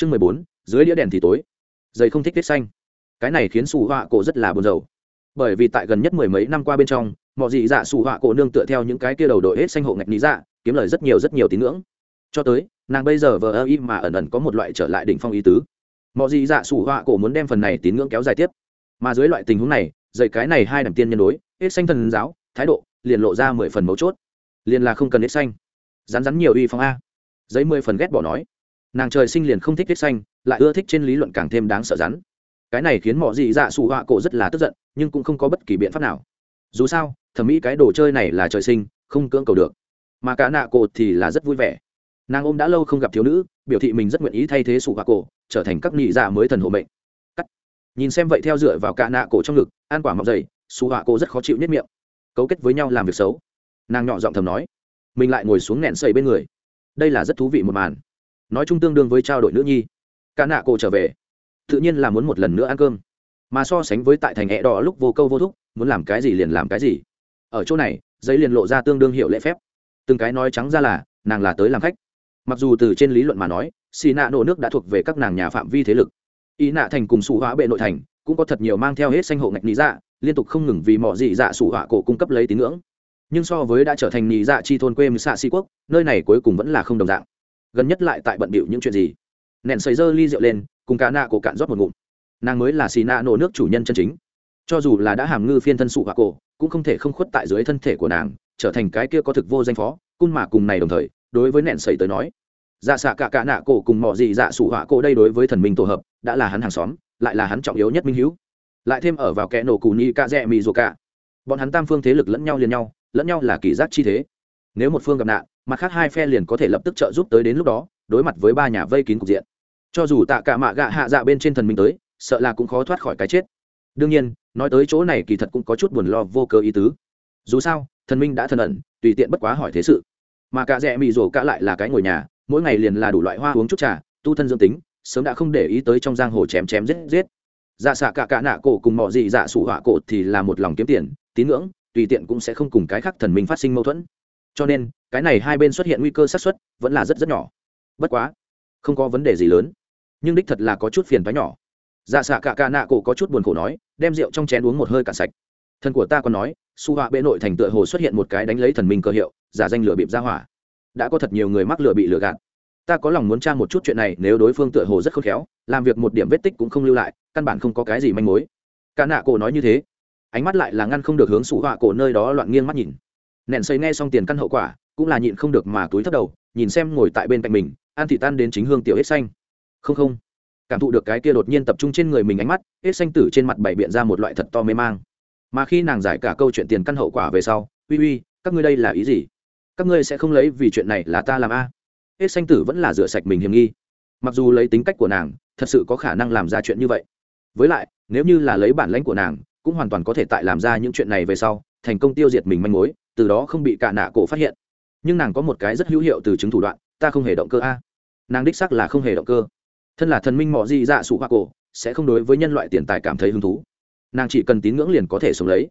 chương mười bốn, dưới đĩa đèn thì tối. Giấy không thích tiết xanh. Cái này khiến sủ họa cổ rất là buồn rầu. Bởi vì tại gần nhất mười mấy năm qua bên trong mọi dị dạ sủ họa cổ nương tựa theo những cái kia đầu đội hết xanh hộ ngạch lý dạ kiếm lời rất nhiều rất nhiều tín ngưỡng. Cho tới, nàng bây giờ vờ ơ y mà ẩn ẩn có một loại trở lại đỉnh phong ý tứ. Mọi dị dạ sủ họa cổ muốn đem phần này tín ngưỡng kéo dài tiếp. Mà dưới loại tình huống này dạy cái này hai đẳng tiên nhân đối, hết xanh thần giáo, thái độ, liền lộ ra mười phần mấu chốt. Liền là không cần hết xanh. Rắn rắn nhiều uy phong a. Giấy mười phần ghét bỏ nói nàng trời sinh liền không thích hết xanh, lại ưa thích trên lý luận càng thêm đáng sợ rắn. Cái này khiến mọi dị dạ sủ họa cổ rất là tức giận, nhưng cũng không có bất kỳ biện pháp nào. Dù sao, thẩm mỹ cái đồ chơi này là trời sinh, không cưỡng cầu được. Mà cả nạ cổ thì là rất vui vẻ. Nàng ôm đã lâu không gặp thiếu nữ, biểu thị mình rất nguyện ý thay thế sủ họa cổ, trở thành các nghị dạ mới thần hộ mệnh. Cắt. Nhìn xem vậy theo dựa vào cả nạ cổ trong ngực an quả mọc dày, sủ họa cổ rất khó chịu nhất miệng. Cấu kết với nhau làm việc xấu. Nàng nhỏ giọng thầm nói. Mình lại ngồi xuống nẹn sầy bên người. Đây là rất thú vị một màn nói chung tương đương với trao đổi nữ nhi. Cả nạ cổ trở về, tự nhiên là muốn một lần nữa ăn cơm. Mà so sánh với tại thành hẹ đỏ lúc vô câu vô thúc, muốn làm cái gì liền làm cái gì. Ở chỗ này, giấy liền lộ ra tương đương hiệu lễ phép. Từng cái nói trắng ra là, nàng là tới làm khách. Mặc dù từ trên lý luận mà nói, xì nạ nổ nước đã thuộc về các nàng nhà phạm vi thế lực. Ý nạ thành cùng sủ hóa bệ nội thành, cũng có thật nhiều mang theo hết xanh hộ ngạch lý dạ liên tục không ngừng vì mọi dị dạ sủ họa cổ cung cấp lấy tín ngưỡng. Nhưng so với đã trở thành nhị dạ chi thôn quê xạ si quốc, nơi này cuối cùng vẫn là không đồng dạng gần nhất lại tại bận bịu những chuyện gì? Nện sấy dơ ly rượu lên, cùng cá nạ cổ cạn rót một ngụm. Nàng mới là xì nạ nổ nước chủ nhân chân chính. Cho dù là đã hàm ngư phiên thân sụ hoa cổ, cũng không thể không khuất tại dưới thân thể của nàng, trở thành cái kia có thực vô danh phó cung mà cùng này đồng thời, đối với nện sấy tới nói. Dạ xạ cả cả nạ cổ cùng mọi gì dạ sụ họa cổ đây đối với thần minh tổ hợp, đã là hắn hàng xóm, lại là hắn trọng yếu nhất minh hữu. Lại thêm ở vào kẽ nổ cù ni ca rẽ mì dù cả bọn hắn tam phương thế lực lẫn nhau liền nhau, lẫn nhau là kỷ giác chi thế. Nếu một phương gặp nạn mặt khác hai phe liền có thể lập tức trợ giúp tới đến lúc đó, đối mặt với ba nhà vây kín cục diện. Cho dù tạ cả mạ gạ hạ dạ bên trên thần minh tới, sợ là cũng khó thoát khỏi cái chết. Đương nhiên, nói tới chỗ này kỳ thật cũng có chút buồn lo vô cơ ý tứ. Dù sao, thần minh đã thần ẩn, tùy tiện bất quá hỏi thế sự. Mà cả rẽ mị rổ cả lại là cái ngồi nhà, mỗi ngày liền là đủ loại hoa uống chút trà, tu thân dương tính, sớm đã không để ý tới trong giang hồ chém chém giết giết. Dạ xạ cả cả nạ cổ cùng mọi gì dạ sủ họa cổ thì là một lòng kiếm tiền, tín ngưỡng, tùy tiện cũng sẽ không cùng cái khác thần minh phát sinh mâu thuẫn. Cho nên cái này hai bên xuất hiện nguy cơ sát suất vẫn là rất rất nhỏ. Bất quá, không có vấn đề gì lớn, nhưng đích thật là có chút phiền thoái nhỏ. Dạ xạ cả cả nạ cổ có chút buồn khổ nói, đem rượu trong chén uống một hơi cạn sạch. Thần của ta còn nói, su họa bệ nội thành tựa hồ xuất hiện một cái đánh lấy thần minh cơ hiệu, giả danh lửa bịp ra hỏa. Đã có thật nhiều người mắc lửa bị lừa gạt. Ta có lòng muốn tra một chút chuyện này, nếu đối phương tựa hồ rất khôn khéo, làm việc một điểm vết tích cũng không lưu lại, căn bản không có cái gì manh mối. Cả nạ cổ nói như thế, ánh mắt lại là ngăn không được hướng sủ họa cổ nơi đó loạn nghiêng mắt nhìn. Nện xây nghe xong tiền căn hậu quả cũng là nhịn không được mà túi thấp đầu, nhìn xem ngồi tại bên cạnh mình, an thị tan đến chính hương tiểu hết xanh. Không không. Cảm thụ được cái kia đột nhiên tập trung trên người mình ánh mắt hết xanh tử trên mặt bảy biện ra một loại thật to mê mang. Mà khi nàng giải cả câu chuyện tiền căn hậu quả về sau, uy uy, các ngươi đây là ý gì? Các ngươi sẽ không lấy vì chuyện này là ta làm a? Hết xanh tử vẫn là rửa sạch mình hiểm nghi. Mặc dù lấy tính cách của nàng, thật sự có khả năng làm ra chuyện như vậy. Với lại, nếu như là lấy bản lãnh của nàng, cũng hoàn toàn có thể tại làm ra những chuyện này về sau, thành công tiêu diệt mình manh mối, từ đó không bị cả nạ cổ phát hiện nhưng nàng có một cái rất hữu hiệu từ chứng thủ đoạn, ta không hề động cơ a. Nàng đích sắc là không hề động cơ. Thân là thần minh mỏ di dạ sụ hoa cổ, sẽ không đối với nhân loại tiền tài cảm thấy hứng thú. Nàng chỉ cần tín ngưỡng liền có thể sống lấy.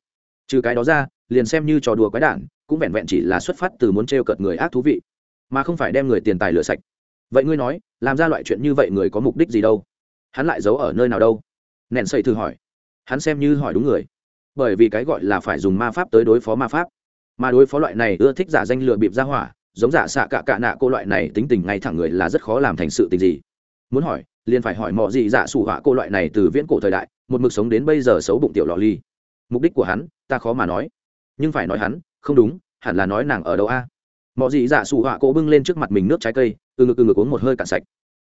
Trừ cái đó ra, liền xem như trò đùa quái đản, cũng vẹn vẹn chỉ là xuất phát từ muốn t r e o cợt người ác thú vị, mà không phải đem người tiền tài lửa sạch. Vậy ngươi nói, làm ra loại chuyện như vậy người có mục đích gì đâu? Hắn lại giấu ở nơi nào đâu? Nện xây thư hỏi. Hắn xem như hỏi đúng người. Bởi vì cái gọi là phải dùng ma pháp tới đối phó ma pháp mà đối phó loại này ưa thích giả danh lừa bịp ra hỏa, giống giả xạ cả cả nạ cô loại này tính tình ngay thẳng người là rất khó làm thành sự tình gì. Muốn hỏi, liền phải hỏi mọi gì giả sủ hỏa cô loại này từ viễn cổ thời đại, một mực sống đến bây giờ xấu bụng tiểu lò ly. Mục đích của hắn, ta khó mà nói. Nhưng phải nói hắn, không đúng, hẳn là nói nàng ở đâu a? Mọi gì giả sủ hỏa cô bưng lên trước mặt mình nước trái cây, từ ngực từ ngực uống một hơi cạn sạch.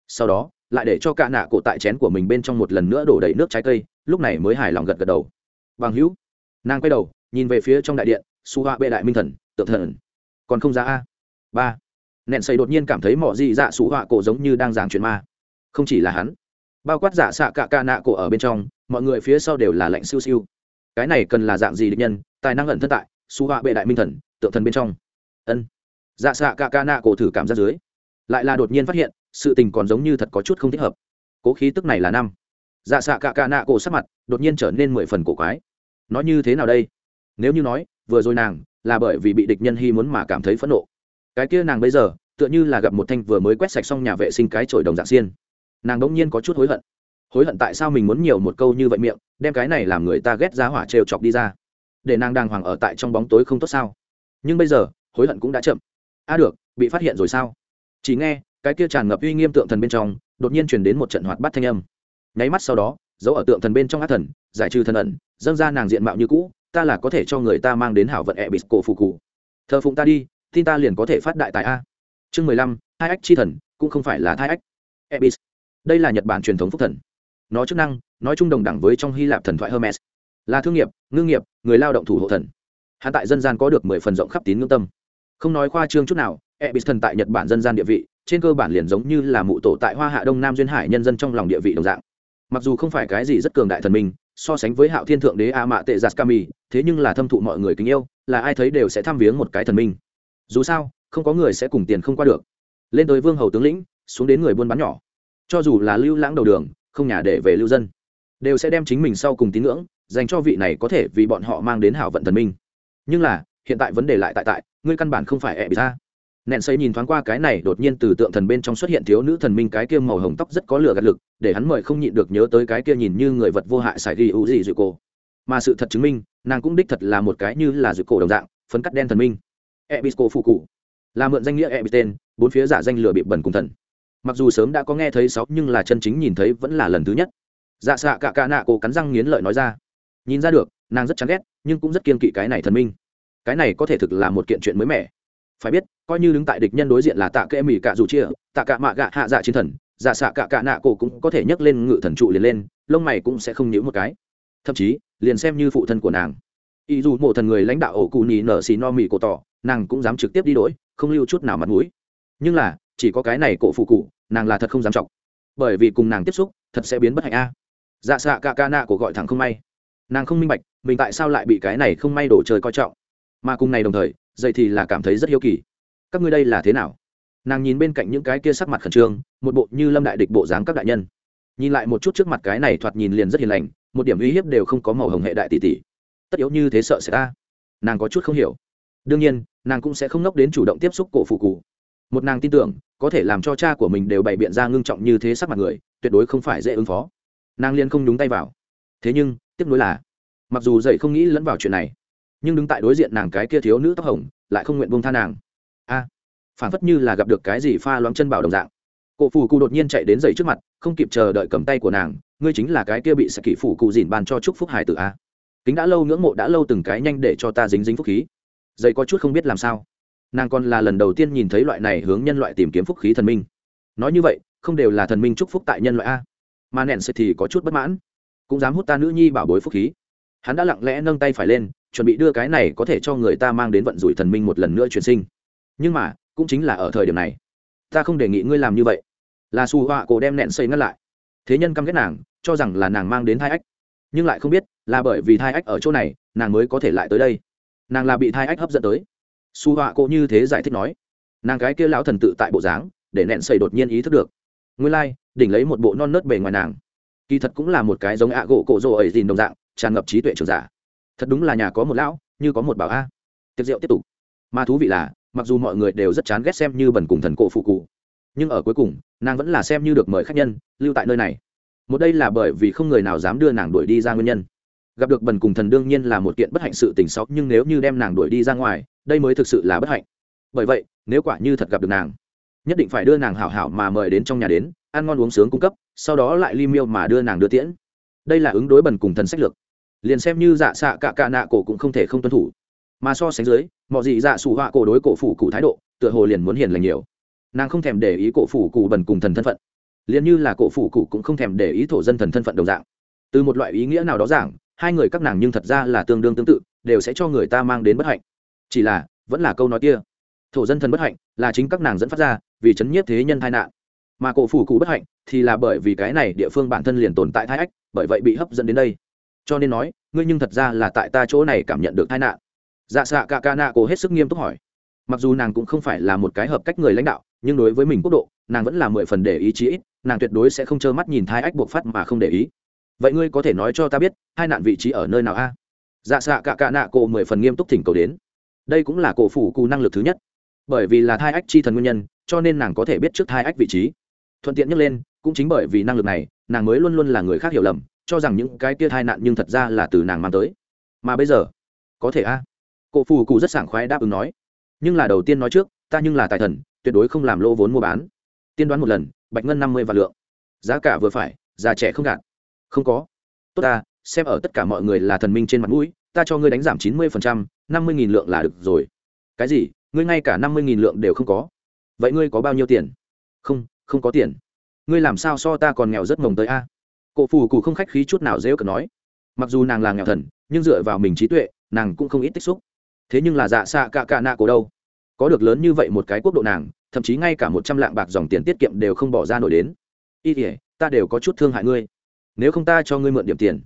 Sau đó, lại để cho cả nạ cổ tại chén của mình bên trong một lần nữa đổ đầy nước trái cây, lúc này mới hài lòng gật gật đầu. Bằng hữu, nàng quay đầu, nhìn về phía trong đại điện su họa bệ đại minh thần, tượng thần. Còn không ra a. Ba. Nện xây đột nhiên cảm thấy mọi gì dạ su họa cổ giống như đang giảng chuyện ma. Không chỉ là hắn, bao quát giả xạ cả ca nạ cổ ở bên trong, mọi người phía sau đều là lạnh siêu siêu. Cái này cần là dạng gì địch nhân, tài năng ẩn thân tại su họa bệ đại minh thần, tượng thần bên trong. Ân. Dạ xạ cả ca nạ cổ thử cảm giác dưới, lại là đột nhiên phát hiện, sự tình còn giống như thật có chút không thích hợp. Cố khí tức này là năm. Dạ xạ cả ca nạ cổ sắc mặt đột nhiên trở nên mười phần cổ quái. Nó như thế nào đây? Nếu như nói vừa rồi nàng là bởi vì bị địch nhân hy muốn mà cảm thấy phẫn nộ. Cái kia nàng bây giờ, tựa như là gặp một thanh vừa mới quét sạch xong nhà vệ sinh cái chổi đồng dạng xiên. Nàng đống nhiên có chút hối hận. Hối hận tại sao mình muốn nhiều một câu như vậy miệng, đem cái này làm người ta ghét giá hỏa trêu chọc đi ra. Để nàng đàng hoàng ở tại trong bóng tối không tốt sao. Nhưng bây giờ, hối hận cũng đã chậm. A được, bị phát hiện rồi sao? Chỉ nghe, cái kia tràn ngập uy nghiêm tượng thần bên trong, đột nhiên truyền đến một trận hoạt bát thanh âm. Nháy mắt sau đó, dấu ở tượng thần bên trong ác thần, giải trừ thần ẩn, dâng ra nàng diện mạo như cũ ta là có thể cho người ta mang đến hảo vận ẹ bịt cổ phù cụ thờ phụng ta đi, tin ta liền có thể phát đại tài a. Chương mười lăm hai ách chi thần, cũng không phải là thai ách. Ebis. Đây là nhật bản truyền thống phúc thần. Nó chức năng, nói chung đồng đẳng với trong hy lạp thần thoại hermes. Là thương nghiệp ngư nghiệp, người lao động thủ hộ thần. Hạ tại dân gian có được mười phần rộng khắp tín ngưỡng tâm. Không nói khoa trương chút nào, ebis thần tại nhật bản dân gian địa vị, trên cơ bản liền giống như là mụ tổ tại hoa hạ đông nam duyên hải nhân dân trong lòng địa vị đồng dạng mặc dù không phải cái gì rất cường đại thần minh, so sánh với hạo thiên thượng đế a mạ tệ giặt kami thế nhưng là thâm thụ mọi người kính yêu, là ai thấy đều sẽ tham viếng một cái thần minh. Dù sao, không có người sẽ cùng tiền không qua được. Lên tới vương hầu tướng lĩnh, xuống đến người buôn bán nhỏ. Cho dù là lưu lãng đầu đường, không nhà để về lưu dân, đều sẽ đem chính mình sau cùng tín ngưỡng dành cho vị này có thể vì bọn họ mang đến hảo vận thần minh. Nhưng là, hiện tại vấn đề lại tại tại, ngươi căn bản không phải ẹ bị ra nện xây nhìn thoáng qua cái này đột nhiên từ tượng thần bên trong xuất hiện thiếu nữ thần minh cái kia màu hồng tóc rất có lửa gạt lực, để hắn mời không nhịn được nhớ tới cái kia nhìn như người vật vô hại xài ghi ưu gì dịu cổ. Mà sự thật chứng minh, nàng cũng đích thật là một cái như là dịu cổ đồng dạng, phấn cắt đen thần minh. Ebisco phụ cụ. Là mượn danh nghĩa ebis tên bốn phía giả danh lửa bị bẩn cùng thần. Mặc dù sớm đã có nghe thấy sáu, nhưng là chân chính nhìn thấy vẫn là lần thứ nhất. Dạ xạ cả cả nạ cổ cắn răng nghiến lợi nói ra. Nhìn ra được, nàng rất chán ghét, nhưng cũng rất kiên kỵ cái này thần minh. Cái này có thể thực là một kiện chuyện mới mẻ phải biết, coi như đứng tại địch nhân đối diện là tạ kệ mỹ cạ dù chia, tạ cạ mạ gạ hạ dạ chiến thần dạ xạ cạ cạ nạ cổ cũng có thể nhấc lên ngự thần trụ liền lên, lông mày cũng sẽ không nhíu một cái. Thậm chí, liền xem như phụ thân của nàng. Ý dù mộ thần người lãnh đạo ổ cụ nhì nở xì no mì cổ tỏ, nàng cũng dám trực tiếp đi đổi, không lưu chút nào mặt mũi. Nhưng là, chỉ có cái này cổ phụ cụ, nàng là thật không dám chọc. Bởi vì cùng nàng tiếp xúc, thật sẽ biến bất hạnh a. Dạ xạ cạ ca nạ cổ gọi thẳng không may. Nàng không minh bạch, mình tại sao lại bị cái này không may đổ trời coi trọng. Mà cùng này đồng thời dậy thì là cảm thấy rất hiếu kỳ. Các ngươi đây là thế nào? Nàng nhìn bên cạnh những cái kia sắc mặt khẩn trương, một bộ như lâm đại địch bộ dáng các đại nhân. Nhìn lại một chút trước mặt cái này thoạt nhìn liền rất hiền lành, một điểm uy hiếp đều không có màu hồng hệ đại tỷ tỷ. Tất yếu như thế sợ sẽ ta. Nàng có chút không hiểu. Đương nhiên, nàng cũng sẽ không nốc đến chủ động tiếp xúc cổ phụ cụ một nàng tin tưởng, có thể làm cho cha của mình đều bày biện ra ngưng trọng như thế sắc mặt người, tuyệt đối không phải dễ ứng phó. Nàng liên không nhúng tay vào. Thế nhưng tiếp nối là, mặc dù dậy không nghĩ lẫn vào chuyện này nhưng đứng tại đối diện nàng cái kia thiếu nữ tóc hồng, lại không nguyện buông tha nàng. A, phản phất như là gặp được cái gì pha loãng chân bảo đồng dạng. Cổ phù cụ đột nhiên chạy đến giày trước mặt, không kịp chờ đợi cầm tay của nàng, ngươi chính là cái kia bị saki phủ cụ dìn ban cho chúc phúc hải tử a. Kính đã lâu ngưỡng mộ đã lâu từng cái nhanh để cho ta dính dính phúc khí. Giày có chút không biết làm sao. Nàng còn là lần đầu tiên nhìn thấy loại này hướng nhân loại tìm kiếm phúc khí thần minh. Nói như vậy, không đều là thần minh chúc phúc tại nhân loại a. Mà nẹn sẽ thì có chút bất mãn. Cũng dám hút ta nữ nhi bảo bối phúc khí. Hắn đã lặng lẽ nâng tay phải lên chuẩn bị đưa cái này có thể cho người ta mang đến vận rủi thần minh một lần nữa chuyển sinh. Nhưng mà cũng chính là ở thời điểm này. Ta không đề nghị ngươi làm như vậy. Là su họa cổ đem nẹn xây ngắt lại. Thế nhân căm ghét nàng cho rằng là nàng mang đến thai ách. Nhưng lại không biết là bởi vì thai ách ở chỗ này nàng mới có thể lại tới đây. Nàng là bị thai ách hấp dẫn tới. Su họa cổ như thế giải thích nói. Nàng cái kia lão thần tự tại bộ dáng để nẹn xây đột nhiên ý thức được. Nguyên lai、like, đỉnh lấy một bộ non nớt bề ngoài nàng. Kỳ thật cũng là một cái giống ạ gỗ cổ rồ ấy dìn đồng dạng tràn ngập trí tuệ trường giả thật đúng là nhà có một lão, như có một bảo a. Tiệc rượu tiếp tục. Mà thú vị là, mặc dù mọi người đều rất chán ghét xem như bẩn cùng thần cổ phụ cụ nhưng ở cuối cùng, nàng vẫn là xem như được mời khách nhân, lưu tại nơi này. Một đây là bởi vì không người nào dám đưa nàng đuổi đi ra nguyên nhân. Gặp được bần cùng thần đương nhiên là một kiện bất hạnh sự tình xấu nhưng nếu như đem nàng đuổi đi ra ngoài, đây mới thực sự là bất hạnh. Bởi vậy, nếu quả như thật gặp được nàng, nhất định phải đưa nàng hảo hảo mà mời đến trong nhà đến, ăn ngon uống sướng cung cấp, sau đó lại ly miêu mà đưa nàng đưa tiễn. Đây là ứng đối bần cùng thần sách lược liền xem như dạ xạ cả cả nạ cổ cũng không thể không tuân thủ. Mà so sánh dưới, mọi gì dạ sủ họa cổ đối cổ phủ cụ thái độ, tựa hồ liền muốn hiền lành nhiều. Nàng không thèm để ý cổ phủ cụ bần cùng thần thân phận, liền như là cổ phủ cụ cũng không thèm để ý thổ dân thần thân phận đồng dạng. Từ một loại ý nghĩa nào đó giảng, hai người các nàng nhưng thật ra là tương đương tương tự, đều sẽ cho người ta mang đến bất hạnh. Chỉ là, vẫn là câu nói kia. Thổ dân thần bất hạnh là chính các nàng dẫn phát ra, vì chấn nhiếp thế nhân tai nạn. Mà cổ phủ cụ bất hạnh thì là bởi vì cái này địa phương bản thân liền tồn tại thai ách, bởi vậy bị hấp dẫn đến đây cho nên nói, ngươi nhưng thật ra là tại ta chỗ này cảm nhận được tai nạn. Dạ xạ cả ca nạ cổ hết sức nghiêm túc hỏi. Mặc dù nàng cũng không phải là một cái hợp cách người lãnh đạo, nhưng đối với mình quốc độ, nàng vẫn là mười phần để ý chí ít, nàng tuyệt đối sẽ không trơ mắt nhìn thai ách buộc phát mà không để ý. Vậy ngươi có thể nói cho ta biết, hai nạn vị trí ở nơi nào a? Dạ xạ cả ca nạ cổ mười phần nghiêm túc thỉnh cầu đến. Đây cũng là cổ phủ cù năng lực thứ nhất. Bởi vì là thai ách chi thần nguyên nhân, cho nên nàng có thể biết trước thai ách vị trí. Thuận tiện nhắc lên, cũng chính bởi vì năng lực này, nàng mới luôn luôn là người khác hiểu lầm cho rằng những cái kia tai nạn nhưng thật ra là từ nàng mang tới. Mà bây giờ, có thể a? À. cổ phù cụ rất sảng khoái đáp ứng nói. Nhưng là đầu tiên nói trước, ta nhưng là tài thần, tuyệt đối không làm lô vốn mua bán. Tiên đoán một lần, bạch ngân năm mươi vạn lượng. Giá cả vừa phải, già trẻ không gạt. Không có. Tốt ta, xem ở tất cả mọi người là thần minh trên mặt mũi, ta cho ngươi đánh giảm chín mươi phần trăm, năm mươi nghìn lượng là được rồi. Cái gì? Ngươi ngay cả năm mươi nghìn lượng đều không có. Vậy ngươi có bao nhiêu tiền? Không không có tiền. Ngươi làm sao so ta còn nghèo rất mồng tới a? Cổ phù cụ không khách khí chút nào dễ cờ nói. Mặc dù nàng là nghèo thần, nhưng dựa vào mình trí tuệ, nàng cũng không ít tích xúc. Thế nhưng là dạ xạ cạ cạ nạ cổ đâu? Có được lớn như vậy một cái quốc độ nàng, thậm chí ngay cả một trăm lạng bạc dòng tiền tiết kiệm đều không bỏ ra nổi đến. Y thể ta đều có chút thương hại ngươi. Nếu không ta cho ngươi mượn điểm tiền.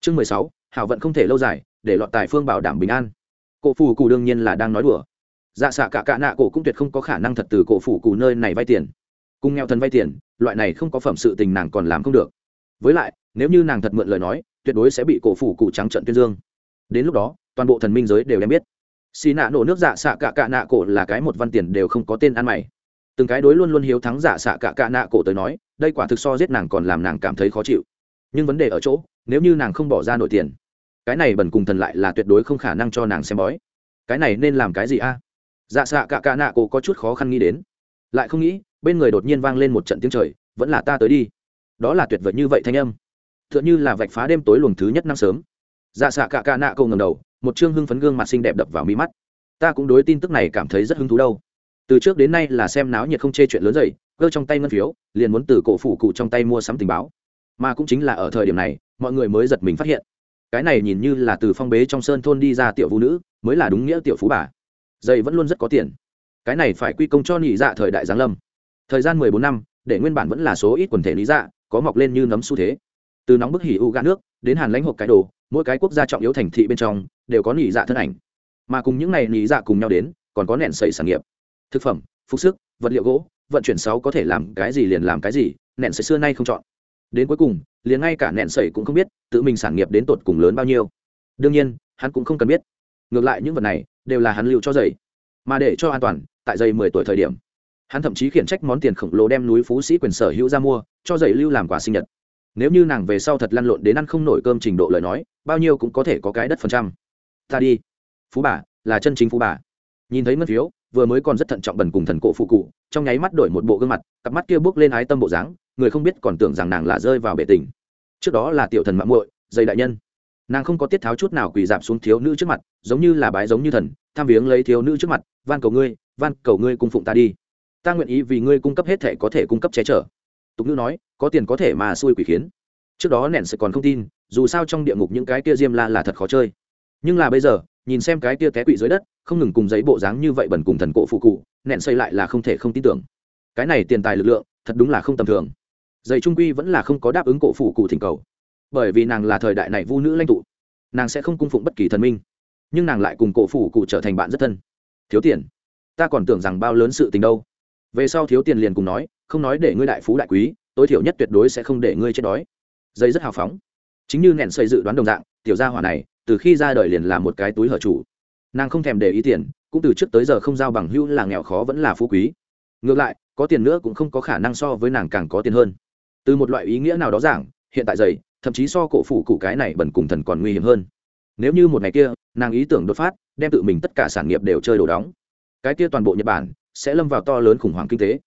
Chương mười sáu, hảo vận không thể lâu dài, để lọt tài phương bảo đảm bình an. Cổ phù cụ đương nhiên là đang nói đùa. Dạ xạ cả cạ nạ cổ cũng tuyệt không có khả năng thật từ cổ phủ cụ nơi này vay tiền. Cùng nghèo thần vay tiền, loại này không có phẩm sự tình nàng còn làm không được với lại, nếu như nàng thật mượn lời nói, tuyệt đối sẽ bị cổ phủ cụ trắng trận tuyên dương. Đến lúc đó, toàn bộ thần minh giới đều đem biết. Xì nạ nổ nước dạ xạ cả cạ nạ cổ là cái một văn tiền đều không có tên ăn mày. Từng cái đối luôn luôn hiếu thắng giả xạ cả cạ nạ cổ tới nói, đây quả thực so giết nàng còn làm nàng cảm thấy khó chịu. Nhưng vấn đề ở chỗ, nếu như nàng không bỏ ra nổi tiền, cái này bẩn cùng thần lại là tuyệt đối không khả năng cho nàng xem bói. Cái này nên làm cái gì a? Dạ xạ cả cạ nạ cổ có chút khó khăn nghĩ đến. Lại không nghĩ, bên người đột nhiên vang lên một trận tiếng trời, vẫn là ta tới đi đó là tuyệt vời như vậy thanh âm. T h ư ợ n h ư là vạch phá đêm tối luồng thứ nhất năm sớm. Dạ xạ cả ca nạ câu ngầm đầu, một chương hưng phấn gương mặt xinh đẹp đập vào mi mắt. Ta cũng đối tin tức này cảm thấy rất hứng thú đâu. Từ trước đến nay là xem náo nhiệt không chê chuyện lớn dậy, cơ trong tay ngân phiếu, liền muốn từ cổ phủ cụ trong tay mua sắm tình báo. Mà cũng chính là ở thời điểm này, mọi người mới giật mình phát hiện. Cái này nhìn như là từ phong bế trong sơn thôn đi ra tiểu vũ nữ, mới là đúng nghĩa tiểu phú bà. Dậy vẫn luôn rất có tiền. Cái này phải quy công cho nhị dạ thời đại giáng lâm. Thời gian mười bốn năm, để nguyên bản vẫn là số ít quần thể lý dạ có mọc lên như nấm xu thế. Từ nóng bức hỉ u gã nước, đến hàn lãnh hộp cái đồ, mỗi cái quốc gia trọng yếu thành thị bên trong, đều có nỉ dạ thân ảnh. Mà cùng những này nỉ dạ cùng nhau đến, còn có nện sẩy sản nghiệp. Thực phẩm, phục sức, vật liệu gỗ, vận chuyển sáu có thể làm cái gì liền làm cái gì nện sẩy xưa nay không chọn. Đến cuối cùng, liền ngay cả nện sẩy cũng không biết, tự mình sản nghiệp đến tột cùng lớn bao nhiêu. Đương nhiên, hắn cũng không cần biết. Ngược lại những vật này, đều là hắn lưu cho giày mà để cho an toàn, tại giày mười tuổi thời điểm hắn thậm chí khiển trách món tiền khổng lồ đem núi phú sĩ quyền sở hữu ra mua, cho dạy lưu làm quà sinh nhật. Nếu như nàng về sau thật lăn lộn đến ăn không nổi cơm trình độ lời nói, bao nhiêu cũng có thể có cái đất phần trăm. Ta đi. Phú bà, là chân chính phú bà. Nhìn thấy ngân phiếu, vừa mới còn rất thận trọng bần cùng thần cổ phụ cụ, trong nháy mắt đổi một bộ gương mặt, cặp mắt kia bước lên ái tâm bộ dáng, người không biết còn tưởng rằng nàng là rơi vào bể tình. Trước đó là tiểu thần mạng muội dây đại nhân. Nàng không có tiết tháo chút nào quỳ dạp xuống thiếu nữ trước mặt, giống như là bái giống như thần, tham viếng lấy thiếu nữ trước mặt, van cầu ngươi, van cầu ngươi cung phụng ta đi ta nguyện ý vì ngươi cung cấp hết thể có thể cung cấp che chở. Tục ngữ nói, có tiền có thể mà xui quỷ khiến. Trước đó nện sẽ còn không tin, dù sao trong địa ngục những cái kia diêm la là thật khó chơi. Nhưng là bây giờ, nhìn xem cái kia té quỵ dưới đất, không ngừng cùng giấy bộ dáng như vậy bẩn cùng thần cổ phụ cụ nện xây lại là không thể không tin tưởng. Cái này tiền tài lực lượng, thật đúng là không tầm thường. Dây trung quy vẫn là không có đáp ứng cổ phụ cụ thỉnh cầu. Bởi vì nàng là thời đại này vu nữ lãnh tụ, nàng sẽ không cung phụng bất kỳ thần minh. Nhưng nàng lại cùng cổ phụ cụ trở thành bạn rất thân. Thiếu tiền, ta còn tưởng rằng bao lớn sự tình đâu về sau thiếu tiền liền cùng nói, không nói để ngươi đại phú đại quý, tối thiểu nhất tuyệt đối sẽ không để ngươi chết đói. Dây rất hào phóng. Chính như nện xây dự đoán đồng dạng, tiểu gia hỏa này, từ khi ra đời liền là một cái túi hở chủ. Nàng không thèm để ý tiền, cũng từ trước tới giờ không giao bằng hữu là nghèo khó vẫn là phú quý. Ngược lại, có tiền nữa cũng không có khả năng so với nàng càng có tiền hơn. Từ một loại ý nghĩa nào đó giảng, hiện tại giày, thậm chí so cổ phủ cụ cái này bẩn cùng thần còn nguy hiểm hơn. Nếu như một ngày kia, nàng ý tưởng đột phát, đem tự mình tất cả sản nghiệp đều chơi đổ đóng. Cái kia toàn bộ nhật bản sẽ lâm vào to lớn khủng hoảng kinh tế.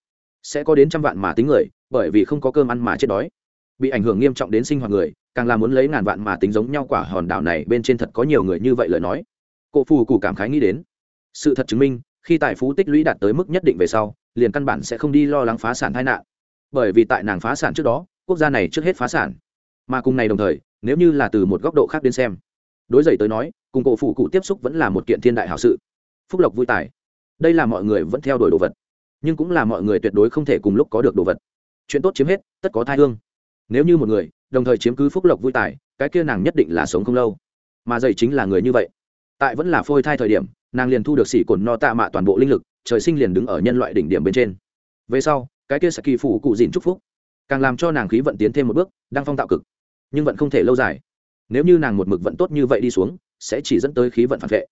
Sẽ có đến trăm vạn mà tính người, bởi vì không có cơm ăn mà chết đói. Bị ảnh hưởng nghiêm trọng đến sinh hoạt người, càng là muốn lấy ngàn vạn mà tính giống nhau quả hòn đảo này bên trên thật có nhiều người như vậy lời nói. Cổ phù cụ cảm khái nghĩ đến. Sự thật chứng minh, khi tài phú tích lũy đạt tới mức nhất định về sau, liền căn bản sẽ không đi lo lắng phá sản tai nạn. Bởi vì tại nàng phá sản trước đó, quốc gia này trước hết phá sản. Mà cùng này đồng thời, nếu như là từ một góc độ khác đến xem, đối dậy tới nói, cùng cổ phụ cụ tiếp xúc vẫn là một kiện thiên đại hảo sự. Phúc lộc vui tài đây là mọi người vẫn theo đuổi đồ vật, nhưng cũng là mọi người tuyệt đối không thể cùng lúc có được đồ vật. Chuyện tốt chiếm hết, tất có thai hương. Nếu như một người, đồng thời chiếm cứ phúc lộc vui tài, cái kia nàng nhất định là sống không lâu. Mà dậy chính là người như vậy. Tại vẫn là phôi thai thời điểm, nàng liền thu được xỉ cồn no tạ mạ toàn bộ linh lực, trời sinh liền đứng ở nhân loại đỉnh điểm bên trên. Về sau, cái kia sẽ kỳ phủ cụ dìn chúc phúc, càng làm cho nàng khí vận tiến thêm một bước, đang phong tạo cực, nhưng vẫn không thể lâu dài. Nếu như nàng một mực vận tốt như vậy đi xuống, sẽ chỉ dẫn tới khí vận phản vệ.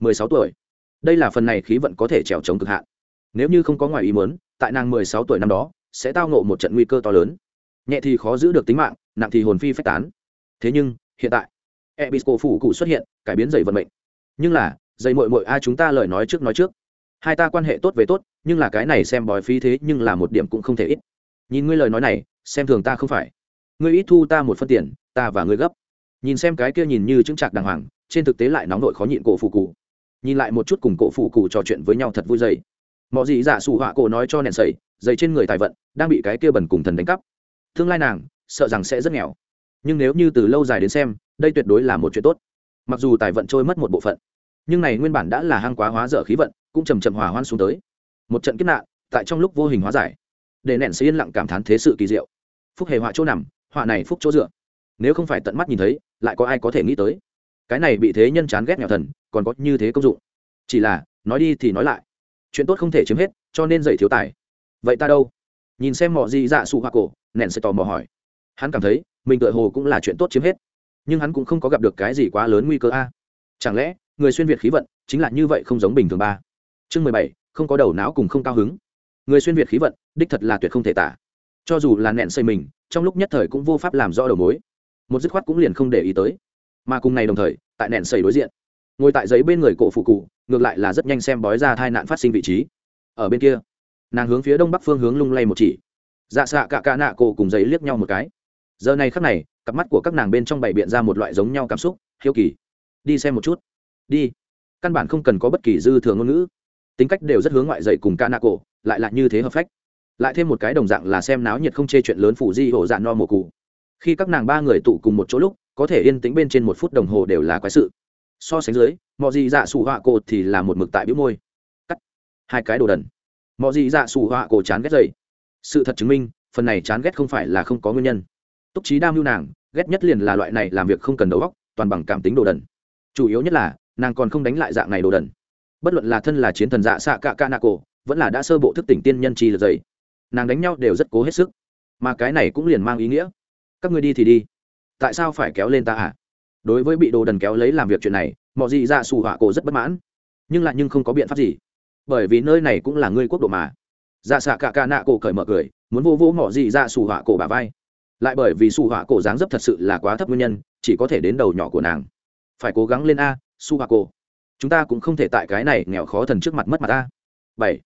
16 tuổi đây là phần này khí vận có thể trèo chống cực hạn. Nếu như không có ngoài ý muốn, tại nàng 16 tuổi năm đó, sẽ tao ngộ một trận nguy cơ to lớn. Nhẹ thì khó giữ được tính mạng, nặng thì hồn phi phách tán. Thế nhưng, hiện tại, ebisco phủ cụ xuất hiện, cải biến dày vận mệnh. Nhưng là, dày mội mội ai chúng ta lời nói trước nói trước. Hai ta quan hệ tốt về tốt, nhưng là cái này xem bói phí thế nhưng là một điểm cũng không thể ít. Nhìn ngươi lời nói này, xem thường ta không phải. Ngươi ít thu ta một phân tiền, ta và ngươi gấp. Nhìn xem cái kia nhìn như chứng trạc đàng hoàng, trên thực tế lại nóng nội khó nhịn cổ phụ cụ nhìn lại một chút cùng cổ phụ cụ trò chuyện với nhau thật vui dày. Mọi gì giả sụ họa cổ nói cho nẹn sầy dày trên người tài vận, đang bị cái kia bẩn cùng thần đánh cắp. Tương lai nàng, sợ rằng sẽ rất nghèo. Nhưng nếu như từ lâu dài đến xem, đây tuyệt đối là một chuyện tốt. Mặc dù tài vận trôi mất một bộ phận, nhưng này nguyên bản đã là hang quá hóa dở khí vận, cũng chầm chậm hòa hoan xuống tới. Một trận kiếp nạn, tại trong lúc vô hình hóa giải, để nện sẽ yên lặng cảm thán thế sự kỳ diệu. Phúc hề họa chỗ nằm, họa này phúc chỗ dựa. Nếu không phải tận mắt nhìn thấy, lại có ai có thể nghĩ tới? Cái này bị thế nhân chán ghét nghèo thần, còn có như thế công dụng. Chỉ là, nói đi thì nói lại. Chuyện tốt không thể chiếm hết, cho nên dạy thiếu tài. Vậy ta đâu? Nhìn xem mọi gì dạ sụ hoa cổ, nẹn sẽ tò mò hỏi. Hắn cảm thấy, mình tựa hồ cũng là chuyện tốt chiếm hết. Nhưng hắn cũng không có gặp được cái gì quá lớn nguy cơ a. Chẳng lẽ, người xuyên việt khí vận, chính là như vậy không giống bình thường ba? Chương mười bảy, không có đầu não cùng không cao hứng. Người xuyên việt khí vận, đích thật là tuyệt không thể tả. Cho dù là nẹn xây mình, trong lúc nhất thời cũng vô pháp làm rõ đầu mối. Một dứt khoát cũng liền không để ý tới mà cùng ngày đồng thời, tại nẹn sầy đối diện. Ngồi tại giấy bên người cổ phụ cụ, ngược lại là rất nhanh xem bói ra tai nạn phát sinh vị trí. Ở bên kia, nàng hướng phía đông bắc phương hướng lung lay một chỉ. Dạ xạ cả cả nạ cổ cùng giấy liếc nhau một cái. Giờ này khắc này, cặp mắt của các nàng bên trong bày biện ra một loại giống nhau cảm xúc, hiếu kỳ. Đi xem một chút. Đi. Căn bản không cần có bất kỳ dư thừa ngôn ngữ. Tính cách đều rất hướng ngoại dạy cùng ca nạ cổ, lại là như thế hợp phách. Lại thêm một cái đồng dạng là xem náo nhiệt không chê chuyện lớn phủ di hổ dạ no mồ cụ. Khi các nàng ba người tụ cùng một chỗ lúc có thể yên tĩnh bên trên một phút đồng hồ đều là quái sự. So sánh dưới mọi gì dạ sủ họa cổ thì là một mực tại bĩu môi. Cắt. Hai cái đồ đần. Mọi gì dạ sủ họa cổ chán ghét dày sự thật chứng minh, phần này chán ghét không phải là không có nguyên nhân. Túc trí đam mưu nàng, ghét nhất liền là loại này làm việc không cần đầu óc, toàn bằng cảm tính đồ đần. Chủ yếu nhất là, nàng còn không đánh lại dạng này đồ đần. Bất luận là thân là chiến thần dạ xạ cạ ca nạ cổ, vẫn là đã sơ bộ thức tỉnh tiên nhân chi là dày nàng đánh nhau đều rất cố hết sức. Mà cái này cũng liền mang ý nghĩa. Các người đi thì đi tại sao phải kéo lên ta à? Đối với bị đồ đần kéo lấy làm việc chuyện này, mọi gì dạ xù họa cổ rất bất mãn. Nhưng lại nhưng không có biện pháp gì. Bởi vì nơi này cũng là ngươi quốc độ mà. Dạ xạ cả ca nạ cổ cởi mở cười, muốn vô vô mọi gì dạ xù họa cổ bà vai. Lại bởi vì xù họa cổ dáng dấp thật sự là quá thấp nguyên nhân, chỉ có thể đến đầu nhỏ của nàng. Phải cố gắng lên a xù họa cổ. Chúng ta cũng không thể tại cái này nghèo khó thần trước mặt mất mặt ta bảy.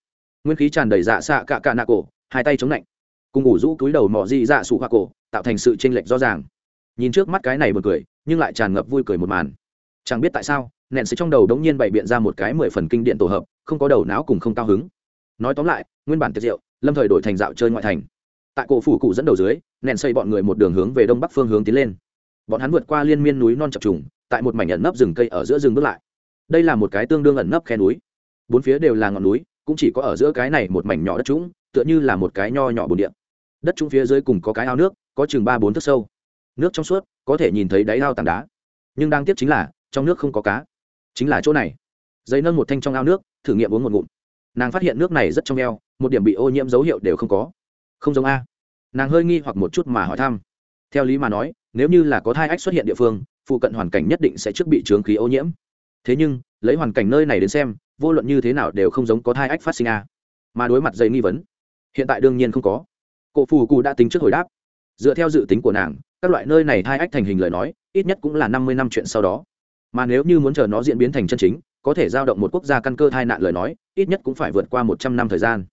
Nguyên khí tràn đầy dạ xạ cả ca nạ cổ, hai tay chống lạnh cùng ngủ rũ túi đầu mỏ dị dạ sụ hoa cổ, tạo thành sự chênh lệch rõ ràng nhìn trước mắt cái này bật cười, nhưng lại tràn ngập vui cười một màn. Chẳng biết tại sao nện sẽ trong đầu đống nhiên bày biện ra một cái mười phần kinh điện tổ hợp, không có đầu não cùng không cao hứng. Nói tóm lại, nguyên bản tiệc rượu, lâm thời đổi thành dạo chơi ngoại thành. Tại cổ phủ cụ dẫn đầu dưới nện xây bọn người một đường hướng về đông bắc phương hướng tiến lên. Bọn hắn vượt qua liên miên núi non chập trùng, tại một mảnh ẩn nấp rừng cây ở giữa rừng bước lại. Đây là một cái tương đương ẩn nấp khe núi. Bốn phía đều là ngọn núi, cũng chỉ có ở giữa cái này một mảnh nhỏ đất trũng, tựa như là một cái nho nhỏ bồn điện đất trũng phía dưới cùng có cái ao nước, có chừng ba bốn thước sâu nước trong suốt, có thể nhìn thấy đáy ao tảng đá. Nhưng đang tiếc chính là, trong nước không có cá. Chính là chỗ này. Dây nâng một thanh trong ao nước, thử nghiệm uống một ngụm. Nàng phát hiện nước này rất trong eo, một điểm bị ô nhiễm dấu hiệu đều không có. Không giống a. Nàng hơi nghi hoặc một chút mà hỏi thăm. Theo lý mà nói, nếu như là có thai ách xuất hiện địa phương, phụ cận hoàn cảnh nhất định sẽ trước bị trướng khí ô nhiễm. Thế nhưng, lấy hoàn cảnh nơi này đến xem, vô luận như thế nào đều không giống có thai ách phát sinh a. Mà đối mặt dây nghi vấn, hiện tại đương nhiên không có. Cổ phù cụ đã tính trước hồi đáp. Dựa theo dự tính của nàng các loại nơi này thai ách thành hình lời nói, ít nhất cũng là năm mươi năm chuyện sau đó. Mà nếu như muốn chờ nó diễn biến thành chân chính, có thể giao động một quốc gia căn cơ thai nạn lời nói, ít nhất cũng phải vượt qua một trăm năm thời gian.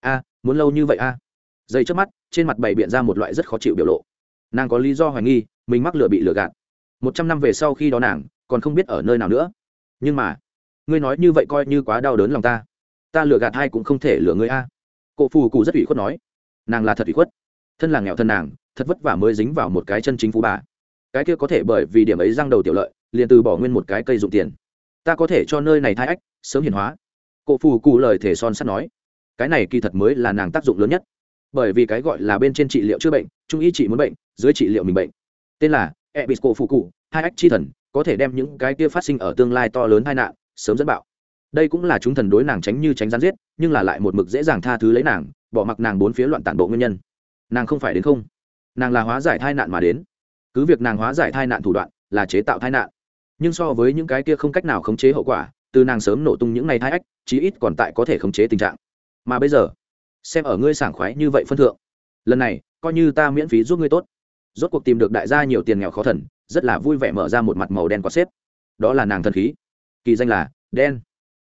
A, muốn lâu như vậy a? Dây trước mắt, trên mặt bày biện ra một loại rất khó chịu biểu lộ. Nàng có lý do hoài nghi, mình mắc lửa bị lừa gạt. Một trăm năm về sau khi đó nàng, còn không biết ở nơi nào nữa. Nhưng mà, ngươi nói như vậy coi như quá đau đớn lòng ta. Ta lừa gạt hai cũng không thể lừa ngươi a. Cụ phù cụ rất ủy khuất nói. Nàng là thật ủy khuất. Thân là nghèo thân nàng thật vất vả mới dính vào một cái chân chính phú bà. Cái kia có thể bởi vì điểm ấy răng đầu tiểu lợi, liền từ bỏ nguyên một cái cây dụng tiền. Ta có thể cho nơi này thai ách, sớm hiển hóa. Cụ phù cụ lời thể son sắt nói. Cái này kỳ thật mới là nàng tác dụng lớn nhất. Bởi vì cái gọi là bên trên trị liệu chữa bệnh, trung y trị muốn bệnh, dưới trị liệu mình bệnh. Tên là ebisco phụ cụ hai ách chi thần, có thể đem những cái kia phát sinh ở tương lai to lớn tai nạn, sớm dẫn bạo. Đây cũng là chúng thần đối nàng tránh như tránh gián giết, nhưng là lại một mực dễ dàng tha thứ lấy nàng, bỏ mặc nàng bốn phía loạn tản bộ nguyên nhân. Nàng không phải đến không nàng là hóa giải thai nạn mà đến. Cứ việc nàng hóa giải thai nạn thủ đoạn là chế tạo thai nạn, nhưng so với những cái kia không cách nào khống chế hậu quả, từ nàng sớm nổ tung những ngày thai ách, chí ít còn tại có thể khống chế tình trạng. Mà bây giờ, xem ở ngươi sảng khoái như vậy phân thượng, lần này, coi như ta miễn phí giúp ngươi tốt. Rốt cuộc tìm được đại gia nhiều tiền nghèo khó thần, rất là vui vẻ mở ra một mặt màu đen có xếp. Đó là nàng thần khí. Kỳ danh là đen.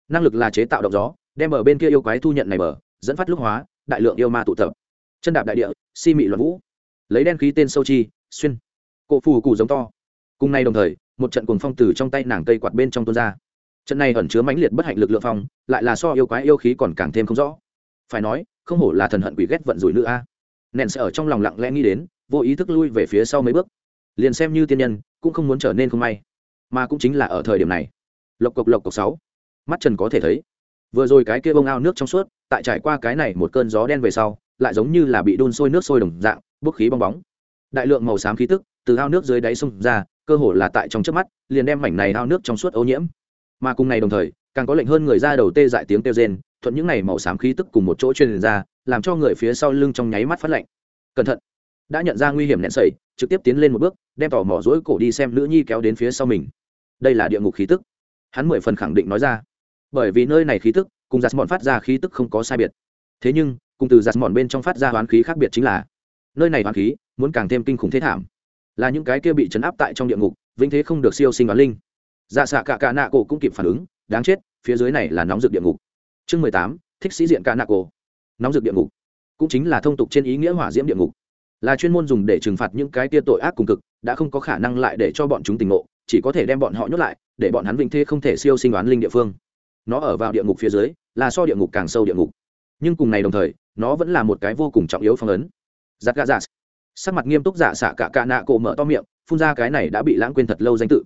Năng lực là chế tạo động gió, đem ở bên kia yêu quái thu nhận này bờ, dẫn phát lúc hóa, đại lượng yêu ma tụ tập. Chân đạp đại địa, si mị loạn vũ lấy đen khí tên sâu chi, xuyên. Cổ phù cụ giống to. Cùng nay đồng thời, một trận cuồng phong từ trong tay nàng cây quạt bên trong tuôn ra. Trận này ẩn chứa mãnh liệt bất hạnh lực lượng phong, lại là so yêu quái yêu khí còn càng thêm không rõ. Phải nói, không hổ là thần hận quỷ ghét vận rủi nữ a. Nện sẽ ở trong lòng lặng lẽ nghĩ đến, vô ý thức lui về phía sau mấy bước. Liền xem như tiên nhân, cũng không muốn trở nên không may. Mà cũng chính là ở thời điểm này. Lộc cộc lộc cộc sáu. Mắt trần có thể thấy. Vừa rồi cái kia bông ao nước trong suốt, tại trải qua cái này một cơn gió đen về sau, lại giống như là bị đun sôi nước sôi đồng dạng bốc khí bong bóng. Đại lượng màu xám khí tức từ ao nước dưới đáy sông ra, cơ hồ là tại trong trước mắt, liền đem mảnh này ao nước trong suốt ô nhiễm. Mà cùng này đồng thời, càng có lệnh hơn người ra đầu tê dại tiếng kêu rên, thuận những này màu xám khí tức cùng một chỗ truyền ra, làm cho người phía sau lưng trong nháy mắt phát lạnh. Cẩn thận! Đã nhận ra nguy hiểm nén sẩy trực tiếp tiến lên một bước, đem tỏ mỏ rỗi cổ đi xem nữ nhi kéo đến phía sau mình. Đây là địa ngục khí tức. Hắn mười phần khẳng định nói ra. Bởi vì nơi này khí tức cùng giặt mòn phát ra khí tức không có sai biệt. Thế nhưng, cùng từ giặt mòn bên trong phát ra hoán khí khác biệt chính là nơi này hoàn khí, muốn càng thêm kinh khủng thế thảm. Là những cái kia bị chấn áp tại trong địa ngục, vĩnh thế không được siêu sinh đoán linh. Dạ xạ cả cả nạ cổ cũng kịp phản ứng, đáng chết, phía dưới này là nóng rực địa ngục. Chương mười tám, thích sĩ diện cả nạ cổ. Nóng rực địa ngục. Cũng chính là thông tục trên ý nghĩa hỏa diễm địa ngục. Là chuyên môn dùng để trừng phạt những cái tia tội ác cùng cực, đã không có khả năng lại để cho bọn chúng tỉnh ngộ, chỉ có thể đem bọn họ nhốt lại, để bọn hắn vĩnh thế không thể siêu sinh oán linh địa phương. Nó ở vào địa ngục phía dưới, là so địa ngục càng sâu địa ngục. Nhưng cùng ngày đồng thời, nó vẫn là một cái vô cùng trọng yếu phong ấn giặt gà giả. Sắc mặt nghiêm túc giả xạ cả cạ nạ cổ mở to miệng, phun ra cái này đã bị lãng quên thật lâu danh tự.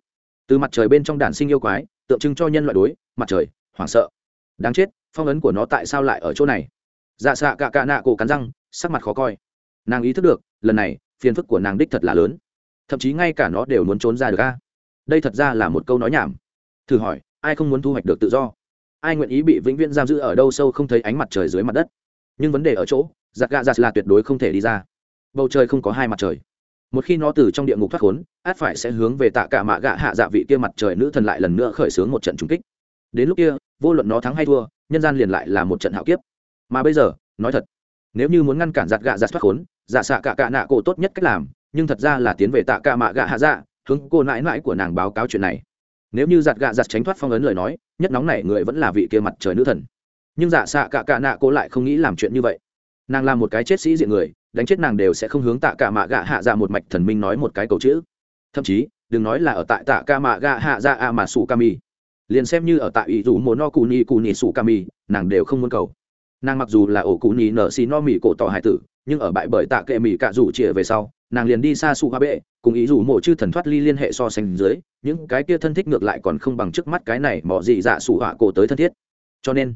Từ mặt trời bên trong đàn sinh yêu quái, tượng trưng cho nhân loại đối, mặt trời, hoảng sợ. Đáng chết, phong ấn của nó tại sao lại ở chỗ này? Dạ xạ cả cạ nạ cổ cắn răng, sắc mặt khó coi. Nàng ý thức được, lần này, phiền phức của nàng đích thật là lớn. Thậm chí ngay cả nó đều muốn trốn ra được a. Đây thật ra là một câu nói nhảm. Thử hỏi, ai không muốn thu hoạch được tự do? Ai nguyện ý bị vĩnh viễn giam giữ ở đâu sâu không thấy ánh mặt trời dưới mặt đất? Nhưng vấn đề ở chỗ, giặc gạ giặt là tuyệt đối không thể đi ra. Bầu trời không có hai mặt trời. Một khi nó từ trong địa ngục thoát khốn, át phải sẽ hướng về tạ cả mạ gạ hạ dạ vị kia mặt trời nữ thần lại lần nữa khởi xướng một trận trung kích. Đến lúc kia, vô luận nó thắng hay thua, nhân gian liền lại là một trận hạo kiếp. Mà bây giờ, nói thật, nếu như muốn ngăn cản giặt gạ giặt thoát khốn, giả xạ cả cả nạ cổ tốt nhất cách làm, nhưng thật ra là tiến về tạ cả mạ gạ hạ dạ hướng cô nãi nãi của nàng báo cáo chuyện này. Nếu như giặt gạ giặt tránh thoát phong ấn lời nói, nhất nóng này người vẫn là vị kia mặt trời nữ thần nhưng dạ xạ cả cả nạ cô lại không nghĩ làm chuyện như vậy. Nàng là một cái chết sĩ diện người, đánh chết nàng đều sẽ không hướng tạ cả mạ gạ hạ dạ một mạch thần minh nói một cái cầu chữ. Thậm chí, đừng nói là ở tại tạ cả mạ gạ hạ dạ a mà sủ kami liền xem như ở tại ý dù mồ no cù ni cù ni sủ kami nàng đều không muốn cầu. Nàng mặc dù là ổ cù ni nở xì no mì cổ tỏ hải tử, nhưng ở bại bởi tạ kệ mì cạ rủ chĩa về sau, nàng liền đi xa su hoa bệ, cùng ý dù mộ chư thần thoát ly liên hệ so sánh dưới, những cái kia thân thích ngược lại còn không bằng trước mắt cái này mỏ dị dạ sủ họa cổ tới thân thiết. Cho nên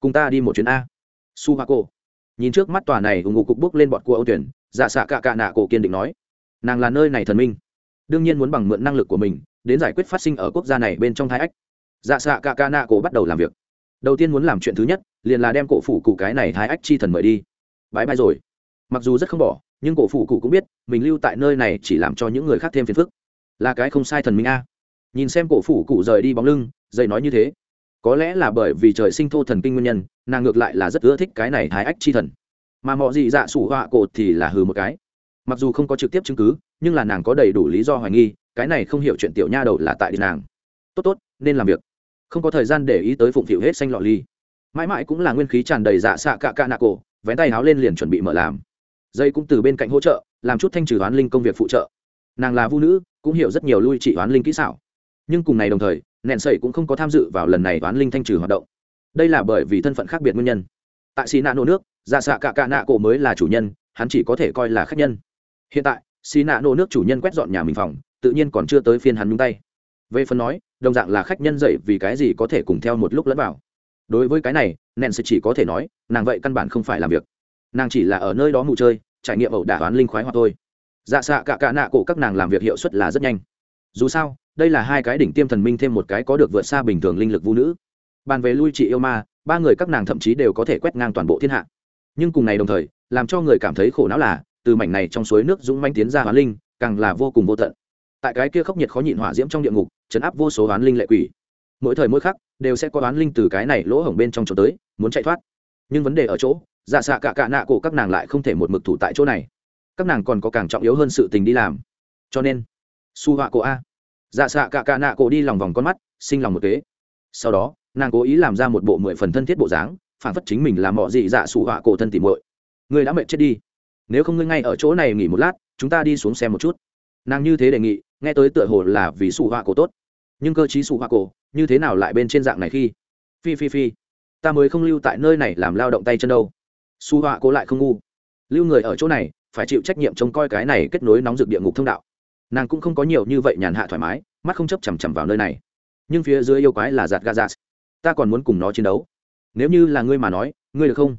cùng ta đi một chuyến a. Su hoa cổ nhìn trước mắt tòa này, ủng ngụ cục bước lên bọn cua âu tuyển. Dạ xạ cạ cạ nạ cổ kiên định nói. Nàng là nơi này thần minh. Đương nhiên muốn bằng mượn năng lực của mình, đến giải quyết phát sinh ở quốc gia này bên trong thái ách. Dạ xạ cạ cạ nạ cổ bắt đầu làm việc. Đầu tiên muốn làm chuyện thứ nhất, liền là đem cổ phủ cụ cái này thái ách chi thần mời đi. Bãi bay rồi. Mặc dù rất không bỏ, nhưng cổ phủ cụ cũng biết, mình lưu tại nơi này chỉ làm cho những người khác thêm phiền phức. Là cái không sai thần minh a. Nhìn xem cổ phủ cụ rời đi bóng lưng, dậy nói như thế có lẽ là bởi vì trời sinh thô thần kinh nguyên nhân, nàng ngược lại là rất ưa thích cái này thái ách chi thần. Mà mọi gì dạ sủ họa cột thì là hừ một cái. Mặc dù không có trực tiếp chứng cứ, nhưng là nàng có đầy đủ lý do hoài nghi, cái này không hiểu chuyện tiểu nha đầu là tại nàng. Tốt tốt, nên làm việc. Không có thời gian để ý tới phụng phịu hết xanh lọ ly. Mãi mãi cũng là nguyên khí tràn đầy dạ xạ cạ cạ nạ cổ, vén tay háo lên liền chuẩn bị mở làm. Dây cũng từ bên cạnh hỗ trợ, làm chút thanh trừ hoán linh công việc phụ trợ. Nàng là vũ nữ, cũng hiểu rất nhiều lui trị hoán linh kỹ xảo. Nhưng cùng ngày đồng thời nẹn sẩy cũng không có tham dự vào lần này toán linh thanh trừ hoạt động. Đây là bởi vì thân phận khác biệt nguyên nhân. Tại xì nạ nổ nước dạ xạ cả cả nạ cổ mới là chủ nhân, hắn chỉ có thể coi là khách nhân. Hiện tại xì nạ nổ nước chủ nhân quét dọn nhà mình phòng, tự nhiên còn chưa tới phiên hắn nhúng tay. Về phần nói, đồng dạng là khách nhân dậy vì cái gì có thể cùng theo một lúc lẫn vào. Đối với cái này nện sẽ chỉ có thể nói, nàng vậy căn bản không phải làm việc. Nàng chỉ là ở nơi đó mù chơi, trải nghiệm ẩu đả toán linh khoái hoặc thôi. Dạ xạ cả cả nạ cổ các nàng làm việc hiệu suất là rất nhanh dù sao, đây là hai cái đỉnh tiêm thần minh thêm một cái có được vượt xa bình thường linh lực vũ nữ. Bàn về lui chị yêu ma, ba người các nàng thậm chí đều có thể quét ngang toàn bộ thiên hạ. Nhưng cùng ngày đồng thời, làm cho người cảm thấy khổ não là, từ mảnh này trong suối nước dũng manh tiến ra hoán linh, càng là vô cùng vô tận. Tại cái kia khốc nhiệt khó nhịn hỏa diễm trong địa ngục, chấn áp vô số hoán linh lệ quỷ. Mỗi thời mỗi khắc, đều sẽ có hoán linh từ cái này lỗ hổng bên trong chỗ tới, muốn chạy thoát. Nhưng vấn đề ở chỗ dạ xạ cả cả nạ cổ các nàng lại không thể một mực thủ tại chỗ này. Các nàng còn có càng trọng yếu hơn sự tình đi làm. Cho nên su họa cổ a. Dạ xạ cả cả nạ cổ đi lòng vòng con mắt, sinh lòng một kế. Sau đó, nàng cố ý làm ra một bộ mười phần thân thiết bộ dáng, phản phất chính mình làm mọi gì dạ su họa cổ thân tỉ muội. Ngươi đã mệt chết đi. Nếu không ngươi ngay ở chỗ này nghỉ một lát, chúng ta đi xuống xem một chút. Nàng như thế đề nghị, nghe tới tựa hồ là vì su họa cổ tốt. Nhưng cơ chí su họa cổ, như thế nào lại bên trên dạng này khi? Phi phi phi. Ta mới không lưu tại nơi này làm lao động tay chân đâu. Su họa cổ lại không ngu. Lưu người ở chỗ này, phải chịu trách nhiệm trông coi cái này kết nối nóng rực địa ngục thông đạo nàng cũng không có nhiều như vậy nhàn hạ thoải mái, mắt không chấp chằm chằm vào nơi này. Nhưng phía dưới yêu quái là giạt gaza ta còn muốn cùng nó chiến đấu. Nếu như là ngươi mà nói, ngươi được không?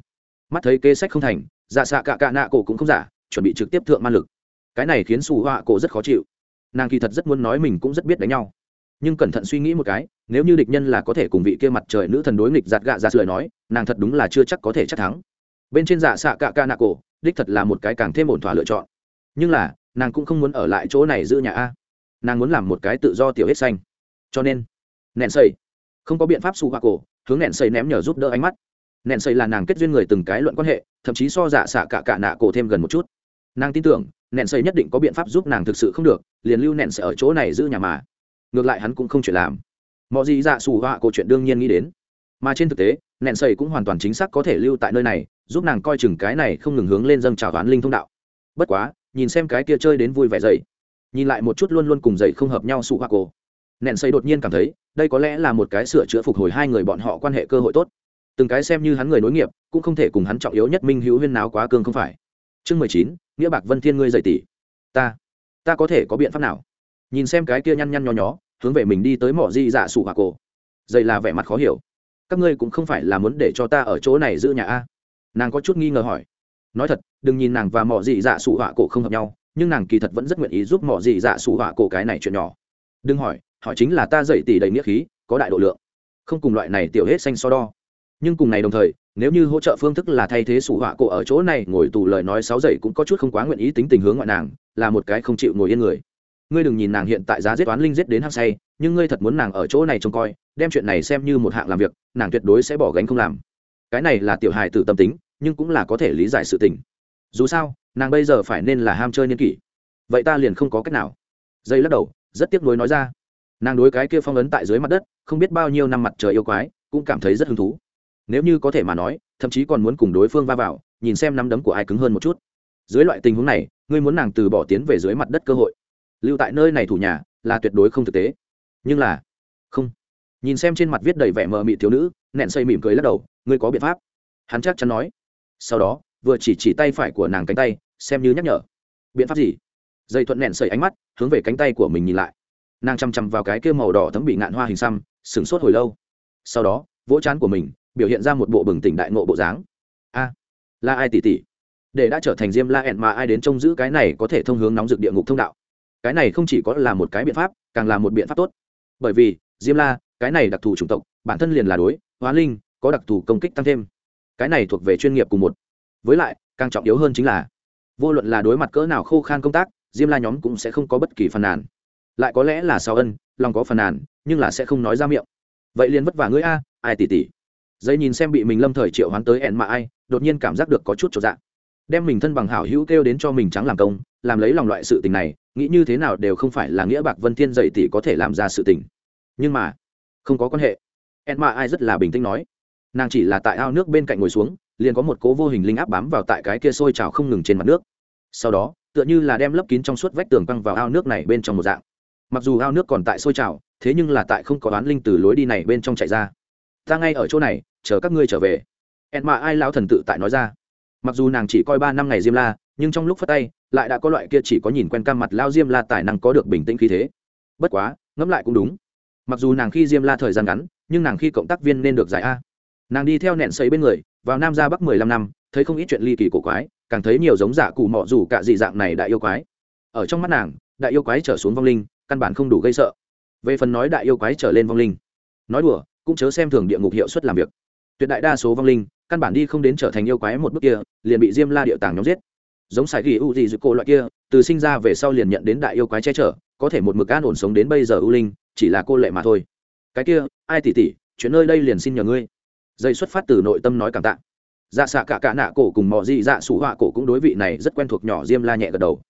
Mắt thấy kế sách không thành dạ xạ cạ cạ nạ cổ cũng không giả, chuẩn bị trực tiếp thượng man lực. Cái này khiến xù họa cổ rất khó chịu. Nàng kỳ thật rất muốn nói mình cũng rất biết đánh nhau. Nhưng cẩn thận suy nghĩ một cái, nếu như địch nhân là có thể cùng vị kia mặt trời nữ thần đối nghịch giạt gạ ra lời nói, nàng thật đúng là chưa chắc có thể chắc thắng. Bên trên dạ xạ cạ cạ nạ cổ, đích thật là một cái càng thêm ổn thỏa lựa chọn. Nhưng là nàng cũng không muốn ở lại chỗ này giữ nhà a. Nàng muốn làm một cái tự do tiểu hết xanh. Cho nên, nẹn xây không có biện pháp su hoa cổ, hướng nẹn xây ném nhờ giúp đỡ ánh mắt. Nẹn xây là nàng kết duyên người từng cái luận quan hệ, thậm chí so dạ xạ cả cả nạ cổ thêm gần một chút. Nàng tin tưởng, nẹn xây nhất định có biện pháp giúp nàng thực sự không được, liền lưu nẹn sẽ ở chỗ này giữ nhà mà. Ngược lại hắn cũng không chuyện làm. Mọi gì dạ xù hoa cổ chuyện đương nhiên nghĩ đến. Mà trên thực tế, nẹn xây cũng hoàn toàn chính xác có thể lưu tại nơi này, giúp nàng coi chừng cái này không ngừng hướng lên dâng trào toán linh thông đạo. Bất quá nhìn xem cái kia chơi đến vui vẻ dậy. Nhìn lại một chút luôn luôn cùng dậy không hợp nhau sụ hoa cổ. Nện xây đột nhiên cảm thấy, đây có lẽ là một cái sửa chữa phục hồi hai người bọn họ quan hệ cơ hội tốt. Từng cái xem như hắn người nối nghiệp, cũng không thể cùng hắn trọng yếu nhất minh hữu huyên náo quá cương không phải. Chương mười chín, nghĩa bạc vân thiên ngươi dậy tỷ. Ta ta có thể có biện pháp nào? Nhìn xem cái kia nhăn nhăn nho nhó, hướng về mình đi tới mỏ di dạ sụ hoa cổ. Dậy là vẻ mặt khó hiểu. Các ngươi cũng không phải là muốn để cho ta ở chỗ này giữ nhà a? Nàng có chút nghi ngờ hỏi nói thật, đừng nhìn nàng và mỏ dị dạ sủ họa cổ không hợp nhau, nhưng nàng kỳ thật vẫn rất nguyện ý giúp mỏ dị dạ sủ họa cổ cái này chuyện nhỏ. Đừng hỏi hỏi chính là ta dậy tỷ đầy nghĩa khí, có đại độ lượng. Không cùng loại này tiểu hết xanh so đo. Nhưng cùng này đồng thời, nếu như hỗ trợ phương thức là thay thế sủ họa cổ ở chỗ này, ngồi tù lời nói sáu dậy cũng có chút không quá nguyện ý tính tình hướng ngoại nàng, là một cái không chịu ngồi yên người. Ngươi đừng nhìn nàng hiện tại giá giết toán linh giết đến hăng say, nhưng ngươi thật muốn nàng ở chỗ này trông coi, đem chuyện này xem như một hạng làm việc, nàng tuyệt đối sẽ bỏ gánh không làm. Cái này là tiểu hài tử tâm tính nhưng cũng là có thể lý giải sự tình. Dù sao, nàng bây giờ phải nên là ham chơi niên kỷ. Vậy ta liền không có cách nào. Dây lắc đầu, rất tiếc nuối nói ra. Nàng đối cái kia phong ấn tại dưới mặt đất, không biết bao nhiêu năm mặt trời yêu quái, cũng cảm thấy rất hứng thú. Nếu như có thể mà nói, thậm chí còn muốn cùng đối phương va vào, nhìn xem nắm đấm của ai cứng hơn một chút. Dưới loại tình huống này, ngươi muốn nàng từ bỏ tiến về dưới mặt đất cơ hội. Lưu tại nơi này thủ nhà, là tuyệt đối không thực tế. Nhưng là, không. Nhìn xem trên mặt viết đầy vẻ mờ mị thiếu nữ, nẹn xây mỉm cười lắc đầu, ngươi có biện pháp. Hắn chắc chắn nói sau đó, vừa chỉ chỉ tay phải của nàng cánh tay, xem như nhắc nhở. Biện pháp gì? Dây thuận nện sẩy ánh mắt, hướng về cánh tay của mình nhìn lại. Nàng chằm chằm vào cái kêu màu đỏ thấm bị ngạn hoa hình xăm, sửng sốt hồi lâu. Sau đó, vỗ chán của mình, biểu hiện ra một bộ bừng tỉnh đại ngộ bộ dáng. A là ai tỉ tỉ. Để đã trở thành diêm la ẹn mà ai đến trông giữ cái này có thể thông hướng nóng rực địa ngục thông đạo. Cái này không chỉ có là một cái biện pháp, càng là một biện pháp tốt. Bởi vì, diêm la, cái này đặc thù chủng tộc, bản thân liền là đối, hóa linh, có đặc thù công kích tăng thêm cái này thuộc về chuyên nghiệp cùng một. Với lại, càng trọng yếu hơn chính là, vô luận là đối mặt cỡ nào khô khan công tác, diêm la nhóm cũng sẽ không có bất kỳ phàn nàn. Lại có lẽ là sao ân, lòng có phàn nàn, nhưng là sẽ không nói ra miệng. Vậy liền vất vả ngươi a, ai tỉ tỉ. Dây nhìn xem bị mình lâm thời triệu hoán tới ẹn mà ai, đột nhiên cảm giác được có chút trọn dạng đem mình thân bằng hảo hữu kêu đến cho mình trắng làm công, làm lấy lòng loại sự tình này, nghĩ như thế nào đều không phải là nghĩa bạc vân thiên dậy tỷ có thể làm ra sự tình. Nhưng mà, không có quan hệ. ẹn mà ai rất là bình tĩnh nói nàng chỉ là tại ao nước bên cạnh ngồi xuống, liền có một cố vô hình linh áp bám vào tại cái kia sôi trào không ngừng trên mặt nước. Sau đó, tựa như là đem lấp kín trong suốt vách tường băng vào ao nước này bên trong một dạng. Mặc dù ao nước còn tại sôi trào, thế nhưng là tại không có đoán linh từ lối đi này bên trong chạy ra. Ta ngay ở chỗ này, chờ các ngươi trở về. Ẹn mà ai lão thần tự tại nói ra. Mặc dù nàng chỉ coi ba năm ngày diêm la, nhưng trong lúc phát tay, lại đã có loại kia chỉ có nhìn quen cam mặt lao diêm la tài năng có được bình tĩnh khí thế. Bất quá, ngẫm lại cũng đúng. Mặc dù nàng khi diêm la thời gian ngắn, nhưng nàng khi cộng tác viên nên được giải a nàng đi theo nẹn sấy bên người, vào nam ra bắc mười lăm năm, thấy không ít chuyện ly kỳ cổ quái, càng thấy nhiều giống giả cụ mọ dù cả dị dạng này đại yêu quái. Ở trong mắt nàng, đại yêu quái trở xuống vong linh, căn bản không đủ gây sợ. Về phần nói đại yêu quái trở lên vong linh, nói đùa, cũng chớ xem thường địa ngục hiệu suất làm việc. Tuyệt đại đa số vong linh, căn bản đi không đến trở thành yêu quái một bước kia, liền bị diêm la địa tàng nhóm giết. Giống sải ghi u gì dự cô loại kia, từ sinh ra về sau liền nhận đến đại yêu quái che chở, có thể một mực an ổn sống đến bây giờ u linh, chỉ là cô lệ mà thôi. Cái kia, ai tỉ tỉ, chuyện nơi đây liền xin nhờ ngươi dây xuất phát từ nội tâm nói cảm tạ. Dạ xạ cả cả nạ cổ cùng mọi gì dạ sủ họa cổ cũng đối vị này rất quen thuộc nhỏ diêm la nhẹ gật đầu.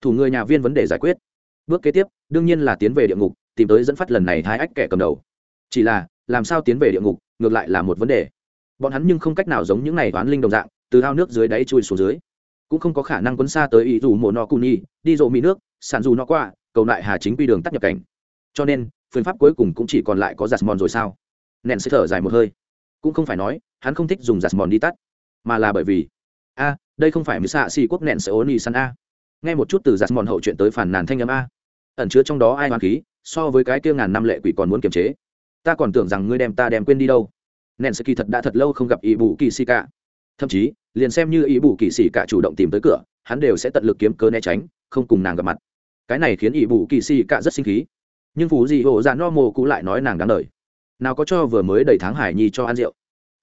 Thủ người nhà viên vấn đề giải quyết. Bước kế tiếp, đương nhiên là tiến về địa ngục, tìm tới dẫn phát lần này hai ách kẻ cầm đầu. Chỉ là, làm sao tiến về địa ngục, ngược lại là một vấn đề. Bọn hắn nhưng không cách nào giống những này toán linh đồng dạng, từ ao nước dưới đáy chui xuống dưới. Cũng không có khả năng quấn xa tới ý dù mùa no cuni đi rộ mỹ nước, sàn dù nó qua, cầu lại hà chính quy đường tắt nhập cảnh. Cho nên, phương pháp cuối cùng cũng chỉ còn lại có giặt mòn rồi sao? Nện sẽ thở dài một hơi cũng không phải nói, hắn không thích dùng giặt mòn đi tắt, mà là bởi vì, a, đây không phải mỹ xạ xì quốc nện sẽ ố nỉ săn a. Nghe một chút từ giặt mòn hậu chuyện tới phản nàn thanh âm a. Ẩn chứa trong đó ai hoàn khí, so với cái kia ngàn năm lệ quỷ còn muốn kiềm chế. Ta còn tưởng rằng ngươi đem ta đem quên đi đâu. Nện sẽ kỳ thật đã thật lâu không gặp ý bù kỳ xì cả thậm chí, liền xem như ý bù kỳ xì cả chủ động tìm tới cửa, hắn đều sẽ tận lực kiếm cớ né tránh, không cùng nàng gặp mặt. Cái này khiến ý bù kỳ xì cả rất sinh khí. Nhưng phú gì hộ dạ no mồ cũ lại nói nàng đáng lời nào có cho vừa mới đầy tháng hải nhi cho ăn rượu.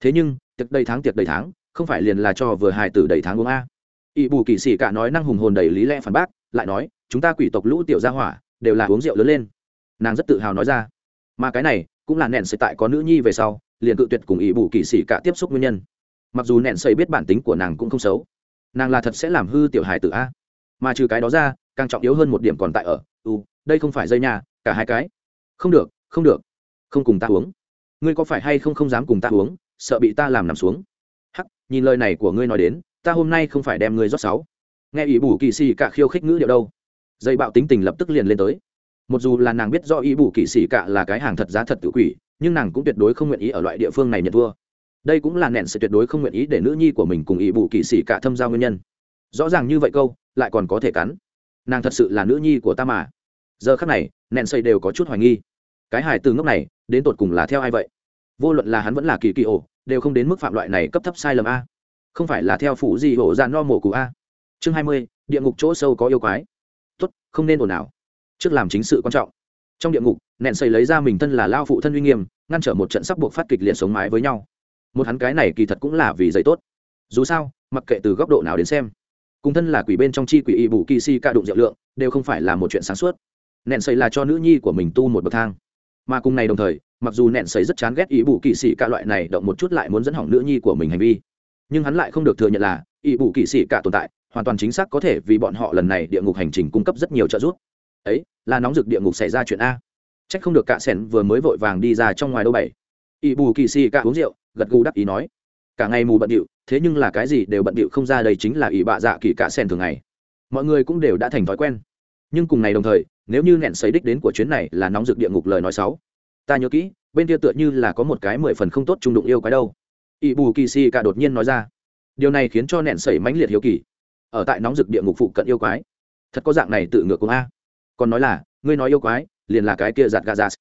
Thế nhưng, tiệc đầy tháng, tiệc đầy tháng, không phải liền là cho vừa hải tử đầy tháng uống a. Ỵ bù kỳ sĩ cả nói năng hùng hồn đầy lý lẽ phản bác, lại nói, chúng ta quỷ tộc lũ tiểu gia hỏa, đều là uống rượu lớn lên. Nàng rất tự hào nói ra. Mà cái này, cũng là nện sợi tại có nữ nhi về sau, liền cự tuyệt cùng ỵ bù kỳ sĩ cả tiếp xúc nguyên nhân. Mặc dù nện sợi biết bản tính của nàng cũng không xấu, nàng là thật sẽ làm hư tiểu hài tử a. Mà trừ cái đó ra, càng trọng yếu hơn một điểm còn tại ở u đây không phải dây nhà cả hai cái. Không được không được không cùng ta uống. Ngươi có phải hay không không dám cùng ta uống, sợ bị ta làm nằm xuống? Hắc, nhìn lời này của ngươi nói đến, ta hôm nay không phải đem ngươi rót sáu. Nghe ý bù kỳ xì cả khiêu khích ngữ điệu đâu. Dây bạo tính tình lập tức liền lên tới. Một dù là nàng biết do ý bù kỳ xì cả là cái hàng thật giá thật tự quỷ, nhưng nàng cũng tuyệt đối không nguyện ý ở loại địa phương này nhận thua. Đây cũng là nện sự tuyệt đối không nguyện ý để nữ nhi của mình cùng ý bù kỳ xì cả thâm giao nguyên nhân. Rõ ràng như vậy câu, lại còn có thể cắn. Nàng thật sự là nữ nhi của ta mà. Giờ khắc này nện xây đều có chút hoài nghi cái hài từ ngốc này, đến tột cùng là theo ai vậy? Vô luận là hắn vẫn là kỳ kỳ ổ, đều không đến mức phạm loại này cấp thấp sai lầm a. Không phải là theo phủ gì ổ ra no mổ cụ a. Chương hai mươi, địa ngục chỗ sâu có yêu quái. Tốt, không nên ồn ào. Trước làm chính sự quan trọng. Trong địa ngục, nện xây lấy ra mình thân là lao phụ thân uy nghiêm, ngăn trở một trận sắp buộc phát kịch liệt sống mái với nhau. Một hắn cái này kỳ thật cũng là vì giấy tốt. Dù sao, mặc kệ từ góc độ nào đến xem, cùng thân là quỷ bên trong chi quỷ y bù kỳ si ca đụng rượu lượng, đều không phải là một chuyện sáng suốt. Nện xây là cho nữ nhi của mình tu một bậc thang mà cùng này đồng thời, mặc dù nện sấy rất chán ghét ý bù kỳ sĩ cả loại này động một chút lại muốn dẫn hỏng nữ nhi của mình hành vi. Nhưng hắn lại không được thừa nhận là, ý bù kỳ sĩ cả tồn tại, hoàn toàn chính xác có thể vì bọn họ lần này địa ngục hành trình cung cấp rất nhiều trợ giúp. Ấy, là nóng rực địa ngục xảy ra chuyện a. Trách không được cả sẻn vừa mới vội vàng đi ra trong ngoài đâu bảy. Ý bù kỳ sĩ cả uống rượu, gật gù đắc ý nói, cả ngày mù bận điệu, thế nhưng là cái gì đều bận điệu không ra đây chính là ý bạ dạ kỳ cả sẻn thường ngày. Mọi người cũng đều đã thành thói quen. Nhưng cùng ngày đồng thời nếu như nẹn xấy đích đến của chuyến này là nóng rực địa ngục lời nói sáu. Ta nhớ kỹ, bên kia tựa như là có một cái mười phần không tốt trung đụng yêu cái đâu. Ỵ bù kỳ si cả đột nhiên nói ra. Điều này khiến cho nện sẩy mãnh liệt hiếu kỳ. Ở tại nóng rực địa ngục phụ cận yêu quái. Thật có dạng này tự ngược cùng a. Còn nói là, ngươi nói yêu quái, liền là cái kia giặt gà giạt.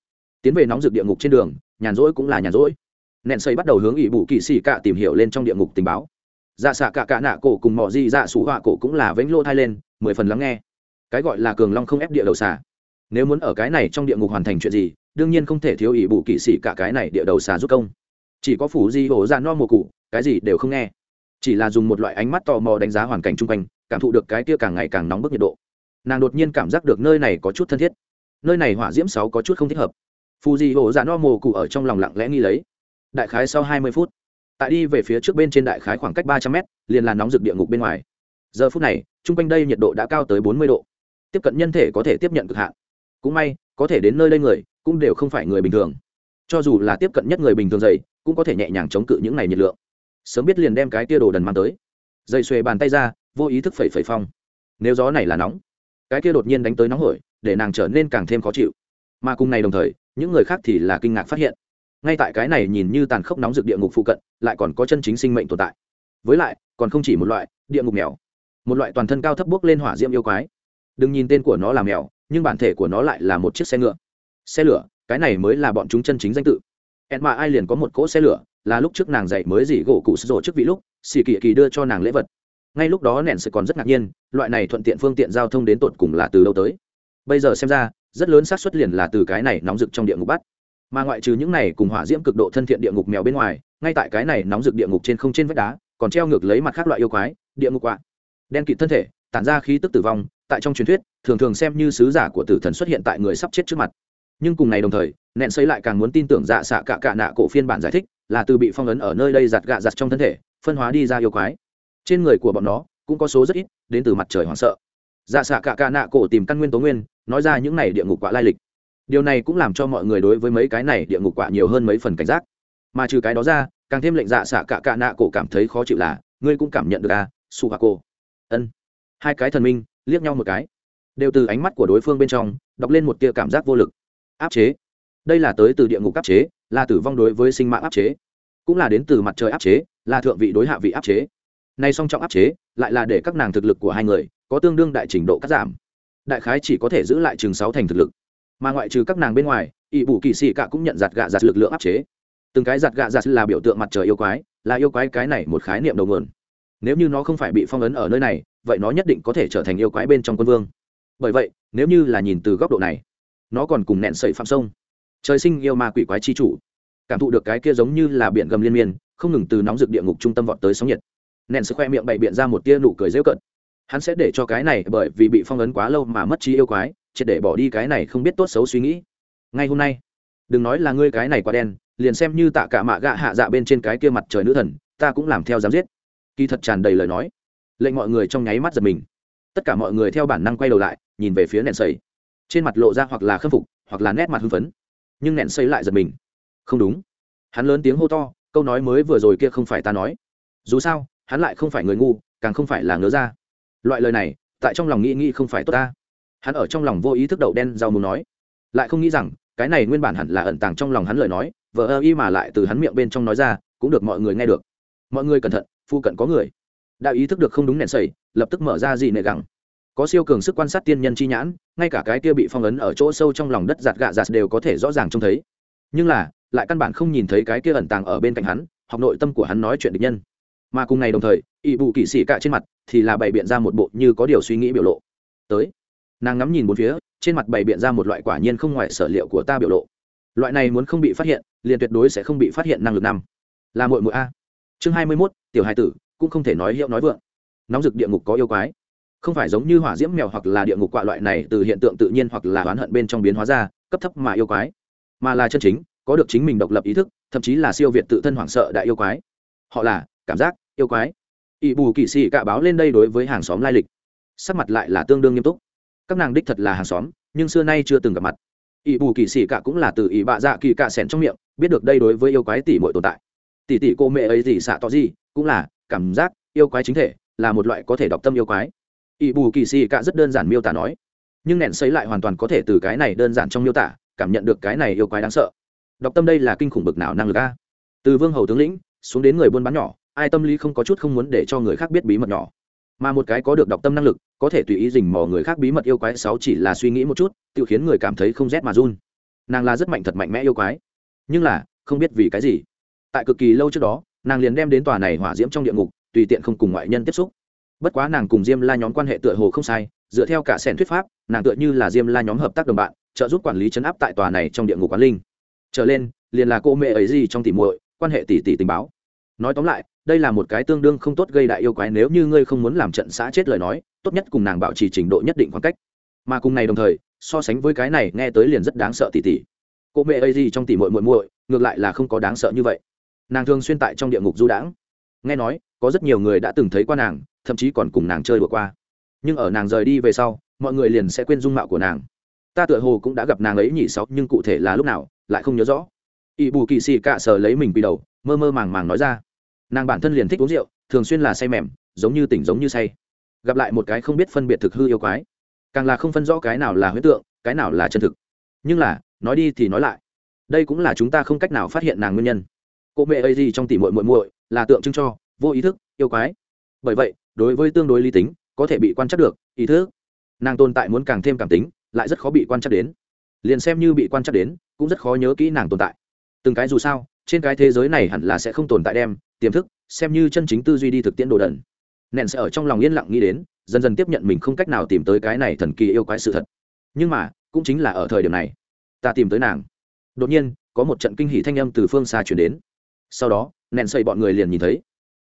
Tiến về nóng rực địa ngục trên đường, nhàn rỗi cũng là nhàn rỗi. Nện sẩy bắt đầu hướng ỵ bù kỳ si cả tìm hiểu lên trong địa ngục tình báo. Dạ xạ cả cả nạ cổ cùng mò di dạ sủ họa cổ cũng là vĩnh lô thai lên, mười phần lắng nghe cái gọi là cường long không ép địa đầu xà. Nếu muốn ở cái này trong địa ngục hoàn thành chuyện gì, đương nhiên không thể thiếu ỷ bù kỵ sĩ cả cái này địa đầu xà giúp công. Chỉ có phủ di hổ ra no mùa cụ, cái gì đều không nghe. Chỉ là dùng một loại ánh mắt tò mò đánh giá hoàn cảnh chung quanh, cảm thụ được cái kia càng ngày càng nóng bức nhiệt độ. Nàng đột nhiên cảm giác được nơi này có chút thân thiết. Nơi này hỏa diễm sáu có chút không thích hợp. Phù di hổ dạ no mồ cụ ở trong lòng lặng lẽ nghi lấy. Đại khái sau hai mươi phút, tại đi về phía trước bên trên đại khái khoảng cách ba trăm mét, liền là nóng rực địa ngục bên ngoài. Giờ phút này, chung quanh đây nhiệt độ đã cao tới bốn mươi độ tiếp cận nhân thể có thể tiếp nhận cực hạn. Cũng may, có thể đến nơi đây người cũng đều không phải người bình thường. Cho dù là tiếp cận nhất người bình thường dày cũng có thể nhẹ nhàng chống cự những này nhiệt lượng. Sớm biết liền đem cái tia đồ đần mang tới. Dây xuề bàn tay ra, vô ý thức phẩy phẩy phong. Nếu gió này là nóng, cái kia đột nhiên đánh tới nóng hổi, để nàng trở nên càng thêm khó chịu. Mà cùng này đồng thời, những người khác thì là kinh ngạc phát hiện. Ngay tại cái này nhìn như tàn khốc nóng rực địa ngục phụ cận, lại còn có chân chính sinh mệnh tồn tại. Với lại, còn không chỉ một loại, địa ngục mèo một loại toàn thân cao thấp bước lên hỏa diễm yêu quái đừng nhìn tên của nó là mèo, nhưng bản thể của nó lại là một chiếc xe ngựa. Xe lửa, cái này mới là bọn chúng chân chính danh tự. Ẹn mà ai liền có một cỗ xe lửa, là lúc trước nàng dạy mới dỉ gỗ cụ sổ trước vị lúc xì kỳ kỳ đưa cho nàng lễ vật. Ngay lúc đó nện sẽ còn rất ngạc nhiên, loại này thuận tiện phương tiện giao thông đến tột cùng là từ đâu tới. Bây giờ xem ra, rất lớn xác suất liền là từ cái này nóng rực trong địa ngục bắt. Mà ngoại trừ những này cùng hỏa diễm cực độ thân thiện địa ngục mèo bên ngoài, ngay tại cái này nóng rực địa ngục trên không trên vách đá, còn treo ngược lấy mặt khác loại yêu quái, địa ngục quạ. Đen kịt thân thể, tản ra khí tức tử vong tại trong truyền thuyết, thường thường xem như sứ giả của tử thần xuất hiện tại người sắp chết trước mặt. Nhưng cùng ngày đồng thời, nện xây lại càng muốn tin tưởng dạ xạ cả cả nạ cổ phiên bản giải thích, là từ bị phong ấn ở nơi đây giặt gạ giặt trong thân thể, phân hóa đi ra yêu quái. Trên người của bọn nó, cũng có số rất ít, đến từ mặt trời hoảng sợ. Dạ xạ cả cả nạ cổ tìm căn nguyên tố nguyên, nói ra những này địa ngục quạ lai lịch. Điều này cũng làm cho mọi người đối với mấy cái này địa ngục quạ nhiều hơn mấy phần cảnh giác. Mà trừ cái đó ra, càng thêm lệnh dạ xạ cả cả nạ cổ cảm thấy khó chịu là, ngươi cũng cảm nhận được à su hạ cô ân. Hai cái thần minh liếc nhau một cái. Đều từ ánh mắt của đối phương bên trong, đọc lên một tia cảm giác vô lực. Áp chế. Đây là tới từ địa ngục áp chế, là tử vong đối với sinh mạng áp chế. Cũng là đến từ mặt trời áp chế, là thượng vị đối hạ vị áp chế. Nay song trọng áp chế, lại là để các nàng thực lực của hai người, có tương đương đại trình độ cắt giảm. Đại khái chỉ có thể giữ lại chừng sáu thành thực lực. Mà ngoại trừ các nàng bên ngoài ỵ bù kỳ sĩ cả cũng nhận giặt gạ giặt lực lượng áp chế. Từng cái giặt gạ giặt là biểu tượng mặt trời yêu quái, là yêu quái cái này một khái niệm đầu nguồn. Nếu như nó không phải bị phong ấn ở nơi này vậy nó nhất định có thể trở thành yêu quái bên trong quân vương. Bởi vậy, nếu như là nhìn từ góc độ này, nó còn cùng nẹn sậy phạm sông. Trời sinh yêu ma quỷ quái chi chủ. Cảm thụ được cái kia giống như là biển gầm liên miên, không ngừng từ nóng rực địa ngục trung tâm vọt tới sóng nhiệt. Nẹn sẽ khoe miệng bày biện ra một tia nụ cười dễu cận hắn sẽ để cho cái này bởi vì bị phong ấn quá lâu mà mất trí yêu quái, triệt để bỏ đi cái này không biết tốt xấu suy nghĩ. Ngay hôm nay, đừng nói là ngươi cái này quá đen, liền xem như tạ cả mạ gạ hạ dạ bên trên cái kia mặt trời nữ thần, ta cũng làm theo dám giết. Kỳ thật tràn đầy lời nói lệnh mọi người trong nháy mắt giật mình. Tất cả mọi người theo bản năng quay đầu lại, nhìn về phía nẹn xây trên mặt lộ ra hoặc là khâm phục, hoặc là nét mặt hưng phấn. Nhưng nẹn xây lại giật mình. Không đúng. Hắn lớn tiếng hô to, câu nói mới vừa rồi kia không phải ta nói. Dù sao, hắn lại không phải người ngu, càng không phải là ngớ ra. Loại lời này, tại trong lòng nghĩ nghĩ không phải tốt ta. Hắn ở trong lòng vô ý thức đậu đen rau muốn nói. Lại không nghĩ rằng, cái này nguyên bản hẳn là ẩn tàng trong lòng hắn lời nói, vờ ơ y mà lại từ hắn miệng bên trong nói ra, cũng được mọi người nghe được. Mọi người cẩn thận, phu cận có người đã ý thức được không đúng nền sẩy, lập tức mở ra gì nệ gẳng. Có siêu cường sức quan sát tiên nhân chi nhãn ngay cả cái kia bị phong ấn ở chỗ sâu trong lòng đất giạt gạ giạt đều có thể rõ ràng trông thấy. Nhưng là lại căn bản không nhìn thấy cái kia ẩn tàng ở bên cạnh hắn học nội tâm của hắn nói chuyện địch nhân. Mà cùng ngày đồng thời ỵ bù kỵ sĩ cạ trên mặt thì là bày biện ra một bộ như có điều suy nghĩ biểu lộ. Tới nàng ngắm nhìn bốn phía trên mặt bày biện ra một loại quả nhiên không ngoài sở liệu của ta biểu lộ. Loại này muốn không bị phát hiện liền tuyệt đối sẽ không bị phát hiện năng lực năm. Là mội mội a. Chương hai mươi mốt tiểu hai tử cũng không thể nói hiệu nói vượng. Nóng rực địa ngục có yêu quái. Không phải giống như hỏa diễm mèo hoặc là địa ngục quạ loại này từ hiện tượng tự nhiên hoặc là oán hận bên trong biến hóa ra, cấp thấp mà yêu quái. Mà là chân chính, có được chính mình độc lập ý thức, thậm chí là siêu việt tự thân hoảng sợ đại yêu quái. Họ là cảm giác yêu quái. Ỵ bù kỵ sĩ cạ báo lên đây đối với hàng xóm lai lịch. Sắc mặt lại là tương đương nghiêm túc. Các nàng đích thật là hàng xóm, nhưng xưa nay chưa từng gặp mặt. Ỵ bù kỵ sĩ cạ cũng là từ ỵ bạ dạ kỳ cạ sẻn trong miệng, biết được đây đối với yêu quái tỷ mọi tồn tại. Tỷ tỷ cô mẹ ấy gì xạ to gì, cũng là cảm giác yêu quái chính thể là một loại có thể đọc tâm yêu quái. Ỵ bù kỳ xì cạ rất đơn giản miêu tả nói, nhưng nẹn xấy lại hoàn toàn có thể từ cái này đơn giản trong miêu tả cảm nhận được cái này yêu quái đáng sợ. Đọc tâm đây là kinh khủng bực nào năng lực a? Từ vương hầu tướng lĩnh xuống đến người buôn bán nhỏ, ai tâm lý không có chút không muốn để cho người khác biết bí mật nhỏ. Mà một cái có được đọc tâm năng lực, có thể tùy ý dình mò người khác bí mật yêu quái sáu chỉ là suy nghĩ một chút, tự khiến người cảm thấy không rét mà run. Nàng là rất mạnh thật mạnh mẽ yêu quái, nhưng là không biết vì cái gì. Tại cực kỳ lâu trước đó nàng liền đem đến tòa này hỏa diễm trong địa ngục, tùy tiện không cùng ngoại nhân tiếp xúc. Bất quá nàng cùng diêm la nhóm quan hệ tựa hồ không sai, dựa theo cả sẻn thuyết pháp, nàng tựa như là diêm la nhóm hợp tác đồng bạn, trợ giúp quản lý chấn áp tại tòa này trong địa ngục quán linh. Trở lên, liền là cô mẹ ấy gì trong tỉ muội, quan hệ tỷ tỷ tình báo. Nói tóm lại, đây là một cái tương đương không tốt gây đại yêu quái nếu như ngươi không muốn làm trận xã chết lời nói, tốt nhất cùng nàng bảo trì trình độ nhất định khoảng cách. Mà cùng này đồng thời, so sánh với cái này nghe tới liền rất đáng sợ tỷ tỷ cô mẹ ấy gì trong tỉ muội muội muội, ngược lại là không có đáng sợ như vậy nàng thường xuyên tại trong địa ngục du đãng. Nghe nói, có rất nhiều người đã từng thấy qua nàng, thậm chí còn cùng nàng chơi vừa qua. Nhưng ở nàng rời đi về sau, mọi người liền sẽ quên dung mạo của nàng. Ta tựa hồ cũng đã gặp nàng ấy nhỉ sáu, nhưng cụ thể là lúc nào, lại không nhớ rõ. Ỵ bù kỵ xì cạ sờ lấy mình quỳ đầu, mơ mơ màng màng nói ra. Nàng bản thân liền thích uống rượu, thường xuyên là say mềm, giống như tỉnh giống như say. Gặp lại một cái không biết phân biệt thực hư yêu quái. Càng là không phân rõ cái nào là huyết tượng, cái nào là chân thực. Nhưng là, nói đi thì nói lại. Đây cũng là chúng ta không cách nào phát hiện nàng nguyên nhân cô mẹ ấy gì trong tỉ muội muội muội, là tượng trưng cho, vô ý thức, yêu quái. Bởi vậy, đối với tương đối lý tính, có thể bị quan trắc được, ý thức. Nàng tồn tại muốn càng thêm cảm tính, lại rất khó bị quan trắc đến. Liền xem như bị quan trắc đến, cũng rất khó nhớ kỹ nàng tồn tại. Từng cái dù sao, trên cái thế giới này hẳn là sẽ không tồn tại đem, tiềm thức, xem như chân chính tư duy đi thực tiễn đồ đần. Nện sẽ ở trong lòng yên lặng nghĩ đến, dần dần tiếp nhận mình không cách nào tìm tới cái này thần kỳ yêu quái sự thật. Nhưng mà, cũng chính là ở thời điểm này, ta tìm tới nàng. Đột nhiên, có một trận kinh hỷ thanh âm từ phương xa chuyển đến sau đó nện xây bọn người liền nhìn thấy.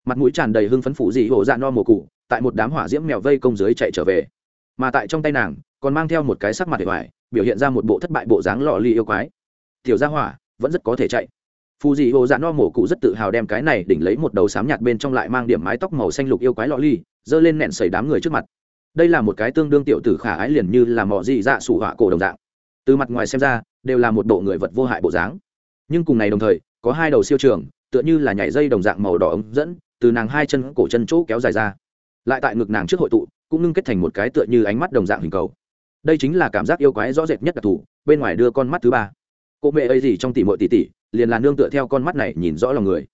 Mặt mũi tràn đầy hưng phấn phụ dị hộ dạ no mồ cụ tại một đám hỏa diễm mèo vây công dưới chạy trở về. Mà tại trong tay nàng, còn mang theo một cái sắc mặt để hoài, biểu hiện ra một bộ thất bại bộ dáng lọ ly yêu quái. Tiểu gia hỏa, vẫn rất có thể chạy. Phù dị hồ dạ no mổ cụ rất tự hào đem cái này đỉnh lấy một đầu sám nhạt bên trong lại mang điểm mái tóc màu xanh lục yêu quái lọ ly giơ lên nẹn sẩy đám người trước mặt. Đây là một cái tương đương tiểu tử khả ái liền như là mỏ dị dạ sủ họa cổ đồng dạng. Từ mặt ngoài xem ra, đều là một bộ người vật vô hại bộ dáng. Nhưng cùng này đồng thời có hai đầu siêu trường, tựa như là nhảy dây đồng dạng màu đỏ ống dẫn, từ nàng hai chân cổ chân chỗ kéo dài ra. Lại tại ngực nàng trước hội tụ, cũng ngưng kết thành một cái tựa như ánh mắt đồng dạng hình cầu. Đây chính là cảm giác yêu quái rõ rệt nhất đặc thù, bên ngoài đưa con mắt thứ ba. Cô mẹ ấy gì trong tỉ mội tỉ tỉ, liền là nương tựa theo con mắt này nhìn rõ lòng người.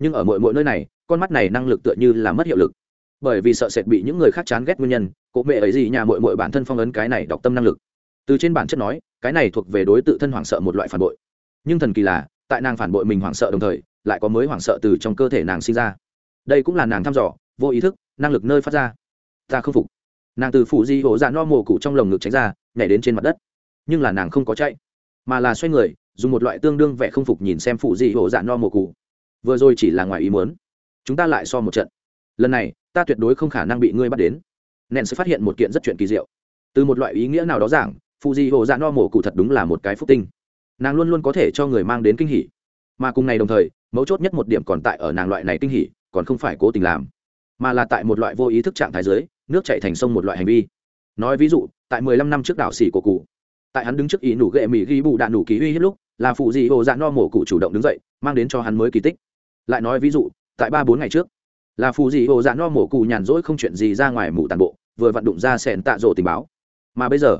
Nhưng ở mọi mọi nơi này, con mắt này năng lực tựa như là mất hiệu lực. Bởi vì sợ sệt bị những người khác chán ghét nguyên nhân, cô mẹ ấy gì nhà mội mội bản thân phong ấn cái này đọc tâm năng lực. Từ trên bản chất nói, cái này thuộc về đối tự thân hoảng sợ một loại phản bội. Nhưng thần kỳ là tại nàng phản bội mình hoảng sợ đồng thời, lại có mới hoảng sợ từ trong cơ thể nàng sinh ra. Đây cũng là nàng thăm dò, vô ý thức, năng lực nơi phát ra. Ta không phục. Nàng từ phủ di hổ dạ no mồ cụ trong lồng ngực tránh ra, nhảy đến trên mặt đất. Nhưng là nàng không có chạy, mà là xoay người, dùng một loại tương đương vẻ không phục nhìn xem phủ di hổ dạ no mồ cụ. Vừa rồi chỉ là ngoài ý muốn. Chúng ta lại so một trận. Lần này, ta tuyệt đối không khả năng bị ngươi bắt đến. Nện sẽ phát hiện một kiện rất chuyện kỳ diệu. Từ một loại ý nghĩa nào đó giảng phụ di hồ dạ no mổ cụ thật đúng là một cái phúc tinh nàng luôn luôn có thể cho người mang đến kinh hỉ. Mà cùng ngày đồng thời mấu chốt nhất một điểm còn tại ở nàng loại này kinh hỉ còn không phải cố tình làm mà là tại một loại vô ý thức trạng thái dưới, nước chạy thành sông một loại hành vi. Nói ví dụ tại mười lăm năm trước đảo xỉ của cụ tại hắn đứng trước ý nủ ghệ mỹ ghi bù đạn nủ ký uy hết lúc là phụ dị hồ dạ no mổ cụ chủ động đứng dậy mang đến cho hắn mới kỳ tích. Lại nói ví dụ tại ba bốn ngày trước là phụ dị hồ dạ no mổ cụ nhàn rỗi không chuyện gì ra ngoài mù tàn bộ vừa vặn đụng ra sẹn tạ rộ tình báo. Mà bây giờ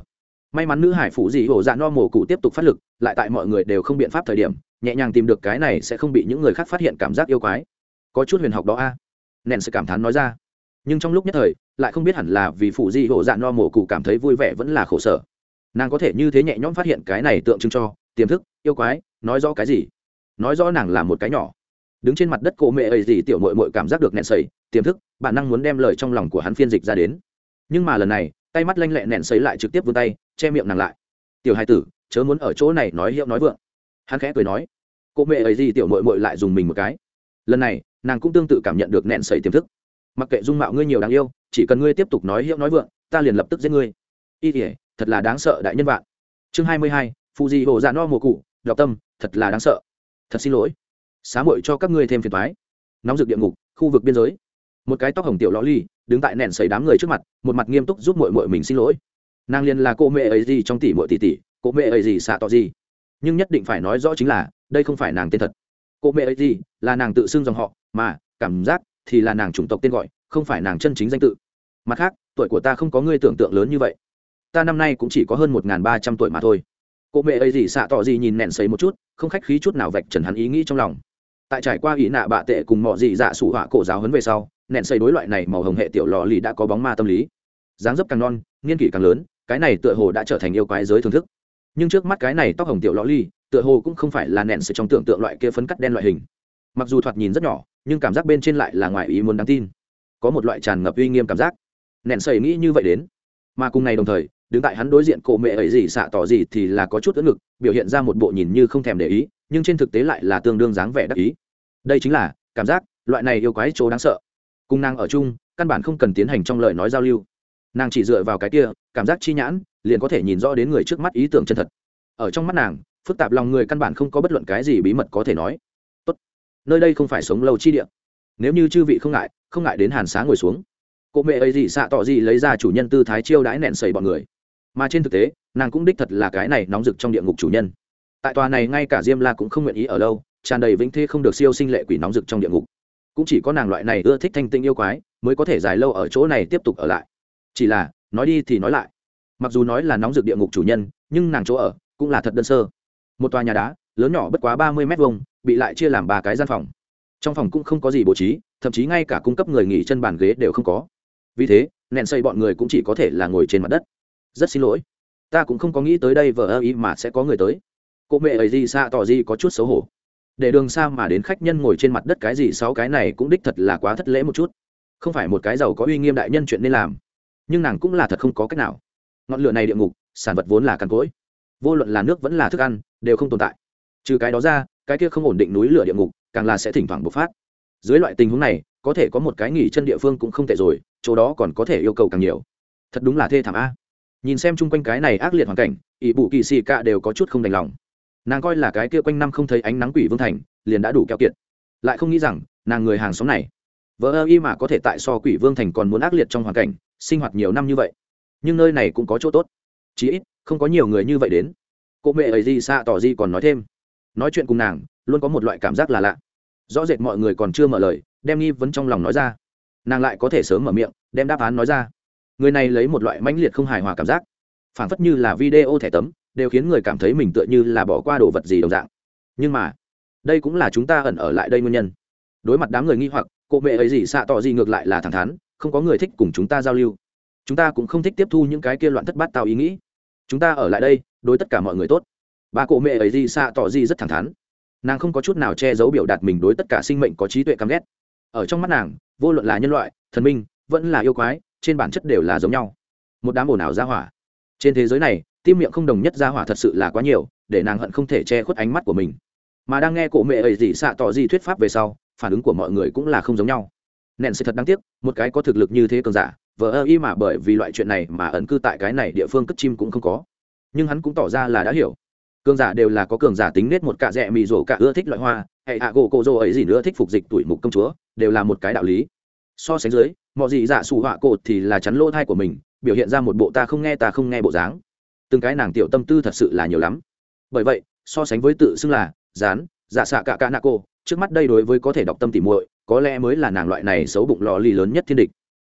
may mắn nữ hải phụ dị ổ dạ no mổ cụ tiếp tục phát lực, lại tại mọi người đều không biện pháp thời điểm, nhẹ nhàng tìm được cái này sẽ không bị những người khác phát hiện cảm giác yêu quái. Có chút huyền học đó a. À? nèn sự cảm thán nói ra. Nhưng trong lúc nhất thời, lại không biết hẳn là vì phụ di hộ dạ no mổ cụ cảm thấy vui vẻ vẫn là khổ sở. Nàng có thể như thế nhẹ nhõm phát hiện cái này tượng trưng cho, tiềm thức, yêu quái, nói rõ cái gì? Nói rõ nàng là một cái nhỏ. Đứng trên mặt đất cổ mẹ ấy gì tiểu mội mội cảm giác được nẹn sầy tiềm thức, bản năng muốn đem lời trong lòng của hắn phiên dịch ra đến. Nhưng mà lần này tay mắt lanh lẹ nện sấy lại trực tiếp vươn tay, che miệng nàng lại. Tiểu hai tử, chớ muốn ở chỗ này nói hiệu nói vượng. Hắn khẽ cười nói. Cô mẹ ấy gì tiểu mội mội lại dùng mình một cái. Lần này, nàng cũng tương tự cảm nhận được nện sầy tiềm thức. Mặc kệ dung mạo ngươi nhiều đáng yêu, chỉ cần ngươi tiếp tục nói hiệu nói vượng, ta liền lập tức giết ngươi. Y thể thật là đáng sợ đại nhân vạn. Chương hai mươi hai phụ di hồ dạ no mùa cụ, đọc tâm, thật là đáng sợ. Thật xin lỗi. Xá muội cho các ngươi thêm phiền thoái nóng rực địa ngục, khu vực biên giới. Một cái tóc hồng tiểu ló ly đứng tại nền sầy đám người trước mặt, một mặt nghiêm túc giúp muội muội mình xin lỗi. Nàng liền là cô mẹ ấy gì trong tỷ muội tỷ tỷ, cô mẹ ấy gì xạ tỏ gì. Nhưng nhất định phải nói rõ chính là, đây không phải nàng tên thật. Cô mẹ ấy gì là nàng tự xưng dòng họ, mà cảm giác thì là nàng chủng tộc tên gọi, không phải nàng chân chính danh tự. Mặt khác, tuổi của ta không có ngươi tưởng tượng lớn như vậy. Ta năm nay cũng chỉ có hơn một n g h n ba trăm tuổi mà thôi. Cô mẹ ấy gì xạ tỏ gì nhìn nẹn xấy một chút, không khách khí chút nào vạch trần hắn ý nghĩ trong lòng. Tại trải qua ý nạ bạ tệ cùng mọi dị dạ sủ họa cổ giáo hấn về sau nẹn xây đối loại này màu hồng hệ tiểu lò lì đã có bóng ma tâm lý. Dáng dấp càng non, nghiên kỷ càng lớn, cái này tựa hồ đã trở thành yêu quái giới thưởng thức. Nhưng trước mắt cái này tóc hồng tiểu lò lì, tựa hồ cũng không phải là nẹn sự trong tưởng tượng loại kia phấn cắt đen loại hình. Mặc dù thoạt nhìn rất nhỏ, nhưng cảm giác bên trên lại là ngoài ý muốn đáng tin. Có một loại tràn ngập uy nghiêm cảm giác. Nẹn sầy nghĩ như vậy đến. Mà cùng ngày đồng thời, đứng tại hắn đối diện cổ mẹ ấy gì xạ tỏ gì thì là có chút ưỡn ngực, biểu hiện ra một bộ nhìn như không thèm để ý, nhưng trên thực tế lại là tương đương dáng vẻ đắc ý. Đây chính là, cảm giác, loại này yêu quái chỗ đáng sợ cùng nàng ở chung, căn bản không cần tiến hành trong lời nói giao lưu. Nàng chỉ dựa vào cái kia, cảm giác chi nhãn, liền có thể nhìn rõ đến người trước mắt ý tưởng chân thật. Ở trong mắt nàng, phức tạp lòng người căn bản không có bất luận cái gì bí mật có thể nói. Tốt. nơi đây không phải sống lâu chi địa. Nếu như chư vị không ngại không ngại đến hàn xá ngồi xuống. Cụ mẹ ấy gì xạ tỏ gì lấy ra chủ nhân tư thái chiêu đãi nẹn sầy bọn người. Mà trên thực tế, nàng cũng đích thật là cái này nóng rực trong địa ngục chủ nhân. Tại tòa này ngay cả diêm la cũng không nguyện ý ở lâu, tràn đầy vĩnh thế không được siêu sinh lệ quỷ nóng rực trong địa ngục cũng chỉ có nàng loại này ưa thích thanh tinh yêu quái mới có thể dài lâu ở chỗ này tiếp tục ở lại. Chỉ là, nói đi thì nói lại. Mặc dù nói là nóng rực địa ngục chủ nhân, nhưng nàng chỗ ở cũng là thật đơn sơ. Một tòa nhà đá, lớn nhỏ bất quá ba mươi m hai bị lại chia làm ba cái gian phòng. Trong phòng cũng không có gì bố trí, thậm chí ngay cả cung cấp người nghỉ chân bàn ghế đều không có. Vì thế nện xây bọn người cũng chỉ có thể là ngồi trên mặt đất. Rất xin lỗi. Ta cũng không có nghĩ tới đây vờ ơ ý mà sẽ có người tới. Cô mẹ ấy gì xa tỏ gì có chút xấu hổ để đường xa mà đến khách nhân ngồi trên mặt đất cái gì sáu cái này cũng đích thật là quá thất lễ một chút. Không phải một cái giàu có uy nghiêm đại nhân chuyện nên làm. Nhưng nàng cũng là thật không có cách nào. Ngọn lửa này địa ngục, sản vật vốn là cằn cỗi. Vô luận là nước vẫn là thức ăn, đều không tồn tại. Trừ cái đó ra, cái kia không ổn định núi lửa địa ngục, càng là sẽ thỉnh thoảng bộc phát. Dưới loại tình huống này, có thể có một cái nghỉ chân địa phương cũng không tệ rồi, chỗ đó còn có thể yêu cầu càng nhiều. Thật đúng là thê thảm a. Nhìn xem chung quanh cái này ác liệt hoàn cảnh, ỷ bụ kỳ xì cạ đều có chút không đành lòng nàng coi là cái kia quanh năm không thấy ánh nắng quỷ vương thành, liền đã đủ keo kiệt. Lại không nghĩ rằng, nàng người hàng xóm này, vợ ơ y mà có thể tại so quỷ vương thành còn muốn ác liệt trong hoàn cảnh, sinh hoạt nhiều năm như vậy. Nhưng nơi này cũng có chỗ tốt. Chí ít, không có nhiều người như vậy đến. Cô mẹ ấy gì xa tỏ gì còn nói thêm. Nói chuyện cùng nàng, luôn có một loại cảm giác là lạ. Rõ rệt mọi người còn chưa mở lời, đem nghi vấn trong lòng nói ra. Nàng lại có thể sớm mở miệng, đem đáp án nói ra. Người này lấy một loại mãnh liệt không hài hòa cảm giác. Phảng phất như là video thẻ tấm đều khiến người cảm thấy mình tựa như là bỏ qua đồ vật gì đồng dạng. Nhưng mà, đây cũng là chúng ta ẩn ở lại đây nguyên nhân. Đối mặt đám người nghi hoặc cụ mẹ ấy gì xạ tỏ gì ngược lại là thẳng thắn, không có người thích cùng chúng ta giao lưu. Chúng ta cũng không thích tiếp thu những cái kia loạn thất bát tạo ý nghĩ. Chúng ta ở lại đây, đối tất cả mọi người tốt. Bà cụ mẹ ấy gì xạ tỏ gì rất thẳng thắn. Nàng không có chút nào che giấu biểu đạt mình đối tất cả sinh mệnh có trí tuệ căm ghét. Ở trong mắt nàng, vô luận là nhân loại, thần minh, vẫn là yêu quái, trên bản chất đều là giống nhau. Một đám ồn ào ra hỏa. Trên thế giới này tim miệng không đồng nhất ra hỏa thật sự là quá nhiều, để nàng hận không thể che khuất ánh mắt của mình. Mà đang nghe cổ mẹ ấy dị xạ tỏ gì thuyết pháp về sau, phản ứng của mọi người cũng là không giống nhau. Nện sẽ thật đáng tiếc, một cái có thực lực như thế cường giả vợ ơ y mà bởi vì loại chuyện này mà ẩn cư tại cái này địa phương cất chim cũng không có. Nhưng hắn cũng tỏ ra là đã hiểu. Cường giả đều là có cường giả tính nết một cạ rẽ mì rổ cả ưa thích loại hoa, hệ hạ gỗ cổ rỗ ấy gì nữa thích phục dịch tuổi mục công chúa, đều là một cái đạo lý. So sánh dưới, mọi gì giả sụ họa cột thì là chắn lỗ thai của mình, biểu hiện ra một bộ ta không nghe ta không nghe bộ dáng từng cái nàng tiểu tâm tư thật sự là nhiều lắm. Bởi vậy, so sánh với tự xưng là dán dạ xạ cả cả nạ cô, trước mắt đây đối với có thể đọc tâm tỉ muội, có lẽ mới là nàng loại này xấu bụng lò lì lớn nhất thiên địch.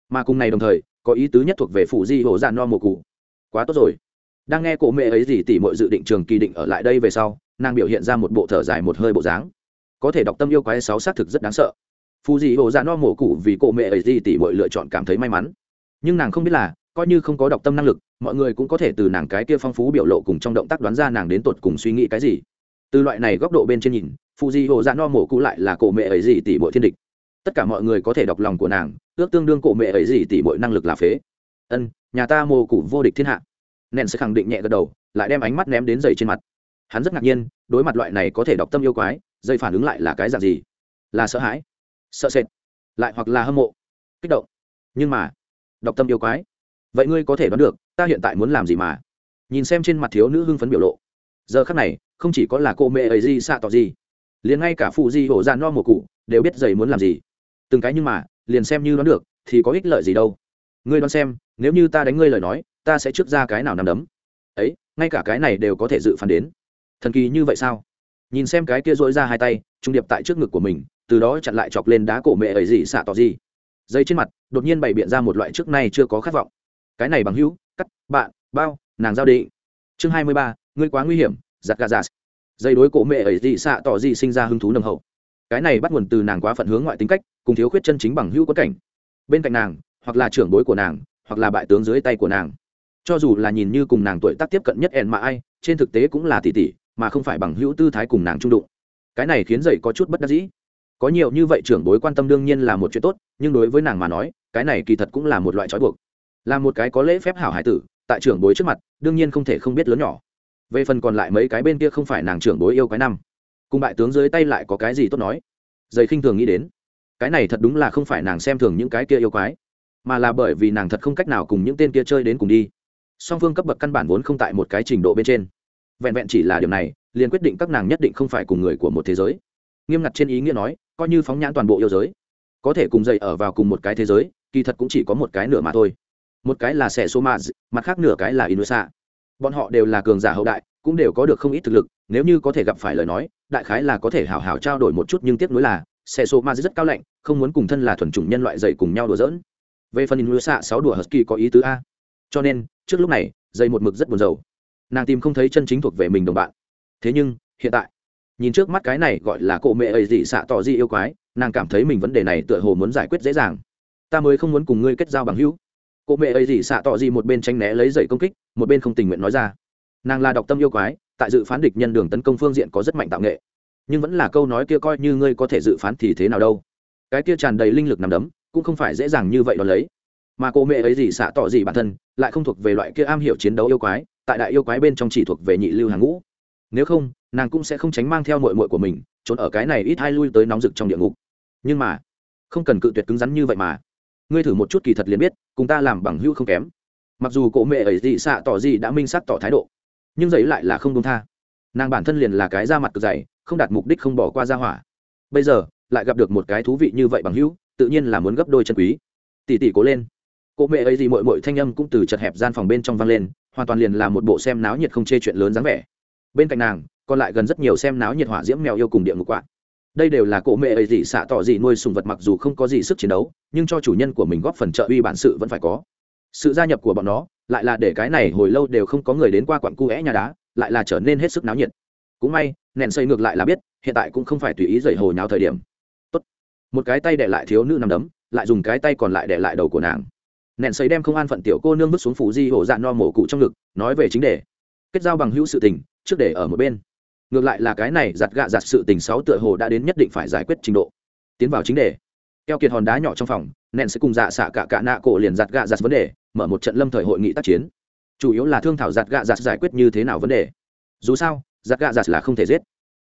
Mà cùng này đồng thời, có ý tứ nhất thuộc về phụ di hồ dạn no mùa cụ. Quá tốt rồi. Đang nghe cổ mẹ ấy gì tỉ muội dự định trường kỳ định ở lại đây về sau, nàng biểu hiện ra một bộ thở dài một hơi bộ dáng. Có thể đọc tâm yêu quái sáu xác thực rất đáng sợ. Phù di hồ dạn no mổ cụ vì cổ mẹ ấy gì tỉ muội lựa chọn cảm thấy may mắn. Nhưng nàng không biết là, coi như không có đọc tâm năng lực mọi người cũng có thể từ nàng cái kia phong phú biểu lộ cùng trong động tác đoán ra nàng đến tột cùng suy nghĩ cái gì. Từ loại này góc độ bên trên nhìn phụ di hồ dạ no mổ cũ lại là cổ mẹ ấy gì tỷ bội thiên địch. Tất cả mọi người có thể đọc lòng của nàng, ước tương đương cổ mẹ ấy gì tỷ bội năng lực là phế. Ân, nhà ta mồ cụ vô địch thiên hạ. Nện sẽ khẳng định nhẹ gật đầu, lại đem ánh mắt ném đến dày trên mặt. Hắn rất ngạc nhiên, đối mặt loại này có thể đọc tâm yêu quái dây phản ứng lại là cái dạng gì? Là sợ hãi, sợ sệt, lại hoặc là hâm mộ, kích động. Nhưng mà, đọc tâm yêu quái vậy ngươi có thể đoán được, ta hiện tại muốn làm gì mà? Nhìn xem trên mặt thiếu nữ hưng phấn biểu lộ. Giờ khắc này, không chỉ có là cô mẹ ấy gì, xạ tỏ gì, liền ngay cả phụ di hổ ra no một cụ đều biết giày muốn làm gì. Từng cái nhưng mà, liền xem như đoán được, thì có ích lợi gì đâu. Ngươi đoán xem, nếu như ta đánh ngươi lời nói, ta sẽ trước ra cái nào nằm đấm? Ấy, ngay cả cái này đều có thể dự phán đến. Thần kỳ như vậy sao? Nhìn xem cái kia dỗi ra hai tay, trung điệp tại trước ngực của mình, từ đó chặn lại chọc lên đá cổ mẹ ấy gì, xạ tỏ gì. Dây trên mặt, đột nhiên bày biện ra một loại trước nay chưa có khát vọng cái này bằng hữu, cắt, bạn, bao, nàng giao định. Chương hai mươi ba, ngươi quá nguy hiểm, giặt gà giặt. Dây đối cổ mẹ ấy dị xạ tỏ dị sinh ra hứng thú nồng hậu. Cái này bắt nguồn từ nàng quá phận hướng ngoại tính cách, cùng thiếu khuyết chân chính bằng hữu quất cảnh. Bên cạnh nàng, hoặc là trưởng bối của nàng, hoặc là bại tướng dưới tay của nàng. Cho dù là nhìn như cùng nàng tuổi tác tiếp cận nhất ẻn mà ai, trên thực tế cũng là tỷ tỷ mà không phải bằng hữu tư thái cùng nàng trung đụng. Cái này khiến dậy có chút bất đắc dĩ. Có nhiều như vậy trưởng bối quan tâm đương nhiên là một chuyện tốt, nhưng đối với nàng mà nói, cái này kỳ thật cũng là một loại trói buộc là một cái có lễ phép hảo hải tử, tại trưởng bối trước mặt, đương nhiên không thể không biết lớn nhỏ. Về phần còn lại mấy cái bên kia không phải nàng trưởng bối yêu cái năm. Cùng bại tướng dưới tay lại có cái gì tốt nói? Dày khinh thường nghĩ đến, cái này thật đúng là không phải nàng xem thường những cái kia yêu quái, mà là bởi vì nàng thật không cách nào cùng những tên kia chơi đến cùng đi. Song phương cấp bậc căn bản vốn không tại một cái trình độ bên trên. Vẹn vẹn chỉ là điều này, liền quyết định các nàng nhất định không phải cùng người của một thế giới. Nghiêm ngặt trên ý nghĩa nói, coi như phóng nhãn toàn bộ yêu giới, có thể cùng dậy ở vào cùng một cái thế giới, kỳ thật cũng chỉ có một cái nửa mà thôi một cái là sẻ số mạ mặt khác nửa cái là inusa. Bọn họ đều là cường giả hậu đại, cũng đều có được không ít thực lực, nếu như có thể gặp phải lời nói, đại khái là có thể hào hào trao đổi một chút nhưng tiếc nuối là xe số ma rất cao lạnh, không muốn cùng thân là thuần chủng nhân loại dạy cùng nhau đùa giỡn. Về phần inusa, sáu đùa husky có ý tứ a. Cho nên, trước lúc này dây một mực rất buồn rầu. Nàng tìm không thấy chân chính thuộc về mình đồng bạn. Thế nhưng, hiện tại, nhìn trước mắt cái này gọi là cộ mẹ ấy dị xạ tỏ dị yêu quái, nàng cảm thấy mình vấn đề này tựa hồ muốn giải quyết dễ dàng. Ta mới không muốn cùng ngươi kết giao bằng hữu cô mẹ ấy gì xạ tỏ gì một bên tranh né lấy dậy công kích, một bên không tình nguyện nói ra. Nàng là đọc tâm yêu quái, tại dự phán địch nhân đường tấn công phương diện có rất mạnh tạo nghệ. Nhưng vẫn là câu nói kia coi như ngươi có thể dự phán thì thế nào đâu. Cái kia tràn đầy linh lực nằm đấm, cũng không phải dễ dàng như vậy đ ó lấy. Mà cô mẹ ấy gì xạ tỏ gì bản thân, lại không thuộc về loại kia am hiểu chiến đấu yêu quái, tại đại yêu quái bên trong chỉ thuộc về nhị lưu hàng ngũ. Nếu không, nàng cũng sẽ không tránh mang theo mội mội của mình, trốn ở cái này ít hai lui tới nóng rực trong địa ngục. Nhưng mà, không cần cự tuyệt cứng rắn như vậy mà ngươi thử một chút kỳ thật liền biết, cùng ta làm bằng hữu không kém. Mặc dù cổ mẹ ấy dị xạ tỏ gì đã minh xác tỏ thái độ, nhưng giấy lại là không đúng tha. Nàng bản thân liền là cái ra mặt cực dày, không đạt mục đích không bỏ qua ra hỏa. Bây giờ, lại gặp được một cái thú vị như vậy bằng hữu, tự nhiên là muốn gấp đôi chân quý. Tỷ tỷ cố lên. Cô mẹ ấy gì mội mội thanh âm cũng từ chật hẹp gian phòng bên trong vang lên, hoàn toàn liền là một bộ xem náo nhiệt không chê chuyện lớn dáng vẻ. Bên cạnh nàng, còn lại gần rất nhiều xem náo nhiệt hỏa diễm mèo yêu cùng địa ngục quạ đây đều là cỗ mẹ ấy gì xạ tỏ gì nuôi sùng vật mặc dù không có gì sức chiến đấu, nhưng cho chủ nhân của mình góp phần trợ uy bản sự vẫn phải có. Sự gia nhập của bọn nó, lại là để cái này hồi lâu đều không có người đến qua quặng cu é nhà đá, lại là trở nên hết sức náo nhiệt. Cũng may nện xây ngược lại là biết, hiện tại cũng không phải tùy ý dậy hồi nháo thời điểm. Tốt. một cái tay để lại thiếu nữ nằm đấm, lại dùng cái tay còn lại để lại đầu của nàng. Nện xây đem không an phận tiểu cô nương vứt xuống phủ di hổ dạ no mổ cụ trong ngực, nói về chính đề. Kết giao bằng hữu sự tình, trước để ở một bên ngược lại là cái này giặt gạ giặt sự tình sáu tựa hồ đã đến nhất định phải giải quyết trình độ. Tiến vào chính đề. Keo kiệt hòn đá nhỏ trong phòng, nện sẽ cùng dạ xạ cả cả nạ cổ liền giặt gạ giặt vấn đề, mở một trận lâm thời hội nghị tác chiến. Chủ yếu là thương thảo giặt gạ giặt giải quyết như thế nào vấn đề. Dù sao, giặt gạ giặt là không thể giết.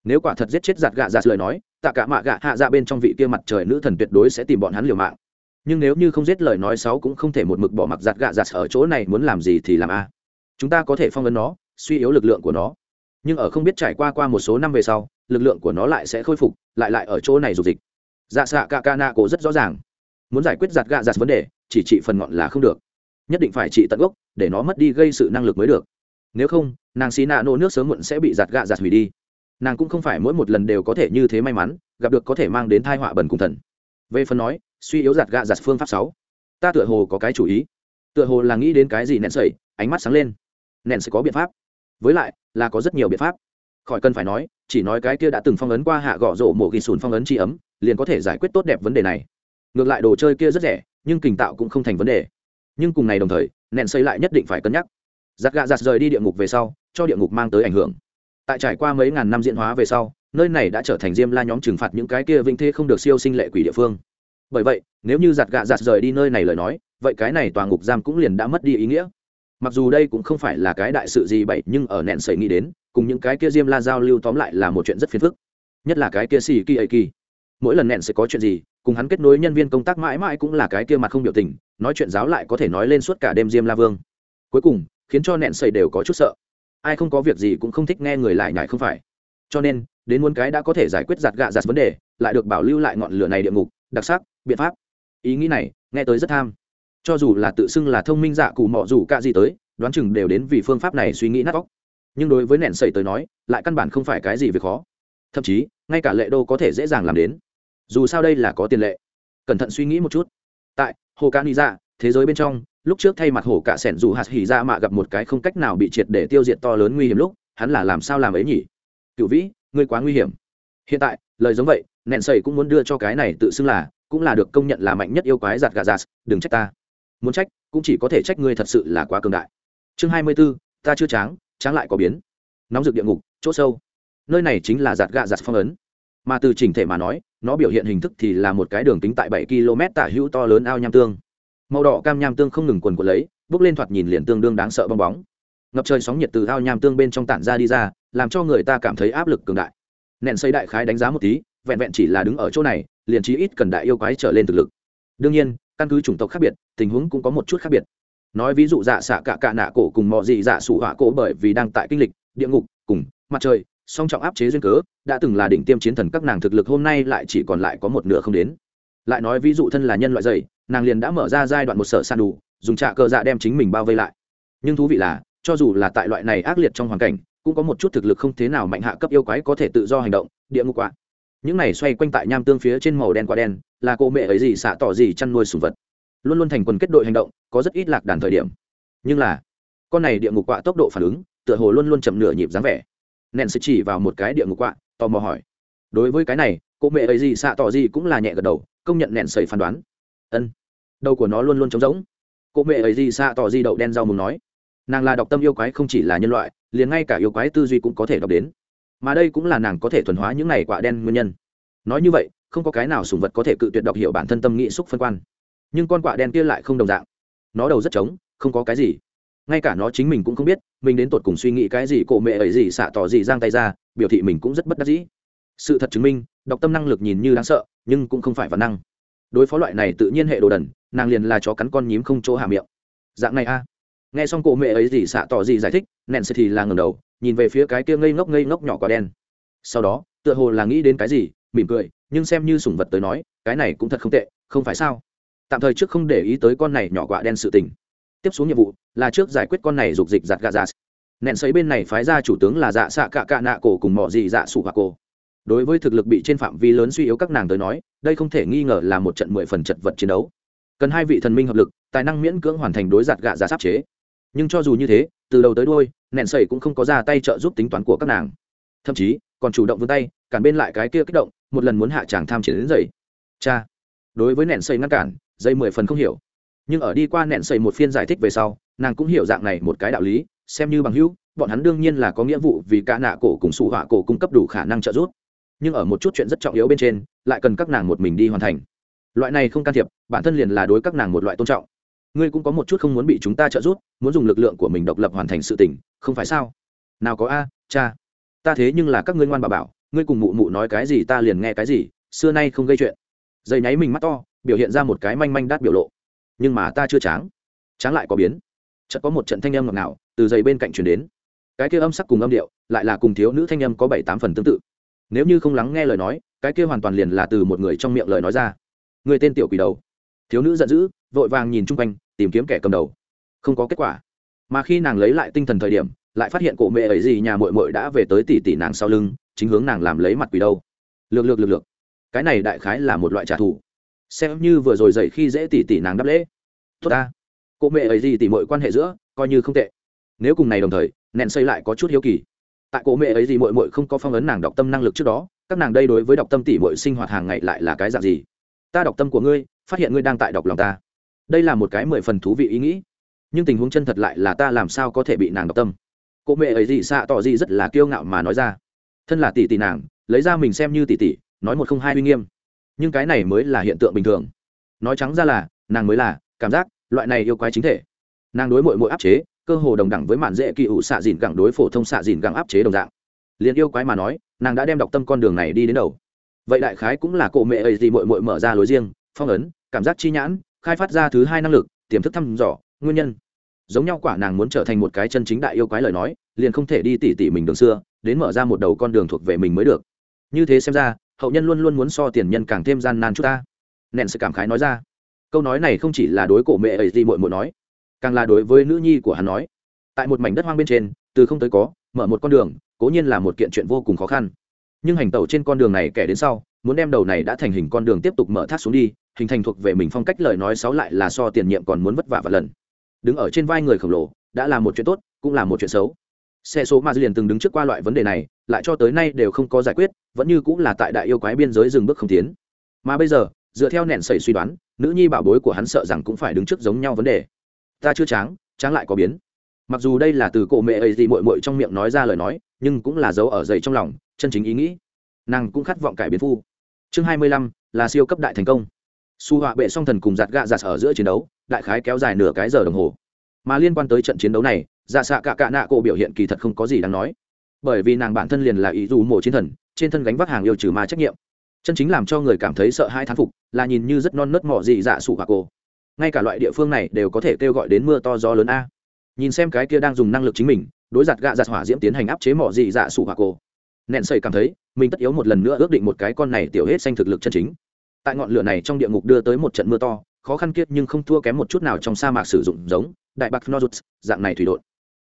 Nếu quả thật giết chết giặt gạ giặt lời nói, tạ cả mạ gạ hạ dạ bên trong vị kia mặt trời nữ thần tuyệt đối sẽ tìm bọn hắn liều mạng. Nhưng nếu như không giết lời nói sáu cũng không thể một mực bỏ mặc giặt gạ giặt ở chỗ này muốn làm gì thì làm a. Chúng ta có thể phong ấn nó, suy yếu lực lượng của nó nhưng ở không biết trải qua qua một số năm về sau, lực lượng của nó lại sẽ khôi phục, lại lại ở chỗ này dục dịch. Dạ xạ cả ca nạ cổ rất rõ ràng. Muốn giải quyết giặt gạ giặt vấn đề, chỉ trị phần ngọn là không được. Nhất định phải trị tận gốc, để nó mất đi gây sự năng lực mới được. Nếu không, nàng xí nạ nô nước sớm muộn sẽ bị giặt gạ giặt hủy đi. Nàng cũng không phải mỗi một lần đều có thể như thế may mắn, gặp được có thể mang đến thai họa bẩn cùng thần. Về phần nói, suy yếu giặt gạ giặt phương pháp sáu. Ta tựa hồ có cái chủ ý. Tựa hồ là nghĩ đến cái gì nện sẩy, ánh mắt sáng lên. Nện sẽ có biện pháp. Với lại là có rất nhiều biện pháp. Khỏi cần phải nói, chỉ nói cái kia đã từng phong ấn qua hạ gõ rổ mổ ghi sùn phong ấn chi ấm, liền có thể giải quyết tốt đẹp vấn đề này. Ngược lại đồ chơi kia rất rẻ, nhưng kình tạo cũng không thành vấn đề. Nhưng cùng ngày đồng thời nện xây lại nhất định phải cân nhắc. Giặc gạ giặt rời đi địa ngục về sau, cho địa ngục mang tới ảnh hưởng. Tại trải qua mấy ngàn năm diễn hóa về sau, nơi này đã trở thành diêm la nhóm trừng phạt những cái kia vinh thế không được siêu sinh lệ quỷ địa phương. Bởi vậy, nếu như giặt gạ giặt rời đi nơi này lời nói, vậy cái này tòa ngục giam cũng liền đã mất đi ý nghĩa mặc dù đây cũng không phải là cái đại sự gì bậy, nhưng ở nện sẩy nghĩ đến, cùng những cái kia diêm la giao lưu tóm lại là một chuyện rất phiền phức. Nhất là cái kia xì kỳ ấy kỳ mỗi lần nện sẽ có chuyện gì, cùng hắn kết nối nhân viên công tác mãi mãi cũng là cái kia mặt không biểu tình, nói chuyện giáo lại có thể nói lên suốt cả đêm diêm la vương. Cuối cùng, khiến cho nện sẩy đều có chút sợ. Ai không có việc gì cũng không thích nghe người lại nhải không phải. Cho nên, đến muốn cái đã có thể giải quyết giặt gạ giặt vấn đề, lại được bảo lưu lại ngọn lửa này địa ngục, đặc sắc, biện pháp. Ý nghĩ này, nghe tới rất tham cho dù là tự xưng là thông minh dạ cụ mọ dù cả gì tới, đoán chừng đều đến vì phương pháp này suy nghĩ nát óc. Nhưng đối với nện sẩy tới nói, lại căn bản không phải cái gì việc khó. Thậm chí, ngay cả lệ đô có thể dễ dàng làm đến. Dù sao đây là có tiền lệ. Cẩn thận suy nghĩ một chút. Tại hồ ca ni dạ thế giới bên trong, lúc trước thay mặt hổ cả sẻn dù hạt hỉ ra mạ gặp một cái không cách nào bị triệt để tiêu diệt to lớn nguy hiểm lúc, hắn là làm sao làm ấy nhỉ? Cựu vĩ, ngươi quá nguy hiểm. Hiện tại, lời giống vậy nện sẩy cũng muốn đưa cho cái này tự xưng là, cũng là được công nhận là mạnh nhất yêu quái giạt gà giạt, đừng trách ta muốn trách, cũng chỉ có thể trách ngươi thật sự là quá cường đại. Chương hai mươi b ố ta chưa tráng tráng lại có biến. Nóng rực địa ngục, chỗ sâu. Nơi này chính là giạt gạ giạt phong ấn. Mà từ chỉnh thể mà nói, nó biểu hiện hình thức thì là một cái đường tính tại bảy km tả hữu to lớn ao nham tương. Màu đỏ cam nham tương không ngừng quần của lấy, bước lên thoạt nhìn liền tương đương đáng sợ bong bóng. Ngập trời sóng nhiệt từ ao nham tương bên trong tản ra đi ra, làm cho người ta cảm thấy áp lực cường đại. Nện xây đại khái đánh giá một tí, vẹn vẹn chỉ là đứng ở chỗ này, liền chí ít cần đại yêu quái trở lên thực lực. Đương nhiên căn cứ chủng tộc khác biệt, tình huống cũng có một chút khác biệt. Nói ví dụ dạ xạ cả cả nạ cổ cùng mọi gì dạ sủ họa cổ bởi vì đang tại kinh lịch, địa ngục, cùng mặt trời, song trọng áp chế duyên cớ, đã từng là đỉnh tiêm chiến thần các nàng thực lực hôm nay lại chỉ còn lại có một nửa không đến. Lại nói ví dụ thân là nhân loại dày, nàng liền đã mở ra giai đoạn một sở san đủ, dùng trạ cờ dạ đem chính mình bao vây lại. Nhưng thú vị là, cho dù là tại loại này ác liệt trong hoàn cảnh, cũng có một chút thực lực không thế nào mạnh hạ cấp yêu quái có thể tự do hành động, địa ngục quạ những này xoay quanh tại nham tương phía trên màu đen quả đen, là cô mẹ ấy gì xạ tỏ gì chăn nuôi sùng vật. Luôn luôn thành quần kết đội hành động, có rất ít lạc đàn thời điểm. Nhưng là, con này địa ngục quạ tốc độ phản ứng, tựa hồ luôn luôn chậm nửa nhịp dáng vẻ. Nện sẽ chỉ vào một cái địa ngục quạ, tò mò hỏi. Đối với cái này, cô mẹ ấy gì xạ tỏ gì cũng là nhẹ gật đầu, công nhận nện sầy phán đoán. Ân. Đầu của nó luôn luôn trống rỗng. Cô mẹ ấy gì xạ tỏ gì đậu đen rau mùng nói. Nàng là đọc tâm yêu quái không chỉ là nhân loại, liền ngay cả yêu quái tư duy cũng có thể đọc đến mà đây cũng là nàng có thể thuần hóa những này quả đen nguyên nhân. Nói như vậy, không có cái nào sùng vật có thể cự tuyệt đọc hiểu bản thân tâm nghĩ xúc phân quan. Nhưng con quạ đen kia lại không đồng dạng. Nó đầu rất trống, không có cái gì. Ngay cả nó chính mình cũng không biết, mình đến tột cùng suy nghĩ cái gì, cổ mẹ ấy gì xạ tỏ gì giang tay ra, biểu thị mình cũng rất bất đắc dĩ. Sự thật chứng minh đọc tâm năng lực nhìn như đáng sợ, nhưng cũng không phải văn năng. Đối phó loại này tự nhiên hệ đồ đần, nàng liền là chó cắn con nhím không chỗ hạ miệng. Dạng này a. Nghe xong cổ mẹ ấy gì xạ tỏ gì giải thích nện sẽ thì là ngầm đầu nhìn về phía cái kia ngây ngốc ngây ngốc nhỏ quả đen. Sau đó, tựa hồ là nghĩ đến cái gì, mỉm cười, nhưng xem như sủng vật tới nói, cái này cũng thật không tệ, không phải sao? Tạm thời trước không để ý tới con này nhỏ quả đen sự tình. Tiếp xuống nhiệm vụ là trước giải quyết con này dục dịch giặt gà giả nện xấy bên này phái ra chủ tướng là dạ xạ cạ cạ nạ cổ cùng mọi gì dạ sụ hoặc cổ. Đối với thực lực bị trên phạm vi lớn suy yếu các nàng tới nói, đây không thể nghi ngờ là một trận mười phần chật vật chiến đấu. Cần hai vị thần minh hợp lực, tài năng miễn cưỡng hoàn thành đối giặt gạ giả sắp chế nhưng cho dù như thế, từ đầu tới đôi nện sẩy cũng không có ra tay trợ giúp tính toán của các nàng. Thậm chí, còn chủ động vươn tay, cản bên lại cái kia kích động, một lần muốn hạ chàng tham chiến đến dậy. Cha, đối với nện sẩy ngăn cản, dây mười phần không hiểu. Nhưng ở đi qua nện sẩy một phiên giải thích về sau, nàng cũng hiểu dạng này một cái đạo lý, xem như bằng hữu, bọn hắn đương nhiên là có nghĩa vụ vì cả nạ cổ cùng sủ họa cổ cung cấp đủ khả năng trợ giúp. Nhưng ở một chút chuyện rất trọng yếu bên trên, lại cần các nàng một mình đi hoàn thành. Loại này không can thiệp, bản thân liền là đối các nàng một loại tôn trọng ngươi cũng có một chút không muốn bị chúng ta trợ giúp, muốn dùng lực lượng của mình độc lập hoàn thành sự tình, không phải sao? Nào có a, cha. Ta thế nhưng là các ngươi ngoan bà bảo, ngươi cùng mụ mụ nói cái gì ta liền nghe cái gì, xưa nay không gây chuyện. Dây nháy mình mắt to, biểu hiện ra một cái manh manh đát biểu lộ. Nhưng mà ta chưa tráng. Tráng lại có biến. Chợt có một trận thanh âm ngọt ngào, từ dây bên cạnh chuyển đến. Cái kia âm sắc cùng âm điệu, lại là cùng thiếu nữ thanh âm có bảy tám phần tương tự. Nếu như không lắng nghe lời nói, cái kia hoàn toàn liền là từ một người trong miệng lời nói ra. Người tên tiểu quỷ đầu. Thiếu nữ giận dữ, vội vàng nhìn chung quanh tìm kiếm kẻ cầm đầu. Không có kết quả. Mà khi nàng lấy lại tinh thần thời điểm, lại phát hiện cổ mẹ ấy gì nhà mội mội đã về tới tỷ tỷ nàng sau lưng, chính hướng nàng làm lấy mặt quỷ đâu. Lược lược lược lược. Cái này đại khái là một loại trả thù. Xem như vừa rồi dậy khi dễ tỷ tỷ nàng đáp lễ. Tốt ta. Cổ mẹ ấy gì tỷ mọi quan hệ giữa, coi như không tệ. Nếu cùng này đồng thời nện xây lại có chút hiếu kỳ. Tại cổ mẹ ấy gì mội mội không có phong ấn nàng đọc tâm năng lực trước đó, các nàng đây đối với đọc tâm tỷ mội sinh hoạt hàng ngày lại là cái dạng gì? Ta đọc tâm của ngươi, phát hiện ngươi đang tại đọc lòng ta đây là một cái mười phần thú vị ý nghĩ. Nhưng tình huống chân thật lại là ta làm sao có thể bị nàng đọc tâm? Cô mẹ ấy gì xạ tỏ gì rất là kiêu ngạo mà nói ra. Thân là tỷ tỷ nàng, lấy ra mình xem như tỷ tỷ, nói một không hai uy nghiêm. Nhưng cái này mới là hiện tượng bình thường. Nói trắng ra là, nàng mới là, cảm giác, loại này yêu quái chính thể. Nàng đối mội mội áp chế, cơ hồ đồng đẳng với mạn dễ kỳ ủ xạ dìn gẳng đối phổ thông xạ dìn gẳng áp chế đồng dạng. Liền yêu quái mà nói, nàng đã đem đọc tâm con đường này đi đến đầu. Vậy đại khái cũng là cộ mẹ ấy gì mội mội mở ra lối riêng, phong ấn, cảm giác chi nhãn khai phát ra thứ hai năng lực, tiềm thức thăm dò, nguyên nhân. Giống nhau quả nàng muốn trở thành một cái chân chính đại yêu quái lời nói, liền không thể đi tỉ tỉ mình đường xưa, đến mở ra một đầu con đường thuộc về mình mới được. Như thế xem ra, hậu nhân luôn luôn muốn so tiền nhân càng thêm gian nan chút ta. Nện sự cảm khái nói ra. Câu nói này không chỉ là đối cổ mẹ ấy gì mội mội nói, càng là đối với nữ nhi của hắn nói. Tại một mảnh đất hoang bên trên, từ không tới có, mở một con đường, cố nhiên là một kiện chuyện vô cùng khó khăn. Nhưng hành tẩu trên con đường này kẻ đến sau, muốn đem đầu này đã thành hình con đường tiếp tục mở thác xuống đi hình thành thuộc về mình phong cách lời nói sáu lại là so tiền nhiệm còn muốn vất vả và lần. Đứng ở trên vai người khổng lồ, đã là một chuyện tốt, cũng là một chuyện xấu. Xe số ma liền từng đứng trước qua loại vấn đề này, lại cho tới nay đều không có giải quyết, vẫn như cũng là tại đại yêu quái biên giới dừng bước không tiến. Mà bây giờ, dựa theo nền sẩy suy đoán, nữ nhi bảo bối của hắn sợ rằng cũng phải đứng trước giống nhau vấn đề. Ta chưa tráng tráng lại có biến. Mặc dù đây là từ cổ mẹ ấy gì mội mội trong miệng nói ra lời nói, nhưng cũng là dấu ở dậy trong lòng, chân chính ý nghĩ. Nàng cũng khát vọng cải biến phu. Chương hai mươi lăm, là siêu cấp đại thành công su họa bệ song thần cùng giạt gạ giạt ở giữa chiến đấu, đại khái kéo dài nửa cái giờ đồng hồ. Mà liên quan tới trận chiến đấu này dạ xạ cả cạ nạ cổ biểu hiện kỳ thật không có gì đáng nói. Bởi vì nàng bản thân liền là ý dù mộ chiến thần, trên thân gánh vác hàng yêu trừ ma trách nhiệm. Chân chính làm cho người cảm thấy sợ hai thán phục, là nhìn như rất non nớt mỏ dị dạ sụ họa cổ. Ngay cả loại địa phương này đều có thể kêu gọi đến mưa to gió lớn a. Nhìn xem cái kia đang dùng năng lực chính mình, đối giặt gạ giặt hỏa diễm tiến hành áp chế mỏ dị dạ sụ họa cổ. Nện sầy cảm thấy, mình tất yếu một lần nữa ước định một cái con này tiểu hết xanh thực lực chân chính tại ngọn lửa này trong địa ngục đưa tới một trận mưa to, khó khăn kiết nhưng không thua kém một chút nào trong sa mạc sử dụng giống đại bạc nozuts, dạng này thủy đột.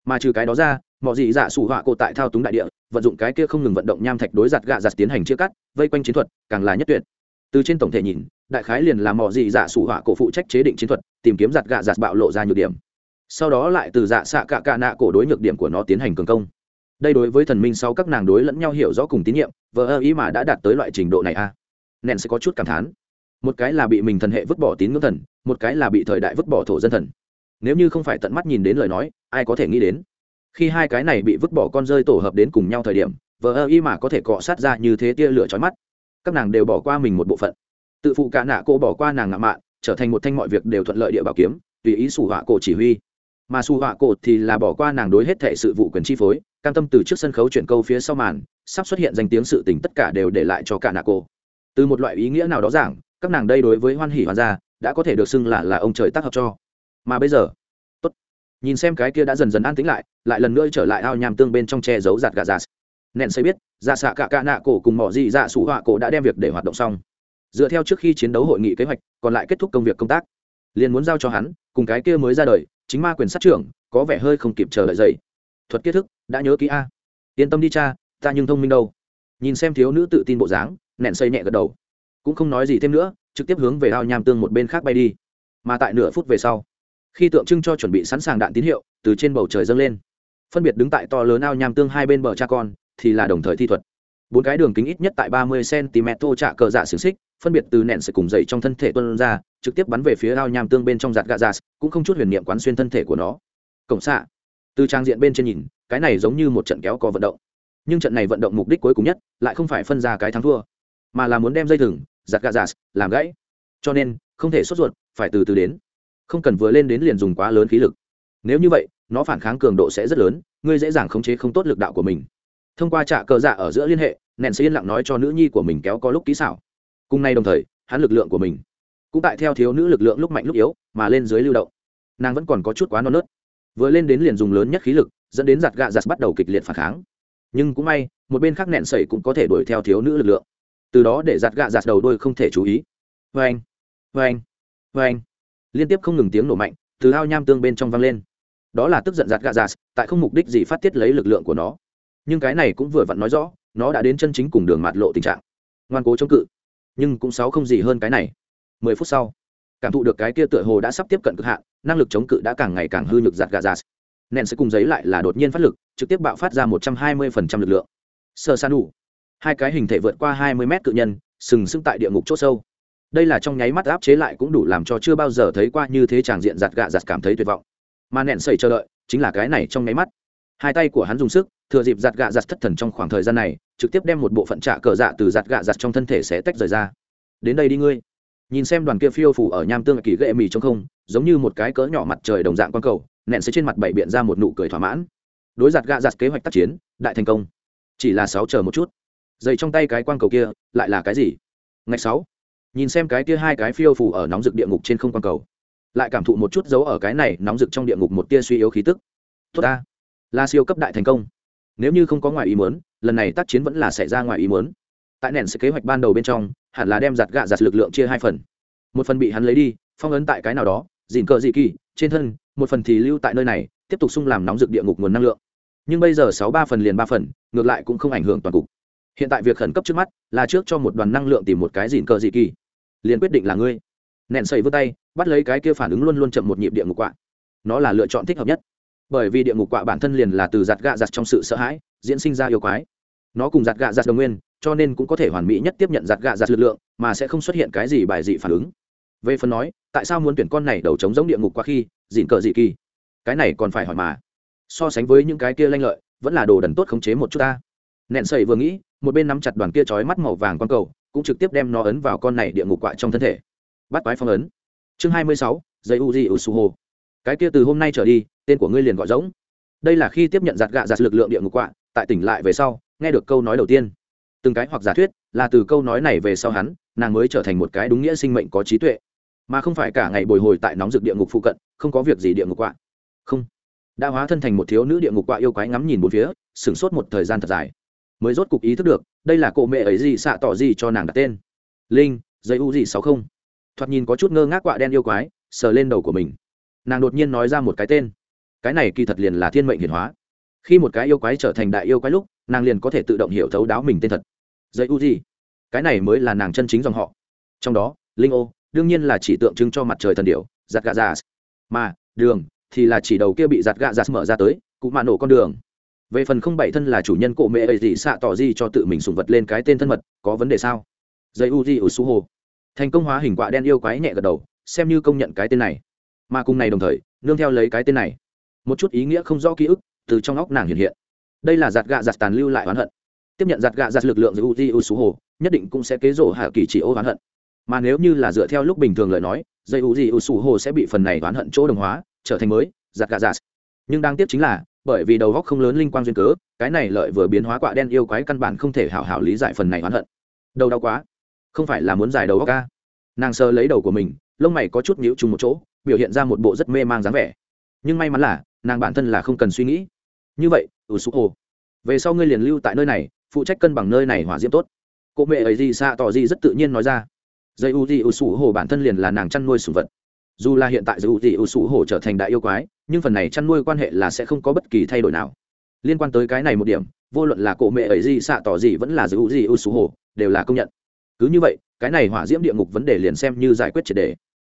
Mà trừ cái đó ra mọi dị dạ sủ họa cổ tại thao túng đại địa, vận dụng cái kia không ngừng vận động nham thạch đối giặt gạ giặt tiến hành chia cắt, vây quanh chiến thuật, càng là nhất tuyệt. Từ trên tổng thể nhìn, đại khái liền là mọi dị dạ sủ họa cổ phụ trách chế định chiến thuật, tìm kiếm giặt gạ giặt bạo lộ ra nhược điểm. Sau đó lại từ dạ xạ cạ cạ nạ cổ đối nhược điểm của nó tiến hành cường công. Đây đối với thần minh sau các nàng đối lẫn nhau hiểu rõ cùng tín nhiệm, vờ ơ ý mà đã đạt tới loại trình độ này a. à nện sẽ có chút cảm thán. Một cái là bị mình thần hệ vứt bỏ tín ngưỡng thần, một cái là bị thời đại vứt bỏ thổ dân thần. Nếu như không phải tận mắt nhìn đến lời nói, ai có thể nghĩ đến? Khi hai cái này bị vứt bỏ con rơi tổ hợp đến cùng nhau thời điểm, vờ ơ y mà có thể cọ sát ra như thế tia lửa trói mắt. Các nàng đều bỏ qua mình một bộ phận. Tự phụ cả nạ cô bỏ qua nàng ngạo mạn, trở thành một thanh mọi việc đều thuận lợi địa bảo kiếm, tùy ý sủ họa cổ chỉ huy. Mà su họa cổ thì là bỏ qua nàng đối hết thệ sự vụ quyền chi phối, cam tâm từ trước sân khấu chuyển câu phía sau màn, sắp xuất hiện danh tiếng sự tình tất cả đều để lại cho cả nạ cô từ một loại ý nghĩa nào đó giảng, các nàng đây đối với hoan hỉ hoàn gia, đã có thể được xưng là là ông trời tác hợp cho. Mà bây giờ, tốt. Nhìn xem cái kia đã dần dần an tĩnh lại lại lần nữa trở lại ao nham tương bên trong che giấu giạt gà giả nện xây biết ra xạ cả cả nạ cổ cùng mỏ gì dạ sủ họa cổ đã đem việc để hoạt động xong. Dựa theo trước khi chiến đấu hội nghị kế hoạch, còn lại kết thúc công việc công tác. Liền muốn giao cho hắn, cùng cái kia mới ra đời, chính ma quyền sát trưởng, có vẻ hơi không kịp chờ đợi dậy. Thuật kết thức, đã nhớ kỹ a. Yên tâm đi cha, ta nhưng thông minh đâu nhìn xem thiếu nữ tự tin bộ dáng nện xây nhẹ gật đầu. Cũng không nói gì thêm nữa, trực tiếp hướng về ao nham tương một bên khác bay đi. Mà tại nửa phút về sau, khi tượng trưng cho chuẩn bị sẵn sàng đạn tín hiệu, từ trên bầu trời dâng lên. Phân biệt đứng tại to lớn ao nham tương hai bên bờ cha con, thì là đồng thời thi thuật. Bốn cái đường kính ít nhất tại ba mươi cm thô trạ cờ dạ xiềng xích, phân biệt từ nện sẽ cùng dậy trong thân thể tuân ra, trực tiếp bắn về phía ao nham tương bên trong giạt gà dạ cũng không chút huyền niệm quán xuyên thân thể của nó. Cổng xạ. Từ trang diện bên trên nhìn, cái này giống như một trận kéo co vận động nhưng trận này vận động mục đích cuối cùng nhất lại không phải phân ra cái thắng thua, mà là muốn đem dây thừng, giặt gà giạt làm gãy. Cho nên, không thể sốt ruột, phải từ từ đến. Không cần vừa lên đến liền dùng quá lớn khí lực. Nếu như vậy, nó phản kháng cường độ sẽ rất lớn, ngươi dễ dàng khống chế không tốt lực đạo của mình. Thông qua trạ cờ dạ ở giữa liên hệ nện sẽ yên lặng nói cho nữ nhi của mình kéo có lúc kỹ xảo. Cùng nay đồng thời, hắn lực lượng của mình cũng tại theo thiếu nữ lực lượng lúc mạnh lúc yếu, mà lên dưới lưu động. Nàng vẫn còn có chút quá non nớt. Vừa lên đến liền dùng lớn nhất khí lực, dẫn đến giặt gạ giặt bắt đầu kịch liệt phản kháng nhưng cũng may, một bên khác nện sẩy cũng có thể đuổi theo thiếu nữ lực lượng. Từ đó để giặt gạ giặt đầu đôi không thể chú ý. Vê anh vê anh vê anh liên tiếp không ngừng tiếng nổ mạnh, từ ao nham tương bên trong vang lên. Đó là tức giận giặt gạ giặt, tại không mục đích gì phát tiết lấy lực lượng của nó. Nhưng cái này cũng vừa vặn nói rõ, nó đã đến chân chính cùng đường mạt lộ tình trạng. Ngoan cố chống cự. Nhưng cũng sáu không gì hơn cái này. Mười phút sau, cảm thụ được cái kia tựa hồ đã sắp tiếp cận cực hạn, năng lực chống cự đã càng ngày càng hư nhược giặt gà giặt nện sẽ cùng giấy lại là đột nhiên phát lực, trực tiếp bạo phát ra một trăm hai mươi phần trăm lực lượng. Sơ san đủ hai cái hình thể vượt qua hai mươi mét cự nhân, sừng sững tại địa ngục c h ỗ sâu. Đây là trong nháy mắt áp chế lại cũng đủ làm cho chưa bao giờ thấy qua như thế tràng diện giặt gạ giặt cảm thấy tuyệt vọng. Mà nện sẩy chờ đợi, chính là cái này trong nháy mắt. Hai tay của hắn dùng sức, thừa dịp giặt gạ giặt thất thần trong khoảng thời gian này, trực tiếp đem một bộ phận trả cờ dạ từ giặt gạ giặt trong thân thể sẽ tách rời ra. Đến đây đi ngươi. Nhìn xem đoàn kia phiêu phủ ở nham tương kỳ gậy mì trong không, giống như một cái cỡ nhỏ mặt trời đồng dạng quang cầu nện sẽ trên mặt bảy biện ra một nụ cười thỏa mãn. Đối giặt gạ giặt kế hoạch tác chiến, đại thành công. Chỉ là sáu chờ một chút. Dày trong tay cái quang cầu kia, lại là cái gì? Ngày sáu. Nhìn xem cái kia hai cái phiêu phủ ở nóng rực địa ngục trên không quang cầu. Lại cảm thụ một chút dấu ở cái này nóng rực trong địa ngục một tia suy yếu khí tức. Tốt ta. Là siêu cấp đại thành công. Nếu như không có ngoài ý muốn, lần này tác chiến vẫn là xảy ra ngoài ý muốn. Tại nền sự kế hoạch ban đầu bên trong, hẳn là đem giặt gạ giặt lực lượng chia hai phần. Một phần bị hắn lấy đi, phong ấn tại cái nào đó dìn cờ dị kỳ, trên thân một phần thì lưu tại nơi này, tiếp tục sung làm nóng rực địa ngục nguồn năng lượng. Nhưng bây giờ sáu ba phần liền ba phần, ngược lại cũng không ảnh hưởng toàn cục. Hiện tại việc khẩn cấp trước mắt là trước cho một đoàn năng lượng tìm một cái dìn cờ dị kỳ. Liền quyết định là ngươi. Nện sầy vươn tay, bắt lấy cái kia phản ứng luôn luôn chậm một nhịp địa ngục quạ. Nó là lựa chọn thích hợp nhất. Bởi vì địa ngục quạ bản thân liền là từ giặt gạ giặt trong sự sợ hãi, diễn sinh ra yêu quái. Nó cùng giặt gạ giặt đồng nguyên, cho nên cũng có thể hoàn mỹ nhất tiếp nhận giặt gạ giặt lực lượng, mà sẽ không xuất hiện cái gì bài dị phản ứng. Về phần nói, tại sao muốn tuyển con này đầu chống giống địa ngục qua khi dịn cờ dị kỳ. Cái này còn phải hỏi mà. So sánh với những cái kia lanh lợi, vẫn là đồ đần tốt khống chế một chút ta. Nện sầy vừa nghĩ, một bên nắm chặt đoàn kia trói mắt màu vàng con cầu, cũng trực tiếp đem nó ấn vào con này địa ngục quạ trong thân thể. Bắt quái phong ấn. Chương hai mươi sáu, dây u di u su hồ. Cái kia từ hôm nay trở đi, tên của ngươi liền gọi giống. Đây là khi tiếp nhận giặt gạ giặt lực lượng địa ngục quạ, tại tỉnh lại về sau, nghe được câu nói đầu tiên. Từng cái hoặc giả thuyết, là từ câu nói này về sau hắn, nàng mới trở thành một cái đúng nghĩa sinh mệnh có trí tuệ. Mà không phải cả ngày bồi hồi tại nóng rực địa ngục phụ cận không có việc gì địa ngục quạ. Không. Đã hóa thân thành một thiếu nữ địa ngục quạ yêu quái ngắm nhìn bốn phía, sửng sốt một thời gian thật dài. Mới rốt cục ý thức được, đây là cộ mẹ ấy gì xạ tỏ gì cho nàng đặt tên. Linh dây u gì sáu không. Thoạt nhìn có chút ngơ ngác quạ đen yêu quái, sờ lên đầu của mình. Nàng đột nhiên nói ra một cái tên. Cái này kỳ thật liền là thiên mệnh hiển hóa. Khi một cái yêu quái trở thành đại yêu quái lúc, nàng liền có thể tự động hiểu thấu đáo mình tên thật. Dây u gì? Cái này mới là nàng chân chính dòng họ. Trong đó, linh ô, đương nhiên là chỉ tượng trưng cho mặt trời thần điệu giặt gà già mà, đường, thì là chỉ đầu kia bị giặt gạ giặt mở ra tới, cụ mạ nổ con đường. Về phần không bảy thân là chủ nhân cổ mẹ ấy gì xạ tỏ gì cho tự mình sùng vật lên cái tên thân mật, có vấn đề sao? Dây u di ở su hồ. Thành công hóa hình quạ đen yêu quái nhẹ gật đầu, xem như công nhận cái tên này. Mà cùng này đồng thời, nương theo lấy cái tên này. Một chút ý nghĩa không rõ ký ức từ trong óc nàng hiện hiện. Đây là giặt gạ giặt tàn lưu lại oán hận. Tiếp nhận giặt gạ giặt lực lượng dây u su hồ, nhất định cũng sẽ kế rổ hạ kỳ chỉ ô oán hận mà nếu như là dựa theo lúc bình thường lời nói, dây u gì u sủ hồ sẽ bị phần này oán hận chỗ đồng hóa, trở thành mới, giặt gà giặt. Nhưng đáng tiếc chính là, bởi vì đầu góc không lớn linh quang duyên cớ, cái này lợi vừa biến hóa quạ đen yêu quái căn bản không thể hảo hảo lý giải phần này oán hận. Đầu đau quá. Không phải là muốn giải đầu góc ca nàng sơ lấy đầu của mình, lông mày có chút nhíu chung một chỗ, biểu hiện ra một bộ rất mê mang dáng vẻ. Nhưng may mắn là, nàng bản thân là không cần suy nghĩ. Như vậy u sủ hồ, về sau ngươi liền lưu tại nơi này, phụ trách cân bằng nơi này hỏa diễm tốt. Cụ mẹ ấy gì xạ tỏ gì rất tự nhiên nói ra dây u Di u sủ hổ bản thân liền là nàng chăn nuôi sủng vật. Dù là hiện tại dây u Di u sủ hổ trở thành đại yêu quái, nhưng phần này chăn nuôi quan hệ là sẽ không có bất kỳ thay đổi nào. Liên quan tới cái này một điểm, vô luận là cổ mẹ ấy gì, xạ tỏ gì vẫn là dây u Di u sủ hổ, đều là công nhận. Cứ như vậy, cái này hỏa diễm địa ngục vấn đề liền xem như giải quyết triệt đề.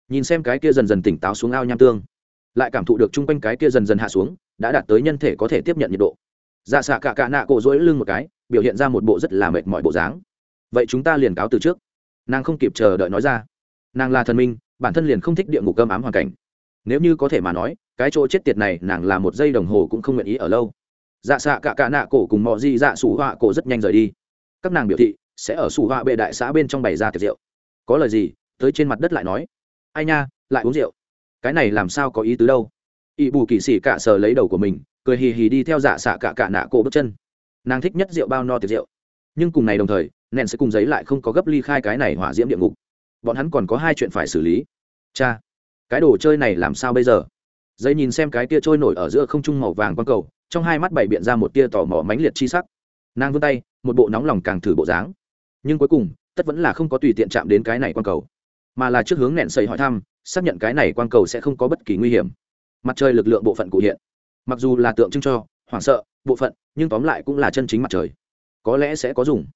Nhìn xem cái kia dần dần tỉnh táo xuống ao nham tương, lại cảm thụ được chung quanh cái kia dần dần hạ xuống, đã đạt tới nhân thể có thể tiếp nhận nhiệt độ. Dạ xạ cả cả nạ cổ dỗi lưng một cái, biểu hiện ra một bộ rất là mệt mỏi bộ dáng. Vậy chúng ta liền cáo từ trước nàng không kịp chờ đợi nói ra. Nàng là thần minh, bản thân liền không thích địa ngục cơm ám hoàn cảnh. Nếu như có thể mà nói, cái chỗ chết tiệt này nàng là một giây đồng hồ cũng không nguyện ý ở lâu. Dạ xạ cả cả nạ cổ cùng mọi di dạ sủ họa cổ rất nhanh rời đi. Các nàng biểu thị sẽ ở sủ họa bệ đại xã bên trong bày ra tiệc rượu. Có lời gì, tới trên mặt đất lại nói. Ai nha, lại uống rượu. Cái này làm sao có ý tứ đâu. Ỵ bù kỳ sĩ cả sờ lấy đầu của mình, cười hì hì đi theo dạ xạ cả cả nạ cổ bước chân. Nàng thích nhất rượu bao no tiệc rượu. Nhưng cùng ngày đồng thời nèn sẽ cùng giấy lại không có gấp ly khai cái này hỏa diễm địa ngục. Bọn hắn còn có hai chuyện phải xử lý. Cha, cái đồ chơi này làm sao bây giờ? Giấy nhìn xem cái tia trôi nổi ở giữa không trung màu vàng quang cầu, trong hai mắt bảy biện ra một tia tò mò mãnh liệt chi sắc. Nàng vươn tay, một bộ nóng lòng càng thử bộ dáng. Nhưng cuối cùng, tất vẫn là không có tùy tiện chạm đến cái này quang cầu, mà là trước hướng nẹn sầy hỏi thăm, xác nhận cái này quang cầu sẽ không có bất kỳ nguy hiểm. Mặt trời lực lượng bộ phận cụ hiện. Mặc dù là tượng trưng cho, hoảng sợ, bộ phận, nhưng tóm lại cũng là chân chính mặt trời. Có lẽ sẽ có dùng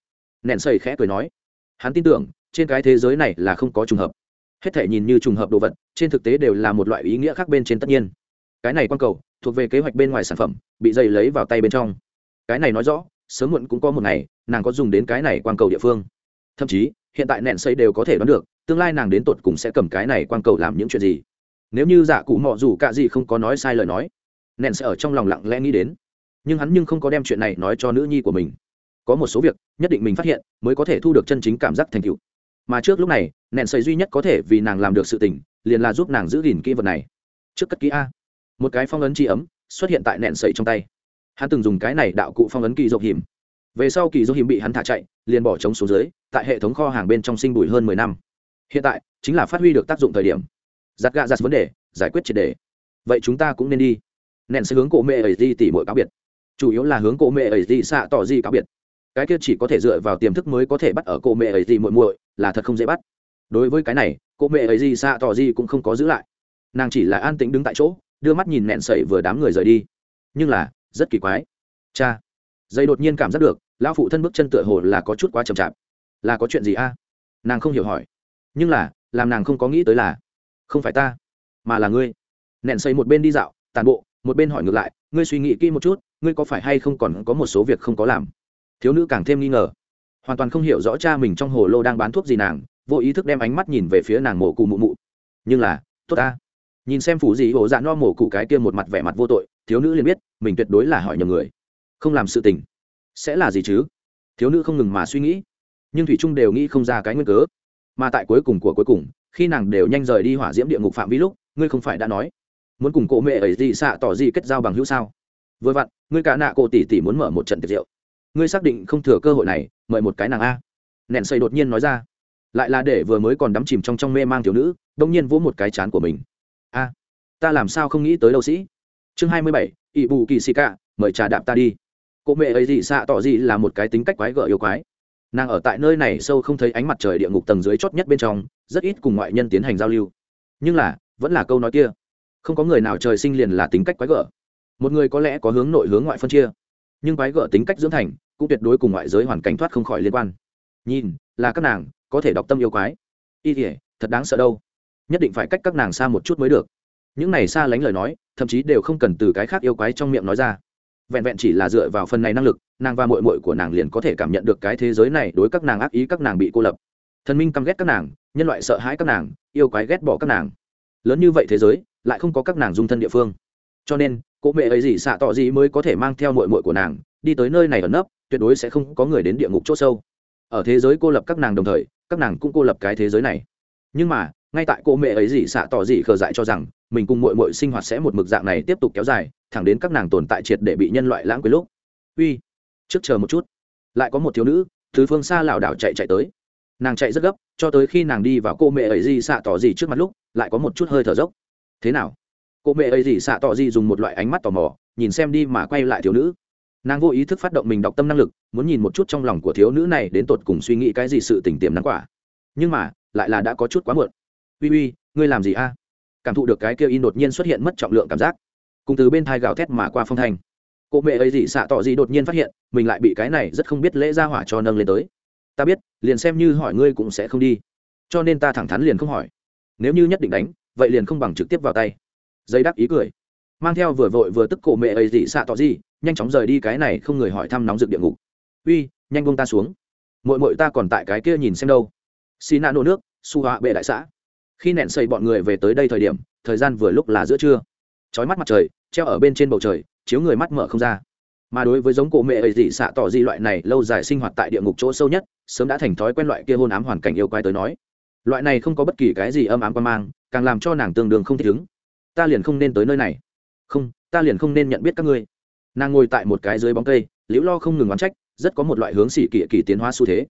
nẹn sầy khẽ cười nói, hắn tin tưởng, trên cái thế giới này là không có trùng hợp. Hết thể nhìn như trùng hợp đồ vật, trên thực tế đều là một loại ý nghĩa khác bên trên tất nhiên. Cái này quan cầu, thuộc về kế hoạch bên ngoài sản phẩm, bị dày lấy vào tay bên trong. Cái này nói rõ, sớm muộn cũng có một ngày, nàng có dùng đến cái này quan cầu địa phương. Thậm chí, hiện tại nẹn xây đều có thể đoán được, tương lai nàng đến tột cùng sẽ cầm cái này quan cầu làm những chuyện gì. Nếu như giả cụ mọ dù cả gì không có nói sai lời nói, nẹn sẽ ở trong lòng lặng lẽ nghĩ đến. Nhưng hắn nhưng không có đem chuyện này nói cho nữ nhi của mình có một số việc nhất định mình phát hiện mới có thể thu được chân chính cảm giác thành tựu. Mà trước lúc này nện sầy duy nhất có thể vì nàng làm được sự tình, liền là giúp nàng giữ gìn kỹ vật này. Trước cất kỹ a. Một cái phong ấn chi ấm xuất hiện tại nện sầy trong tay. Hắn từng dùng cái này đạo cụ phong ấn kỳ dốc hiểm. Về sau kỳ dốc hiểm bị hắn thả chạy, liền bỏ trống xuống dưới, tại hệ thống kho hàng bên trong sinh bụi hơn mười năm. Hiện tại, chính là phát huy được tác dụng thời điểm. Giặt gạ giặt vấn đề, giải quyết triệt đề. Vậy chúng ta cũng nên đi. Nện sẽ hướng cổ mẹ ấy di tỉ mỗi cáo biệt. Chủ yếu là hướng cổ mẹ ấy di xạ tỏ di cáo biệt cái kia chỉ có thể dựa vào tiềm thức mới có thể bắt ở cô mẹ ấy gì muội muội, là thật không dễ bắt. Đối với cái này, cô mẹ ấy gì xạ tỏ gì cũng không có giữ lại. Nàng chỉ là an tĩnh đứng tại chỗ, đưa mắt nhìn nẹn sậy vừa đám người rời đi. Nhưng là, rất kỳ quái. Cha, dây đột nhiên cảm giác được, lão phụ thân bước chân tựa hồ là có chút quá chậm chạp. Là có chuyện gì a? Nàng không hiểu hỏi. Nhưng là, làm nàng không có nghĩ tới là, không phải ta, mà là ngươi. Nẹn xây một bên đi dạo tàn bộ, một bên hỏi ngược lại, ngươi suy nghĩ kỹ một chút, ngươi có phải hay không còn có một số việc không có làm? Thiếu nữ càng thêm nghi ngờ. Hoàn toàn không hiểu rõ cha mình trong hồ lô đang bán thuốc gì nàng, vô ý thức đem ánh mắt nhìn về phía nàng mổ cụ mụ mụ. Nhưng là, tốt ta. Nhìn xem phủ gì ổ dạ no mổ cụ cái kia một mặt vẻ mặt vô tội, thiếu nữ liền biết, mình tuyệt đối là hỏi nhầm người. Không làm sự tình. Sẽ là gì chứ? Thiếu nữ không ngừng mà suy nghĩ. Nhưng thủy trung đều nghĩ không ra cái nguyên cớ. Mà tại cuối cùng của cuối cùng, khi nàng đều nhanh rời đi hỏa diễm địa ngục phạm vi lúc, ngươi không phải đã nói, muốn cùng cổ mẹ ấy gì xạ tỏ gì kết giao bằng hữu sao? Vừa vặn, ngươi cả nạ cổ tỷ tỷ muốn mở một trận tiệc rượu ngươi xác định không thừa cơ hội này, mời một cái nàng a. Nẹn xây đột nhiên nói ra. Lại là để vừa mới còn đắm chìm trong trong mê mang thiếu nữ đông nhiên vỗ một cái chán của mình. A, ta làm sao không nghĩ tới đâu sĩ? Chương hai mươi bảy ỵ bù kỳ xì cả mời trà đạp ta đi. Cô mẹ ấy dị xạ tỏ dị là một cái tính cách quái gở yêu quái. Nàng ở tại nơi này sâu không thấy ánh mặt trời địa ngục tầng dưới chót nhất bên trong, rất ít cùng ngoại nhân tiến hành giao lưu. Nhưng là, vẫn là câu nói kia. Không có người nào trời sinh liền là tính cách quái gở. Một người có lẽ có hướng nội hướng ngoại phân chia nhưng quái gở tính cách dưỡng thành cũng tuyệt đối cùng ngoại giới hoàn cảnh thoát không khỏi liên quan. Nhìn, là các nàng, có thể đọc tâm yêu quái. Y thể thật đáng sợ đâu. Nhất định phải cách các nàng xa một chút mới được. Những này xa lánh lời nói, thậm chí đều không cần từ cái khác yêu quái trong miệng nói ra. Vẹn vẹn chỉ là dựa vào phần này năng lực, nàng và mội mội của nàng liền có thể cảm nhận được cái thế giới này đối các nàng ác ý các nàng bị cô lập. Thần minh căm ghét các nàng, nhân loại sợ hãi các nàng, yêu quái ghét bỏ các nàng. Lớn như vậy thế giới, lại không có các nàng dung thân địa phương. Cho nên Cô mẹ ấy gì xạ tỏ gì mới có thể mang theo mội mội của nàng, đi tới nơi này ẩn nấp, tuyệt đối sẽ không có người đến địa ngục c h ỗ sâu. Ở thế giới cô lập các nàng đồng thời, các nàng cũng cô lập cái thế giới này. Nhưng mà, ngay tại cô mẹ ấy gì xạ tỏ gì khờ dại cho rằng, mình cùng mội mội sinh hoạt sẽ một mực dạng này tiếp tục kéo dài, thẳng đến các nàng tồn tại triệt để bị nhân loại lãng quên lúc. Uy, trước chờ một chút. Lại có một thiếu nữ thứ phương xa lảo đảo chạy chạy tới. Nàng chạy rất gấp, cho tới khi nàng đi vào cô mẹ ấy gì xạ tỏ gì trước mặt lúc, lại có một chút hơi thở dốc. Thế nào? Cô mẹ ấy gì xạ tỏ gì dùng một loại ánh mắt tò mò, nhìn xem đi mà quay lại thiếu nữ. Nàng vô ý thức phát động mình đọc tâm năng lực, muốn nhìn một chút trong lòng của thiếu nữ này đến tột cùng suy nghĩ cái gì sự tình tiềm năng quả. Nhưng mà, lại là đã có chút quá muộn. Uy uy, ngươi làm gì a? Cảm thụ được cái kia in đột nhiên xuất hiện mất trọng lượng cảm giác. Cùng từ bên thai gào thét mà qua phong thành cô mẹ ấy gì xạ tỏ gì đột nhiên phát hiện, mình lại bị cái này rất không biết lễ ra hỏa cho nâng lên tới. Ta biết, liền xem như hỏi ngươi cũng sẽ không đi. Cho nên ta thẳng thắn liền không hỏi. Nếu như nhất định đánh, vậy liền không bằng trực tiếp vào tay dây đắc ý cười. Mang theo vừa vội vừa tức cổ mẹ ấy dị xạ tỏ gì, nhanh chóng rời đi cái này không người hỏi thăm nóng rực địa ngục. Uy, nhanh bông ta xuống. Mội mội ta còn tại cái kia nhìn xem đâu. Xì nạ nổ nước su họa bệ đại xã. Khi nẹn xây bọn người về tới đây thời điểm, thời gian vừa lúc là giữa trưa. Trói mắt mặt trời, treo ở bên trên bầu trời, chiếu người mắt mở không ra. Mà đối với giống cổ mẹ ấy dị xạ tỏ di loại này lâu dài sinh hoạt tại địa ngục chỗ sâu nhất, sớm đã thành thói quen loại kia hôn ám hoàn cảnh yêu quái tới nói. Loại này không có bất kỳ cái gì âm ám quan mang, càng làm cho nàng tương đương không thích ứng ta liền không nên tới nơi này. Không, ta liền không nên nhận biết các ngươi. Nàng ngồi tại một cái dưới bóng cây, liễu lo không ngừng oán trách, rất có một loại hướng xỉ kỵ kỳ tiến hóa xu thế.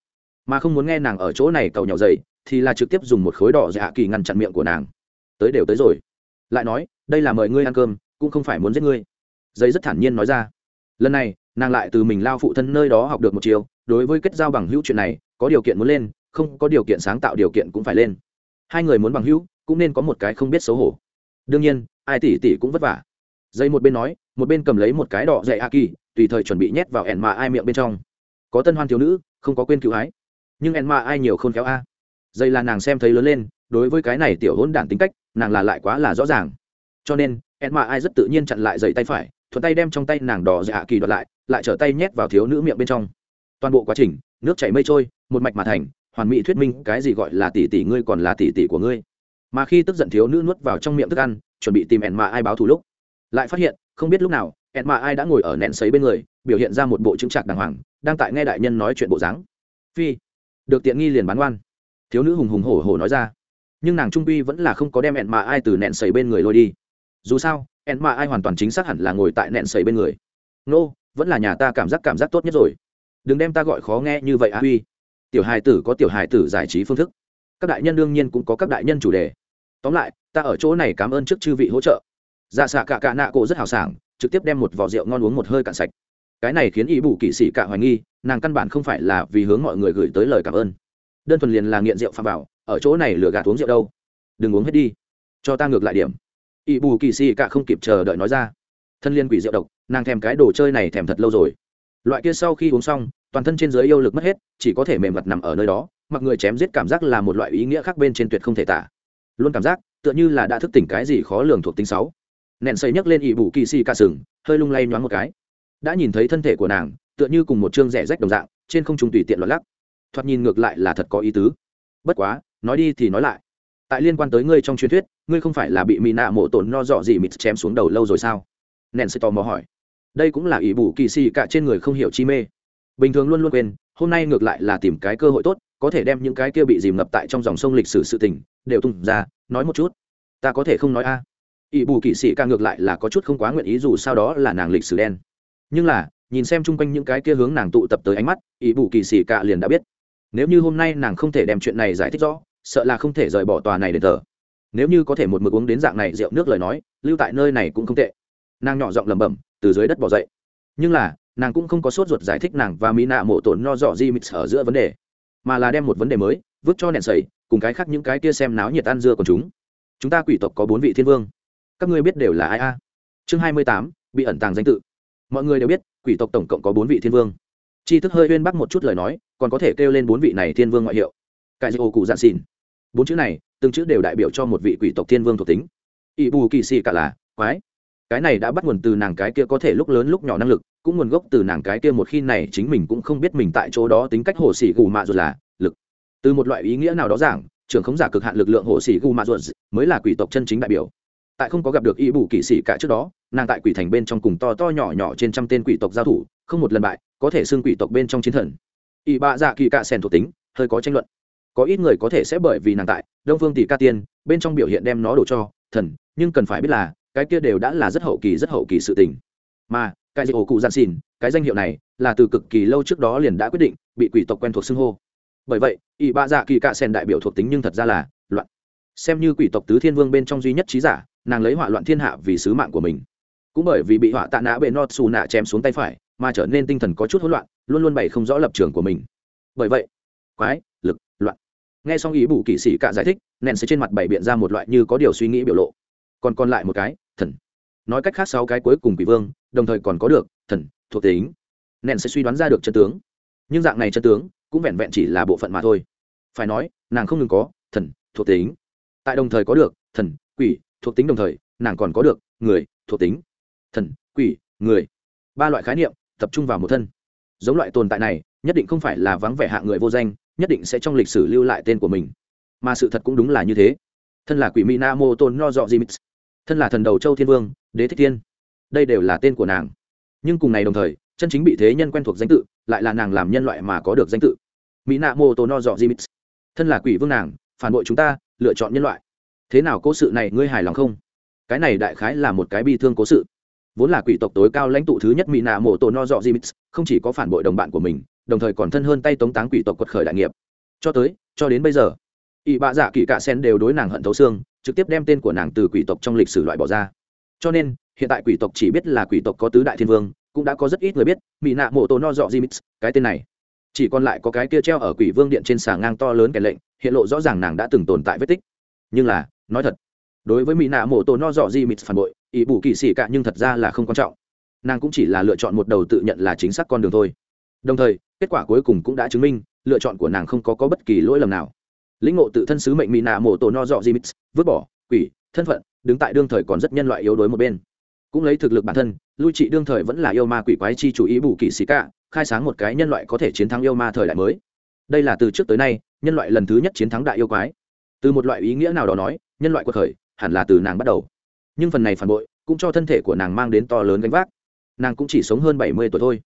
Mà không muốn nghe nàng ở chỗ này cầu nhỏ dày thì là trực tiếp dùng một khối đỏ dạ kỳ ngăn chặn miệng của nàng. Tới đều tới rồi. Lại nói, đây là mời ngươi ăn cơm, cũng không phải muốn giết ngươi. Giấy rất thản nhiên nói ra. Lần này, nàng lại từ mình lao phụ thân nơi đó học được một chiều đối với kết giao bằng hữu chuyện này, có điều kiện muốn lên, không có điều kiện sáng tạo điều kiện cũng phải lên. Hai người muốn bằng hữu, cũng nên có một cái không biết xấu hổ đương nhiên, ai tỷ tỷ cũng vất vả. Dây một bên nói, một bên cầm lấy một cái đỏ dạy a kỳ tùy thời chuẩn bị nhét vào ẻn mà ai miệng bên trong. Có tân hoan thiếu nữ, không có quên cứu ái. Nhưng ẻn mà ai nhiều khôn khéo a. Dây là nàng xem thấy lớn lên, đối với cái này tiểu hỗn đản tính cách, nàng là lại quá là rõ ràng. Cho nên ẻn mà ai rất tự nhiên chặn lại dậy tay phải, thuận tay đem trong tay nàng đỏ dạ kỳ đoạt lại lại trở tay nhét vào thiếu nữ miệng bên trong. Toàn bộ quá trình, nước chảy mây trôi, một mạch mà thành, hoàn mỹ thuyết minh cái gì gọi là tỷ tỷ ngươi còn là tỷ tỷ của ngươi mà khi tức giận thiếu nữ nuốt vào trong miệng thức ăn chuẩn bị tìm ẹn mà ai báo thù lúc lại phát hiện không biết lúc nào ẹn mà ai đã ngồi ở nẹn sấy bên người biểu hiện ra một bộ chứng trạc đàng hoàng đang tại nghe đại nhân nói chuyện bộ dáng. Phi được tiện nghi liền bán oan. Thiếu nữ hùng hùng hổ hổ nói ra. Nhưng nàng trung pi vẫn là không có đem ẹn mà ai từ nẹn sấy bên người lôi đi. Dù sao ẹn mà ai hoàn toàn chính xác hẳn là ngồi tại nẹn sấy bên người. Nô、no, vẫn là nhà ta cảm giác cảm giác tốt nhất rồi. Đừng đem ta gọi khó nghe như vậy a huy tiểu hài tử có tiểu hài tử giải trí phương thức. Các đại nhân đương nhiên cũng có các đại nhân chủ đề tóm lại, ta ở chỗ này cảm ơn trước chư vị hỗ trợ. Dạ xạ cả cả nạ cổ rất hào sảng, trực tiếp đem một vỏ rượu ngon uống một hơi cạn sạch. Cái này khiến ý bù kỵ sĩ cả hoài nghi, nàng căn bản không phải là vì hướng mọi người gửi tới lời cảm ơn. Đơn thuần liền là nghiện rượu phạm vào, ở chỗ này lừa gạt uống rượu đâu. Đừng uống hết đi. Cho ta ngược lại điểm. Ý bù kỵ sĩ cả không kịp chờ đợi nói ra. Thân liên quỷ rượu độc, nàng thèm cái đồ chơi này thèm thật lâu rồi. Loại kia sau khi uống xong, toàn thân trên dưới yêu lực mất hết, chỉ có thể mềm mặt nằm ở nơi đó, mặc người chém giết cảm giác là một loại ý nghĩa khác bên trên tuyệt không thể tả luôn cảm giác, tựa như là đã thức tỉnh cái gì khó lường thuộc tính sáu. Nện xây nhấc lên ỵ bù kỳ xì cả sừng, hơi lung lay nhoáng một cái. Đã nhìn thấy thân thể của nàng, tựa như cùng một chương rẻ rách đồng dạng, trên không trung tùy tiện loạt lắc. Thoạt nhìn ngược lại là thật có ý tứ. Bất quá, nói đi thì nói lại. Tại liên quan tới ngươi trong truyền thuyết, ngươi không phải là bị mỹ nạ mộ tổn no dọ gì mịt chém xuống đầu lâu rồi sao? Nện sẽ tò mò hỏi. Đây cũng là ỷ bù kỳ xì cả trên người không hiểu chi mê. Bình thường luôn luôn quên, hôm nay ngược lại là tìm cái cơ hội tốt, có thể đem những cái kia bị dìm ngập tại trong dòng sông lịch sử sự tình đều tung ra, nói một chút. Ta có thể không nói a. Ỷ bù kỵ sĩ ca ngược lại là có chút không quá nguyện ý dù sau đó là nàng lịch sử đen. Nhưng là, nhìn xem chung quanh những cái kia hướng nàng tụ tập tới ánh mắt, ỷ bù kỵ sĩ ca liền đã biết. Nếu như hôm nay nàng không thể đem chuyện này giải thích rõ, sợ là không thể rời bỏ tòa này để thờ. Nếu như có thể một mực uống đến dạng này rượu nước lời nói, lưu tại nơi này cũng không tệ. Nàng nhỏ giọng lẩm bẩm, từ dưới đất bỏ dậy. Nhưng là, nàng cũng không có sốt ruột giải thích nàng và mỹ nạ mộ tổn no dọ di mít ở giữa vấn đề, mà là đem một vấn đề mới vứt cho nện sầy, cùng cái khác những cái kia xem náo nhiệt ăn dưa của chúng. Chúng ta quỷ tộc có bốn vị thiên vương. Các ngươi biết đều là ai a? Chương hai mươi tám, bị ẩn tàng danh tự. Mọi người đều biết, quỷ tộc tổng cộng có bốn vị thiên vương. Chi thức hơi uyên bắc một chút lời nói, còn có thể kêu lên bốn vị này thiên vương ngoại hiệu. Cải dô cụ dạn xìn bốn chữ này, từng chữ đều đại biểu cho một vị quỷ tộc thiên vương thuộc tính. Ỵ bù kỳ xì cả là, quái. Cái này đã bắt nguồn từ nàng cái kia có thể lúc lớn lúc nhỏ năng lực, cũng nguồn gốc từ nàng cái kia một khi này chính mình cũng không biết mình tại chỗ đó tính cách hồ sĩ gù mạ rồi là từ một loại ý nghĩa nào đó giảng, trưởng khống giả cực hạn lực lượng hồ sĩ gù mạ ruột mới là quỷ tộc chân chính đại biểu. Tại không có gặp được Y bù kỵ sĩ cả trước đó, nàng tại quỷ thành bên trong cùng to to nhỏ nhỏ trên trăm tên quỷ tộc giao thủ, không một lần bại, có thể xưng quỷ tộc bên trong chiến thần. Y bạ dạ kỳ cạ sèn thuộc tính, hơi có tranh luận. Có ít người có thể sẽ bởi vì nàng tại đông phương tỷ ca tiên, bên trong biểu hiện đem nó đổ cho thần, nhưng cần phải biết là, cái kia đều đã là rất hậu kỳ rất hậu kỳ sự tình. Mà, cái gì ổ cụ gian xìn cái danh hiệu này là từ cực kỳ lâu trước đó liền đã quyết định, bị quỷ tộc quen thuộc xưng hô bởi vậy, ỷ bạ dạ kỳ cạ sen đại biểu thuộc tính nhưng thật ra là loạn. Xem như quỷ tộc tứ thiên vương bên trong duy nhất trí giả, nàng lấy hỏa loạn thiên hạ vì sứ mạng của mình. Cũng bởi vì bị họa tạ nã bệ nọt xù nạ chém xuống tay phải, mà trở nên tinh thần có chút hỗn loạn, luôn luôn bày không rõ lập trường của mình. Bởi vậy, quái, lực, loạn. Nghe xong ý bù kỵ sĩ cả giải thích nện sẽ trên mặt bày biện ra một loại như có điều suy nghĩ biểu lộ. Còn còn lại một cái, thần. Nói cách khác sáu cái cuối cùng quỷ vương, đồng thời còn có được thần, thuộc tính. Nện sẽ suy đoán ra được chân tướng. Nhưng dạng này chân tướng cũng vẹn vẹn chỉ là bộ phận mà thôi. Phải nói, nàng không ngừng có, thần, thuộc tính. Tại đồng thời có được, thần, quỷ, thuộc tính đồng thời, nàng còn có được, người, thuộc tính. Thần, quỷ, người. Ba loại khái niệm, tập trung vào một thân. Giống loại tồn tại này, nhất định không phải là vắng vẻ hạ người vô danh, nhất định sẽ trong lịch sử lưu lại tên của mình. Mà sự thật cũng đúng là như thế. Thân là quỷ mỹ na mô tôn no dọ jimix thân là thần đầu châu thiên vương, đế thích thiên. Đây đều là tên của nàng. Nhưng cùng ngày đồng thời chân chính bị thế nhân quen thuộc danh tự, lại là nàng làm nhân loại mà có được danh tự. Mỹ nạ mô tô no dọ di mít thân là quỷ vương nàng, phản bội chúng ta, lựa chọn nhân loại. Thế nào cố sự này ngươi hài lòng không? Cái này đại khái là một cái bi thương cố sự. Vốn là quỷ tộc tối cao lãnh tụ thứ nhất mỹ nạ mô tô no dọ di mít không chỉ có phản bội đồng bạn của mình, đồng thời còn thân hơn tay tống táng quỷ tộc quật khởi đại nghiệp. Cho tới, cho đến bây giờ ỵ bạ dạ kỵ cạ sen đều đối nàng hận thấu xương, trực tiếp đem tên của nàng từ quỷ tộc trong lịch sử loại bỏ ra. Cho nên, hiện tại quỷ tộc chỉ biết là quỷ tộc có tứ đại thiên vương cũng đã có rất ít người biết mỹ nạ mộ tổ no dọ jimix cái tên này. Chỉ còn lại có cái kia treo ở quỷ vương điện trên xà ngang to lớn kẻ lệnh hiện lộ rõ ràng nàng đã từng tồn tại vết tích. Nhưng là nói thật đối với mỹ nạ mộ tổ no dọ jimix phản bội ỷ bù kỳ sĩ cả nhưng thật ra là không quan trọng. Nàng cũng chỉ là lựa chọn một đầu tự nhận là chính xác con đường thôi. Đồng thời kết quả cuối cùng cũng đã chứng minh lựa chọn của nàng không có, có bất kỳ lỗi lầm nào. Lĩnh ngộ tự thân sứ mệnh mỹ nạ mộ tổ no dọ jimix vứt bỏ quỷ thân phận đứng tại đương thời còn rất nhân loại yếu đuối một bên cũng lấy thực lực bản thân lui trị đương thời vẫn là yêu ma quỷ quái chi chủ ý bù kỳ sĩ cả, khai sáng một cái nhân loại có thể chiến thắng yêu ma thời đại mới. Đây là từ trước tới nay, nhân loại lần thứ nhất chiến thắng đại yêu quái. Từ một loại ý nghĩa nào đó nói, nhân loại cuộc khởi, hẳn là từ nàng bắt đầu. Nhưng phần này phản bội, cũng cho thân thể của nàng mang đến to lớn gánh vác. Nàng cũng chỉ sống hơn bảy mươi tuổi thôi.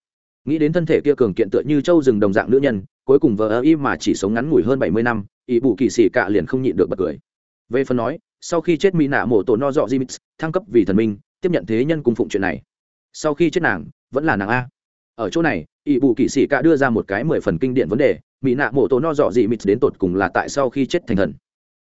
Nghĩ đến thân thể kia cường kiện tựa như châu rừng đồng dạng nữ nhân, cuối cùng vợ ơ y mà chỉ sống ngắn ngủi hơn bảy mươi năm ỷ bù kỳ sĩ cả liền không nhịn được bật cười. Về phần nói, sau khi chết mỹ nạ mổ tổ no dọ jimix thăng cấp vì thần minh tiếp nhận thế nhân cung phụng chuyện này. Sau khi chết nàng, vẫn là nàng a. Ở chỗ này, ỷ bù kỳ sĩ cả đưa ra một cái mười phần kinh điển vấn đề mỹ nạ mổ tổ no dọ dị mịt đến tột cùng là tại sau khi chết thành thần?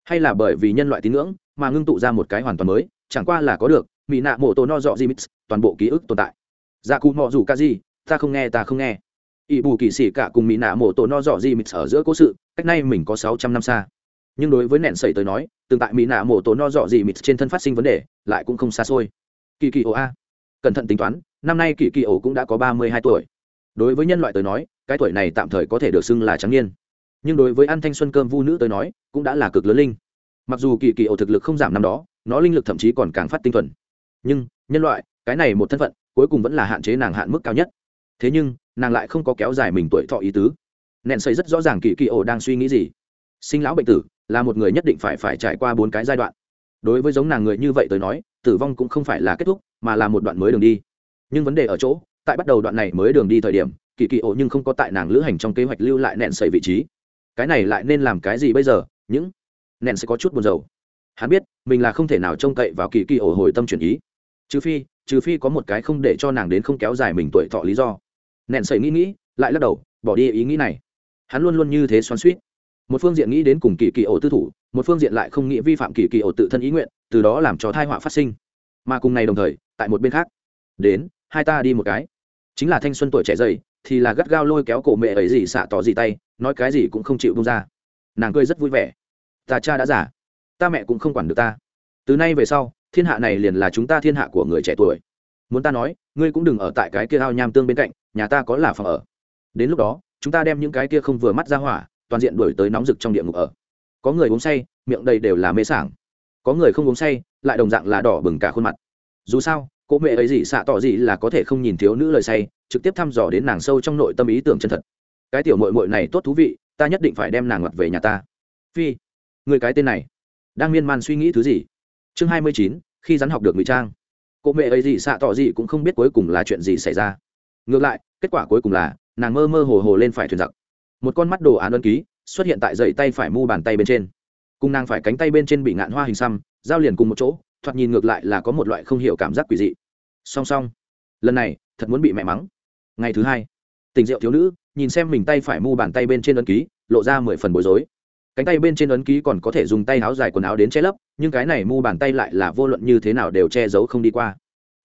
Hay là bởi vì nhân loại tín ngưỡng mà ngưng tụ ra một cái hoàn toàn mới, chẳng qua là có được mỹ nạ mổ tổ no dọ dị mịt, toàn bộ ký ức tồn tại. Ra cụ mọ dù ca gì, ta không nghe, ta không nghe. Ỷ bù kỳ sĩ cả cùng mỹ nạ mổ tổ no dọ dị mịt ở giữa cố sự, cách nay mình có sáu trăm năm xa. Nhưng đối với nẹn sẩy tới nói, tương tại mỹ nạ mổ tổ no dọ dị mịt trên thân phát sinh vấn đề, lại cũng không xa xôi kỳ kỳ ồ a. Cẩn thận tính toán, năm nay kỳ kỳ ổ cũng đã có ba mươi hai tuổi. Đối với nhân loại tới nói, cái tuổi này tạm thời có thể được xưng là trắng niên. Nhưng đối với ăn thanh xuân cơm vu nữ tới nói, cũng đã là cực lớn linh. Mặc dù kỳ kỳ ổ thực lực không giảm năm đó, nó linh lực thậm chí còn càng phát tinh thuần. Nhưng, nhân loại, cái này một thân phận, cuối cùng vẫn là hạn chế nàng hạn mức cao nhất. Thế nhưng, nàng lại không có kéo dài mình tuổi thọ ý tứ. Nện xây rất rõ ràng kỳ kỳ ổ đang suy nghĩ gì. Sinh lão bệnh tử, là một người nhất định phải phải trải qua bốn cái giai đoạn đối với giống nàng người như vậy tới nói, tử vong cũng không phải là kết thúc, mà là một đoạn mới đường đi. Nhưng vấn đề ở chỗ, tại bắt đầu đoạn này mới đường đi thời điểm, kỳ kỳ ổ nhưng không có tại nàng lữ hành trong kế hoạch lưu lại nện sẩy vị trí. Cái này lại nên làm cái gì bây giờ? Những nện sẽ có chút buồn rầu. Hắn biết, mình là không thể nào trông cậy vào kỳ kỳ ổ hồi tâm chuyển ý. Trừ phi trừ phi có một cái không để cho nàng đến không kéo dài mình tuổi thọ lý do. Nện sẩy nghĩ nghĩ, lại lắc đầu, bỏ đi ý nghĩ này. Hắn luôn luôn như thế xoắn suýt một phương diện nghĩ đến cùng kỳ kỳ ổ tư thủ, một phương diện lại không nghĩ vi phạm kỳ kỳ ổ tự thân ý nguyện, từ đó làm cho thai họa phát sinh. Mà cùng ngày đồng thời, tại một bên khác, đến, hai ta đi một cái. Chính là thanh xuân tuổi trẻ dày thì là gắt gao lôi kéo cổ mẹ ấy gì xạ tỏ gì tay, nói cái gì cũng không chịu bung ra. Nàng cười rất vui vẻ. Ta cha đã giả ta mẹ cũng không quản được ta. Từ nay về sau, thiên hạ này liền là chúng ta thiên hạ của người trẻ tuổi. Muốn ta nói, ngươi cũng đừng ở tại cái kia ao nham tương bên cạnh, nhà ta có là phòng ở. Đến lúc đó, chúng ta đem những cái kia không vừa mắt ra hỏa toàn diện đổi tới nóng rực trong địa ngục ở. Có người uống say, miệng đầy đều là mê sảng. Có người không uống say, lại đồng dạng là đỏ bừng cả khuôn mặt. Dù sao cô mẹ ấy gì xạ tỏ gì là có thể không nhìn thiếu nữ lời say, trực tiếp thăm dò đến nàng sâu trong nội tâm ý tưởng chân thật. Cái tiểu mội mội này tốt thú vị, ta nhất định phải đem nàng ngoặt về nhà ta. Phi, người cái tên này, đang miên man suy nghĩ thứ gì? Chương hai mươi chín, khi rắn học được ngụy trang. Cô mẹ ấy gì xạ tỏ gì cũng không biết cuối cùng là chuyện gì xảy ra. Ngược lại, kết quả cuối cùng là, nàng mơ mơ hồ hồ lên phải thuyền giặc một con mắt đồ án ấn ký xuất hiện tại dậy tay phải mu bàn tay bên trên. Cùng nàng phải cánh tay bên trên bị ngạn hoa hình xăm, giao liền cùng một chỗ, thoạt nhìn ngược lại là có một loại không hiểu cảm giác quỷ dị. Song song, lần này, thật muốn bị mẹ mắng. Ngày thứ hai, tình diệu thiếu nữ, nhìn xem mình tay phải mu bàn tay bên trên ấn ký, lộ ra mười phần bối rối. Cánh tay bên trên ấn ký còn có thể dùng tay áo dài quần áo đến che lấp, nhưng cái này mu bàn tay lại là vô luận như thế nào đều che giấu không đi qua.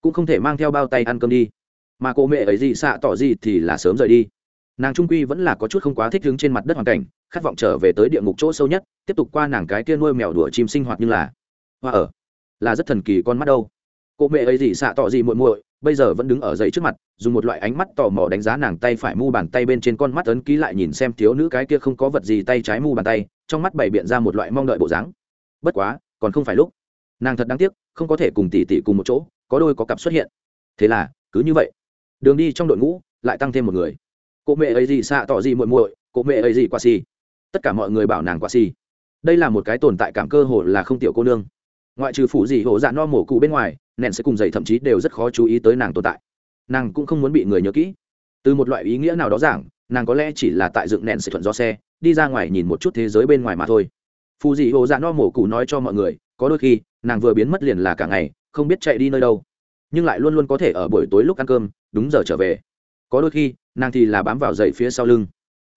Cũng không thể mang theo bao tay ăn cơm đi. Mà cô mẹ ấy gì xạ tỏ gì thì là sớm rời đi nàng trung quy vẫn là có chút không quá thích đứng trên mặt đất hoàn cảnh, khát vọng trở về tới địa ngục chỗ sâu nhất, tiếp tục qua nàng cái kia nuôi mèo đùa chim sinh hoạt như là, hoa ở, là rất thần kỳ con mắt đâu. Cô mẹ ấy gì xạ tỏ gì muội muội, bây giờ vẫn đứng ở dậy trước mặt, dùng một loại ánh mắt tò mò đánh giá nàng tay phải mu bàn tay bên trên con mắt ấn ký lại nhìn xem thiếu nữ cái kia không có vật gì tay trái mu bàn tay, trong mắt bày biện ra một loại mong đợi bộ dáng. Bất quá, còn không phải lúc. Nàng thật đáng tiếc, không có thể cùng tỷ tỷ cùng một chỗ, có đôi có cặp xuất hiện. Thế là, cứ như vậy. Đường đi trong đội ngũ, lại tăng thêm một người cô mẹ ấy gì xạ tỏ gì muội muội, cô mẹ ấy gì quả xì. Tất cả mọi người bảo nàng quả xì. Đây là một cái tồn tại cảm cơ hồ là không tiểu cô nương. Ngoại trừ phủ gì hổ dạ no mổ cụ bên ngoài nện sẽ cùng dậy thậm chí đều rất khó chú ý tới nàng tồn tại. Nàng cũng không muốn bị người nhớ kỹ. Từ một loại ý nghĩa nào đó giảng, nàng có lẽ chỉ là tại dựng nện sẽ thuận do xe, đi ra ngoài nhìn một chút thế giới bên ngoài mà thôi. Phù dị hồ dạ no mổ cụ nói cho mọi người, có đôi khi, nàng vừa biến mất liền là cả ngày, không biết chạy đi nơi đâu. Nhưng lại luôn luôn có thể ở buổi tối lúc ăn cơm, đúng giờ trở về. Có đôi khi nàng thì là bám vào dậy phía sau lưng.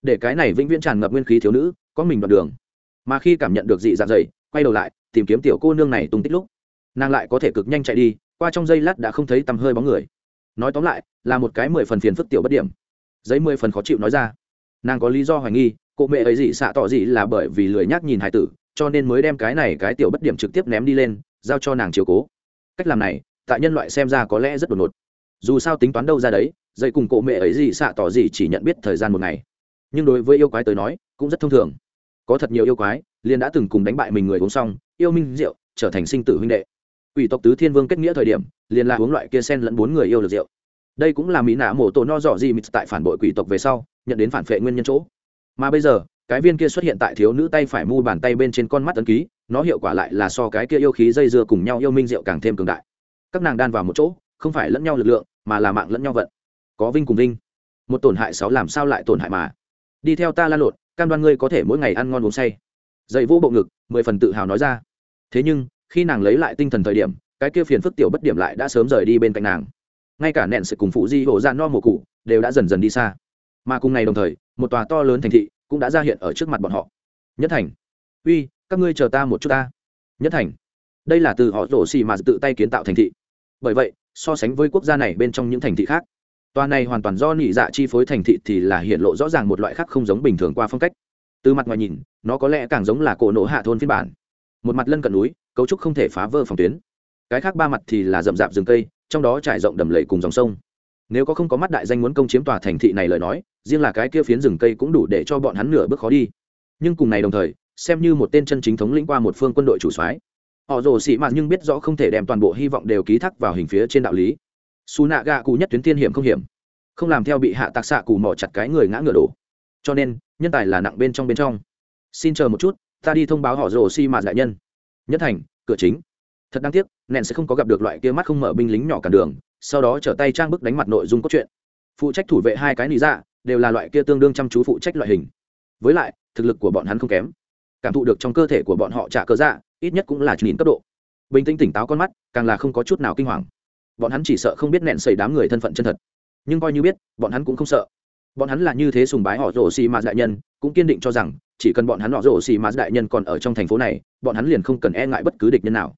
Để cái này vĩnh viễn tràn ngập nguyên khí thiếu nữ, có mình đoạn đường. Mà khi cảm nhận được dị dạng dậy quay đầu lại, tìm kiếm tiểu cô nương này tung tích lúc, nàng lại có thể cực nhanh chạy đi, qua trong giây lát đã không thấy tầm hơi bóng người. Nói tóm lại, là một cái mười phần phiền phức tiểu bất điểm. Giấy mười phần khó chịu nói ra. Nàng có lý do hoài nghi cụ mẹ ấy dị xạ tỏ dị là bởi vì lười nhác nhìn hải tử, cho nên mới đem cái này cái tiểu bất điểm trực tiếp ném đi lên, giao cho nàng chiều cố. Cách làm này, tại nhân loại xem ra có lẽ rất đột ngột. Dù sao tính toán đâu ra đấy dây cùng cổ mẹ ấy gì xạ tỏ gì chỉ nhận biết thời gian một ngày. Nhưng đối với yêu quái tới nói, cũng rất thông thường. Có thật nhiều yêu quái, liền đã từng cùng đánh bại mình người uống xong, yêu minh rượu, trở thành sinh tử huynh đệ. Ủy tộc tứ thiên vương kết nghĩa thời điểm, liền là uống loại kia sen lẫn bốn người yêu được rượu. Đây cũng là mỹ nạ mổ tổ no dọ gì mịt tại phản bội quỷ tộc về sau, nhận đến phản phệ nguyên nhân chỗ. Mà bây giờ, cái viên kia xuất hiện tại thiếu nữ tay phải mu bàn tay bên trên con mắt ấn ký, nó hiệu quả lại là so cái kia yêu khí dây dưa cùng nhau yêu minh rượu càng thêm cường đại. Các nàng đan vào một chỗ, không phải lẫn nhau lực lượng, mà là mạng lẫn nhau vận có vinh cùng vinh. Một tổn hại sáu làm sao lại tổn hại mà? Đi theo ta la lộn, cam đoan ngươi có thể mỗi ngày ăn ngon uống say. Dậy vũ bộ ngực, mười phần tự hào nói ra. Thế nhưng, khi nàng lấy lại tinh thần thời điểm, cái kia phiền phức tiểu bất điểm lại đã sớm rời đi bên cạnh nàng. Ngay cả nện sự cùng phụ di hộ ra no mùa cụ đều đã dần dần đi xa. Mà cùng ngày đồng thời, một tòa to lớn thành thị cũng đã ra hiện ở trước mặt bọn họ. Nhất thành. Uy, các ngươi chờ ta một chút ta. Nhất thành. Đây là từ họ rổ xì mà tự tay kiến tạo thành thị. Bởi vậy, so sánh với quốc gia này bên trong những thành thị khác Toàn này hoàn toàn do nhị dạ chi phối thành thị thì là hiện lộ rõ ràng một loại khác không giống bình thường qua phong cách. Từ mặt ngoài nhìn, nó có lẽ càng giống là cổ nổ hạ thôn phiên bản. Một mặt lân cận núi, cấu trúc không thể phá vỡ phòng tuyến. Cái khác ba mặt thì là rậm rạp rừng cây, trong đó trải rộng đầm lầy cùng dòng sông. Nếu có không có mắt đại danh muốn công chiếm tòa thành thị này lời nói, riêng là cái kia phiến rừng cây cũng đủ để cho bọn hắn nửa bước khó đi. Nhưng cùng này đồng thời, xem như một tên chân chính thống lĩnh qua một phương quân đội chủ soái. Họ rồ sĩ mà nhưng biết rõ không thể đem toàn bộ hy vọng đều ký thác vào hình phía trên đạo lý xù nạ gạ cụ nhất tuyến tiên hiểm không hiểm. Không làm theo bị hạ tạc xạ cụ mỏ chặt cái người ngã ngựa đổ. Cho nên, nhân tài là nặng bên trong bên trong. Xin chờ một chút, ta đi thông báo họ rồ si mạt đại nhân. Nhất thành, cửa chính. Thật đáng tiếc nện sẽ không có gặp được loại kia mắt không mở binh lính nhỏ cản đường, sau đó trở tay trang bức đánh mặt nội dung cốt truyện. Phụ trách thủ vệ hai cái lý dạ đều là loại kia tương đương chăm chú phụ trách loại hình. Với lại, thực lực của bọn hắn không kém. Cảm thụ được trong cơ thể của bọn họ trả cơ dạ ít nhất cũng là nhìn cấp độ. Bình tĩnh tỉnh táo con mắt, càng là không có chút nào kinh hoàng bọn hắn chỉ sợ không biết nện xảy đám người thân phận chân thật. Nhưng coi như biết, bọn hắn cũng không sợ. Bọn hắn là như thế sùng bái họ rổ xì mạt đại nhân, cũng kiên định cho rằng, chỉ cần bọn hắn họ rổ xì mạt đại nhân còn ở trong thành phố này, bọn hắn liền không cần e ngại bất cứ địch nhân nào.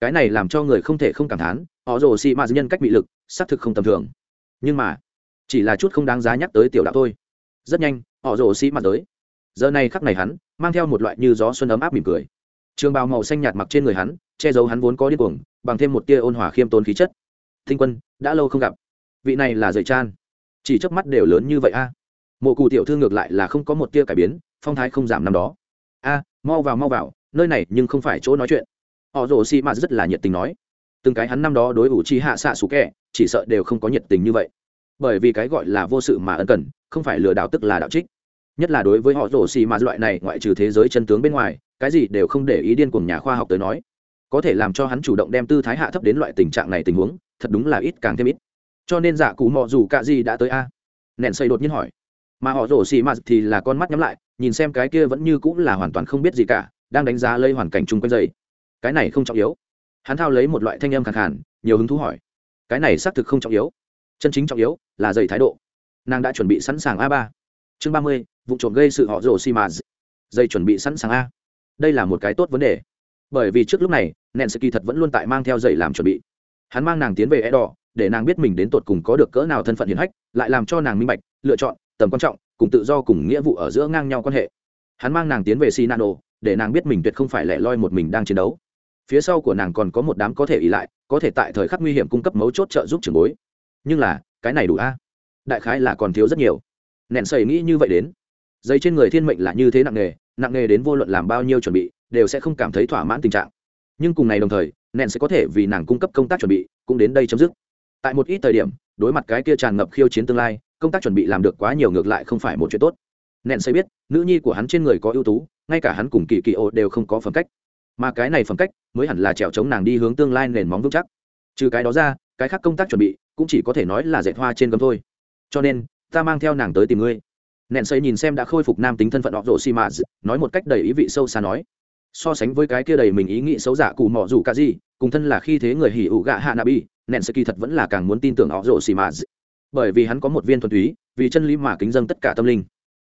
Cái này làm cho người không thể không cảm thán, họ rổ xì mạt nhân cách bị lực, xác thực không tầm thường. Nhưng mà, chỉ là chút không đáng giá nhắc tới tiểu đạo thôi. Rất nhanh, họ rổ xì mạt tới. Giờ này khắc này hắn, mang theo một loại như gió xuân ấm áp mỉm cười. Trường bào màu xanh nhạt mặc trên người hắn, che giấu hắn vốn có điên cuồng, bằng thêm một tia ôn hòa khiêm tốn khí chất. Tinh quân đã lâu không gặp. Vị này là dậy chan. Chỉ chớp mắt đều lớn như vậy a. Mộ cụ tiểu thư ngược lại là không có một tia cải biến phong thái không giảm năm đó. A mau vào mau vào nơi này nhưng không phải chỗ nói chuyện. Họ rồ xi mạt rất là nhiệt tình nói. Từng cái hắn năm đó đối ủ chi hạ xạ xú kẻ, chỉ sợ đều không có nhiệt tình như vậy. Bởi vì cái gọi là vô sự mà ân cần không phải lừa đảo tức là đạo trích. Nhất là đối với họ rồ xi mạt loại này ngoại trừ thế giới chân tướng bên ngoài cái gì đều không để ý điên cùng nhà khoa học tới nói có thể làm cho hắn chủ động đem tư thái hạ thấp đến loại tình trạng này tình huống, thật đúng là ít càng thêm ít. Cho nên dạ cụ mọ dù cả gì đã tới a? Nện xây đột nhiên hỏi. Mà họ rổ xì mạt thì là con mắt nhắm lại, nhìn xem cái kia vẫn như cũng là hoàn toàn không biết gì cả, đang đánh giá lấy hoàn cảnh chung quanh dây cái này không trọng yếu. Hắn thao lấy một loại thanh âm khẳng hẳn nhiều hứng thú hỏi. Cái này xác thực không trọng yếu. Chân chính trọng yếu là dày thái độ. Nàng đã chuẩn bị sẵn sàng a ba. Chương ba mươi, vụ trộm gây sự họ rổ xì mạt dây chuẩn bị sẵn sàng a. Đây là một cái tốt vấn đề bởi vì trước lúc này nện sẽ kỳ thật vẫn luôn tại mang theo dậy làm chuẩn bị. Hắn mang nàng tiến về e đỏ để nàng biết mình đến tột cùng có được cỡ nào thân phận hiển hách, lại làm cho nàng minh bạch, lựa chọn, tầm quan trọng, cùng tự do cùng nghĩa vụ ở giữa ngang nhau quan hệ. Hắn mang nàng tiến về xi nano để nàng biết mình tuyệt không phải lẻ loi một mình đang chiến đấu. Phía sau của nàng còn có một đám có thể ỉ lại, có thể tại thời khắc nguy hiểm cung cấp mấu chốt trợ giúp trường bối. Nhưng là, cái này đủ a? Đại khái là còn thiếu rất nhiều. Nện sầy nghĩ như vậy đến. Giấy trên người thiên mệnh là như thế nặng nề nặng nề đến vô luận làm bao nhiêu chuẩn bị đều sẽ không cảm thấy thỏa mãn tình trạng. Nhưng cùng ngày đồng thời nện sẽ có thể vì nàng cung cấp công tác chuẩn bị, cũng đến đây chấm dứt. Tại một ít thời điểm, đối mặt cái kia tràn ngập khiêu chiến tương lai, công tác chuẩn bị làm được quá nhiều ngược lại không phải một chuyện tốt. Nện sẽ biết, nữ nhi của hắn trên người có ưu tú, ngay cả hắn cùng kỳ kỳ ô đều không có phẩm cách. Mà cái này phẩm cách, mới hẳn là trèo chống nàng đi hướng tương lai nền móng vững chắc. Trừ cái đó ra, cái khác công tác chuẩn bị, cũng chỉ có thể nói là dệt hoa trên gấm thôi. Cho nên, ta mang theo nàng tới tìm ngươi. Nện xây nhìn xem đã khôi phục nam tính thân phận họ rộ xi mã nói một cách đầy ý vị sâu xa nói so sánh với cái kia đầy mình ý nghĩ xấu giả cụ mỏ dù cả gì, cùng thân là khi thế người hỉ ủ gạ hạ nabi nện sẽ kỳ thật vẫn là càng muốn tin tưởng họ rổ xì mà bởi vì hắn có một viên thuần túy, vì chân lý mà kính dâng tất cả tâm linh.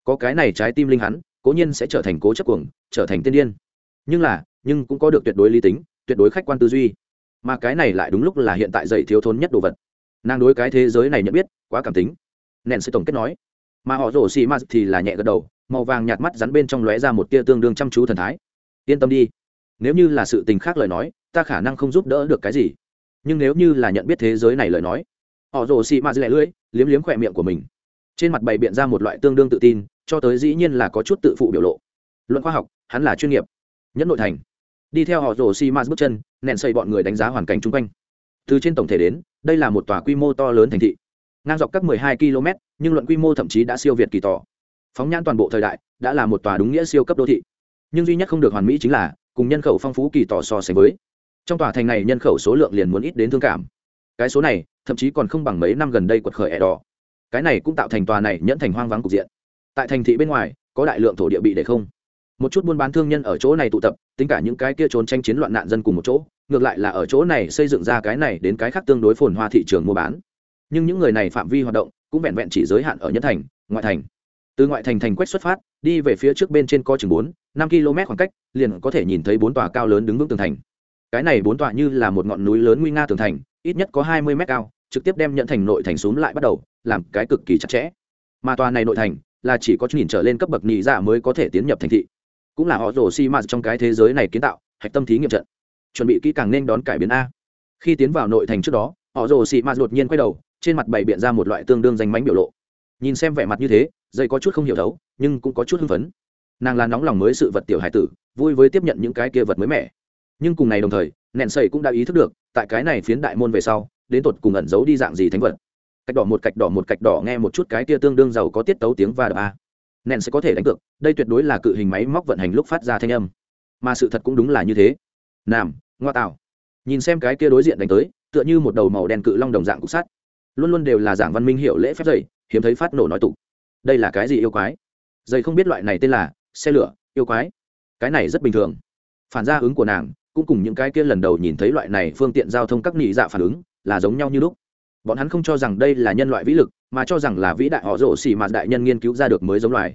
Có cái này trái tim linh hắn, cố nhiên sẽ trở thành cố chấp cuồng, trở thành tiên điên. Nhưng là, nhưng cũng có được tuyệt đối lý tính, tuyệt đối khách quan tư duy. Mà cái này lại đúng lúc là hiện tại dạy thiếu thốn nhất đồ vật. Nàng đối cái thế giới này nhận biết, quá cảm tính. Nện sẽ tổng kết nói. Mà họ rổ xì m thì là nhẹ gật đầu, màu vàng nhạt mắt rắn bên trong lóe ra một tia tương đương chăm chú thần thái yên tâm đi. Nếu như là sự tình khác lời nói, ta khả năng không giúp đỡ được cái gì. Nhưng nếu như là nhận biết thế giới này lời nói, họ rổ xì m lẻ lưỡi, liếm liếm khỏe miệng của mình. Trên mặt bày biện ra một loại tương đương tự tin, cho tới dĩ nhiên là có chút tự phụ biểu lộ. Luận khoa học, hắn là chuyên nghiệp nhất nội thành. Đi theo họ rồ xị mạ bước chân, nện xây bọn người đánh giá hoàn cảnh chung quanh. Từ trên tổng thể đến, đây là một tòa quy mô to lớn thành thị. Ngang dọc các 12 km, nhưng luận quy mô thậm chí đã siêu việt kỳ tỏ. Phóng nhãn toàn bộ thời đại, đã là một tòa đúng nghĩa siêu cấp đô thị nhưng duy nhất không được hoàn mỹ chính là cùng nhân khẩu phong phú kỳ tỏ so sánh với. Trong tòa thành này nhân khẩu số lượng liền muốn ít đến thương cảm. Cái số này, thậm chí còn không bằng mấy năm gần đây quật khởi ẻ đỏ. Cái này cũng tạo thành tòa này nhẫn thành hoang vắng cục diện. Tại thành thị bên ngoài, có đại lượng thổ địa bị để không. Một chút buôn bán thương nhân ở chỗ này tụ tập, tính cả những cái kia trốn tranh chiến loạn nạn dân cùng một chỗ, ngược lại là ở chỗ này xây dựng ra cái này đến cái khác tương đối phồn hoa thị trường mua bán. Nhưng những người này phạm vi hoạt động cũng vẹn vẹn chỉ giới hạn ở nhân thành, ngoại thành từ ngoại thành thành quách xuất phát, đi về phía trước bên trên co chừng bốn, năm km khoảng cách, liền có thể nhìn thấy bốn tòa cao lớn đứng vững tường thành. Cái này bốn tòa như là một ngọn núi lớn nguy nga tường thành, ít nhất có hai mươi mét cao, trực tiếp đem nhận thành nội thành xuống lại bắt đầu, làm cái cực kỳ chặt chẽ. Mà tòa này nội thành là chỉ có nhìn trở lên cấp bậc nhị dạ mới có thể tiến nhập thành thị. Cũng là họ rổ xi mạt trong cái thế giới này kiến tạo, hạch tâm thí nghiệm trận. Chuẩn bị kỹ càng nên đón cải biến a. Khi tiến vào nội thành trước đó, họ rổ xi mạt đột nhiên quay đầu, trên mặt bày biện ra một loại tương đương danh mánh biểu lộ. Nhìn xem vẻ mặt như thế dây có chút không hiểu đấu nhưng cũng có chút hưng phấn. Nàng là nóng lòng mới sự vật tiểu hải tử, vui với tiếp nhận những cái kia vật mới mẻ. Nhưng cùng ngày đồng thời, nẹn sầy cũng đã ý thức được, tại cái này phiến đại môn về sau, đến tột cùng ẩn giấu đi dạng gì thánh vật. Cách đỏ một cạch đỏ một cạch đỏ nghe một chút cái kia tương đương giàu có tiết tấu tiếng và đập a. Nện sẽ có thể đánh cược, đây tuyệt đối là cự hình máy móc vận hành lúc phát ra thanh âm. Mà sự thật cũng đúng là như thế. Nam, ngoa tạo. Nhìn xem cái kia đối diện đánh tới, tựa như một đầu màu đen cự long đồng dạng cục sắt. Luôn luôn đều là giảng văn minh hiểu lễ phép dày hiếm thấy phát nổ nói tục đây là cái gì yêu quái? Dây không biết loại này tên là xe lửa, yêu quái. Cái này rất bình thường. Phản ra ứng của nàng, cũng cùng những cái kia lần đầu nhìn thấy loại này phương tiện giao thông các nghị dạ phản ứng, là giống nhau như lúc. Bọn hắn không cho rằng đây là nhân loại vĩ lực, mà cho rằng là vĩ đại họ rổ xỉ mà đại nhân nghiên cứu ra được mới giống loài.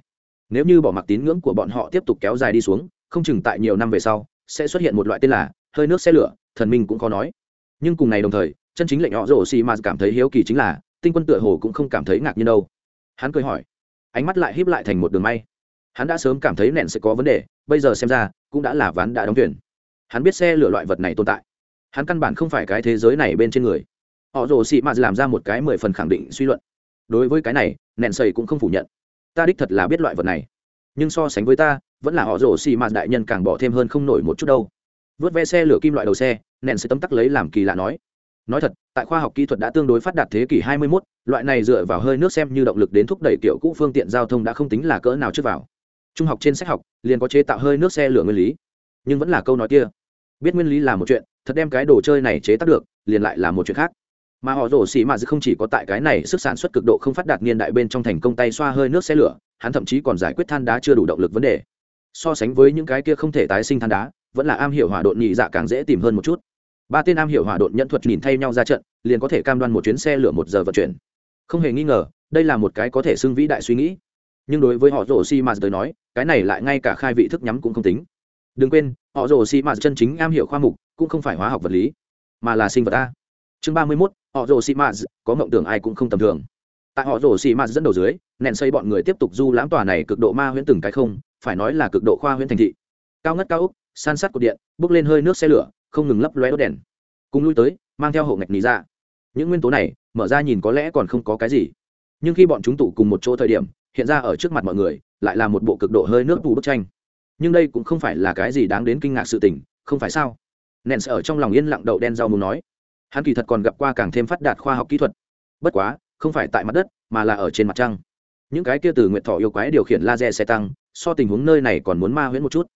Nếu như bỏ mặc tín ngưỡng của bọn họ tiếp tục kéo dài đi xuống, không chừng tại nhiều năm về sau, sẽ xuất hiện một loại tên là hơi nước xe lửa, thần minh cũng khó nói. Nhưng cùng ngày đồng thời, chân chính lệnh họ rổ xì mà cảm thấy hiếu kỳ chính là, tinh quân tựa hồ cũng không cảm thấy ngạc nhiên đâu. Hắn cười hỏi ánh mắt lại híp lại thành một đường may. Hắn đã sớm cảm thấy nện sẽ có vấn đề, bây giờ xem ra, cũng đã là ván đã đóng thuyền. Hắn biết xe lửa loại vật này tồn tại. Hắn căn bản không phải cái thế giới này bên trên người. Họ rồ sĩ mạt làm ra một cái mười phần khẳng định suy luận. Đối với cái này nện sầy cũng không phủ nhận. Ta đích thật là biết loại vật này. Nhưng so sánh với ta, vẫn là họ rồ xị mạt đại nhân càng bỏ thêm hơn không nổi một chút đâu. Vớt ve xe lửa kim loại đầu xe nện sẽ tấm tắc lấy làm kỳ lạ nói nói thật tại khoa học kỹ thuật đã tương đối phát đạt thế kỷ 21, loại này dựa vào hơi nước xem như động lực đến thúc đẩy kiểu cũ phương tiện giao thông đã không tính là cỡ nào trước vào. Trung học trên sách học liền có chế tạo hơi nước xe lửa nguyên lý. Nhưng vẫn là câu nói kia. Biết nguyên lý là một chuyện thật đem cái đồ chơi này chế tác được liền lại là một chuyện khác. Mà họ rổ xì mạ không chỉ có tại cái này sức sản xuất cực độ không phát đạt niên đại bên trong thành công tay xoa hơi nước xe lửa hắn thậm chí còn giải quyết than đá chưa đủ động lực vấn đề. So sánh với những cái kia không thể tái sinh than đá vẫn là am hiểu hỏa độn nhị dạ càng dễ tìm hơn một chút ba tên am hiểu hỏa độn nhận thuật nhìn thay nhau ra trận, liền có thể cam đoan một chuyến xe lửa một giờ vận chuyển. Không hề nghi ngờ, đây là một cái có thể xưng vĩ đại suy nghĩ. Nhưng đối với họ rổ xi mạt tới nói, cái này lại ngay cả khai vị thức nhắm cũng không tính. Đừng quên, họ rổ xi mạt chân chính am hiểu khoa mục, cũng không phải hóa học vật lý, mà là sinh vật a. Chương ba mươi mốt, họ rổ xì mạt, có mộng tưởng ai cũng không tầm thường. Tại họ rổ xì mạt dẫn đầu dưới nện xây bọn người tiếp tục du lãm tòa này cực độ ma huyễn từng cái không, phải nói là cực độ khoa huyễn thành thị. Cao ngất cao úc, san sát cột điện, bước lên hơi nước xe lửa không ngừng lấp lóe đốt đèn. Cùng lui tới, mang theo hộ ngạch lý ra. Những nguyên tố này, mở ra nhìn có lẽ còn không có cái gì. Nhưng khi bọn chúng tụ cùng một chỗ thời điểm, hiện ra ở trước mặt mọi người, lại là một bộ cực độ hơi nước tù bức tranh. Nhưng đây cũng không phải là cái gì đáng đến kinh ngạc sự tình, không phải sao? Nện sẽ ở trong lòng yên lặng đậu đen rau muốn nói. Hắn kỳ thật còn gặp qua càng thêm phát đạt khoa học kỹ thuật. Bất quá, không phải tại mặt đất, mà là ở trên mặt trăng. Những cái kia từ nguyện thọ yêu quái điều khiển laser xe tăng, so tình huống nơi này còn muốn ma huyễn một chút.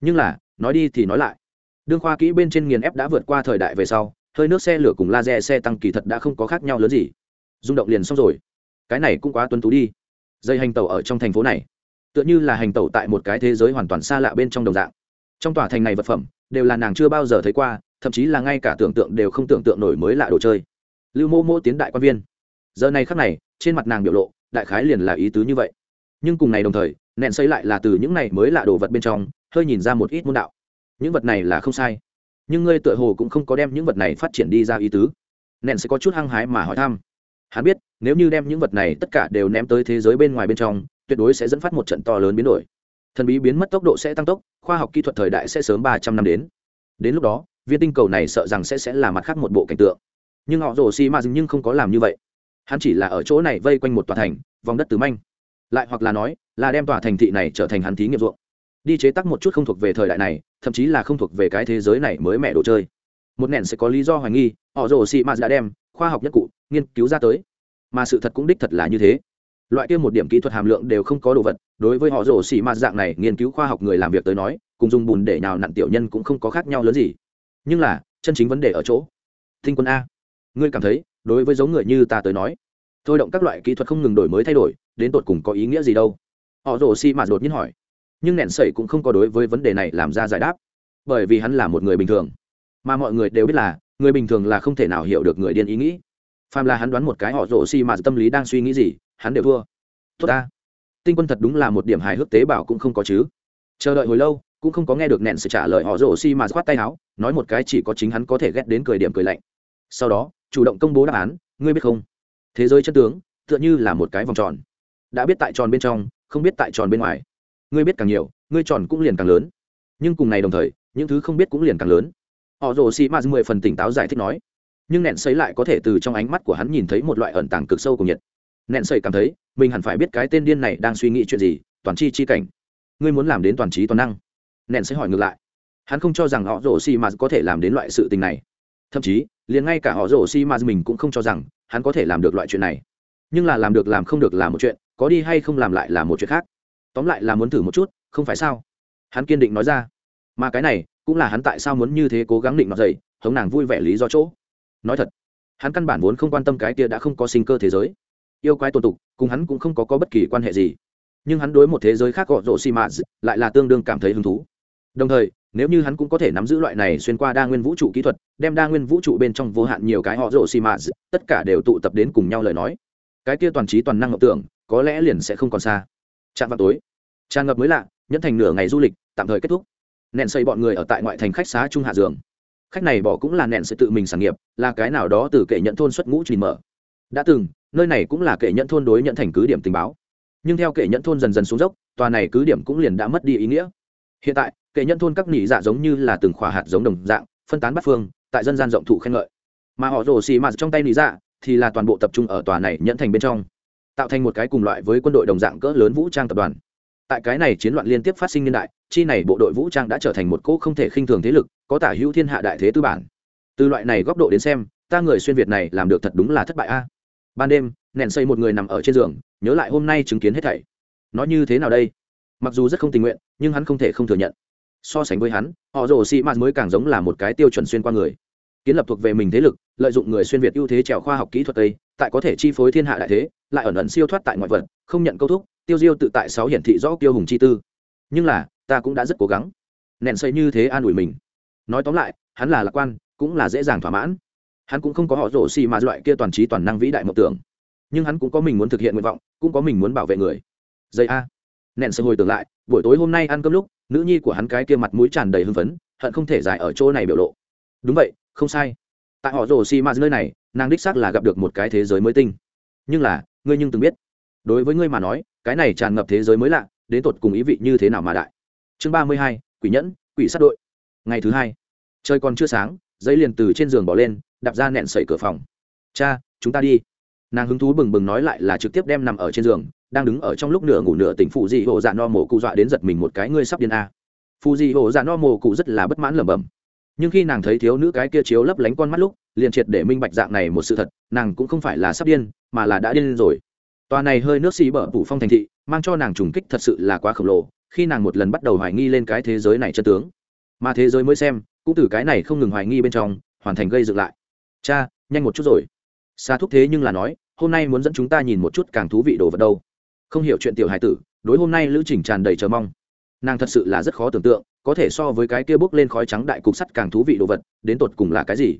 Nhưng là, nói đi thì nói lại đương khoa kỹ bên trên nghiền ép đã vượt qua thời đại về sau, hơi nước xe lửa cùng laser xe tăng kỳ thật đã không có khác nhau lớn gì. Rung động liền xong rồi. Cái này cũng quá tuân tú đi. Dây hành tàu ở trong thành phố này, tựa như là hành tàu tại một cái thế giới hoàn toàn xa lạ bên trong đồng dạng. Trong tòa thành này vật phẩm, đều là nàng chưa bao giờ thấy qua, thậm chí là ngay cả tưởng tượng đều không tưởng tượng nổi mới lạ đồ chơi. Lưu mô mô tiến đại quan viên. Giờ này khắc này, trên mặt nàng biểu lộ, đại khái liền là ý tứ như vậy. Nhưng cùng này đồng thời, nện xây lại là từ những này mới lạ đồ vật bên trong, hơi nhìn ra một ít môn đạo những vật này là không sai. Nhưng ngươi tựa hồ cũng không có đem những vật này phát triển đi ra ý tứ. Nện sẽ có chút hăng hái mà hỏi thăm. Hắn biết, nếu như đem những vật này tất cả đều ném tới thế giới bên ngoài bên trong, tuyệt đối sẽ dẫn phát một trận to lớn biến đổi. Thần bí biến mất tốc độ sẽ tăng tốc, khoa học kỹ thuật thời đại sẽ sớm ba trăm năm đến. Đến lúc đó, viên tinh cầu này sợ rằng sẽ sẽ là mặt khác một bộ cảnh tượng. Nhưng họ rồ xi ma nhưng không có làm như vậy. Hắn chỉ là ở chỗ này vây quanh một tòa thành, vòng đất tứ manh. Lại hoặc là nói, là đem tòa thành thị này trở thành hắn thí nghiệm ruộng đi chế tác một chút không thuộc về thời đại này, thậm chí là không thuộc về cái thế giới này mới mẹ đồ chơi. Một nền sẽ có lý do hoài nghi, họ rồ xị mạt đã đem khoa học nhất cụ nghiên cứu ra tới. Mà sự thật cũng đích thật là như thế. Loại kia một điểm kỹ thuật hàm lượng đều không có đồ vật, đối với họ rồ xị mạt dạng này nghiên cứu khoa học người làm việc tới nói, cùng dùng bùn để nào nặn tiểu nhân cũng không có khác nhau lớn gì. Nhưng là, chân chính vấn đề ở chỗ. Thinh quân a, ngươi cảm thấy, đối với giống người như ta tới nói, thôi động các loại kỹ thuật không ngừng đổi mới thay đổi, đến tột cùng có ý nghĩa gì đâu? Họ rồ xị mạt đột nhiên hỏi nhưng nẹn sẩy cũng không có đối với vấn đề này làm ra giải đáp, bởi vì hắn là một người bình thường. Mà mọi người đều biết là, người bình thường là không thể nào hiểu được người điên ý nghĩ. Phàm là hắn đoán một cái họ rồ xi mà tâm lý đang suy nghĩ gì, hắn đều thua. Tốt ta. Tinh quân thật đúng là một điểm hài hước tế bảo cũng không có chứ. Chờ đợi hồi lâu, cũng không có nghe được nẹn sự trả lời họ rổ xi mà khoát tay áo, nói một cái chỉ có chính hắn có thể ghét đến cười điểm cười lạnh. Sau đó, chủ động công bố đáp án, ngươi biết không? Thế giới chân tướng, tựa như là một cái vòng tròn. Đã biết tại tròn bên trong, không biết tại tròn bên ngoài ngươi biết càng nhiều, ngươi tròn cũng liền càng lớn. Nhưng cùng ngày đồng thời, những thứ không biết cũng liền càng lớn. Họ rồ xì m mười phần tỉnh táo giải thích nói. Nhưng nẹn xấy lại có thể từ trong ánh mắt của hắn nhìn thấy một loại ẩn tàng cực sâu của nhiệt. Nẹn xấy cảm thấy, mình hẳn phải biết cái tên điên này đang suy nghĩ chuyện gì, toàn chi chi cảnh. Ngươi muốn làm đến toàn trí toàn năng. Nẹn xấy hỏi ngược lại. Hắn không cho rằng họ rồ xì m có thể làm đến loại sự tình này. Thậm chí, liền ngay cả họ rồ xi m mình cũng không cho rằng hắn có thể làm được loại chuyện này. Nhưng là làm được làm không được là một chuyện, có đi hay không làm lại là một chuyện khác tóm lại là muốn thử một chút không phải sao? Hắn kiên định nói ra. Mà cái này cũng là hắn tại sao muốn như thế cố gắng định mặc dậy hống nàng vui vẻ lý do chỗ. Nói thật hắn căn bản vốn không quan tâm cái kia đã không có sinh cơ thế giới. Yêu quái tồn tục cùng hắn cũng không có, có bất kỳ quan hệ gì. Nhưng hắn đối một thế giới khác gọn rộ xi mã lại là tương đương cảm thấy hứng thú. Đồng thời nếu như hắn cũng có thể nắm giữ loại này xuyên qua đa nguyên vũ trụ kỹ thuật đem đa nguyên vũ trụ bên trong vô hạn nhiều cái họ rộ xi mã tất cả đều tụ tập đến cùng nhau lời nói. Cái kia toàn trí toàn năng ngọc tưởng có lẽ liền sẽ không còn xa trạm vào tối. Tràn ngập mới lạ, nhẫn thành nửa ngày du lịch, tạm thời kết thúc. Nện xây bọn người ở tại ngoại thành khách xá trung hạ dường khách này bỏ cũng là nện sẽ tự mình sản nghiệp, là cái nào đó từ kệ nhận thôn xuất ngũ trình mở. Đã từng, nơi này cũng là kệ nhận thôn đối nhận thành cứ điểm tình báo. Nhưng theo kệ nhận thôn dần dần xuống dốc, tòa này cứ điểm cũng liền đã mất đi ý nghĩa. Hiện tại, kệ nhận thôn các nỉ dạ giống như là từng khỏa hạt giống đồng dạng, phân tán bắt phương, tại dân gian rộng thụ khen ngợi. Mà họ rồ xì mạt trong tay nỉ dạ thì là toàn bộ tập trung ở tòa này nhận thành bên trong tạo thành một cái cùng loại với quân đội đồng dạng cỡ lớn vũ trang tập đoàn. Tại cái này chiến loạn liên tiếp phát sinh niên đại, chi này bộ đội vũ trang đã trở thành một cỗ không thể khinh thường thế lực, có tả hữu thiên hạ đại thế tư bản. Từ loại này góc độ đến xem, ta người xuyên việt này làm được thật đúng là thất bại a. Ban đêm nện xây một người nằm ở trên giường, nhớ lại hôm nay chứng kiến hết thảy. Nói như thế nào đây? Mặc dù rất không tình nguyện, nhưng hắn không thể không thừa nhận. So sánh với hắn, họ rồ sĩ mạt mới càng giống là một cái tiêu chuẩn xuyên qua người. Kiến lập thuộc về mình thế lực, lợi dụng người xuyên việt ưu thế trèo khoa học kỹ thuật tây tại có thể chi phối thiên hạ đại thế, lại ẩn ẩn siêu thoát tại ngoại vật, không nhận câu thúc, tiêu diêu tự tại sáu hiển thị rõ tiêu hùng chi tư. Nhưng là, ta cũng đã rất cố gắng. Nện xây như thế an ủi mình. Nói tóm lại, hắn là lạc quan, cũng là dễ dàng thỏa mãn. Hắn cũng không có họ rổ xì mà loại kia toàn trí toàn năng vĩ đại mộng tưởng. Nhưng hắn cũng có mình muốn thực hiện nguyện vọng, cũng có mình muốn bảo vệ người. Dây a. Nện sơ hồi tưởng lại, buổi tối hôm nay ăn cơm lúc, nữ nhi của hắn cái kia mặt mũi tràn đầy hưng phấn, hận không thể giải ở chỗ này biểu lộ. Đúng vậy, không sai. Tại họ rồ xì mà nơi này nàng đích xác là gặp được một cái thế giới mới tinh. Nhưng là, ngươi nhưng từng biết. Đối với ngươi mà nói, cái này tràn ngập thế giới mới lạ, đến tột cùng ý vị như thế nào mà đại. Chương ba mươi hai, quỷ nhẫn, quỷ sát đội. Ngày thứ hai, trời còn chưa sáng giấy liền từ trên giường bỏ lên, đạp ra nẹn sẩy cửa phòng. Cha, chúng ta đi. Nàng hứng thú bừng bừng nói lại là trực tiếp đem nằm ở trên giường, đang đứng ở trong lúc nửa ngủ nửa tỉnh phụ dị hộ dạ no mổ cụ dọa đến giật mình một cái, ngươi sắp điên a à. phụ dị hộ dạ no mổ cụ rất là bất mãn lẩm bẩm. Nhưng khi nàng thấy thiếu nữ cái kia chiếu lấp lánh con mắt lúc liền triệt để minh bạch dạng này một sự thật, nàng cũng không phải là sắp điên, mà là đã điên rồi. Tòa này hơi nước xì bở phủ phong thành thị, mang cho nàng trùng kích thật sự là quá khổng lồ, khi nàng một lần bắt đầu hoài nghi lên cái thế giới này chân tướng. Mà thế giới mới xem, cũng từ cái này không ngừng hoài nghi bên trong, hoàn thành gây dựng lại. Cha, nhanh một chút rồi. Xa thúc thế nhưng là nói, hôm nay muốn dẫn chúng ta nhìn một chút càng thú vị đồ vật đâu. Không hiểu chuyện tiểu hài tử, đối hôm nay lữ trình tràn đầy chờ mong. Nàng thật sự là rất khó tưởng tượng, có thể so với cái kia bước lên khói trắng đại cục sắt càng thú vị đồ vật, đến tột cùng là cái gì?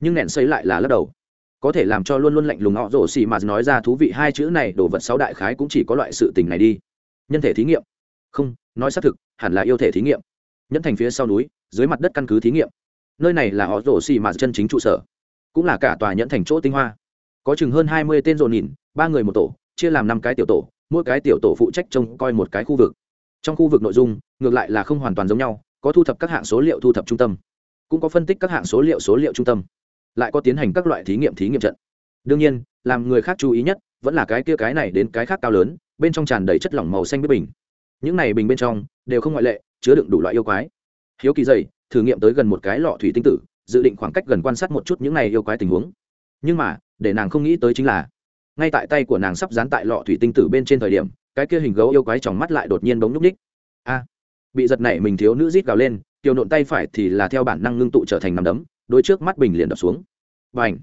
Nhưng nẹn xây lại là lắc đầu. Có thể làm cho luôn luôn lạnh lùng họ rổ xì mà nói ra thú vị hai chữ này, đồ vật sáu đại khái cũng chỉ có loại sự tình này đi. Nhân thể thí nghiệm. Không, nói xác thực, hẳn là yêu thể thí nghiệm. Nhẫn thành phía sau núi, dưới mặt đất căn cứ thí nghiệm. Nơi này là họ rổ xì mà chân chính trụ sở. Cũng là cả tòa nhẫn thành chỗ tinh hoa. Có chừng hơn hai mươi tên dồn nhìn, ba người một tổ, chia làm năm cái tiểu tổ, mỗi cái tiểu tổ phụ trách trông coi một cái khu vực. Trong khu vực nội dung, ngược lại là không hoàn toàn giống nhau, có thu thập các hạng số liệu thu thập trung tâm. Cũng có phân tích các hạng số liệu số liệu trung tâm lại có tiến hành các loại thí nghiệm thí nghiệm trận. Đương nhiên, làm người khác chú ý nhất vẫn là cái kia cái này đến cái khác cao lớn, bên trong tràn đầy chất lỏng màu xanh biết bình. Những này bình bên trong đều không ngoại lệ, chứa đựng đủ loại yêu quái. Hiếu kỳ dày, thử nghiệm tới gần một cái lọ thủy tinh tử, dự định khoảng cách gần quan sát một chút những này yêu quái tình huống. Nhưng mà, để nàng không nghĩ tới chính là, ngay tại tay của nàng sắp dán tại lọ thủy tinh tử bên trên thời điểm, cái kia hình gấu yêu quái tròng mắt lại đột nhiên bóng nhúc ních a! Bị giật này mình thiếu nữ rít gào lên, tiểu nộn tay phải thì là theo bản năng ngưng tụ trở thành nằm đấm đôi trước mắt bình liền đập xuống. Và ảnh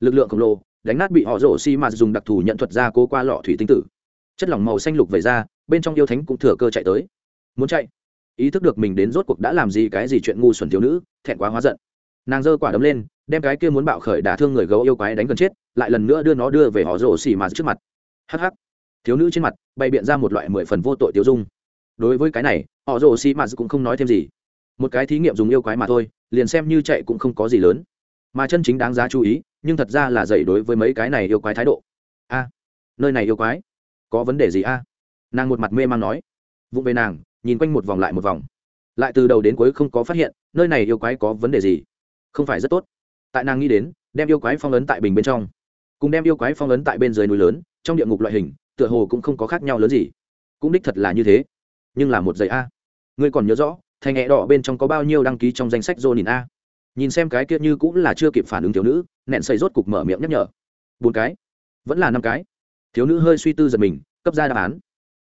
lực lượng khổng lồ, đánh nát bị họ rổ xi mạt dùng đặc thù nhận thuật ra cố qua lọ thủy tinh tử. Chất lỏng màu xanh lục về ra, bên trong yêu thánh cũng thừa cơ chạy tới. Muốn chạy? Ý thức được mình đến rốt cuộc đã làm gì cái gì chuyện ngu xuẩn thiếu nữ, thẹn quá hóa giận. Nàng giơ quả đấm lên, đem cái kia muốn bạo khởi đả thương người gấu yêu quái đánh gần chết, lại lần nữa đưa nó đưa về họ rổ xì mà trước mặt. Hắc hắc! Thiếu nữ trên mặt, bày biện ra một loại mười phần vô tội tiêu dung. Đối với cái này, họ rổ xì mà cũng không nói thêm gì. Một cái thí nghiệm dùng yêu quái mà thôi liền xem như chạy cũng không có gì lớn. Mà chân chính đáng giá chú ý, nhưng thật ra là dạy đối với mấy cái này yêu quái thái độ. A, nơi này yêu quái? Có vấn đề gì a? Nàng một mặt mê man nói. Vụng về nàng, nhìn quanh một vòng lại một vòng. Lại từ đầu đến cuối không có phát hiện, nơi này yêu quái có vấn đề gì. Không phải rất tốt. Tại nàng nghĩ đến, đem yêu quái phong ấn tại bình bên trong. Cùng đem yêu quái phong ấn tại bên dưới núi lớn, trong địa ngục loại hình, tựa hồ cũng không có khác nhau lớn gì. Cũng đích thật là như thế. Nhưng là một giây a. Ngươi còn nhớ rõ thành hẹ đỏ bên trong có bao nhiêu đăng ký trong danh sách jonin nhìn a? Nhìn xem cái kia như cũng là chưa kịp phản ứng thiếu nữ, nẹn xây rốt cục mở miệng nhắc nhở. Bốn cái? Vẫn là năm cái? Thiếu nữ hơi suy tư giật mình, cấp ra đáp án.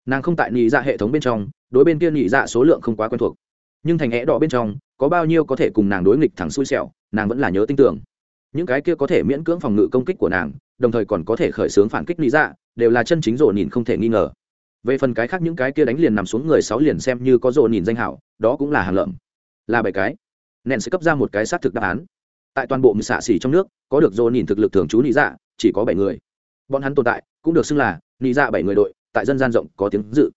Nàng không tại nhị dạ hệ thống bên trong, đối bên kia nhị dạ số lượng không quá quen thuộc. Nhưng thành hẹ đỏ bên trong, có bao nhiêu có thể cùng nàng đối nghịch thẳng xui xẻo, nàng vẫn là nhớ tin tưởng. Những cái kia có thể miễn cưỡng phòng ngự công kích của nàng, đồng thời còn có thể khởi xướng phản kích lý dạ đều là chân chính rộ nhìn không thể nghi ngờ về phần cái khác những cái kia đánh liền nằm xuống người sáu liền xem như có rộ nhìn danh hảo, đó cũng là hàng lợm. Là bảy cái. Nện sẽ cấp ra một cái xác thực đáp án. Tại toàn bộ mười xạ xỉ trong nước, có được rộ nhìn thực lực thường trú nị dạ chỉ có bảy người. Bọn hắn tồn tại, cũng được xưng là nị dạ bảy người đội, tại dân gian rộng có tiếng dự.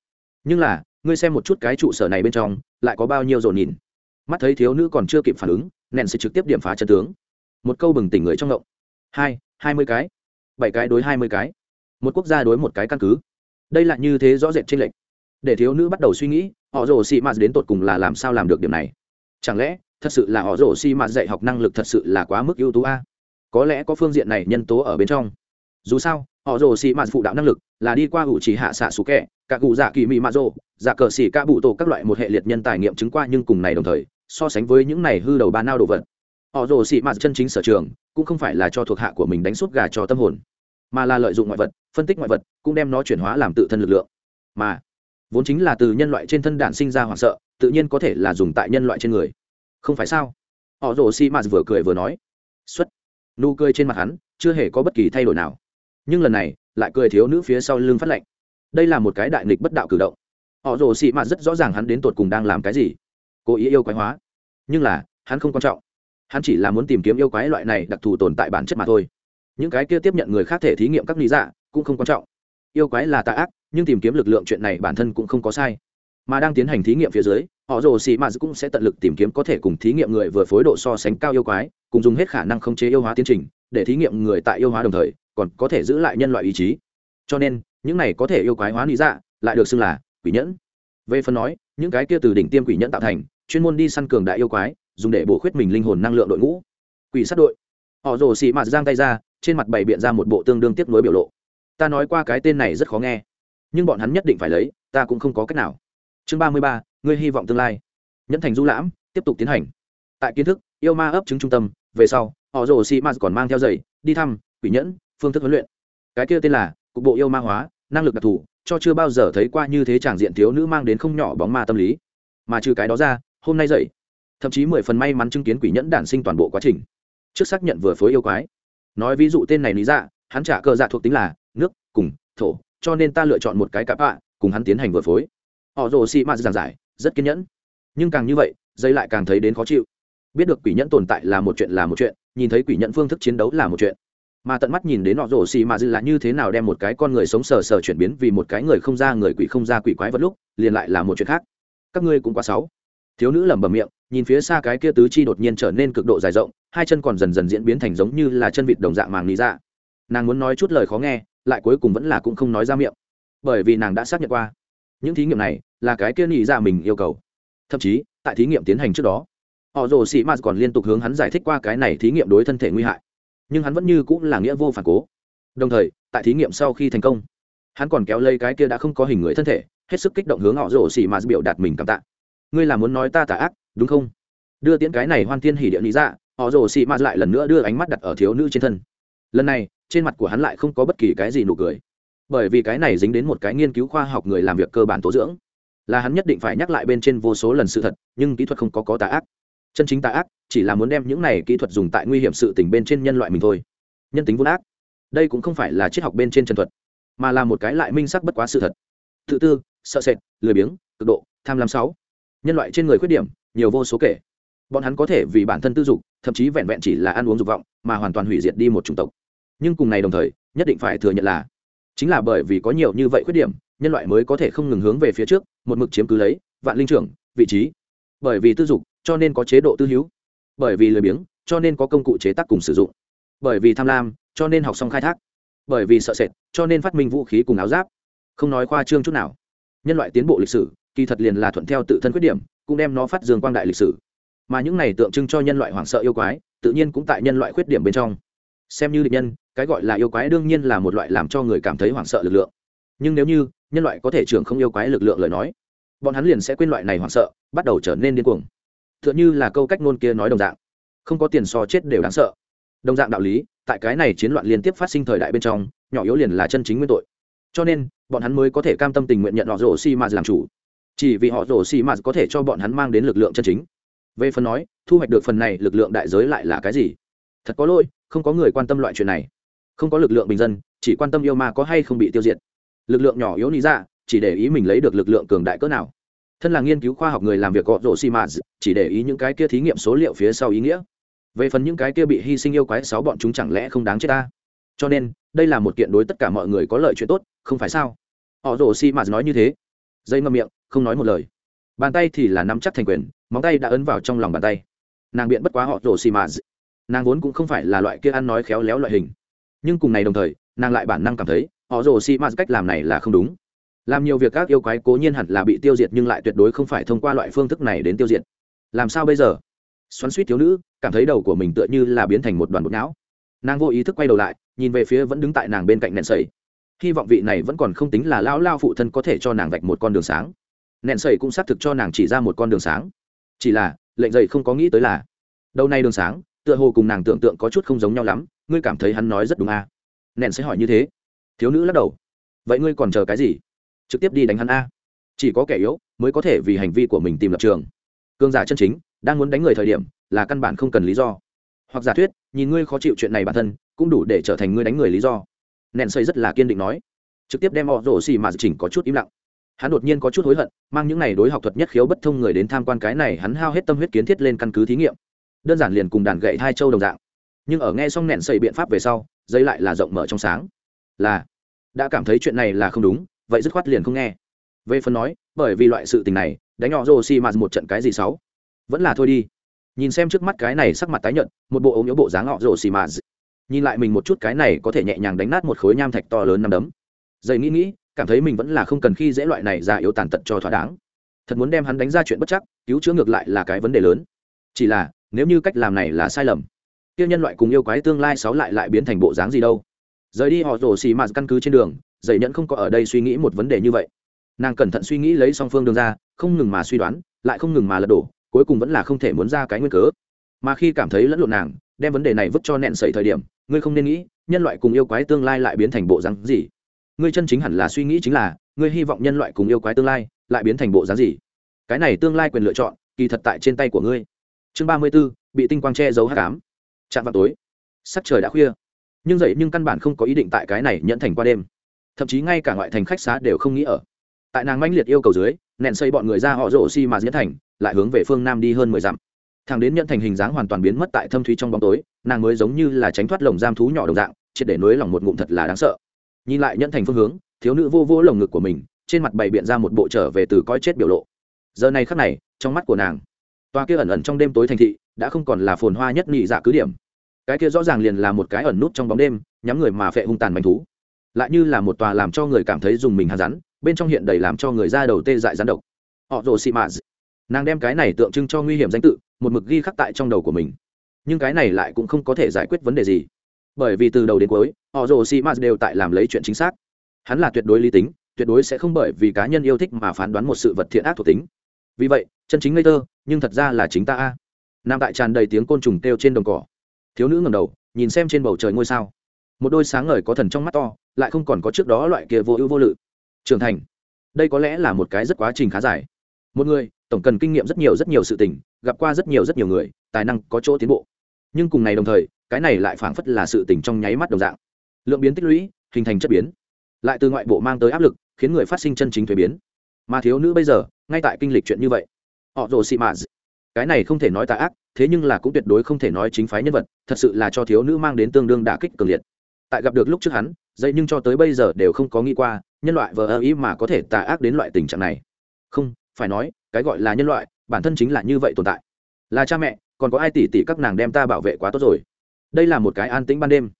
Nhưng là, ngươi xem một chút cái trụ sở này bên trong, lại có bao nhiêu rộ nhìn? Mắt thấy thiếu nữ còn chưa kịp phản ứng, nện sẽ trực tiếp điểm phá chân tướng. Một câu bừng tỉnh người trong ngộng. Hai hai mươi cái. Bảy cái đối hai mươi cái. Một quốc gia đối một cái căn cứ đây là như thế rõ rệt trên lệnh để thiếu nữ bắt đầu suy nghĩ, họ rồ xì mạt đến tột cùng là làm sao làm được điểm này? Chẳng lẽ, thật sự là họ rồ xì mạt dạy học năng lực thật sự là quá mức ưu tú a? Có lẽ có phương diện này nhân tố ở bên trong. Dù sao, họ rồ xì mạt phụ đạo năng lực là đi qua ủ chỉ hạ xạ xú kẹ, cả cụ dạ kỳ mị mạ rồ dạ cờ xỉ ca bụ tổ các loại một hệ liệt nhân tài nghiệm chứng qua nhưng cùng này đồng thời, so sánh với những này hư đầu ba nao đồ vật. Họ rồ xì mạt chân chính sở trường cũng không phải là cho thuộc hạ của mình đánh suốt gà cho tâm hồn mà là lợi dụng ngoại vật, phân tích ngoại vật, cũng đem nó chuyển hóa làm tự thân lực lượng. Mà, vốn chính là từ nhân loại trên thân đạn sinh ra hoảng sợ, tự nhiên có thể là dùng tại nhân loại trên người. Không phải sao? Họ rồ si mạt vừa cười vừa nói. Xuất. Nụ cười trên mặt hắn, chưa hề có bất kỳ thay đổi nào. Nhưng lần này, lại cười thiếu nữ phía sau lưng phát lệnh. Đây là một cái đại nghịch bất đạo cử động. Họ rồ xị mạt rất rõ ràng hắn đến tột cùng đang làm cái gì. Cố ý yêu quái hóa. Nhưng là, hắn không quan trọng. Hắn chỉ là muốn tìm kiếm yêu quái loại này đặc thù tồn tại bản chất mà thôi những cái kia tiếp nhận người khác thể thí nghiệm các lý dạ cũng không quan trọng. Yêu quái là tà ác, nhưng tìm kiếm lực lượng chuyện này bản thân cũng không có sai. Mà đang tiến hành thí nghiệm phía dưới, họ rồ xì mạt cũng sẽ tận lực tìm kiếm có thể cùng thí nghiệm người vừa phối độ so sánh cao yêu quái, cùng dùng hết khả năng khống chế yêu hóa tiến trình, để thí nghiệm người tại yêu hóa đồng thời, còn có thể giữ lại nhân loại ý chí. Cho nên, những này có thể yêu quái hóa lý dạ lại được xưng là quỷ nhẫn. Về phần nói, những cái kia từ đỉnh tiêm quỷ nhẫn tạo thành, chuyên môn đi săn cường đại yêu quái, dùng để bổ khuyết mình linh hồn năng lượng đội ngũ. Quỷ sát đội. Họ rồ xì mạt giang tay ra trên mặt bày biện ra một bộ tương đương tiếp nối biểu lộ. Ta nói qua cái tên này rất khó nghe, nhưng bọn hắn nhất định phải lấy, ta cũng không có cách nào. Chương ba mươi ba, ngươi hy vọng tương lai. Nhẫn thành du lãm, tiếp tục tiến hành. Tại kiến thức, yêu ma ấp chứng trung tâm, về sau, họ rồ xì ma còn mang theo giày, đi thăm, quỷ nhẫn, phương thức huấn luyện. Cái kia tên là, cục bộ yêu ma hóa, năng lực đặc thù, cho chưa bao giờ thấy qua như thế chẳng diện thiếu nữ mang đến không nhỏ bóng ma tâm lý. Mà trừ cái đó ra, hôm nay dậy, thậm chí mười phần may mắn chứng kiến quỷ nhẫn đản sinh toàn bộ quá trình. Trước xác nhận vừa phối yêu quái nói ví dụ tên này lý dạ hắn trả cờ dạ thuộc tính là nước, cùng, thổ, cho nên ta lựa chọn một cái cặp ạ, cùng hắn tiến hành vừa phối. Họ rồ xị mạt giảng giải, rất kiên nhẫn. Nhưng càng như vậy, dây lại càng thấy đến khó chịu. Biết được quỷ nhẫn tồn tại là một chuyện là một chuyện, nhìn thấy quỷ nhẫn phương thức chiến đấu là một chuyện. Mà tận mắt nhìn đến họ rồ xì mà dư là như thế nào đem một cái con người sống sờ sờ chuyển biến vì một cái người không ra người quỷ không ra quỷ quái vật lúc, liền lại là một chuyện khác. Các ngươi cũng quá sáu thiếu nữ lẩm bẩm miệng, nhìn phía xa cái kia tứ chi đột nhiên trở nên cực độ dài rộng, hai chân còn dần dần diễn biến thành giống như là chân vịt đồng dạng màng lý ra dạ. nàng muốn nói chút lời khó nghe, lại cuối cùng vẫn là cũng không nói ra miệng. Bởi vì nàng đã xác nhận qua, những thí nghiệm này là cái kia nghĩ ra dạ mình yêu cầu. Thậm chí, tại thí nghiệm tiến hành trước đó, họ rồ sĩ m còn liên tục hướng hắn giải thích qua cái này thí nghiệm đối thân thể nguy hại. Nhưng hắn vẫn như cũng là nghĩa vô phản cố. Đồng thời, tại thí nghiệm sau khi thành công, hắn còn kéo lây cái kia đã không có hình người thân thể, hết sức kích động hướng họ rồ xì mà biểu đạt mình cảm tạ ngươi là muốn nói ta tà ác, đúng không? Đưa tiễn cái này hoan thiên hỉ địa lý ra, họ rồ xị mạt lại lần nữa đưa ánh mắt đặt ở thiếu nữ trên thân. Lần này, trên mặt của hắn lại không có bất kỳ cái gì nụ cười. Bởi vì cái này dính đến một cái nghiên cứu khoa học người làm việc cơ bản tố dưỡng. Là hắn nhất định phải nhắc lại bên trên vô số lần sự thật, nhưng kỹ thuật không có có tà ác. Chân chính tà ác, chỉ là muốn đem những này kỹ thuật dùng tại nguy hiểm sự tình bên trên nhân loại mình thôi. Nhân tính vốn ác. Đây cũng không phải là triết học bên trên chân thuật, mà là một cái lại minh sắc bất quá sự thật. Tự tư, sợ sệt, lười biếng, cực độ, tham lam sáu nhân loại trên người khuyết điểm, nhiều vô số kể. Bọn hắn có thể vì bản thân tư dục, thậm chí vẹn vẹn chỉ là ăn uống dục vọng, mà hoàn toàn hủy diệt đi một chủng tộc. Nhưng cùng này đồng thời, nhất định phải thừa nhận là, chính là bởi vì có nhiều như vậy khuyết điểm, nhân loại mới có thể không ngừng hướng về phía trước, một mực chiếm cứ lấy, vạn linh trưởng, vị trí. Bởi vì tư dục, cho nên có chế độ tư hữu. Bởi vì lười biếng, cho nên có công cụ chế tác cùng sử dụng. Bởi vì tham lam, cho nên học xong khai thác. Bởi vì sợ sệt, cho nên phát minh vũ khí cùng áo giáp. Không nói khoa trương chút nào. Nhân loại tiến bộ lịch sử kỳ thật liền là thuận theo tự thân khuyết điểm, cũng đem nó phát dương quang đại lịch sử. Mà những này tượng trưng cho nhân loại hoảng sợ yêu quái, tự nhiên cũng tại nhân loại khuyết điểm bên trong. Xem như định nhân, cái gọi là yêu quái đương nhiên là một loại làm cho người cảm thấy hoảng sợ lực lượng. Nhưng nếu như nhân loại có thể trưởng không yêu quái lực lượng lời nói, bọn hắn liền sẽ quên loại này hoảng sợ, bắt đầu trở nên điên cuồng. T h ư ợ n h ư là câu cách ngôn kia nói đồng dạng, không có tiền so chết đều đáng sợ. Đồng dạng đạo lý, tại cái này chiến loạn liên tiếp phát sinh thời đại bên trong, nhỏ yếu liền là chân chính nguyên tội. Cho nên, bọn hắn mới có thể cam tâm tình nguyện nhận họ rổ xi mạt làm chủ chỉ vì họ rổ xì mạt có thể cho bọn hắn mang đến lực lượng chân chính. Về phần nói, thu hoạch được phần này lực lượng đại giới lại là cái gì? Thật có lỗi, không có người quan tâm loại chuyện này. Không có lực lượng bình dân, chỉ quan tâm yêu ma có hay không bị tiêu diệt. Lực lượng nhỏ yếu lý ra dạ, chỉ để ý mình lấy được lực lượng cường đại cỡ nào. Thân là nghiên cứu khoa học người làm việc gọ rổ xi mã chỉ để ý những cái kia thí nghiệm số liệu phía sau ý nghĩa. Về phần những cái kia bị hy sinh yêu quái sáu bọn chúng chẳng lẽ không đáng chết ta? Cho nên, đây là một kiện đối tất cả mọi người có lợi chuyện tốt, không phải sao? Họ rổ xi mã nói như thế dây ngâm miệng không nói một lời. Bàn tay thì là nắm chắc thành quyền móng tay đã ấn vào trong lòng bàn tay. Nàng biện bất quá họ rổ xì mà, nàng vốn cũng không phải là loại kia ăn nói khéo léo loại hình. Nhưng cùng này đồng thời nàng lại bản năng cảm thấy họ rổ xì mà cách làm này là không đúng. Làm nhiều việc các yêu quái cố nhiên hẳn là bị tiêu diệt nhưng lại tuyệt đối không phải thông qua loại phương thức này đến tiêu diệt. Làm sao bây giờ? Xoắn suýt thiếu nữ cảm thấy đầu của mình tựa như là biến thành một đoàn bột não. Nàng vô ý thức quay đầu lại nhìn về phía vẫn đứng tại nàng bên cạnh nện sầy hy vọng vị này vẫn còn không tính là lão lao phụ thân có thể cho nàng vạch một con đường sáng. Nẹn sầy cũng xác thực cho nàng chỉ ra một con đường sáng. Chỉ là, lệnh dậy không có nghĩ tới là đâu này đường sáng, tựa hồ cùng nàng tưởng tượng có chút không giống nhau lắm, ngươi cảm thấy hắn nói rất đúng à. nẹn sẽ hỏi như thế. Thiếu nữ lắc đầu. Vậy ngươi còn chờ cái gì? Trực tiếp đi đánh hắn a. Chỉ có kẻ yếu mới có thể vì hành vi của mình tìm lập trường. Cương giả chân chính, đang muốn đánh người thời điểm, là căn bản không cần lý do. Hoặc giả thuyết, nhìn ngươi khó chịu chuyện này bản thân, cũng đủ để trở thành ngươi đánh người lý do nện xây rất là kiên định nói. Trực tiếp đem họ rổ xì mà chỉnh có chút im lặng. Hắn đột nhiên có chút hối hận mang những n à y đối học thuật nhất khiếu bất thông người đến tham quan cái này hắn hao hết tâm huyết kiến thiết lên căn cứ thí nghiệm. Đơn giản liền cùng đàn gậy hai châu đồng dạng. Nhưng ở nghe xong nện xây biện pháp về sau dây lại là rộng mở trong sáng. Là đã cảm thấy chuyện này là không đúng vậy dứt khoát liền không nghe. Về phần nói bởi vì loại sự tình này đánh họ rồ xì mà một trận cái gì sáu, vẫn là thôi đi. Nhìn xem trước mắt cái này sắc mặt tái nhợt một bộ ống yếu bộ dáng họ rồ xì mà nhìn lại mình một chút cái này có thể nhẹ nhàng đánh nát một khối nham thạch to lớn nằm đấm. Dày nghĩ nghĩ, cảm thấy mình vẫn là không cần khi dễ loại này ra yếu tàn tật cho thỏa đáng. Thật muốn đem hắn đánh ra chuyện bất chắc, cứu chữa ngược lại là cái vấn đề lớn. Chỉ là, nếu như cách làm này là sai lầm, kia nhân loại cùng yêu quái tương lai sáu lại lại biến thành bộ dáng gì đâu? Rời đi họ rổ xì mạt căn cứ trên đường, dậy nhẫn không có ở đây suy nghĩ một vấn đề như vậy. Nàng cẩn thận suy nghĩ lấy song phương đường ra, không ngừng mà suy đoán, lại không ngừng mà lật đổ, cuối cùng vẫn là không thể muốn ra cái nguyên cớ. Mà khi cảm thấy lẫn lộn nàng đem vấn đề này vứt cho nẹn sẩy thời điểm, ngươi không nên nghĩ, nhân loại cùng yêu quái tương lai lại biến thành bộ dáng gì. Ngươi chân chính hẳn là suy nghĩ chính là, ngươi hy vọng nhân loại cùng yêu quái tương lai lại biến thành bộ dáng gì. Cái này tương lai quyền lựa chọn, kỳ thật tại trên tay của ngươi. Chương ba mươi b ố bị tinh quang che giấu hát cám chạm vào tối. Sắc trời đã khuya. Nhưng dậy nhưng căn bản không có ý định tại cái này nhận thành qua đêm. Thậm chí ngay cả ngoại thành khách xá đều không nghĩ ở. Tại nàng manh liệt yêu cầu dưới nện xây bọn người ra họ rổ xi mà diễn thành, lại hướng về phương nam đi hơn mười dặm thằng đến nhận thành hình dáng hoàn toàn biến mất tại thâm thúy trong bóng tối, nàng mới giống như là tránh thoát lồng giam thú nhỏ đồng dạng, triệt để nối lòng một ngụm thật là đáng sợ. Nhìn lại nhận thành phương hướng, thiếu nữ vô vô lồng ngực của mình, trên mặt bày biện ra một bộ trở về từ coi chết biểu lộ. Giờ này khắc này, trong mắt của nàng toa kia ẩn ẩn trong đêm tối thành thị, đã không còn là phồn hoa nhất nhị dạ cứ điểm. Cái kia rõ ràng liền là một cái ẩn nút trong bóng đêm, nhắm người mà phệ hung tàn manh thú. Lại như là một tòa làm cho người cảm thấy dùng mình hàn rắn, bên trong hiện đầy làm cho người ra đầu tê dại rắn độc. Họ rồ xị mạ nàng đem cái này tượng trưng cho nguy hiểm danh tự một mực ghi khắc tại trong đầu của mình. Nhưng cái này lại cũng không có thể giải quyết vấn đề gì. Bởi vì từ đầu đến cuối họ rồ xị mạ đều tại làm lấy chuyện chính xác. Hắn là tuyệt đối lý tính, tuyệt đối sẽ không bởi vì cá nhân yêu thích mà phán đoán một sự vật thiện ác thuộc tính. Vì vậy, chân chính ngây thơ, nhưng thật ra là chính ta a. Nam tại tràn đầy tiếng côn trùng kêu trên đồng cỏ. Thiếu nữ ngầm đầu, nhìn xem trên bầu trời ngôi sao. Một đôi sáng ngời có thần trong mắt to, lại không còn có trước đó loại kia vô ưu vô lự. Trưởng thành. Đây có lẽ là một cái rất quá trình khá dài một người, tổng cần kinh nghiệm rất nhiều rất nhiều sự tình, gặp qua rất nhiều rất nhiều người, tài năng có chỗ tiến bộ. Nhưng cùng này đồng thời, cái này lại phảng phất là sự tình trong nháy mắt đồng dạng. Lượng biến tích lũy, hình thành chất biến. Lại từ ngoại bộ mang tới áp lực, khiến người phát sinh chân chính thuế biến. Mà thiếu nữ bây giờ, ngay tại kinh lịch chuyện như vậy. Họ rồ xị mạ cái này không thể nói tà ác, thế nhưng là cũng tuyệt đối không thể nói chính phái nhân vật, thật sự là cho thiếu nữ mang đến tương đương đả kích cường liệt. Tại gặp được lúc trước hắn dây nhưng cho tới bây giờ đều không có nghĩ qua, nhân loại vờ ơ ý mà có thể tà ác đến loại tình trạng này. Không phải nói, cái gọi là nhân loại, bản thân chính là như vậy tồn tại. Là cha mẹ, còn có ai tỉ tỉ các nàng đem ta bảo vệ quá tốt rồi. Đây là một cái an tĩnh ban đêm.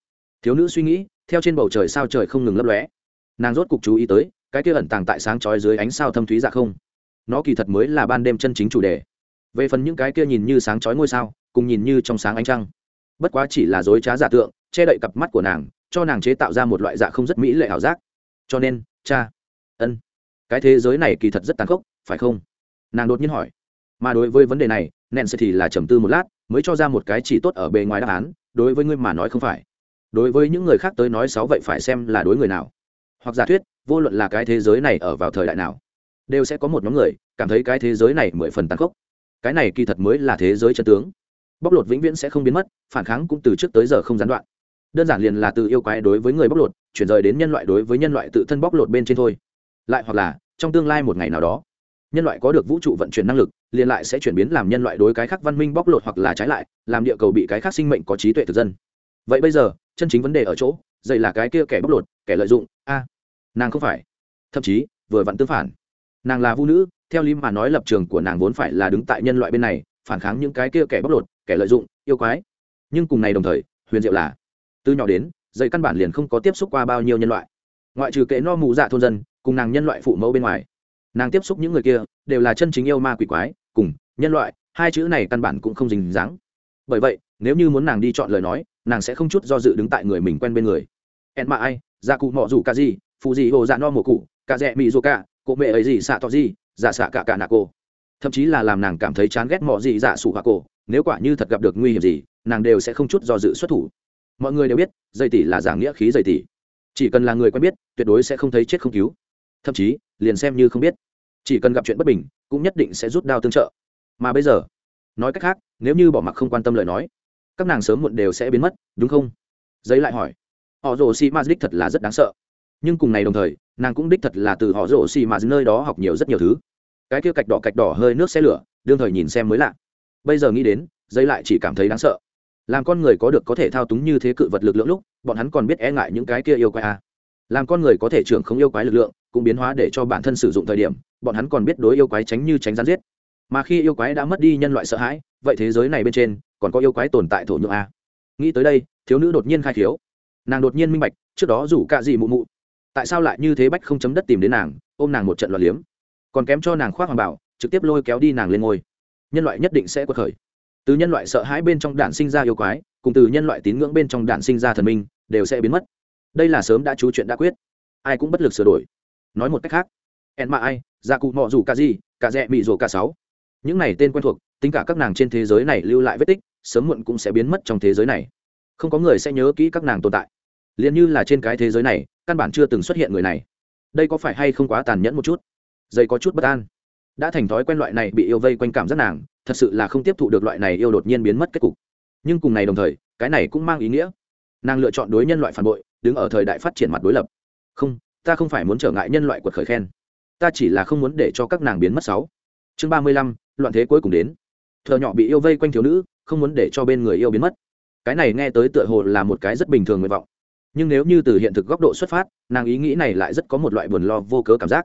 Thiếu nữ suy nghĩ, theo trên bầu trời sao trời không ngừng lấp lóe. Nàng rốt cục chú ý tới, cái kia ẩn tàng tại sáng chói dưới ánh sao thâm thúy dạ không. Nó kỳ thật mới là ban đêm chân chính chủ đề. Về phần những cái kia nhìn như sáng chói ngôi sao, cùng nhìn như trong sáng ánh trăng. Bất quá chỉ là dối trá giả tượng, che đậy cặp mắt của nàng, cho nàng chế tạo ra một loại dạ không rất mỹ lệ ảo giác. Cho nên, cha, ân. Cái thế giới này kỳ thật rất tàn khốc phải không? Nàng đột nhiên hỏi. Mà đối với vấn đề này nèn sẽ thì là trầm tư một lát, mới cho ra một cái chỉ tốt ở bề ngoài đáp án, đối với ngươi mà nói không phải. Đối với những người khác tới nói sáu vậy phải xem là đối người nào. Hoặc giả thuyết, vô luận là cái thế giới này ở vào thời đại nào, đều sẽ có một nhóm người cảm thấy cái thế giới này mười phần tàn khốc. Cái này kỳ thật mới là thế giới chân tướng. Bóc lột vĩnh viễn sẽ không biến mất, phản kháng cũng từ trước tới giờ không gián đoạn. Đơn giản liền là từ yêu quái đối với người bóc lột, chuyển rời đến nhân loại đối với nhân loại tự thân bóc lột bên trên thôi. Lại hoặc là, trong tương lai một ngày nào đó nhân loại có được vũ trụ vận chuyển năng lực, liền lại sẽ chuyển biến làm nhân loại đối cái khác văn minh bóc lột hoặc là trái lại, làm địa cầu bị cái khác sinh mệnh có trí tuệ thực dân. Vậy bây giờ, chân chính vấn đề ở chỗ, dậy là cái kia kẻ bóc lột, kẻ lợi dụng, a, nàng không phải. Thậm chí, vừa vặn tương phản. Nàng là vũ nữ, theo lý mà nói lập trường của nàng vốn phải là đứng tại nhân loại bên này, phản kháng những cái kia kẻ bóc lột, kẻ lợi dụng, yêu quái. Nhưng cùng này đồng thời, huyền diệu là, từ nhỏ đến dây căn bản liền không có tiếp xúc qua bao nhiêu nhân loại. Ngoại trừ kệ no mù dạ thôn dân, cùng nàng nhân loại phụ mẫu bên ngoài nàng tiếp xúc những người kia đều là chân chính yêu ma quỷ quái, cùng nhân loại, hai chữ này căn bản cũng không dính dáng. Bởi vậy, nếu như muốn nàng đi chọn lời nói, nàng sẽ không chút do dự đứng tại người mình quen bên người. En mà ai ra cụ mọ dù ca gì phụ gì hồ dạ no mùa cụ ca rẽ mị dô ca cụ mẹ ấy gì xạ to gì giả xạ cả cả nạ cô thậm chí là làm nàng cảm thấy chán ghét mọ gì giả sủ hoa cô nếu quả như thật gặp được nguy hiểm gì, nàng đều sẽ không chút do dự xuất thủ. Mọi người đều biết, dây tỷ là giả nghĩa khí dây tỷ. Chỉ cần là người quen biết, tuyệt đối sẽ không thấy chết không cứu. Thậm chí, liền xem như không biết chỉ cần gặp chuyện bất bình, cũng nhất định sẽ rút đao tương trợ. Mà bây giờ, nói cách khác, nếu như bỏ mặc không quan tâm lời nói, các nàng sớm muộn đều sẽ biến mất, đúng không? Giấy lại hỏi. Họ rồ xi ma đích thật là rất đáng sợ. Nhưng cùng này đồng thời, nàng cũng đích thật là từ họ rồ xi ma nơi đó học nhiều rất nhiều thứ. Cái kia cạch đỏ cạch đỏ hơi nước xe lửa, đương thời nhìn xem mới lạ. Bây giờ nghĩ đến, giấy lại chỉ cảm thấy đáng sợ. Làm con người có được có thể thao túng như thế cự vật lực lượng lúc, bọn hắn còn biết e ngại những cái kia yêu quái à làm con người có thể trưởng không yêu quái lực lượng, cũng biến hóa để cho bản thân sử dụng thời điểm, bọn hắn còn biết đối yêu quái tránh như tránh gián giết. Mà khi yêu quái đã mất đi nhân loại sợ hãi, vậy thế giới này bên trên, còn có yêu quái tồn tại thổ nhượng a. Nghĩ tới đây, thiếu nữ đột nhiên khai thiếu nàng đột nhiên minh bạch, trước đó rủ cạ gì mụ mụ. Tại sao lại như thế bách không chấm đất tìm đến nàng, ôm nàng một trận loạt liếm. Còn kém cho nàng khoác hoàng bảo, trực tiếp lôi kéo đi nàng lên ngôi. Nhân loại nhất định sẽ quật khởi. Từ nhân loại sợ hãi bên trong đản sinh ra yêu quái, cùng từ nhân loại tín ngưỡng bên trong đản sinh ra thần minh, đều sẽ biến mất đây là sớm đã chú chuyện đã quyết. Ai cũng bất lực sửa đổi. Nói một cách khác en mạ ai gia cụ mọ dù cả gì, cả rẽ mị rồ cả sáu. Những này tên quen thuộc, tính cả các nàng trên thế giới này lưu lại vết tích, sớm muộn cũng sẽ biến mất trong thế giới này. Không có người sẽ nhớ kỹ các nàng tồn tại. Liền như là trên cái thế giới này, căn bản chưa từng xuất hiện người này. Đây có phải hay không quá tàn nhẫn một chút? Dây có chút bất an. Đã thành thói quen loại này bị yêu vây quanh cảm giác nàng, thật sự là không tiếp thụ được loại này yêu đột nhiên biến mất kết cục. Nhưng cùng ngày đồng thời, cái này cũng mang ý nghĩa. Nàng lựa chọn đối nhân loại phản bội đứng ở thời đại phát triển mặt đối lập. Không, ta không phải muốn trở ngại nhân loại quật khởi khen. Ta chỉ là không muốn để cho các nàng biến mất sáu. Chương ba mươi lăm, loạn thế cuối cùng đến. Thợ nhỏ bị yêu vây quanh thiếu nữ, không muốn để cho bên người yêu biến mất. Cái này nghe tới tựa hồ là một cái rất bình thường nguyện vọng. Nhưng nếu như từ hiện thực góc độ xuất phát, nàng ý nghĩ này lại rất có một loại buồn lo vô cớ cảm giác.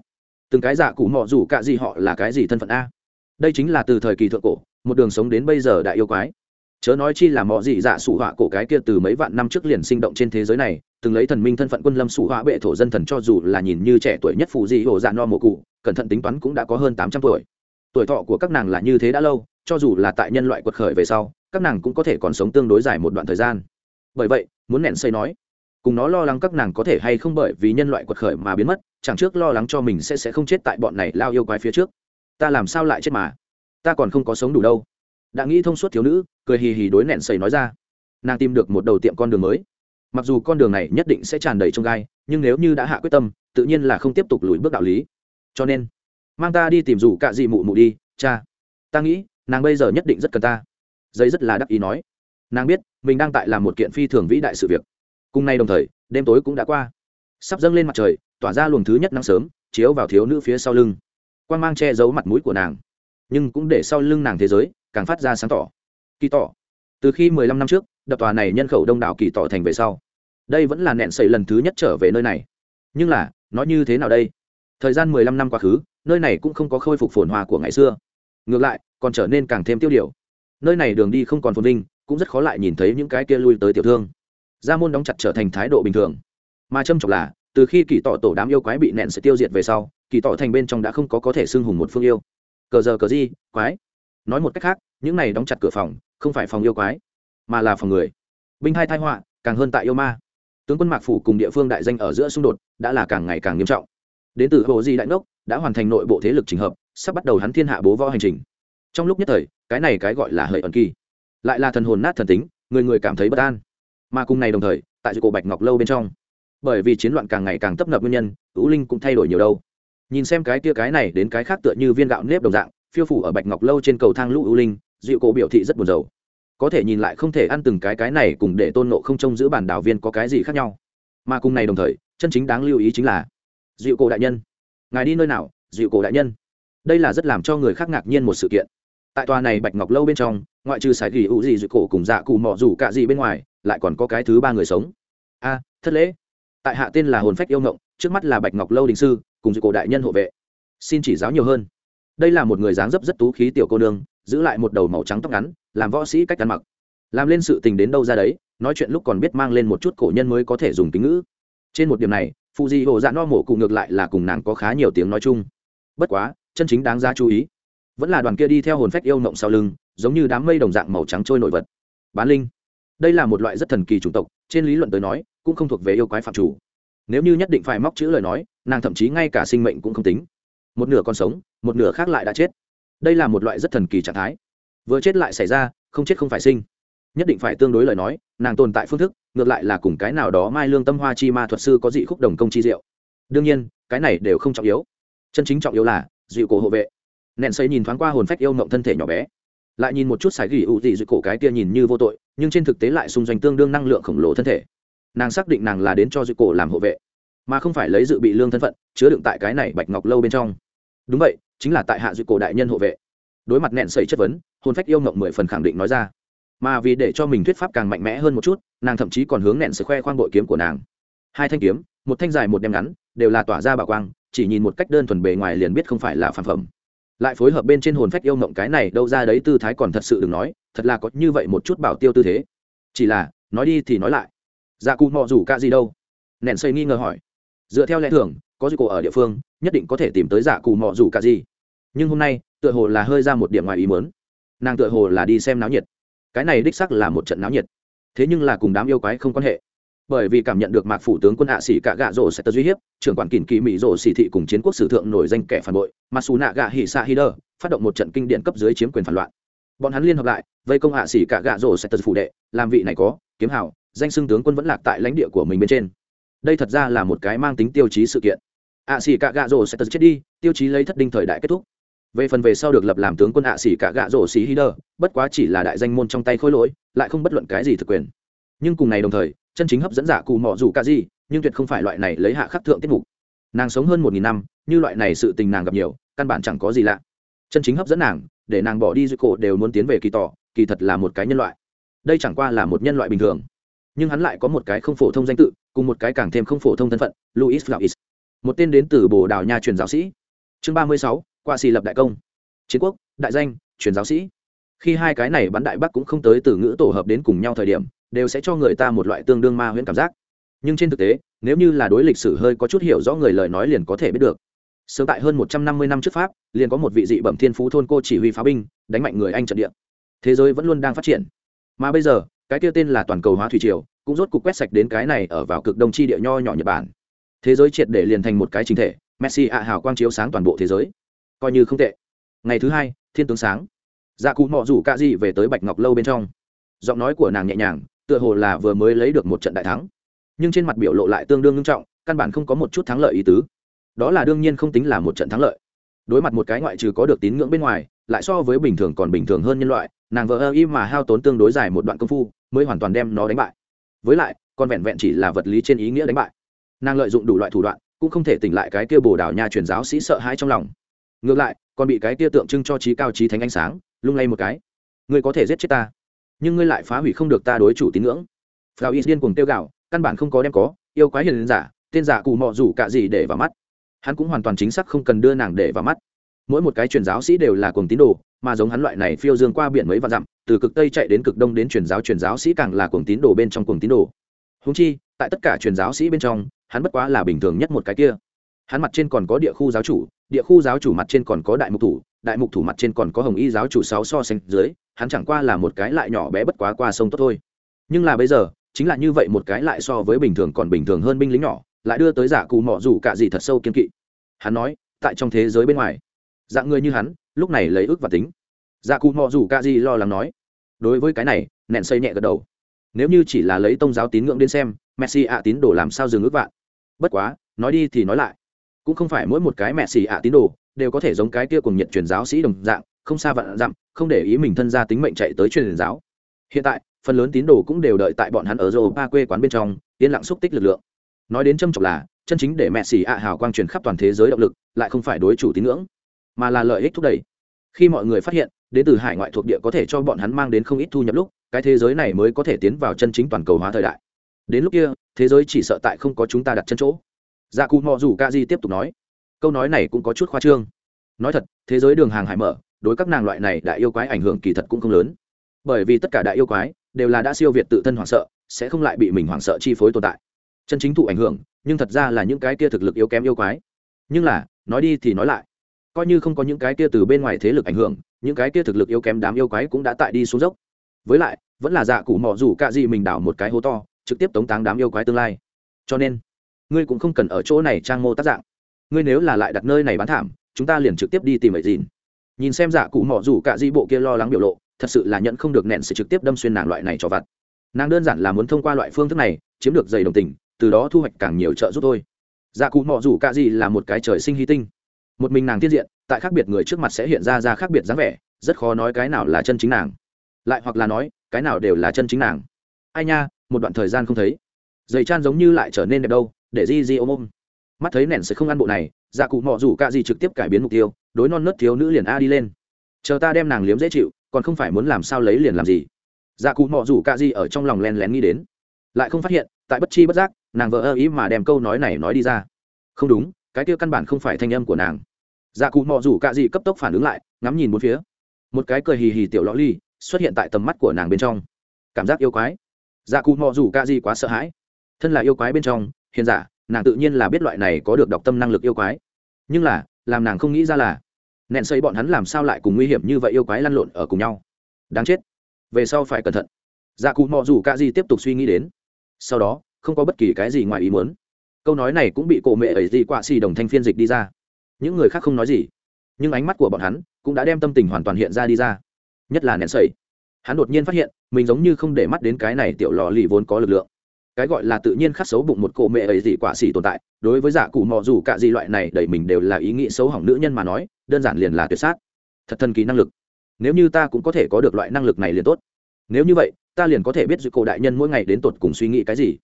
Từng cái giả cụ mọ rủ cả gì họ là cái gì thân phận a? Đây chính là từ thời kỳ thượng cổ, một đường sống đến bây giờ đại yêu quái. Chớ nói chi là mọ gì dạ sủ họa cổ cái kia từ mấy vạn năm trước liền sinh động trên thế giới này từng lấy thần minh thân phận quân lâm sủ họa bệ thổ dân thần cho dù là nhìn như trẻ tuổi nhất phù dị hồ dạ no mồ cụ, cẩn thận tính toán cũng đã có hơn tám trăm tuổi. Tuổi thọ của các nàng là như thế đã lâu, cho dù là tại nhân loại quật khởi về sau, các nàng cũng có thể còn sống tương đối dài một đoạn thời gian. Bởi vậy, muốn nẹn xây nói, cùng nó lo lắng các nàng có thể hay không bởi vì nhân loại quật khởi mà biến mất, chẳng trước lo lắng cho mình sẽ sẽ không chết tại bọn này lao yêu quái phía trước. Ta làm sao lại chết mà? Ta còn không có sống đủ đâu. Đã nghĩ thông suốt thiếu nữ, cười hì hì đối nẹn xây nói ra. Nàng tìm được một đầu tiệm con đường mới mặc dù con đường này nhất định sẽ tràn đầy trong gai, nhưng nếu như đã hạ quyết tâm, tự nhiên là không tiếp tục lùi bước đạo lý. Cho nên, mang ta đi tìm rủ c ạ gì mụ mụ đi, cha. Ta nghĩ, nàng bây giờ nhất định rất cần ta. Giấy rất là đắc ý nói. Nàng biết, mình đang tại làm một kiện phi thường vĩ đại sự việc. Cùng nay đồng thời, đêm tối cũng đã qua. Sắp dâng lên mặt trời, tỏa ra luồng thứ nhất nắng sớm, chiếu vào thiếu nữ phía sau lưng. Quan g mang che giấu mặt mũi của nàng, nhưng cũng để sau lưng nàng thế giới càng phát ra sáng tỏ. Kỳ tỏ từ khi mười lăm năm trước, đập tòa này nhân khẩu đông đảo kỳ tỏ thành về sau, đây vẫn là nẹn sậy lần thứ nhất trở về nơi này. Nhưng là, nó như thế nào đây? Thời gian mười lăm năm quá khứ, nơi này cũng không có khôi phục phồn hoa của ngày xưa. Ngược lại, còn trở nên càng thêm tiêu điều. Nơi này đường đi không còn phồn vinh, cũng rất khó lại nhìn thấy những cái kia lui tới tiểu thương. Gia môn đóng chặt trở thành thái độ bình thường. Mà châm chọc là, từ khi kỳ tỏ tổ đám yêu quái bị nẹn sẽ tiêu diệt về sau, kỳ tỏ thành bên trong đã không có có thể xưng hùng một phương yêu. Cờ giờ cờ gì, quái. Nói một cách khác, những này đóng chặt cửa phòng không phải phòng yêu quái, mà là phòng người. Binh hai thai họa, càng hơn tại yêu ma. Tướng quân mạc phủ cùng địa phương đại danh ở giữa xung đột đã là càng ngày càng nghiêm trọng. Đến từ hồ di đại ngốc đã hoàn thành nội bộ thế lực trình hợp, sắp bắt đầu hắn thiên hạ bố võ hành trình. Trong lúc nhất thời, cái này cái gọi là hợi ẩn kỳ. Lại là thần hồn nát thần tính, người người cảm thấy bất an. Mà cùng này đồng thời, tại cổ bạch ngọc lâu bên trong, bởi vì chiến loạn càng ngày càng tấp nập nguyên nhân ưu linh cũng thay đổi nhiều đâu. Nhìn xem cái kia cái này đến cái khác tựa như viên gạo nếp đồng dạng, phiêu phủ ở bạch ngọc lâu trên cầu thang lũ ưu linh dịu cổ biểu thị rất buồn rầu. Có thể nhìn lại không thể ăn từng cái cái này cùng để tôn nộ không trông giữ bản đảo viên có cái gì khác nhau. Mà cùng này đồng thời, chân chính đáng lưu ý chính là dịu cổ đại nhân. Ngài đi nơi nào, dịu cổ đại nhân? Đây là rất làm cho người khác ngạc nhiên một sự kiện. Tại tòa này bạch ngọc lâu bên trong, ngoại trừ sài ghi ủ gì dịu cổ cùng dạ cụ mọ rủ cả gì bên ngoài, lại còn có cái thứ ba người sống. A, thất lễ. Tại hạ tên là hồn phách yêu ngộng, trước mắt là bạch ngọc lâu đình sư, cùng dịu cổ đại nhân hộ vệ. Xin chỉ giáo nhiều hơn. Đây là một người dáng dấp rất tú khí tiểu cô nương giữ lại một đầu màu trắng tóc ngắn, làm võ sĩ cách ăn mặc. Làm lên sự tình đến đâu ra đấy, nói chuyện lúc còn biết mang lên một chút cổ nhân mới có thể dùng kính ngữ. Trên một điểm này phụ di hồ dạ no mổ cụ ngược lại là cùng nàng có khá nhiều tiếng nói chung. Bất quá, chân chính đáng ra chú ý, vẫn là đoàn kia đi theo hồn phách yêu mộng sau lưng, giống như đám mây đồng dạng màu trắng trôi nổi vật. Bán linh. Đây là một loại rất thần kỳ chủng tộc, trên lý luận tới nói, cũng không thuộc về yêu quái phạm chủ. Nếu như nhất định phải móc chữ lời nói, nàng thậm chí ngay cả sinh mệnh cũng không tính. Một nửa còn sống, một nửa khác lại đã chết đây là một loại rất thần kỳ trạng thái. Vừa chết lại xảy ra, không chết không phải sinh. Nhất định phải tương đối lời nói, nàng tồn tại phương thức, ngược lại là cùng cái nào đó mai lương tâm hoa chi ma thuật sư có dị khúc đồng công chi diệu. Đương nhiên, cái này đều không trọng yếu. Chân chính trọng yếu là dịu cổ hộ vệ. Nện xây nhìn thoáng qua hồn phách yêu mộng thân thể nhỏ bé. Lại nhìn một chút sải gỉ ưu dị dịu cổ cái kia nhìn như vô tội, nhưng trên thực tế lại xung doanh tương đương năng lượng khổng lồ thân thể. Nàng xác định nàng là đến cho dịu cổ làm hộ vệ, mà không phải lấy dự bị lương thân phận, chứa đựng tại cái này bạch ngọc lâu bên trong. Đúng vậy chính là tại hạ duy cổ đại nhân hộ vệ. Đối mặt nện sẩy chất vấn, hồn phách yêu ngộng mười phần khẳng định nói ra. Mà vì để cho mình thuyết pháp càng mạnh mẽ hơn một chút, nàng thậm chí còn hướng nện sẩy khoe khoang bội kiếm của nàng. Hai thanh kiếm, một thanh dài một đem ngắn, đều là tỏa ra bảo quang, chỉ nhìn một cách đơn thuần bề ngoài liền biết không phải là phản phẩm. Lại phối hợp bên trên hồn phách yêu ngộng cái này, đâu ra đấy tư thái còn thật sự đừng nói, thật là có như vậy một chút bảo tiêu tư thế. Chỉ là, nói đi thì nói lại. Dạ cụ mọ rủ cả gì đâu? Nện xây nghi ngờ hỏi. Dựa theo lẽ thường, có dư cổ ở địa phương, nhất định có thể tìm tới dạ cụ mọ rủ cả gì nhưng hôm nay, tựa hồ là hơi ra một điểm ngoài ý mớn nàng tựa hồ là đi xem náo nhiệt. Cái này đích sắc là một trận náo nhiệt. Thế nhưng là cùng đám yêu quái không quan hệ. Bởi vì cảm nhận được mạc phủ tướng quân hạ sĩ cả gạ rổ sẽ tờ duy hiếp, trưởng quản kỳn kỳ mỹ rổ xỉ thị cùng chiến quốc sử thượng nổi danh kẻ phản bội mà xù nạ gạ hỉ xạ hi đơ, phát động một trận kinh điện cấp dưới chiếm quyền phản loạn. Bọn hắn liên hợp lại, vây công hạ sĩ cả gạ rổ sẽ tờ phủ đệ, làm vị này có, kiếm hảo danh xưng tướng quân vẫn lạc tại lãnh địa của mình bên trên. Đây thật ra là một cái mang tính tiêu chí sự kiện. Ạ xỉ cả gạ rổ sẽ tờ chết đi, tiêu chí lấy thất đinh thời đại kết thúc về phần về sau được lập làm tướng quân hạ xỉ cả gạ rổ xỉ hí đơ bất quá chỉ là đại danh môn trong tay khôi lỗi, lại không bất luận cái gì thực quyền. Nhưng cùng ngày đồng thời, chân chính hấp dẫn giả cù mọ dù ca gì, nhưng tuyệt không phải loại này lấy hạ khắc thượng tiết mục. Nàng sống hơn một nghìn năm, như loại này sự tình nàng gặp nhiều, căn bản chẳng có gì lạ. Chân chính hấp dẫn nàng, để nàng bỏ đi dưới cổ đều muốn tiến về kỳ tỏ, kỳ thật là một cái nhân loại. Đây chẳng qua là một nhân loại bình thường. Nhưng hắn lại có một cái không phổ thông danh tự, cùng một cái càng thêm không phổ thông thân phận luis flauis một tên đến từ bồ đào nha truyền giáo sĩ. Chương ba mươi sáu qua xì lập đại công, chiến quốc, đại danh, truyền giáo sĩ. Khi hai cái này bắn đại bắc cũng không tới từ ngữ tổ hợp đến cùng nhau thời điểm, đều sẽ cho người ta một loại tương đương ma huyễn cảm giác. Nhưng trên thực tế, nếu như là đối lịch sử hơi có chút hiểu rõ người lời nói liền có thể biết được. Sớm tại hơn một trăm năm mươi năm trước pháp, liền có một vị dị bẩm thiên phú thôn cô chỉ huy pháo binh, đánh mạnh người anh trận địa. Thế giới vẫn luôn đang phát triển. Mà bây giờ, cái kia tên là toàn cầu hóa thủy triều, cũng rốt cục quét sạch đến cái này ở vào cực đông chi địa nho nhỏ nhật bản. Thế giới triệt để liền thành một cái chính thể, messi ạ hào quang chiếu sáng toàn bộ thế giới coi như không tệ. Ngày thứ hai, thiên tướng sáng. Dạ cụ mọ rủ c ả gì về tới bạch ngọc lâu bên trong. Giọng nói của nàng nhẹ nhàng, tựa hồ là vừa mới lấy được một trận đại thắng. Nhưng trên mặt biểu lộ lại tương đương nghiêm trọng, căn bản không có một chút thắng lợi ý tứ. Đó là đương nhiên không tính là một trận thắng lợi. Đối mặt một cái ngoại trừ có được tín ngưỡng bên ngoài, lại so với bình thường còn bình thường hơn nhân loại, nàng vợ ơ y mà hao tốn tương đối dài một đoạn công phu, mới hoàn toàn đem nó đánh bại. Với lại, còn vẹn vẹn chỉ là vật lý trên ý nghĩa đánh bại. Nàng lợi dụng đủ loại thủ đoạn, cũng không thể tỉnh lại cái kia bồ đào nha truyền giáo sĩ sợ hãi trong lòng ngược lại, còn bị cái kia tượng trưng cho trí cao trí thánh ánh sáng, lung lay một cái. Ngươi có thể giết chết ta, nhưng ngươi lại phá hủy không được ta đối chủ tín ngưỡng. Phao y điên cùng tiêu gạo căn bản không có đem có, yêu quái hiền giả, tên giả cụ mọ rủ cả gì để vào mắt. Hắn cũng hoàn toàn chính xác không cần đưa nàng để vào mắt. Mỗi một cái truyền giáo sĩ đều là cuồng tín đồ, mà giống hắn loại này phiêu dương qua biển mấy vạn dặm, từ cực tây chạy đến cực đông đến truyền giáo truyền giáo sĩ càng là cuồng tín đồ bên trong cuồng tín đồ. Húng chi, tại tất cả truyền giáo sĩ bên trong, hắn bất quá là bình thường nhất một cái kia hắn mặt trên còn có địa khu giáo chủ, địa khu giáo chủ mặt trên còn có đại mục thủ, đại mục thủ mặt trên còn có hồng y giáo chủ sáu so sánh dưới, hắn chẳng qua là một cái lại nhỏ bé bất quá qua sông tốt thôi. Nhưng là bây giờ, chính là như vậy một cái lại so với bình thường còn bình thường hơn binh lính nhỏ, lại đưa tới giả cù mọ dù cả gì thật sâu kiên kỵ. Hắn nói, tại trong thế giới bên ngoài, dạng người như hắn, lúc này lấy ước và tính. Giả cù mò dù cả gì lo lắng nói, đối với cái này nện xây nhẹ gật đầu. Nếu như chỉ là lấy tông giáo tín ngưỡng đến xem, messi ạ tín đồ làm sao dừng ước vạn? Bất quá, nói đi thì nói lại cũng không phải mỗi một cái mẹ xì ạ tín đồ đều có thể giống cái kia cùng nhận truyền giáo sĩ đồng dạng, không xa vạn dặm, không để ý mình thân ra tính mệnh chạy tới truyền giáo. Hiện tại, phần lớn tín đồ cũng đều đợi tại bọn hắn ở rô ba quê quán bên trong, yên lặng xúc tích lực lượng. Nói đến châm trọng là, chân chính để mẹ xì ạ hào quang truyền khắp toàn thế giới động lực, lại không phải đối chủ tín ngưỡng, mà là lợi ích thúc đẩy. Khi mọi người phát hiện, đến từ hải ngoại thuộc địa có thể cho bọn hắn mang đến không ít thu nhập lúc, cái thế giới này mới có thể tiến vào chân chính toàn cầu hóa thời đại. Đến lúc kia, thế giới chỉ sợ tại không có chúng ta đặt chân chỗ dạ cụ mò dù ca di tiếp tục nói, câu nói này cũng có chút khoa trương. Nói thật, thế giới đường hàng hải mở, đối các nàng loại này đại yêu quái ảnh hưởng kỳ thật cũng không lớn. Bởi vì tất cả đại yêu quái đều là đã siêu việt tự thân hoảng sợ, sẽ không lại bị mình hoảng sợ chi phối tồn tại. Chân chính thụ ảnh hưởng, nhưng thật ra là những cái kia thực lực yếu kém yêu quái. Nhưng là, nói đi thì nói lại, coi như không có những cái kia từ bên ngoài thế lực ảnh hưởng, những cái kia thực lực yếu kém đám yêu quái cũng đã tại đi xuống dốc. Với lại, vẫn là dạ cụ mò rủ c ả gì mình đảo một cái hố to, trực tiếp tống táng đám yêu quái tương lai. Cho nên ngươi cũng không cần ở chỗ này trang mô tác dạng. Ngươi nếu là lại đặt nơi này bán thảm, chúng ta liền trực tiếp đi tìm ấy dìn. Nhìn xem dạ cụ mỏ rủ c ả bộ kia lo lắng biểu lộ, thật sự là nhận không được nẹn sẽ trực tiếp đâm xuyên nàng loại này cho vặt. Nàng đơn giản là muốn thông qua loại phương thức này, chiếm được giày đồng tình, từ đó thu hoạch càng nhiều trợ giúp thôi. Dạ cụ mỏ rủ c ả là một cái trời sinh hy tinh. Một mình nàng tiết diện, tại khác biệt người trước mặt sẽ hiện ra ra khác biệt dáng vẻ, rất khó nói cái nào là chân chính nàng. Lại hoặc là nói, cái nào đều là chân chính nàng. Ai nha, một đoạn thời gian không thấy. Giày chan giống như lại trở nên đẹp đâu để di di ôm ôm. Mắt thấy nẻn sẽ không ăn bộ này dạ cụ mọ rủ c ả gì trực tiếp cải biến mục tiêu, đối non nớt thiếu nữ liền a đi lên. Chờ ta đem nàng liếm dễ chịu, còn không phải muốn làm sao lấy liền làm gì. Dạ cụ mọ rủ c ả gì ở trong lòng len lén nghĩ đến. Lại không phát hiện, tại bất chi bất giác, nàng vợ ơ ý mà đem câu nói này nói đi ra. Không đúng, cái kia căn bản không phải thanh âm của nàng. Dạ cụ mò rủ cạ gì cấp tốc phản ứng lại, ngắm nhìn một phía. Một cái cười hì hì tiểu lõ ly xuất hiện tại tầm mắt của nàng bên trong. Cảm giác yêu quái. Dạ cụ mò rủ cạ di quá sợ hãi. Thân là yêu quái bên trong hiền giả nàng tự nhiên là biết loại này có được đọc tâm năng lực yêu quái. Nhưng là làm nàng không nghĩ ra là nện xây bọn hắn làm sao lại cùng nguy hiểm như vậy yêu quái lăn lộn ở cùng nhau. Đáng chết. Về sau phải cẩn thận. Dạ cụ mò rủ cạ Di tiếp tục suy nghĩ đến. Sau đó không có bất kỳ cái gì ngoài ý muốn. Câu nói này cũng bị cổ mẹ ấy gì quạ xì đồng thanh phiên dịch đi ra. Những người khác không nói gì. Nhưng ánh mắt của bọn hắn cũng đã đem tâm tình hoàn toàn hiện ra đi ra. Nhất là nén sẩy, hắn đột nhiên phát hiện mình giống như không để mắt đến cái này tiểu lò lì vốn có lực lượng cái gọi là tự nhiên khắc xấu bụng một cổ mẹ ấy gì quả xỉ tồn tại, đối với giả cụ mò dù cả gì loại này, đẩy mình đều là ý nghĩ xấu hỏng nữ nhân mà nói, đơn giản liền là tuyệt sát. Thật thần kỳ năng lực. Nếu như ta cũng có thể có được loại năng lực này liền tốt. Nếu như vậy, ta liền có thể biết giữ cổ đại nhân mỗi ngày đến tột cùng suy nghĩ cái gì.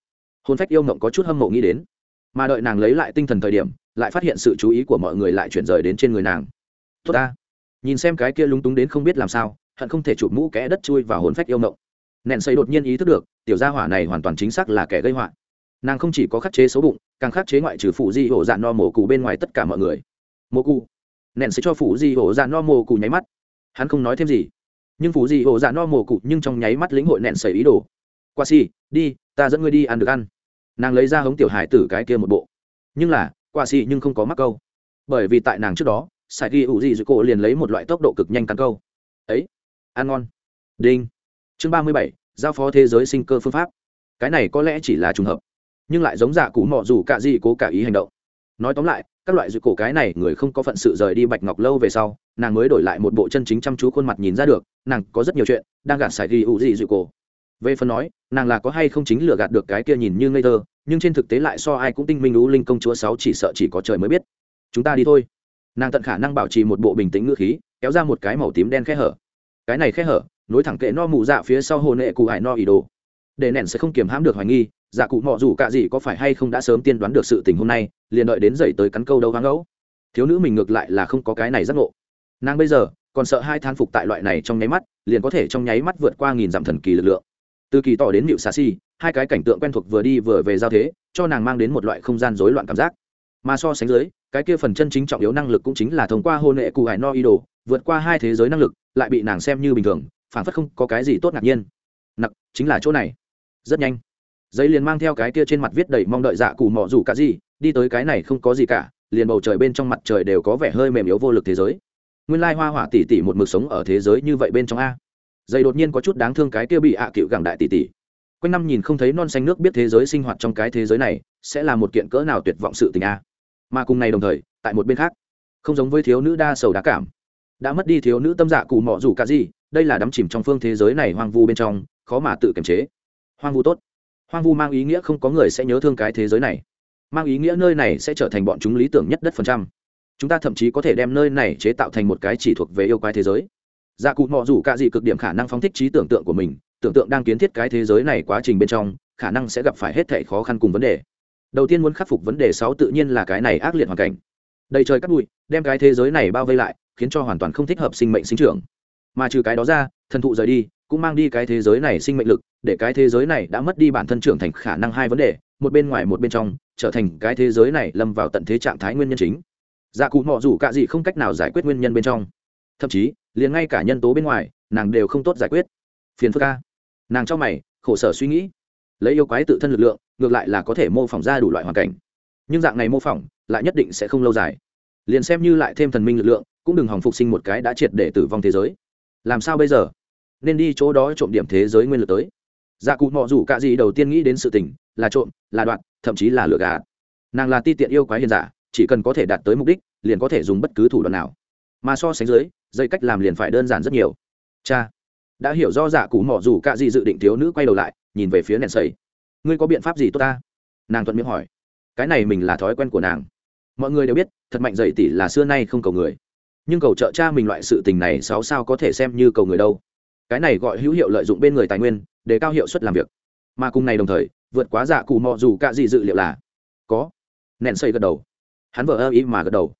Hôn phách yêu mộng có chút hâm mộ nghĩ đến. Mà đợi nàng lấy lại tinh thần thời điểm, lại phát hiện sự chú ý của mọi người lại chuyển rời đến trên người nàng. Tốt ta. Nhìn xem cái kia lúng túng đến không biết làm sao, hận không thể chụp mũ kẽ đất chui vào hồn phách yêu mộng nện xây đột nhiên ý thức được, tiểu gia hỏa này hoàn toàn chính xác là kẻ gây họa. Nàng không chỉ có khắc chế xấu bụng, càng khắc chế ngoại trừ phụ di hổ dạn no mổ cụ bên ngoài tất cả mọi người. Mổ cụ nện sẽ cho phụ di hổ dạn no mổ cụ nháy mắt. Hắn không nói thêm gì. Nhưng phụ di hổ dạn no mổ cụ nhưng trong nháy mắt lĩnh hội nện xảy ý đồ. Qua si đi, ta dẫn ngươi đi ăn được ăn. Nàng lấy ra hống tiểu hải tử cái kia một bộ. Nhưng là, qua si nhưng không có mắc câu. Bởi vì tại nàng trước đó sài ghi ủ gì dụ cổ liền lấy một loại tốc độ cực nhanh cắn câu. Ấy, ăn ngon. Đinh chương ba mươi bảy, giao phó thế giới sinh cơ phương pháp. Cái này có lẽ chỉ là trùng hợp, nhưng lại giống giả cũ mọ dù cả gì cố cả ý hành động. Nói tóm lại, các loại dự cổ cái này người không có phận sự rời đi bạch ngọc lâu về sau, nàng mới đổi lại một bộ chân chính chăm chú khuôn mặt nhìn ra được, nàng có rất nhiều chuyện đang gạt xài ghi ủ gì dự cổ. Về phần nói, nàng là có hay không chính lừa gạt được cái kia nhìn như ngây thơ, nhưng trên thực tế lại so ai cũng tinh minh lũ linh công chúa sáu chỉ sợ chỉ có trời mới biết. Chúng ta đi thôi. Nàng tận khả năng bảo trì một bộ bình tĩnh ngữ khí, kéo ra một cái màu tím đen khe hở. Cái này khe hở nối thẳng kệ no mù dạ phía sau hồ nệ cụ hải no ý đồ. Để nẻn sẽ không kiềm hãm được hoài nghi dạ cụ mọ dù cả gì có phải hay không đã sớm tiên đoán được sự tình hôm nay, liền đợi đến dậy tới cắn câu đâu hoang ấu. Thiếu nữ mình ngược lại là không có cái này giác ngộ. Nàng bây giờ còn sợ hai than phục tại loại này trong nháy mắt, liền có thể trong nháy mắt vượt qua nghìn dặm thần kỳ lực lượng. Từ kỳ tỏ đến nịu xà si, hai cái cảnh tượng quen thuộc vừa đi vừa về giao thế, cho nàng mang đến một loại không gian rối loạn cảm giác. Mà so sánh dưới, cái kia phần chân chính trọng yếu năng lực cũng chính là thông qua hôn hệ cụ hải no y đồ, vượt qua hai thế giới năng lực, lại bị nàng xem như bình thường phản phất không có cái gì tốt ngạc nhiên. Nặc, chính là chỗ này. Rất nhanh. Giấy liền mang theo cái kia trên mặt viết đầy mong đợi dạ cụ mò rủ cả gì, đi tới cái này không có gì cả, liền bầu trời bên trong mặt trời đều có vẻ hơi mềm yếu vô lực thế giới. Nguyên lai hoa hỏa tỉ tỉ một mực sống ở thế giới như vậy bên trong a. Giấy đột nhiên có chút đáng thương cái kia bị ạ à cựu gẳng đại tỷ tỷ. Quanh năm nhìn không thấy non xanh nước biết thế giới sinh hoạt trong cái thế giới này, sẽ là một kiện cỡ nào tuyệt vọng sự tình a. Mà cùng này đồng thời, tại một bên khác, không giống với thiếu nữ đa sầu đá cảm. Đã mất đi thiếu nữ tâm dạ cụ mọ rủ cả gì đây là đắm chìm trong phương thế giới này hoang vu bên trong, khó mà tự kiềm chế. Hoang vu tốt. Hoang vu mang ý nghĩa không có người sẽ nhớ thương cái thế giới này. Mang ý nghĩa nơi này sẽ trở thành bọn chúng lý tưởng nhất đất phần trăm. Chúng ta thậm chí có thể đem nơi này chế tạo thành một cái chỉ thuộc về yêu quái thế giới. Dạ cụ mọ dù cả gì cực điểm khả năng phóng thích trí tưởng tượng của mình, tưởng tượng đang kiến thiết cái thế giới này quá trình bên trong, khả năng sẽ gặp phải hết thảy khó khăn cùng vấn đề. Đầu tiên muốn khắc phục vấn đề sáu tự nhiên là cái này ác liệt hoàn cảnh. Đầy trời cắt bụi, đem cái thế giới này bao vây lại, khiến cho hoàn toàn không thích hợp sinh mệnh sinh trưởng mà trừ cái đó ra, thần thụ rời đi, cũng mang đi cái thế giới này sinh mệnh lực, để cái thế giới này đã mất đi bản thân trưởng thành khả năng hai vấn đề, một bên ngoài một bên trong, trở thành cái thế giới này lâm vào tận thế trạng thái nguyên nhân chính. Dạ cụ mọ dù ả gì không cách nào giải quyết nguyên nhân bên trong. Thậm chí, liền ngay cả nhân tố bên ngoài, nàng đều không tốt giải quyết. Phiền phức ca nàng cho mày, khổ sở suy nghĩ. Lấy yêu quái tự thân lực lượng, ngược lại là có thể mô phỏng ra đủ loại hoàn cảnh. Nhưng dạng này mô phỏng, lại nhất định sẽ không lâu dài. Liền xem như lại thêm thần minh lực lượng, cũng đừng hòng phục sinh một cái đã triệt để tử vong thế giới làm sao bây giờ? Nên đi chỗ đó trộm điểm thế giới nguyên lực tới. Dạ cụ mọ rủ c ả gì đầu tiên nghĩ đến sự tình, là trộm, là đoạn thậm chí là lừa gạt. Nàng là ti tiện yêu quái hiền giả, chỉ cần có thể đạt tới mục đích, liền có thể dùng bất cứ thủ đoạn nào. Mà so sánh dưới, dây cách làm liền phải đơn giản rất nhiều. Cha, đã hiểu do dạ cụ mọ rủ c ả gì dự định thiếu nữ quay đầu lại, nhìn về phía nền sầy. Ngươi có biện pháp gì tốt ta? Nàng thuận miệng hỏi. Cái này mình là thói quen của nàng. Mọi người đều biết, thật mạnh dậy tỷ là xưa nay không cầu người nhưng cầu trợ cha mình loại sự tình này sáu sao có thể xem như cầu người đâu. Cái này gọi hữu hiệu lợi dụng bên người tài nguyên, để cao hiệu suất làm việc. Mà cùng này đồng thời, vượt quá dạ cụ mò dù cả gì dự liệu là, có. Nện xây gật đầu. Hắn vợ ơ ý mà gật đầu.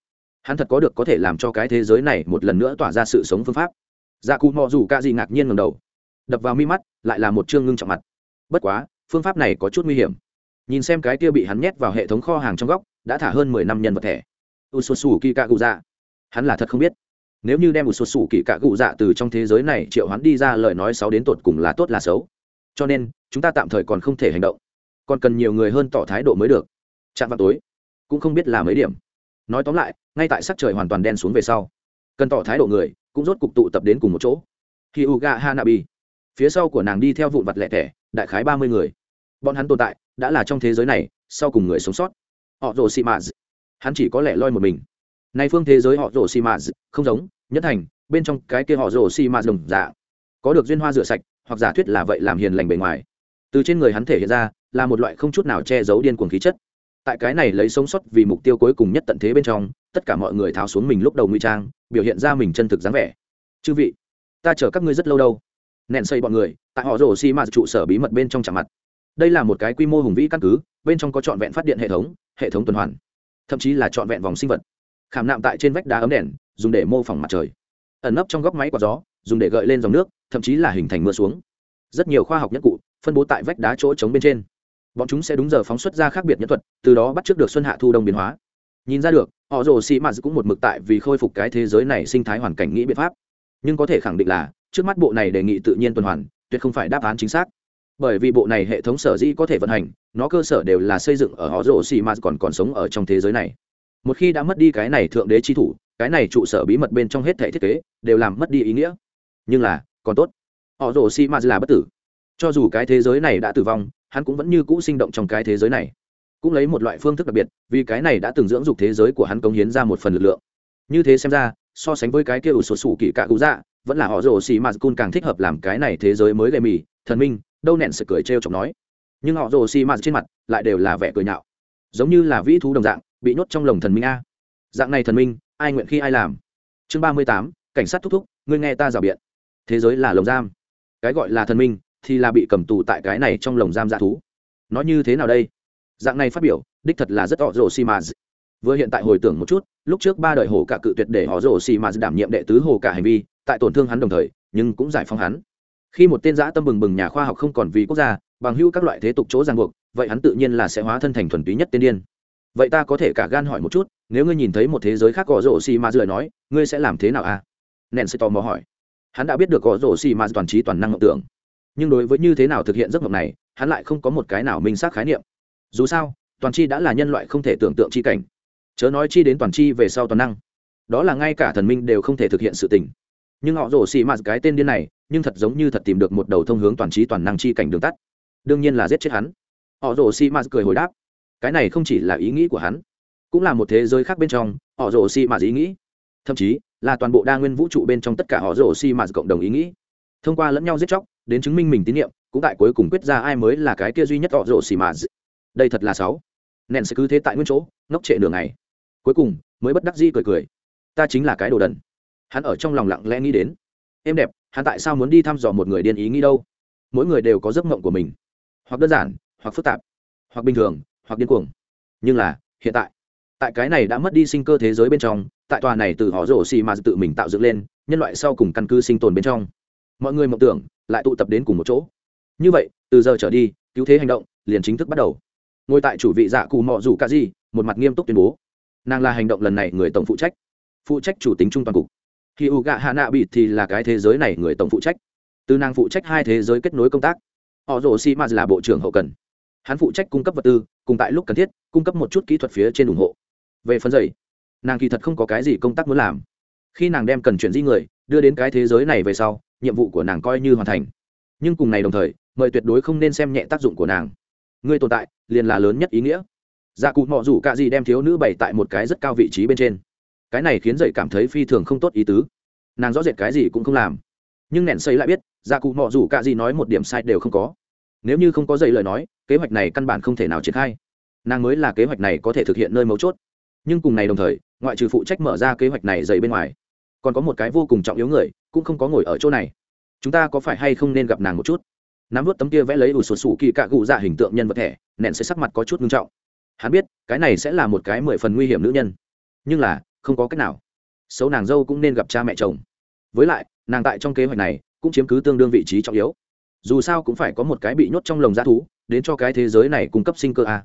Hắn thật có được có thể làm cho cái thế giới này một lần nữa tỏa ra sự sống phương pháp. Dạ cụ mò dù cả gì ngạc nhiên ngầm đầu. Đập vào mi mắt, lại là một chương ngưng trọng mặt. Bất quá, phương pháp này có chút nguy hiểm. Nhìn xem cái kia bị hắn nhét vào hệ thống kho hàng trong góc, đã thả hơn mười năm nhân vật thẻ. U s u kỳ cạ cụ dạ hắn là thật không biết. Nếu như đem một số sủ kỳ cạ cụ dạ từ trong thế giới này triệu hắn đi ra lời nói xấu đến tột cùng là tốt là xấu. Cho nên, chúng ta tạm thời còn không thể hành động. Còn cần nhiều người hơn tỏ thái độ mới được. Chạm vào tối, cũng không biết là mấy điểm. Nói tóm lại, ngay tại sắc trời hoàn toàn đen xuống về sau, cần tỏ thái độ người cũng rốt cục tụ tập đến cùng một chỗ. Khi uga hanabi. Phía sau của nàng đi theo vụn vặt lẻ tẻ, đại khái ba mươi người. Bọn hắn tồn tại, đã là trong thế giới này, sau cùng người sống sót. Họ rồ xị mạ hắn chỉ có lẻ loi một mình nay phương thế giới họ rổ xì mạt, không giống, nhất thành, bên trong cái kia họ rổ xì mạt đồng dạ có được duyên hoa rửa sạch, hoặc giả thuyết là vậy làm hiền lành bề ngoài. Từ trên người hắn thể hiện ra, là một loại không chút nào che giấu điên cuồng khí chất. Tại cái này lấy sống sót vì mục tiêu cuối cùng nhất tận thế bên trong, tất cả mọi người tháo xuống mình lúc đầu nguy trang, biểu hiện ra mình chân thực dáng vẻ. Chư vị, ta chờ các ngươi rất lâu đâu. Nện xây bọn người, tại họ rổ xi mạt trụ sở bí mật bên trong chạm mặt. Đây là một cái quy mô hùng vĩ căn cứ, bên trong có trọn vẹn phát điện hệ thống hệ thống tuần hoàn, thậm chí là trọn vẹn vòng sinh vật khảm nạm tại trên vách đá ấm đèn, dùng để mô phỏng mặt trời. Ẩn nấp trong góc máy quạt gió, dùng để gợi lên dòng nước, thậm chí là hình thành mưa xuống. Rất nhiều khoa học nhất cụ, phân bố tại vách đá chỗ trống bên trên. Bọn chúng sẽ đúng giờ phóng xuất ra khác biệt nhân thuật, từ đó bắt trước được xuân hạ thu đông biến hóa. Nhìn ra được, họ rồ xì mạt cũng một mực tại vì khôi phục cái thế giới này sinh thái hoàn cảnh nghĩ biện pháp. Nhưng có thể khẳng định là, trước mắt bộ này đề nghị tự nhiên tuần hoàn, tuyệt không phải đáp án chính xác. Bởi vì bộ này hệ thống sở dĩ có thể vận hành, nó cơ sở đều là xây dựng ở họ rồ xì mạt còn còn sống ở trong thế giới này một khi đã mất đi cái này thượng đế chi thủ, cái này trụ sở bí mật bên trong hết thể thiết kế, đều làm mất đi ý nghĩa. Nhưng là, còn tốt. Họ rồ si maz là bất tử. Cho dù cái thế giới này đã tử vong, hắn cũng vẫn như cũ sinh động trong cái thế giới này. Cũng lấy một loại phương thức đặc biệt, vì cái này đã từng dưỡng dục thế giới của hắn cống hiến ra một phần lực lượng. Như thế xem ra, so sánh với cái kia ủ sột sủ kỳ cạ cụ dạ vẫn là họ rồ xì mạt cun càng thích hợp làm cái này thế giới mới gầy mì, thần minh, đâu nẹn sự cười trêu chọc nói. Nhưng họ rồ xì mạt trên mặt lại đều là vẻ cười nhạo giống như là vĩ thú đồng dạng, bị nhốt trong lồng thần minh a. Dạng này thần minh, ai nguyện khi ai làm? Chương ba mươi tám, cảnh sát thúc thúc, ngươi nghe ta rào biện. Thế giới là lồng giam. Cái gọi là thần minh, thì là bị cầm tù tại cái này trong lồng giam dạ thú. Nó như thế nào đây? Dạng này phát biểu, đích thật là rất họ rồ xì mà vừa hiện tại hồi tưởng một chút, lúc trước ba đời hồ cả cự tuyệt để họ rồ xì mà đảm nhiệm đệ tứ hồ cả hành vi, tại tổn thương hắn đồng thời, nhưng cũng giải phóng hắn. Khi một tên giã tâm bừng bừng nhà khoa học không còn vì quốc gia bằng hữu các loại thế tục chỗ ràng buộc, vậy hắn tự nhiên là sẽ hóa thân thành thuần túy nhất tiên điên. Vậy ta có thể cả gan hỏi một chút, nếu ngươi nhìn thấy một thế giới khác gõ rổ xì ma rời nói, ngươi sẽ làm thế nào à? Nèn sẽ tò mò hỏi. Hắn đã biết được gõ rổ xì ma toàn trí toàn năng ngọc tưởng. Nhưng đối với như thế nào thực hiện giấc mộng này, hắn lại không có một cái nào minh xác khái niệm. Dù sao, toàn chi đã là nhân loại không thể tưởng tượng chi cảnh. Chớ nói chi đến toàn chi về sau toàn năng. Đó là ngay cả thần minh đều không thể thực hiện sự tình. Nhưng họ rổ xì ma cái tên điên này, nhưng thật giống như thật tìm được một đầu thông hướng toàn trí toàn năng chi cảnh đường tắt đương nhiên là giết chết hắn. Họ rồ si mạt cười hồi đáp, cái này không chỉ là ý nghĩ của hắn, cũng là một thế giới khác bên trong, họ rồ si mạt ý nghĩ. Thậm chí, là toàn bộ đa nguyên vũ trụ bên trong tất cả họ rồ si mạt cộng đồng ý nghĩ. Thông qua lẫn nhau giết chóc, đến chứng minh mình tín nhiệm, cũng tại cuối cùng quyết ra ai mới là cái kia duy nhất họ rồ si mạt đây thật là sáu. Nện sẽ cứ thế tại nguyên chỗ, ngốc trệ nửa ngày. Cuối cùng, mới bất đắc dĩ cười cười. Ta chính là cái đồ đần. Hắn ở trong lòng lặng lẽ nghĩ đến. Em đẹp, hắn tại sao muốn đi thăm dò một người điên ý nghĩ đâu? Mỗi người đều có giấc mộng của mình hoặc đơn giản, hoặc phức tạp, hoặc bình thường, hoặc điên cuồng. Nhưng là, hiện tại tại cái này đã mất đi sinh cơ thế giới bên trong, tại tòa này từ họ rổ xì mà tự mình tạo dựng lên, nhân loại sau cùng căn cứ sinh tồn bên trong. Mọi người mộng tưởng, lại tụ tập đến cùng một chỗ. Như vậy, từ giờ trở đi, cứu thế hành động liền chính thức bắt đầu. Ngồi tại chủ vị dạ cù mọ rủ ca di, một mặt nghiêm túc tuyên bố. Nàng là hành động lần này người tổng phụ trách. Phụ trách chủ tính trung toàn cục. Khi u gạ hạ nạ bị thì là cái thế giới này người tổng phụ trách. Từ nàng phụ trách hai thế giới kết nối công tác họ rồ si maz là bộ trưởng hậu cần. Hắn phụ trách cung cấp vật tư, cùng tại lúc cần thiết, cung cấp một chút kỹ thuật phía trên ủng hộ. Về phần dày nàng kỳ thật không có cái gì công tác muốn làm. Khi nàng đem cần chuyển di người, đưa đến cái thế giới này về sau, nhiệm vụ của nàng coi như hoàn thành. Nhưng cùng này đồng thời, mời tuyệt đối không nên xem nhẹ tác dụng của nàng. Người tồn tại, liền là lớn nhất ý nghĩa. Dạ cụ mọ rủ c ả gì đem thiếu nữ bày tại một cái rất cao vị trí bên trên. Cái này khiến dậy cảm thấy phi thường không tốt ý tứ. Nàng rõ rệt cái gì cũng không làm. Nhưng nẻn xây lại biết dạ cụ mọ dù c ả gì nói một điểm sai đều không có. Nếu như không có dậy lời nói, kế hoạch này căn bản không thể nào triển khai. Nàng mới là kế hoạch này có thể thực hiện nơi mấu chốt. Nhưng cùng này đồng thời, ngoại trừ phụ trách mở ra kế hoạch này dậy bên ngoài, còn có một cái vô cùng trọng yếu người, cũng không có ngồi ở chỗ này. Chúng ta có phải hay không nên gặp nàng một chút? Nắm vút tấm kia vẽ lấy ủ sụt sù kỳ cạ cụ dạ hình tượng nhân vật thẻ nện sẽ sắc mặt có chút nghiêm trọng. Hắn biết, cái này sẽ là một cái mười phần nguy hiểm nữ nhân. Nhưng là, không có cách nào. Xấu nàng dâu cũng nên gặp cha mẹ chồng. Với lại, nàng tại trong kế hoạch này cũng chiếm cứ tương đương vị trí trọng yếu. Dù sao cũng phải có một cái bị nhốt trong lồng g thú, đến cho cái thế giới này cung cấp sinh cơ a.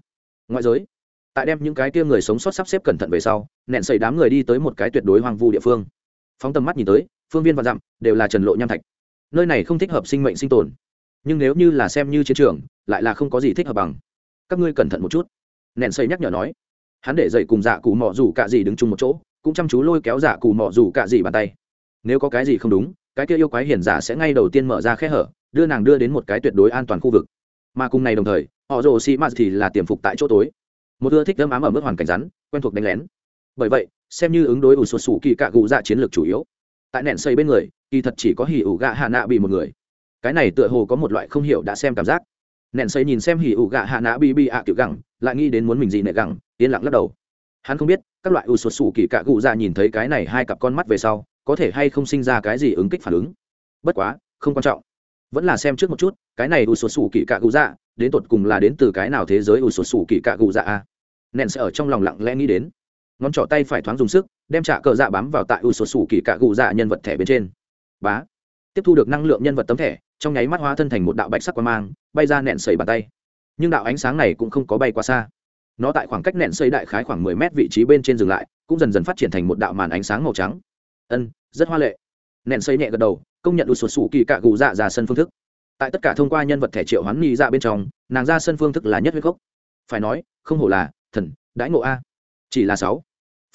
Ngoại giới, tại đem những cái kia người sống sót sắp xếp cẩn thận về sau nện xảy đám người đi tới một cái tuyệt đối hoang vu địa phương. Phóng tầm mắt nhìn tới, phương viên và dặm đều là trần lộ nham thạch. Nơi này không thích hợp sinh mệnh sinh tồn. Nhưng nếu như là xem như chiến trường, lại là không có gì thích hợp bằng. Các ngươi cẩn thận một chút. Nện xây nhắc nhở nói. Hắn để dậy cùng dạ cụ mọ rủ cạ gì đứng chung một chỗ, cũng chăm chú lôi kéo dạ cụ mọ rủ cạ gì bàn tay. Nếu có cái gì không đúng cái kia yêu quái hiền giả sẽ ngay đầu tiên mở ra khe hở, đưa nàng đưa đến một cái tuyệt đối an toàn khu vực. Mà cùng này đồng thời, họ rồ xì m thì là tiềm phục tại chỗ tối. Một ưa thích đâm ám ở mức hoàn cảnh rắn, quen thuộc đánh lén. Bởi vậy, xem như ứng đối ủ sụt sủ kỳ cạ gù dạ chiến lược chủ yếu. Tại nện xây bên người, kỳ thật chỉ có hỉ ủ gạ hạ nạ bị một người. Cái này tựa hồ có một loại không hiểu đã xem cảm giác. Nện xây nhìn xem hỉ ủ gạ hạ nạ bị bị ạ kiểu gẳng, lại nghĩ đến muốn mình gì nệ gẳng, yên lặng lắc đầu. Hắn không biết, các loại ủ sụt sủ kỳ cạ gù dạ nhìn thấy cái này hai cặp con mắt về sau có thể hay không sinh ra cái gì ứng kích phản ứng. Bất quá, không quan trọng. Vẫn là xem trước một chút, cái này u sụt sủ kỳ cạ gù dạ đến tột cùng là đến từ cái nào thế giới u sụt sủ kỳ cạ gù dạ a? Nện sẽ ở trong lòng lặng lẽ nghĩ đến. Ngón trỏ tay phải thoáng dùng sức, đem trả cờ dạ bám vào tại u sụt sủ kỳ cạ gù dạ nhân vật thẻ bên trên. Bá. Tiếp thu được năng lượng nhân vật tấm thẻ, trong nháy mắt hóa thân thành một đạo bạch sắc quang mang, bay ra nện sầy bàn tay. Nhưng đạo ánh sáng này cũng không có bay quá xa. Nó tại khoảng cách nện xây đại khái khoảng mười mét vị trí bên trên dừng lại, cũng dần dần phát triển thành một đạo màn ánh sáng màu trắng ân, rất hoa lệ. Nện xây nhẹ gật đầu, công nhận u sụt sủ kỳ cạ gù dạ ra sân phương thức. Tại tất cả thông qua nhân vật thẻ triệu hoán nghi dạ bên trong, nàng ra sân phương thức là nhất huyết gốc. Phải nói, không hổ là thần, đãi ngộ a. Chỉ là sáu.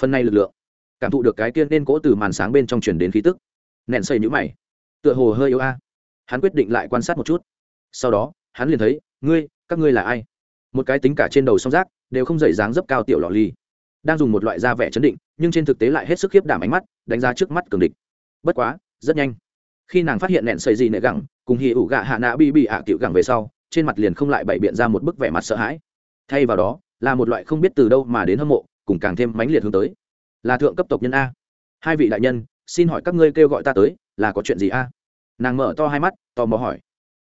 Phần này lực lượng, cảm thụ được cái tiên nên cỗ từ màn sáng bên trong truyền đến khí tức. Nện xây nhũ mày. Tựa hồ hơi yếu a. Hắn quyết định lại quan sát một chút. Sau đó, hắn liền thấy, ngươi, các ngươi là ai? Một cái tính cả trên đầu song rác đều không dậy dáng dấp cao tiểu lọ ly đang dùng một loại da vẻ chấn định, nhưng trên thực tế lại hết sức khiếp đảm ánh mắt, đánh giá trước mắt cường địch. Bất quá, rất nhanh. Khi nàng phát hiện nện sầy gì nệ gẳng, cùng hì ủ gạ hạ nạ bi bị ạ à gẳng về sau, trên mặt liền không lại bày biện ra một bức vẻ mặt sợ hãi. Thay vào đó, là một loại không biết từ đâu mà đến hâm mộ, cùng càng thêm mãnh liệt hướng tới. Là thượng cấp tộc nhân a. Hai vị đại nhân, xin hỏi các ngươi kêu gọi ta tới, là có chuyện gì a? Nàng mở to hai mắt, tò mò hỏi.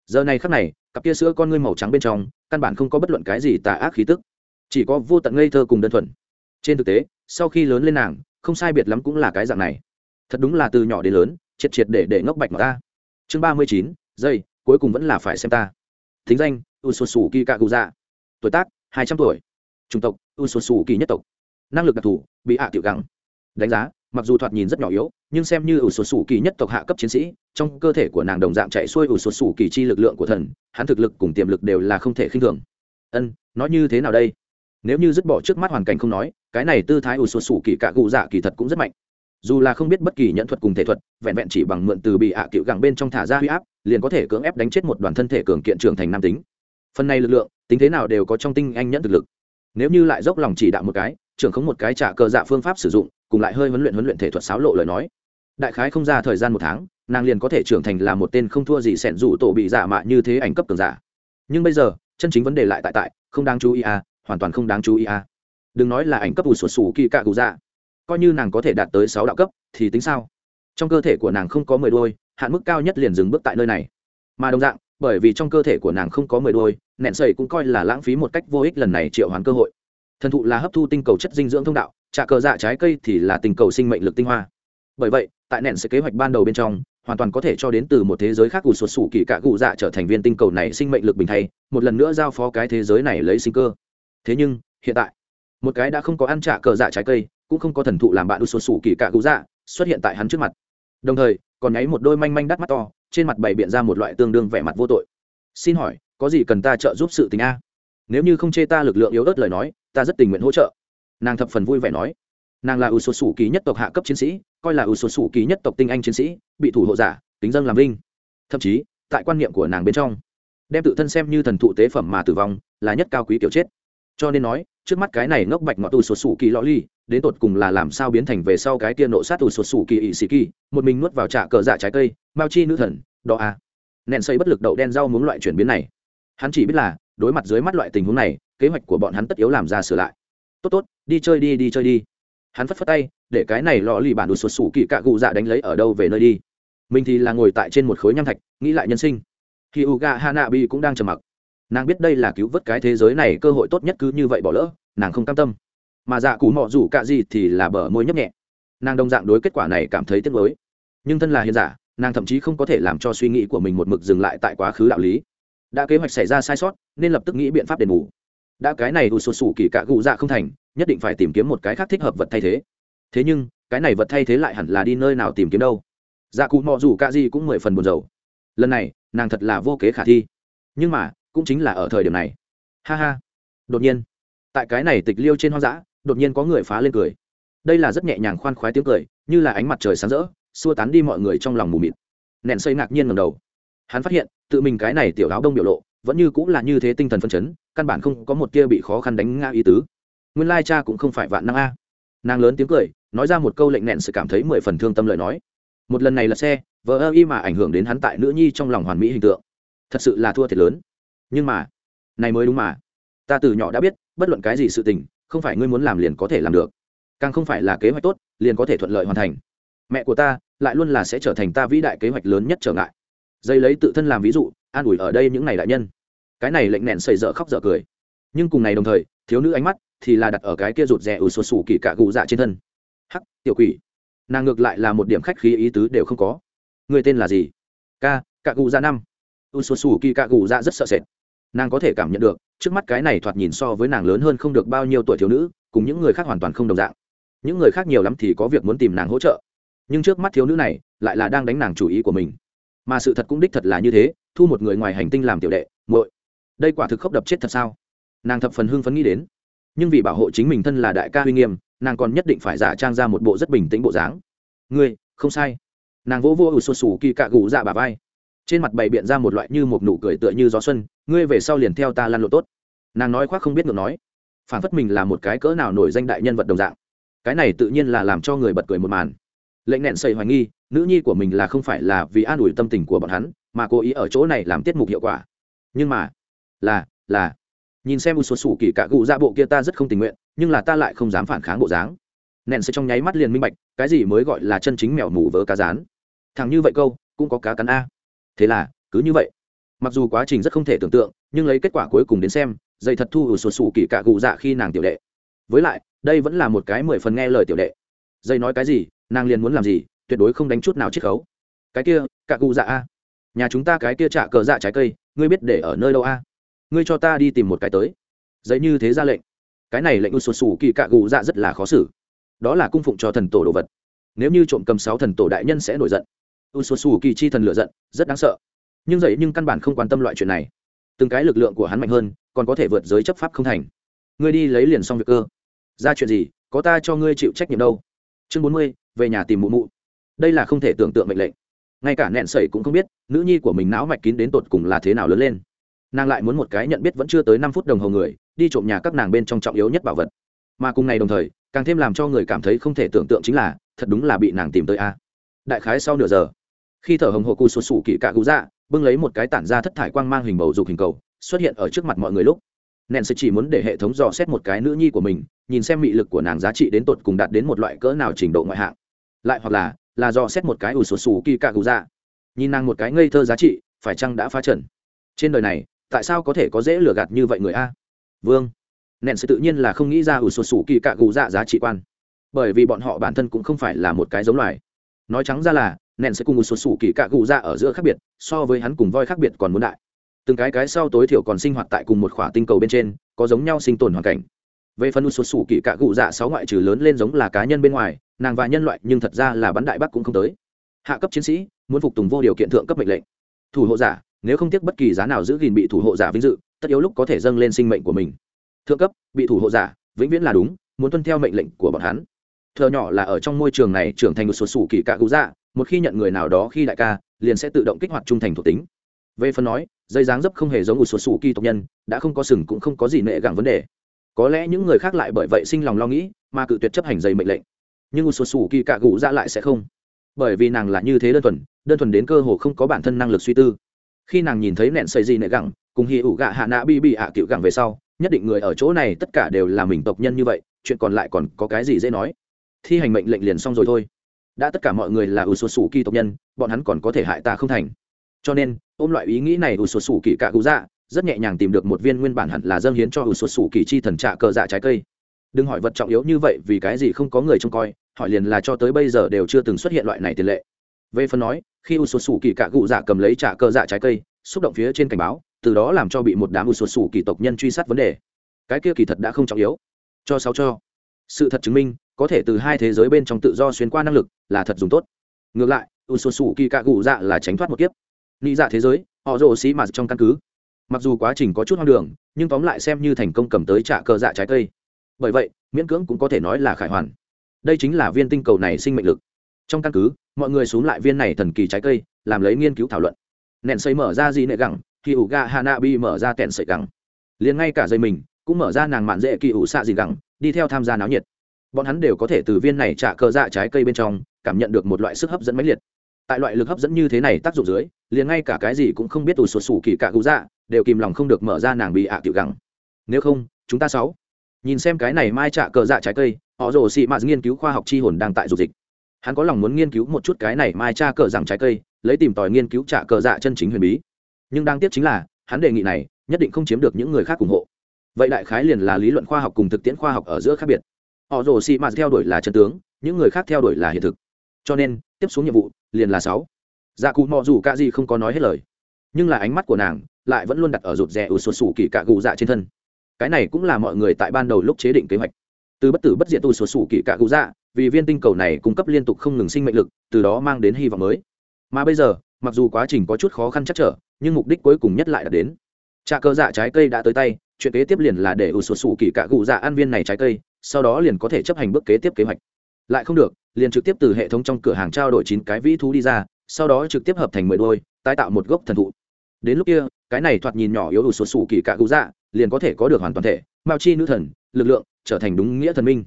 Giờ này khắc này, cặp kia sữa con ngươi màu trắng bên trong, căn bản không có bất luận cái gì tà ác khí tức. Chỉ có vô tận ngây thơ cùng đơn thuần trên thực tế, sau khi lớn lên nàng, không sai biệt lắm cũng là cái dạng này. Thật đúng là từ nhỏ đến lớn, triệt triệt để để ngốc bạch mà ta. Chương ba mươi chín, giây, cuối cùng vẫn là phải xem ta. Thính danh u s u kỳ cạ cụ dạ tuổi tác, hai trăm tuổi. Chủng tộc u s u kỳ nhất tộc. Năng lực đặc thù, bị hạ tiểu gắng đánh giá, mặc dù thoạt nhìn rất nhỏ yếu, nhưng xem như ủ sột sủ kỳ nhất tộc hạ cấp chiến sĩ, trong cơ thể của nàng đồng dạng chạy xuôi ủ sột sủ kỳ chi lực lượng của thần, hắn thực lực cùng tiềm lực đều là không thể khinh thường. Ân, nói như thế nào đây? Nếu như dứt bỏ trước mắt hoàn cảnh không nói, cái này tư thái ủ sụt sủ kỳ cạ cụ dạ kỳ thật cũng rất mạnh. Dù là không biết bất kỳ nhận thuật cùng thể thuật, vẹn vẹn chỉ bằng mượn từ bị hạ à cựu gẳng bên trong thả ra huy áp, liền có thể cưỡng ép đánh chết một đoàn thân thể cường kiện trưởng thành nam tính. Phần này lực lượng, tính thế nào đều có trong tinh anh nhẫn thực lực. Nếu như lại dốc lòng chỉ đạo một cái, trưởng không một cái trả cờ dạ phương pháp sử dụng, cùng lại hơi huấn luyện huấn luyện thể thuật xáo lộ lời nói. Đại khái không ra thời gian một tháng, nàng liền có thể trưởng thành là một tên không thua gì sẻn rủ tổ bị giả mạ như thế ảnh cấp cường giả. Nhưng bây giờ, chân chính vấn đề lại tại tại, không đáng chú ý à hoàn toàn không đáng chú ý à. Đừng nói là ảnh cấp ủ sụt sù kỳ cạ cụ dạ. Coi như nàng có thể đạt tới sáu đạo cấp, thì tính sao? Trong cơ thể của nàng không có mười đôi, hạn mức cao nhất liền dừng bước tại nơi này. Mà đồng dạng, bởi vì trong cơ thể của nàng không có mười đôi, nẹn sầy cũng coi là lãng phí một cách vô ích lần này triệu hoán cơ hội. Thần thụ là hấp thu tinh cầu chất dinh dưỡng thông đạo, trà cờ dạ trái cây thì là tình cầu sinh mệnh lực tinh hoa. Bởi vậy, tại nện sẽ kế hoạch ban đầu bên trong, hoàn toàn có thể cho đến từ một thế giới khác của sụt sủ kỳ cạ cụ dạ trở thành viên tinh cầu này sinh mệnh lực bình thay, một lần nữa giao phó cái thế giới này lấy sinh cơ thế nhưng, hiện tại, một cái đã không có ăn trả cờ dạ trái cây, cũng không có thần thụ làm bạn u sụt sủ kỳ cạ cụ dạ xuất hiện tại hắn trước mặt. Đồng thời, còn nháy một đôi manh manh đắt mắt to, trên mặt bày biện ra một loại tương đương vẻ mặt vô tội. Xin hỏi, có gì cần ta trợ giúp sự tình a? Nếu như không chê ta lực lượng yếu ớt lời nói, ta rất tình nguyện hỗ trợ. Nàng thập phần vui vẻ nói. Nàng là ưu số sủ ký nhất tộc hạ cấp chiến sĩ, coi là ưu số sủ ký nhất tộc tinh anh chiến sĩ, bị thủ hộ giả tính dân làm vinh. Thậm chí, tại quan niệm của nàng bên trong, đem tự thân xem như thần thụ tế phẩm mà tử vong, là nhất cao quý kiểu chết cho nên nói, trước mắt cái này ngốc bạch ngọt tù sột sủ kỳ lõ ly, đến tột cùng là làm sao biến thành về sau cái kia nộ sát tù sột sủ kỳ ỵ sĩ kỳ một mình nuốt vào trạ cờ dạ trái cây bao chi nữ thần, đó à. Nện xây bất lực đậu đen rau muốn loại chuyển biến này. Hắn chỉ biết là, đối mặt dưới mắt loại tình huống này, kế hoạch của bọn hắn tất yếu làm ra sửa lại. Tốt tốt, đi chơi đi đi chơi đi. Hắn phất phất tay, để cái này lò lì bản đủ sột sủ kỳ cạ cụ dạ đánh lấy ở đâu về nơi đi. Mình thì là ngồi tại trên một khối nham thạch, nghĩ lại nhân sinh. Khi u gà hanabi cũng đang trầm mặc nàng biết đây là cứu vớt cái thế giới này cơ hội tốt nhất cứ như vậy bỏ lỡ, nàng không cam tâm. Mà dạ cụ mọ rủ cạ gì thì là bờ môi nhấp nhẹ. Nàng đồng dạng đối kết quả này cảm thấy tiếc nuối. Nhưng thân là hiền giả, nàng thậm chí không có thể làm cho suy nghĩ của mình một mực dừng lại tại quá khứ đạo lý. Đã kế hoạch xảy ra sai sót, nên lập tức nghĩ biện pháp đền bù. Đã cái này đủ sụt sủ kỳ cạ cụ dạ không thành, nhất định phải tìm kiếm một cái khác thích hợp vật thay thế. Thế nhưng, cái này vật thay thế lại hẳn là đi nơi nào tìm kiếm đâu? Dạ cụ mọ rủ cạ gì cũng mười phần buồn rầu. Lần này, nàng thật là vô kế khả thi. Nhưng mà cũng chính là ở thời điểm này. Ha ha. Đột nhiên, tại cái này tịch liêu trên hoang dã, đột nhiên có người phá lên cười. Đây là rất nhẹ nhàng khoan khoái tiếng cười, như là ánh mặt trời sáng rỡ, xua tán đi mọi người trong lòng mù mịt. Nện xây ngạc nhiên ngầm đầu. Hắn phát hiện, tự mình cái này tiểu áo đông biểu lộ, vẫn như cũng là như thế tinh thần phân chấn, căn bản không có một tia bị khó khăn đánh ngã ý tứ. Nguyên lai cha cũng không phải vạn năng a. Nàng lớn tiếng cười, nói ra một câu lệnh nện sự cảm thấy mười phần thương tâm lời nói. Một lần này là xe vợ ơ y mà ảnh hưởng đến hắn tại nữ nhi trong lòng hoàn mỹ hình tượng. Thật sự là thua thiệt lớn nhưng mà, này mới đúng mà. Ta từ nhỏ đã biết, bất luận cái gì sự tình, không phải ngươi muốn làm liền có thể làm được. Càng không phải là kế hoạch tốt, liền có thể thuận lợi hoàn thành. Mẹ của ta lại luôn là sẽ trở thành ta vĩ đại kế hoạch lớn nhất trở ngại. Dây lấy tự thân làm ví dụ, an ủi ở đây những ngày đại nhân. Cái này lệnh nẹn xây dở khóc dở cười. Nhưng cùng ngày đồng thời, thiếu nữ ánh mắt thì là đặt ở cái kia rụt rè ủ sụt sù kỳ cả gù dạ trên thân. Hắc, tiểu quỷ. Nàng ngược lại là một điểm khách khí ý tứ đều không có. Người tên là gì? Ca cả gù dạ năm u s u kỳ cạ gù dạ rất sợ sệt. Nàng có thể cảm nhận được, trước mắt cái này thoạt nhìn so với nàng lớn hơn không được bao nhiêu tuổi thiếu nữ, cùng những người khác hoàn toàn không đồng dạng. Những người khác nhiều lắm thì có việc muốn tìm nàng hỗ trợ. Nhưng trước mắt thiếu nữ này, lại là đang đánh nàng chủ ý của mình. Mà sự thật cũng đích thật là như thế, thu một người ngoài hành tinh làm tiểu đệ, muội. Đây quả thực khốc đập chết thật sao? Nàng thập phần hưng phấn nghĩ đến. Nhưng vì bảo hộ chính mình thân là đại ca uy nghiêm, nàng còn nhất định phải giả trang ra một bộ rất bình tĩnh bộ dáng. Ngươi, không sai. Nàng vỗ vô ủ xô xù kỳ cạ gù dạ bà vai trên mặt bày biện ra một loại như một nụ cười tựa như gió xuân, ngươi về sau liền theo ta lăn lộ tốt. Nàng nói khoác không biết ngược nói. Phản phất mình là một cái cỡ nào nổi danh đại nhân vật đồng dạng. Cái này tự nhiên là làm cho người bật cười một màn. Lệnh nẹn xây hoài nghi, nữ nhi của mình là không phải là vì an ủi tâm tình của bọn hắn, mà cố ý ở chỗ này làm tiết mục hiệu quả. Nhưng mà, là là, nhìn xem một số sủ kỳ cạ gù ra dạ bộ kia ta rất không tình nguyện, nhưng là ta lại không dám phản kháng bộ dáng. Nện sẽ trong nháy mắt liền minh bạch, cái gì mới gọi là chân chính mèo mù vớ cá rán. Thằng như vậy câu, cũng có cá cắn a thế là, cứ như vậy. Mặc dù quá trình rất không thể tưởng tượng, nhưng lấy kết quả cuối cùng đến xem dây thật thu ở sụt sủ kỳ cạ gù dạ khi nàng tiểu đệ. Với lại, đây vẫn là một cái mười phần nghe lời tiểu đệ. Dây nói cái gì, nàng liền muốn làm gì, tuyệt đối không đánh chút nào chiết khấu. Cái kia cạ gù dạ a. Nhà chúng ta cái kia trả cờ dạ trái cây, ngươi biết để ở nơi đâu a? Ngươi cho ta đi tìm một cái tới. Giấy như thế ra lệnh. Cái này lệnh u sụt sù kỳ cạ gù dạ rất là khó xử. Đó là cung phụng cho thần tổ đồ vật. Nếu như trộm cầm sáu thần tổ đại nhân sẽ nổi giận u sụt sù kỳ chi thần lựa giận, rất đáng sợ. Nhưng dậy nhưng căn bản không quan tâm loại chuyện này. Từng cái lực lượng của hắn mạnh hơn, còn có thể vượt giới chấp pháp không thành. Ngươi đi lấy liền xong việc cơ. Ra chuyện gì, có ta cho ngươi chịu trách nhiệm đâu. Chương bốn mươi, về nhà tìm mụ mụ. Đây là không thể tưởng tượng mệnh lệnh. Ngay cả nẹn sẩy cũng không biết, nữ nhi của mình não mạch kín đến tột cùng là thế nào lớn lên. Nàng lại muốn một cái nhận biết vẫn chưa tới năm phút đồng hồ người, đi trộm nhà các nàng bên trong trọng yếu nhất bảo vật. Mà cùng ngày đồng thời, càng thêm làm cho người cảm thấy không thể tưởng tượng chính là, thật đúng là bị nàng tìm tới a. Đại khái sau nửa giờ khi thở hồng hộ cụ sụt sụ kỳ cạ cụ dạ bưng lấy một cái tản ra thất thải quang mang hình bầu dục hình cầu, xuất hiện ở trước mặt mọi người lúc. Nện sẽ chỉ muốn để hệ thống dò xét một cái nữ nhi của mình, nhìn xem mị lực của nàng giá trị đến tột cùng đạt đến một loại cỡ nào trình độ ngoại hạng. Lại hoặc là là dò xét một cái ủ sụt sụ kỳ cạ cụ dạ. Nhìn nàng một cái ngây thơ giá trị, phải chăng đã phá trần? Trên đời này, tại sao có thể có dễ lừa gạt như vậy người a? Vương. Nện sẽ tự nhiên là không nghĩ ra ủ sụt sụ kỳ cạ cụ dạ giá trị quan. Bởi vì bọn họ bản thân cũng không phải là một cái giống loài. Nói trắng ra là nện sẽ cùng một số sủ kỳ cạ cụ dạ ở giữa khác biệt, so với hắn cùng voi khác biệt còn muốn đại. Từng cái cái sau tối thiểu còn sinh hoạt tại cùng một khỏa tinh cầu bên trên, có giống nhau sinh tồn hoàn cảnh. Về phần một số sủ kỳ cạ cụ dạ sáu ngoại trừ lớn lên giống là cá nhân bên ngoài, nàng và nhân loại nhưng thật ra là bắn đại bắc cũng không tới. Hạ cấp chiến sĩ, muốn phục tùng vô điều kiện thượng cấp mệnh lệnh. Thủ hộ giả, nếu không tiếc bất kỳ giá nào giữ gìn bị thủ hộ giả vinh dự, tất yếu lúc có thể dâng lên sinh mệnh của mình. Thượng cấp, bị thủ hộ giả, vĩnh viễn là đúng, muốn tuân theo mệnh lệnh của bọn hắn thợ nhỏ là ở trong môi trường này trưởng thành một số sủ kỳ cạ cụ dạ một khi nhận người nào đó khi đại ca, liền sẽ tự động kích hoạt trung thành thuộc tính. Về phần nói, dây dáng dấp không hề giống một số sủ kỳ tộc nhân, đã không có sừng cũng không có gì nệ gẳng vấn đề. Có lẽ những người khác lại bởi vậy sinh lòng lo nghĩ, mà cự tuyệt chấp hành dây mệnh lệnh. Nhưng một số sủ kỳ cạ cụ dạ lại sẽ không. Bởi vì nàng là như thế đơn thuần đơn thuần đến cơ hồ không có bản thân năng lực suy tư. Khi nàng nhìn thấy nẹn xây gì nệ gẳng, cùng hì ủ gạ hạ nạ bi bị hạ cựu gẳng về sau, nhất định người ở chỗ này tất cả đều là mình tộc nhân như vậy, chuyện còn lại còn có cái gì dễ nói thi hành mệnh lệnh liền xong rồi thôi. Đã tất cả mọi người là ủ sột sủ kỳ tộc nhân, bọn hắn còn có thể hại ta không thành. Cho nên, ôm loại ý nghĩ này ủ sột sủ kỳ cạ cụ dạ rất nhẹ nhàng tìm được một viên nguyên bản hẳn là dâng hiến cho ủ sột sủ kỳ chi thần trạ cờ dạ trái cây. Đừng hỏi vật trọng yếu như vậy vì cái gì không có người trông coi, hỏi liền là cho tới bây giờ đều chưa từng xuất hiện loại này tiền lệ. Về phần nói, khi ủ sột sủ kỳ cạ cụ dạ cầm lấy trạ cờ dạ trái cây, xúc động phía trên cảnh báo, từ đó làm cho bị một đám ưu sụt sủ kỳ tộc nhân truy sát vấn đề. Cái kia kỳ thật đã không trọng yếu. Cho sáu cho. Sự thật chứng minh có thể từ hai thế giới bên trong tự do xuyên qua năng lực là thật dùng tốt. Ngược lại u s u kỳ cạ gù dạ là tránh thoát một kiếp. Nghĩ dạ thế giới, họ rồ xí mà trong căn cứ. Mặc dù quá trình có chút hoang đường, nhưng tóm lại xem như thành công cầm tới trả cờ dạ trái cây. Bởi vậy, miễn cưỡng cũng có thể nói là khải hoàn. Đây chính là viên tinh cầu này sinh mệnh lực. Trong căn cứ, mọi người xuống lại viên này thần kỳ trái cây, làm lấy nghiên cứu thảo luận. Nện xây mở ra gì nệ gẳng khi ủ ga hanabi mở ra tẹn sợi gẳng. Liền ngay cả dây mình, cũng mở ra nàng mạn dễ kỳ ủ xạ gì gẳng, đi theo tham gia náo nhiệt bọn hắn đều có thể từ viên này trả cờ dạ trái cây bên trong, cảm nhận được một loại sức hấp dẫn mãnh liệt. Tại loại lực hấp dẫn như thế này tác dụng dưới, liền ngay cả cái gì cũng không biết tù sụt sủ kỳ cả cụ dạ đều kìm lòng không được mở ra nàng bị ạ à tiểu gẳng. Nếu không, chúng ta sáu. Nhìn xem cái này mai trả cờ dạ trái cây, họ rồ xị mạt nghiên cứu khoa học chi hồn đang tại dục dịch. Hắn có lòng muốn nghiên cứu một chút cái này mai tra cờ rằng trái cây, lấy tìm tòi nghiên cứu trả cờ dạ chân chính huyền bí. Nhưng đáng tiếc chính là, hắn đề nghị này, nhất định không chiếm được những người khác ủng hộ. Vậy đại khái liền là lý luận khoa học cùng thực tiễn khoa học ở giữa khác biệt họ rồ xì mạt theo đuổi là chân tướng, những người khác theo đuổi là hiện thực. Cho nên, tiếp xuống nhiệm vụ, liền là sáu. Dạ cụ mò dù cả gì không có nói hết lời. Nhưng là ánh mắt của nàng lại vẫn luôn đặt ở rụt rè ủ sụt sủ kỳ cạ gù dạ trên thân. Cái này cũng là mọi người tại ban đầu lúc chế định kế hoạch. Từ bất tử bất diệt tu sụt sủ kỳ cạ gù dạ vì viên tinh cầu này cung cấp liên tục không ngừng sinh mệnh lực, từ đó mang đến hy vọng mới. Mà bây giờ, mặc dù quá trình có chút khó khăn chắc trở, nhưng mục đích cuối cùng nhất lại đã đến. Trà cơ dạ trái cây đã tới tay, chuyện kế tiếp liền là để ủ sụt sủ kỳ cạ gù dạ ăn viên này trái cây sau đó liền có thể chấp hành bước kế tiếp kế hoạch. Lại không được, liền trực tiếp từ hệ thống trong cửa hàng trao đổi chín cái vĩ thú đi ra, sau đó trực tiếp hợp thành mười đôi, tái tạo một gốc thần thụ. Đến lúc kia, cái này thoạt nhìn nhỏ yếu đủ sụt sủ kỳ cạ cụ dạ liền có thể có được hoàn toàn thể, mao chi nữ thần, lực lượng, trở thành đúng nghĩa thần minh.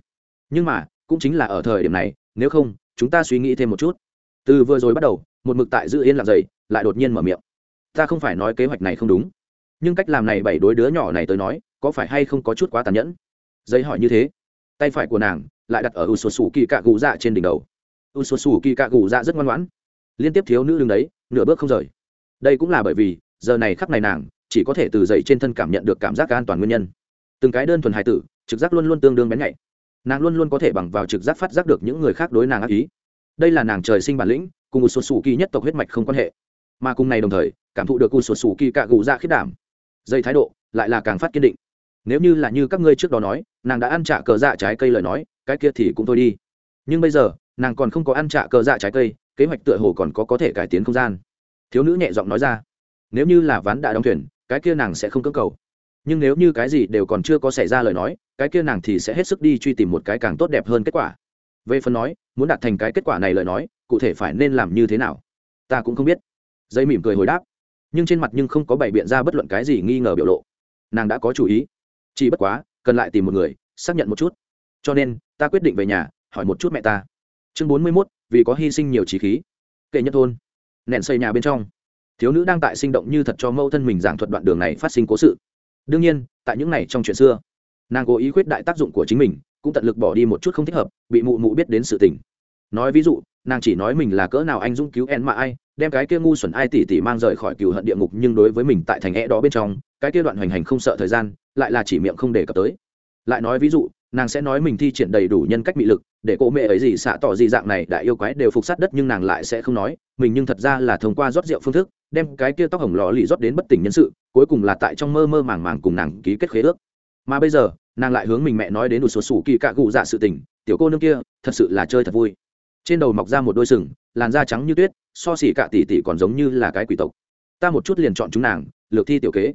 Nhưng mà, cũng chính là ở thời điểm này, nếu không, chúng ta suy nghĩ thêm một chút. Từ vừa rồi bắt đầu, một mực tại giữ yên lặng dày lại đột nhiên mở miệng. Ta không phải nói kế hoạch này không đúng. Nhưng cách làm này bảy đối đứa nhỏ này tới nói, có phải hay không có chút quá tàn nhẫn? Giấy hỏi như thế tay phải của nàng lại đặt ở u sô sù kỳ cạ gù dạ trên đỉnh đầu. U sô sù kỳ cạ gù dạ rất ngoan ngoãn. Liên tiếp thiếu nữ đứng đấy, nửa bước không rời. Đây cũng là bởi vì, giờ này khắp này nàng chỉ có thể từ dậy trên thân cảm nhận được cảm giác an toàn nguyên nhân. Từng cái đơn thuần hài tử, trực giác luôn luôn tương đương bén nhạy. Nàng luôn luôn có thể bằng vào trực giác phát giác được những người khác đối nàng ác ý. Đây là nàng trời sinh bản lĩnh, cùng một số sủ kỳ nhất tộc huyết mạch không quan hệ. Mà cùng này đồng thời, cảm thụ được u số sủ kỳ cạ gù ra khiết đảm. Dây thái độ lại là càng phát kiên định nếu như là như các ngươi trước đó nói, nàng đã ăn trả cờ dạ trái cây lời nói, cái kia thì cũng thôi đi. Nhưng bây giờ, nàng còn không có ăn trả cờ dạ trái cây, kế hoạch tựa hồ còn có có thể cải tiến không gian. Thiếu nữ nhẹ giọng nói ra, nếu như là ván đã đóng thuyền, cái kia nàng sẽ không cưỡng cầu. Nhưng nếu như cái gì đều còn chưa có xảy ra lời nói, cái kia nàng thì sẽ hết sức đi truy tìm một cái càng tốt đẹp hơn kết quả. Về phần nói, muốn đạt thành cái kết quả này lời nói, cụ thể phải nên làm như thế nào, ta cũng không biết. Dây mỉm cười hồi đáp. Nhưng trên mặt nhưng không có bày biện ra bất luận cái gì nghi ngờ biểu lộ. Nàng đã có chủ ý chỉ bất quá, cần lại tìm một người, xác nhận một chút. Cho nên, ta quyết định về nhà, hỏi một chút mẹ ta. Chương bốn mươi mốt, vì có hy sinh nhiều trí khí. Kệ nhất thôn. Nện xây nhà bên trong. Thiếu nữ đang tại sinh động như thật cho mẫu thân mình giảng thuật đoạn đường này phát sinh cố sự. Đương nhiên, tại những này trong chuyện xưa, nàng cố ý khuyết đại tác dụng của chính mình, cũng tận lực bỏ đi một chút không thích hợp, bị mụ mụ biết đến sự tình. Nói ví dụ, nàng chỉ nói mình là cỡ nào anh dũng cứu en mà ai đem cái kia ngu xuẩn ai tỷ tỷ mang rời khỏi cựu hận địa ngục nhưng đối với mình tại thành e đó bên trong, cái kia đoạn hoành hành không sợ thời gian, lại là chỉ miệng không đề cập tới. Lại nói ví dụ, nàng sẽ nói mình thi triển đầy đủ nhân cách mị lực, để cô mẹ ấy gì xạ tỏ gì dạng này đại yêu quái đều phục sát đất nhưng nàng lại sẽ không nói, mình nhưng thật ra là thông qua rót rượu phương thức, đem cái kia tóc hồng lò lì rót đến bất tỉnh nhân sự, cuối cùng là tại trong mơ mơ màng màng cùng nàng ký kết khế ước. Mà bây giờ, nàng lại hướng mình mẹ nói đến đủ số sủ kỳ cạ cụ dạ sự tình, tiểu cô nương kia, thật sự là chơi thật vui. Trên đầu mọc ra một đôi sừng, làn da trắng như tuyết so xỉ cả tỷ tỷ còn giống như là cái quỷ tộc. Ta một chút liền chọn chúng nàng, lược thi tiểu kế.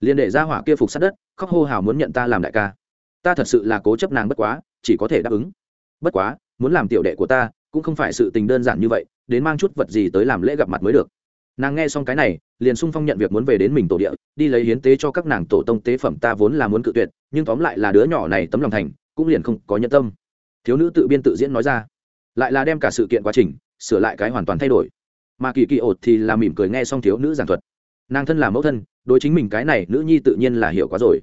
Liền để ra hỏa kia phục sát đất, khóc hô hào muốn nhận ta làm đại ca. Ta thật sự là cố chấp nàng bất quá, chỉ có thể đáp ứng. Bất quá, muốn làm tiểu đệ của ta, cũng không phải sự tình đơn giản như vậy, đến mang chút vật gì tới làm lễ gặp mặt mới được. Nàng nghe xong cái này, liền sung phong nhận việc muốn về đến mình tổ địa, đi lấy hiến tế cho các nàng tổ tông tế phẩm ta vốn là muốn cự tuyệt, nhưng tóm lại là đứa nhỏ này tấm lòng thành, cũng liền không có nhân tâm. Thiếu nữ tự biên tự diễn nói ra. Lại là đem cả sự kiện quá trình, sửa lại cái hoàn toàn thay đổi mà kỳ kỳ ột thì là mỉm cười nghe xong thiếu nữ giảng thuật. Nàng thân là mẫu thân, đối chính mình cái này nữ nhi tự nhiên là hiểu quá rồi.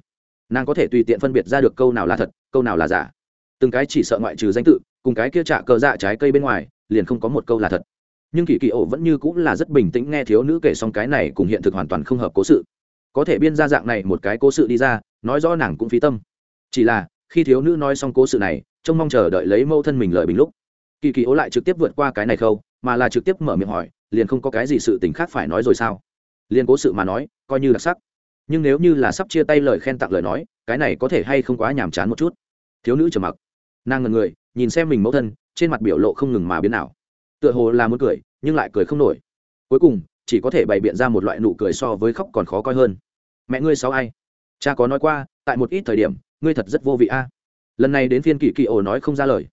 Nàng có thể tùy tiện phân biệt ra được câu nào là thật, câu nào là giả. Từng cái chỉ sợ ngoại trừ danh tự, cùng cái kia trả cờ dạ trái cây bên ngoài, liền không có một câu là thật. Nhưng kỳ kỳ ổ vẫn như cũng là rất bình tĩnh nghe thiếu nữ kể xong cái này cùng hiện thực hoàn toàn không hợp cố sự. Có thể biên ra dạng này một cái cố sự đi ra, nói rõ nàng cũng phí tâm. Chỉ là, khi thiếu nữ nói xong cố sự này, trông mong chờ đợi lấy mâu thân mình lời bình lúc, kỳ kỳ ố lại trực tiếp vượt qua cái này khâu, mà là trực tiếp mở miệng hỏi liền không có cái gì sự tình khác phải nói rồi sao? Liền cố sự mà nói, coi như đặc sắc. Nhưng nếu như là sắp chia tay lời khen tặng lời nói, cái này có thể hay không quá nhàm chán một chút? Thiếu nữ trầm mặc. Nàng ngần người, nhìn xem mình mẫu thân, trên mặt biểu lộ không ngừng mà biến nào tựa hồ là muốn cười, nhưng lại cười không nổi. Cuối cùng, chỉ có thể bày biện ra một loại nụ cười so với khóc còn khó coi hơn. Mẹ ngươi sáu ai? Cha có nói qua, tại một ít thời điểm, ngươi thật rất vô vị a. Lần này đến phiên kỳ kỳ ồ nói không ra lời.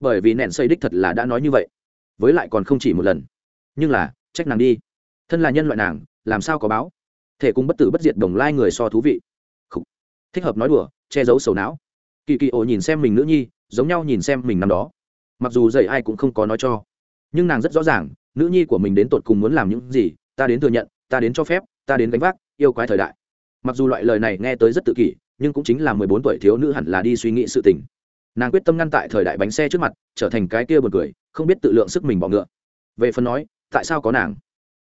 Bởi vì nẹn xây đích thật là đã nói như vậy. Với lại còn không chỉ một lần nhưng là, trách nàng đi. Thân là nhân loại nàng, làm sao có báo? Thể cùng bất tử bất diệt đồng lai người so thú vị. Khủ. thích hợp nói đùa, che giấu sầu não. Kỳ kỳ ổ nhìn xem mình nữ nhi, giống nhau nhìn xem mình năm đó. Mặc dù dạy ai cũng không có nói cho. Nhưng nàng rất rõ ràng, nữ nhi của mình đến tột cùng muốn làm những gì, ta đến thừa nhận, ta đến cho phép, ta đến gánh vác, yêu quái thời đại. Mặc dù loại lời này nghe tới rất tự kỷ, nhưng cũng chính là mười bốn tuổi thiếu nữ hẳn là đi suy nghĩ sự tình. Nàng quyết tâm ngăn tại thời đại bánh xe trước mặt, trở thành cái kia b u ồ n cười, không biết tự lượng sức mình bỏ ngựa. Về phần nói tại sao có nàng?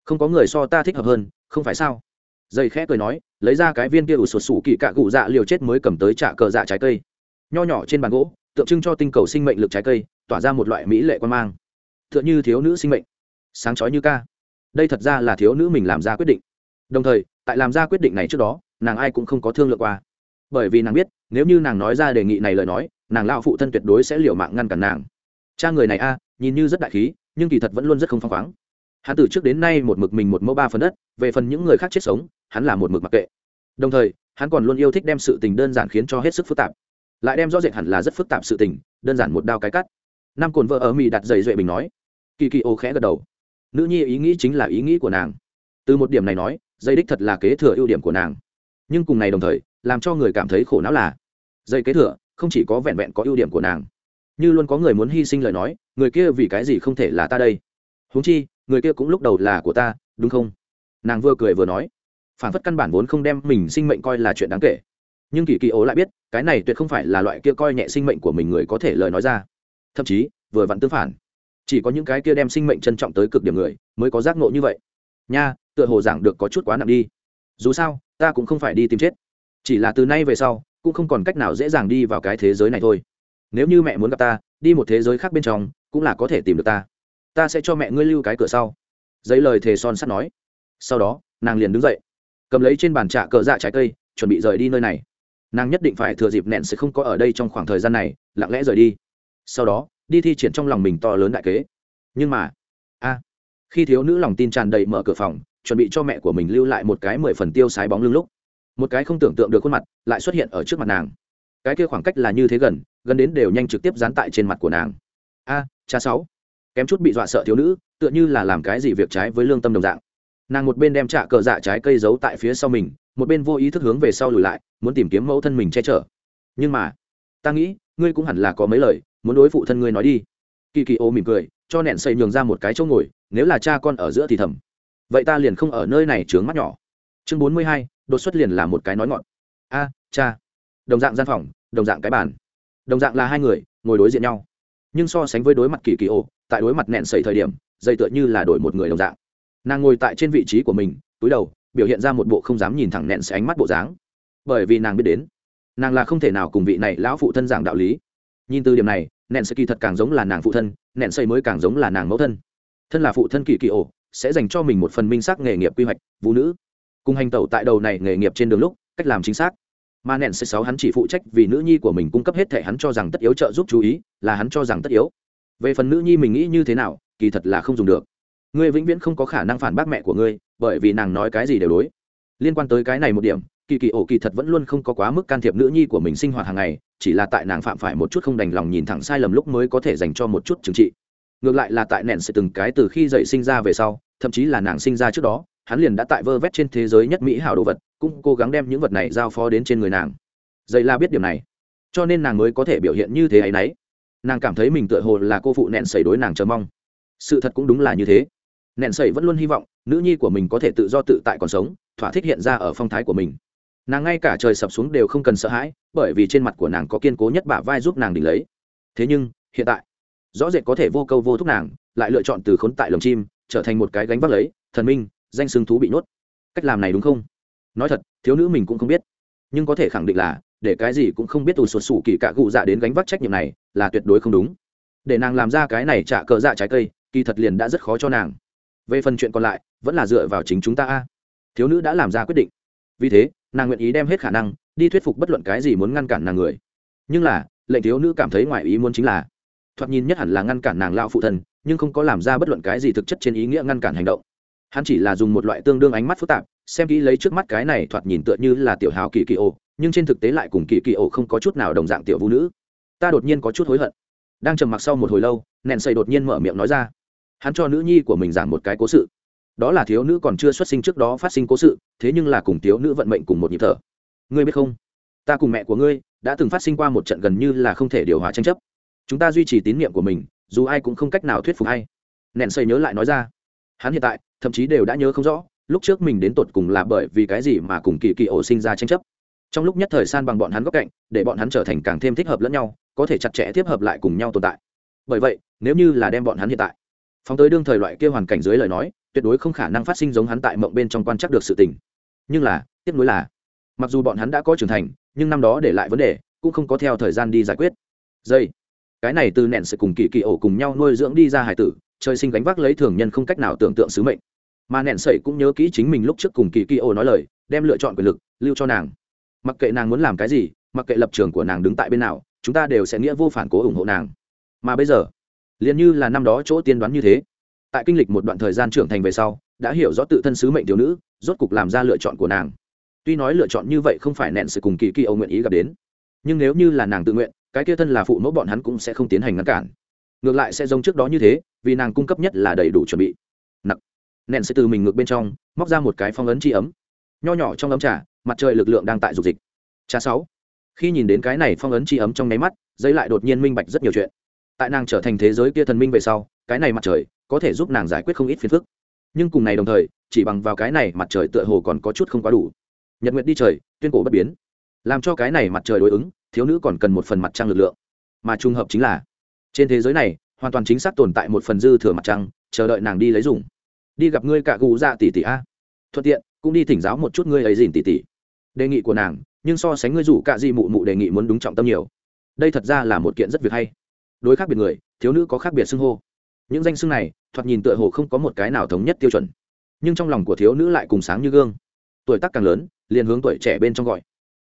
Không có người so ta thích hợp hơn, không phải sao? Dây khẽ cười nói, lấy ra cái viên kia ủ sụt sủ kỳ cạ cụ dạ liều chết mới cầm tới trả cờ dạ trái cây. Nho nhỏ trên bàn gỗ, tượng trưng cho tinh cầu sinh mệnh lực trái cây, tỏa ra một loại mỹ lệ quan mang. T h ư ợ n h ư thiếu nữ sinh mệnh. Sáng chói như ca. Đây thật ra là thiếu nữ mình làm ra quyết định. Đồng thời, tại làm ra quyết định này trước đó, nàng ai cũng không có thương lượng qua. Bởi vì nàng biết, nếu như nàng nói ra đề nghị này lời nói, nàng lao phụ thân tuyệt đối sẽ liều mạng ngăn cản nàng. Cha người này a, nhìn như rất đại khí, nhưng kỳ thật vẫn luôn rất không phăng khoáng hắn từ trước đến nay một mực mình một mẫu ba phần đất, về phần những người khác chết sống, hắn là một mực mặc kệ. Đồng thời, hắn còn luôn yêu thích đem sự tình đơn giản khiến cho hết sức phức tạp. Lại đem rõ rệt hẳn là rất phức tạp sự tình, đơn giản một đao cái cắt. Năm cồn vợ ở mỹ đặt giày duệ bình nói. Kỳ kỳ ô khẽ gật đầu. Nữ nhi ý nghĩ chính là ý nghĩ của nàng. Từ một điểm này nói dây đích thật là kế thừa ưu điểm của nàng. Nhưng cùng này đồng thời, làm cho người cảm thấy khổ não là dây kế thừa không chỉ có vẹn vẹn có ưu điểm của nàng. Như luôn có người muốn hy sinh lời nói, người kia vì cái gì không thể là ta đây? Huống chi người kia cũng lúc đầu là của ta, đúng không? Nàng vừa cười vừa nói. Phản phất căn bản vốn không đem mình sinh mệnh coi là chuyện đáng kể. Nhưng kỳ kỳ ố lại biết, cái này tuyệt không phải là loại kia coi nhẹ sinh mệnh của mình người có thể lời nói ra. Thậm chí, vừa vặn tương phản. Chỉ có những cái kia đem sinh mệnh trân trọng tới cực điểm người, mới có giác ngộ như vậy. Nha, tựa hồ giảng được có chút quá nặng đi. Dù sao, ta cũng không phải đi tìm chết. Chỉ là từ nay về sau, cũng không còn cách nào dễ dàng đi vào cái thế giới này thôi. Nếu như mẹ muốn gặp ta, đi một thế giới khác bên trong, cũng là có thể tìm được ta ta sẽ cho mẹ ngươi lưu cái cửa sau. Giấy lời thề son sắt nói. Sau đó, nàng liền đứng dậy, cầm lấy trên bàn trạ cờ dạ trái cây, chuẩn bị rời đi nơi này. Nàng nhất định phải thừa dịp nẹn sẽ không có ở đây trong khoảng thời gian này, lặng lẽ rời đi. Sau đó, đi thi triển trong lòng mình to lớn đại kế. Nhưng mà, a, khi thiếu nữ lòng tin tràn đầy mở cửa phòng, chuẩn bị cho mẹ của mình lưu lại một cái mười phần tiêu sái bóng lưng lúc, một cái không tưởng tượng được khuôn mặt lại xuất hiện ở trước mặt nàng. Cái kia khoảng cách là như thế gần gần đến đều nhanh trực tiếp dán tại trên mặt của nàng. A, cha sáu kém chút bị dọa sợ thiếu nữ, tựa như là làm cái gì việc trái với lương tâm đồng dạng. Nàng một bên đem trạ cờ dạ trái cây giấu tại phía sau mình, một bên vô ý thức hướng về sau lùi lại, muốn tìm kiếm mẫu thân mình che chở. Nhưng mà, ta nghĩ, ngươi cũng hẳn là có mấy lời, muốn đối phụ thân ngươi nói đi. Kỳ kỳ ô mỉm cười, cho nẹn xây nhường ra một cái chỗ ngồi, nếu là cha con ở giữa thì thầm. Vậy ta liền không ở nơi này trướng mắt nhỏ. Chương bốn mươi hai, đột xuất liền là một cái nói ngọn a, cha. Đồng dạng gian phòng, đồng dạng cái bàn. Đồng dạng là hai người, ngồi đối diện nhau. Nhưng so sánh với đối mặt kỳ kỳ ô tại đối mặt nẹn sẩy thời điểm, dây tựa như là đổi một người đồng dạng. Nàng ngồi tại trên vị trí của mình, túi đầu, biểu hiện ra một bộ không dám nhìn thẳng nẹn sẩy ánh mắt bộ dáng. Bởi vì nàng biết đến, nàng là không thể nào cùng vị này lão phụ thân giảng đạo lý. Nhìn từ điểm này, nẹn sẩy kỳ thật càng giống là nàng phụ thân, nẹn sẩy mới càng giống là nàng mẫu thân. Thân là phụ thân kỳ kỳ ổ, sẽ dành cho mình một phần minh xác nghề nghiệp quy hoạch, vũ nữ. Cùng hành tẩu tại đầu này nghề nghiệp trên đường lúc, cách làm chính xác. Mà nện sẽ sáu hắn chỉ phụ trách vì nữ nhi của mình cung cấp hết thể hắn cho rằng tất yếu trợ giúp chú ý, là hắn cho rằng tất yếu về phần nữ nhi mình nghĩ như thế nào, kỳ thật là không dùng được. Ngươi vĩnh viễn không có khả năng phản bác mẹ của ngươi, bởi vì nàng nói cái gì đều đối. Liên quan tới cái này một điểm, kỳ kỳ ổ kỳ thật vẫn luôn không có quá mức can thiệp nữ nhi của mình sinh hoạt hàng ngày, chỉ là tại nàng phạm phải một chút không đành lòng nhìn thẳng sai lầm lúc mới có thể dành cho một chút trừng trị. Ngược lại là tại nện sẽ từng cái từ khi dậy sinh ra về sau, thậm chí là nàng sinh ra trước đó, hắn liền đã tại vơ vét trên thế giới nhất mỹ hảo đồ vật, cũng cố gắng đem những vật này giao phó đến trên người nàng. Dậy la biết điều này, cho nên nàng mới có thể biểu hiện như thế ấy nấy nàng cảm thấy mình tựa hồ là cô phụ nẹn sẩy đối nàng chờ mong. Sự thật cũng đúng là như thế. Nẹn sẩy vẫn luôn hy vọng, nữ nhi của mình có thể tự do tự tại còn sống, thỏa thích hiện ra ở phong thái của mình. Nàng ngay cả trời sập xuống đều không cần sợ hãi, bởi vì trên mặt của nàng có kiên cố nhất bả vai giúp nàng đỉnh lấy. Thế nhưng, hiện tại, rõ rệt có thể vô câu vô thúc nàng, lại lựa chọn từ khốn tại lồng chim, trở thành một cái gánh vác lấy, thần minh, danh xưng thú bị nhốt. Cách làm này đúng không? Nói thật, thiếu nữ mình cũng không biết. Nhưng có thể khẳng định là, để cái gì cũng không biết tù sụt sủ kỳ cạ cụ dạ đến gánh vác trách nhiệm này là tuyệt đối không đúng. Để nàng làm ra cái này trả cờ dạ trái cây kỳ thật liền đã rất khó cho nàng. Về phần chuyện còn lại vẫn là dựa vào chính chúng ta a. Thiếu nữ đã làm ra quyết định. Vì thế nàng nguyện ý đem hết khả năng đi thuyết phục bất luận cái gì muốn ngăn cản nàng người. Nhưng là lệnh thiếu nữ cảm thấy ngoài ý muốn chính là thoạt nhìn nhất hẳn là ngăn cản nàng lao phụ thần, nhưng không có làm ra bất luận cái gì thực chất trên ý nghĩa ngăn cản hành động. Hắn chỉ là dùng một loại tương đương ánh mắt phức tạp xem kỹ lấy trước mắt cái này thoạt nhìn tựa như là tiểu hào kỳ kỳ ồ, nhưng trên thực tế lại cùng kỳ kỳ ồ không có chút nào đồng dạng tiểu vũ nữ ta đột nhiên có chút hối hận. Đang trầm mặc sau một hồi lâu nẹn xây đột nhiên mở miệng nói ra. Hắn cho nữ nhi của mình giảng một cái cố sự. Đó là thiếu nữ còn chưa xuất sinh trước đó phát sinh cố sự, thế nhưng là cùng thiếu nữ vận mệnh cùng một nhịp thở. Ngươi biết không? Ta cùng mẹ của ngươi đã từng phát sinh qua một trận gần như là không thể điều hòa tranh chấp. Chúng ta duy trì tín nhiệm của mình, dù ai cũng không cách nào thuyết phục hay nẹn xây nhớ lại nói ra. Hắn hiện tại, thậm chí đều đã nhớ không rõ, lúc trước mình đến tột cùng là bởi vì cái gì mà cùng kỳ kỳ ổ sinh ra tranh chấp. Trong lúc nhất thời san bằng bọn hắn góc cạnh, để bọn hắn trở thành càng thêm thích hợp lẫn nhau có thể chặt chẽ tiếp hợp lại cùng nhau tồn tại. Bởi vậy, nếu như là đem bọn hắn hiện tại phóng tới đương thời loại kia hoàn cảnh dưới lời nói, tuyệt đối không khả năng phát sinh giống hắn tại mộng bên trong quan chắc được sự tình. Nhưng là tiếp nối là, mặc dù bọn hắn đã có trưởng thành, nhưng năm đó để lại vấn đề cũng không có theo thời gian đi giải quyết. Dây, cái này từ nện sự cùng kỳ kỳ ổ cùng nhau nuôi dưỡng đi ra hải tử, trời sinh gánh vác lấy thường nhân không cách nào tưởng tượng sứ mệnh. Mà nện sẩy cũng nhớ kỹ chính mình lúc trước cùng kỳ kỳ ổ nói lời, đem lựa chọn quyền lực lưu cho nàng. Mặc kệ nàng muốn làm cái gì, mặc kệ lập trường của nàng đứng tại bên nào chúng ta đều sẽ nghĩa vô phản cố ủng hộ nàng. Mà bây giờ, liền như là năm đó chỗ tiên đoán như thế, tại kinh lịch một đoạn thời gian trưởng thành về sau, đã hiểu rõ tự thân sứ mệnh thiếu nữ, rốt cục làm ra lựa chọn của nàng. Tuy nói lựa chọn như vậy không phải nện sự cùng kỳ kỳ âu nguyện ý gặp đến, nhưng nếu như là nàng tự nguyện, cái kia thân là phụ mẫu bọn hắn cũng sẽ không tiến hành ngăn cản. Ngược lại sẽ giống trước đó như thế, vì nàng cung cấp nhất là đầy đủ chuẩn bị. Nặng nện sẽ từ mình ngược bên trong, móc ra một cái phong ấn tri ấm. Nho nhỏ trong ấm trà, mặt trời lực lượng đang tại dục dịch. Trà sáu khi nhìn đến cái này phong ấn chi ấm trong nháy mắt dây lại đột nhiên minh bạch rất nhiều chuyện. Tại nàng trở thành thế giới kia thần minh về sau, cái này mặt trời có thể giúp nàng giải quyết không ít phiền phức. Nhưng cùng này đồng thời, chỉ bằng vào cái này mặt trời tựa hồ còn có chút không quá đủ. Nhật nguyện đi trời, tuyên cổ bất biến. Làm cho cái này mặt trời đối ứng, thiếu nữ còn cần một phần mặt trăng lực lượng. Mà trùng hợp chính là, trên thế giới này, hoàn toàn chính xác tồn tại một phần dư thừa mặt trăng, chờ đợi nàng đi lấy dùng. Đi gặp ngươi cả gù dạ tỷ tỷ a. Thuận tiện, cũng đi thỉnh giáo một chút ngươi ấy dìn tỷ tỷ. Đề nghị của nàng nhưng so sánh ngươi rủ cạ di mụ mụ đề nghị muốn đúng trọng tâm nhiều. Đây thật ra là một kiện rất việc hay. Đối khác biệt người, thiếu nữ có khác biệt xưng hô. Những danh xưng này, thoạt nhìn tựa hồ không có một cái nào thống nhất tiêu chuẩn. Nhưng trong lòng của thiếu nữ lại cùng sáng như gương. Tuổi tác càng lớn, liền hướng tuổi trẻ bên trong gọi.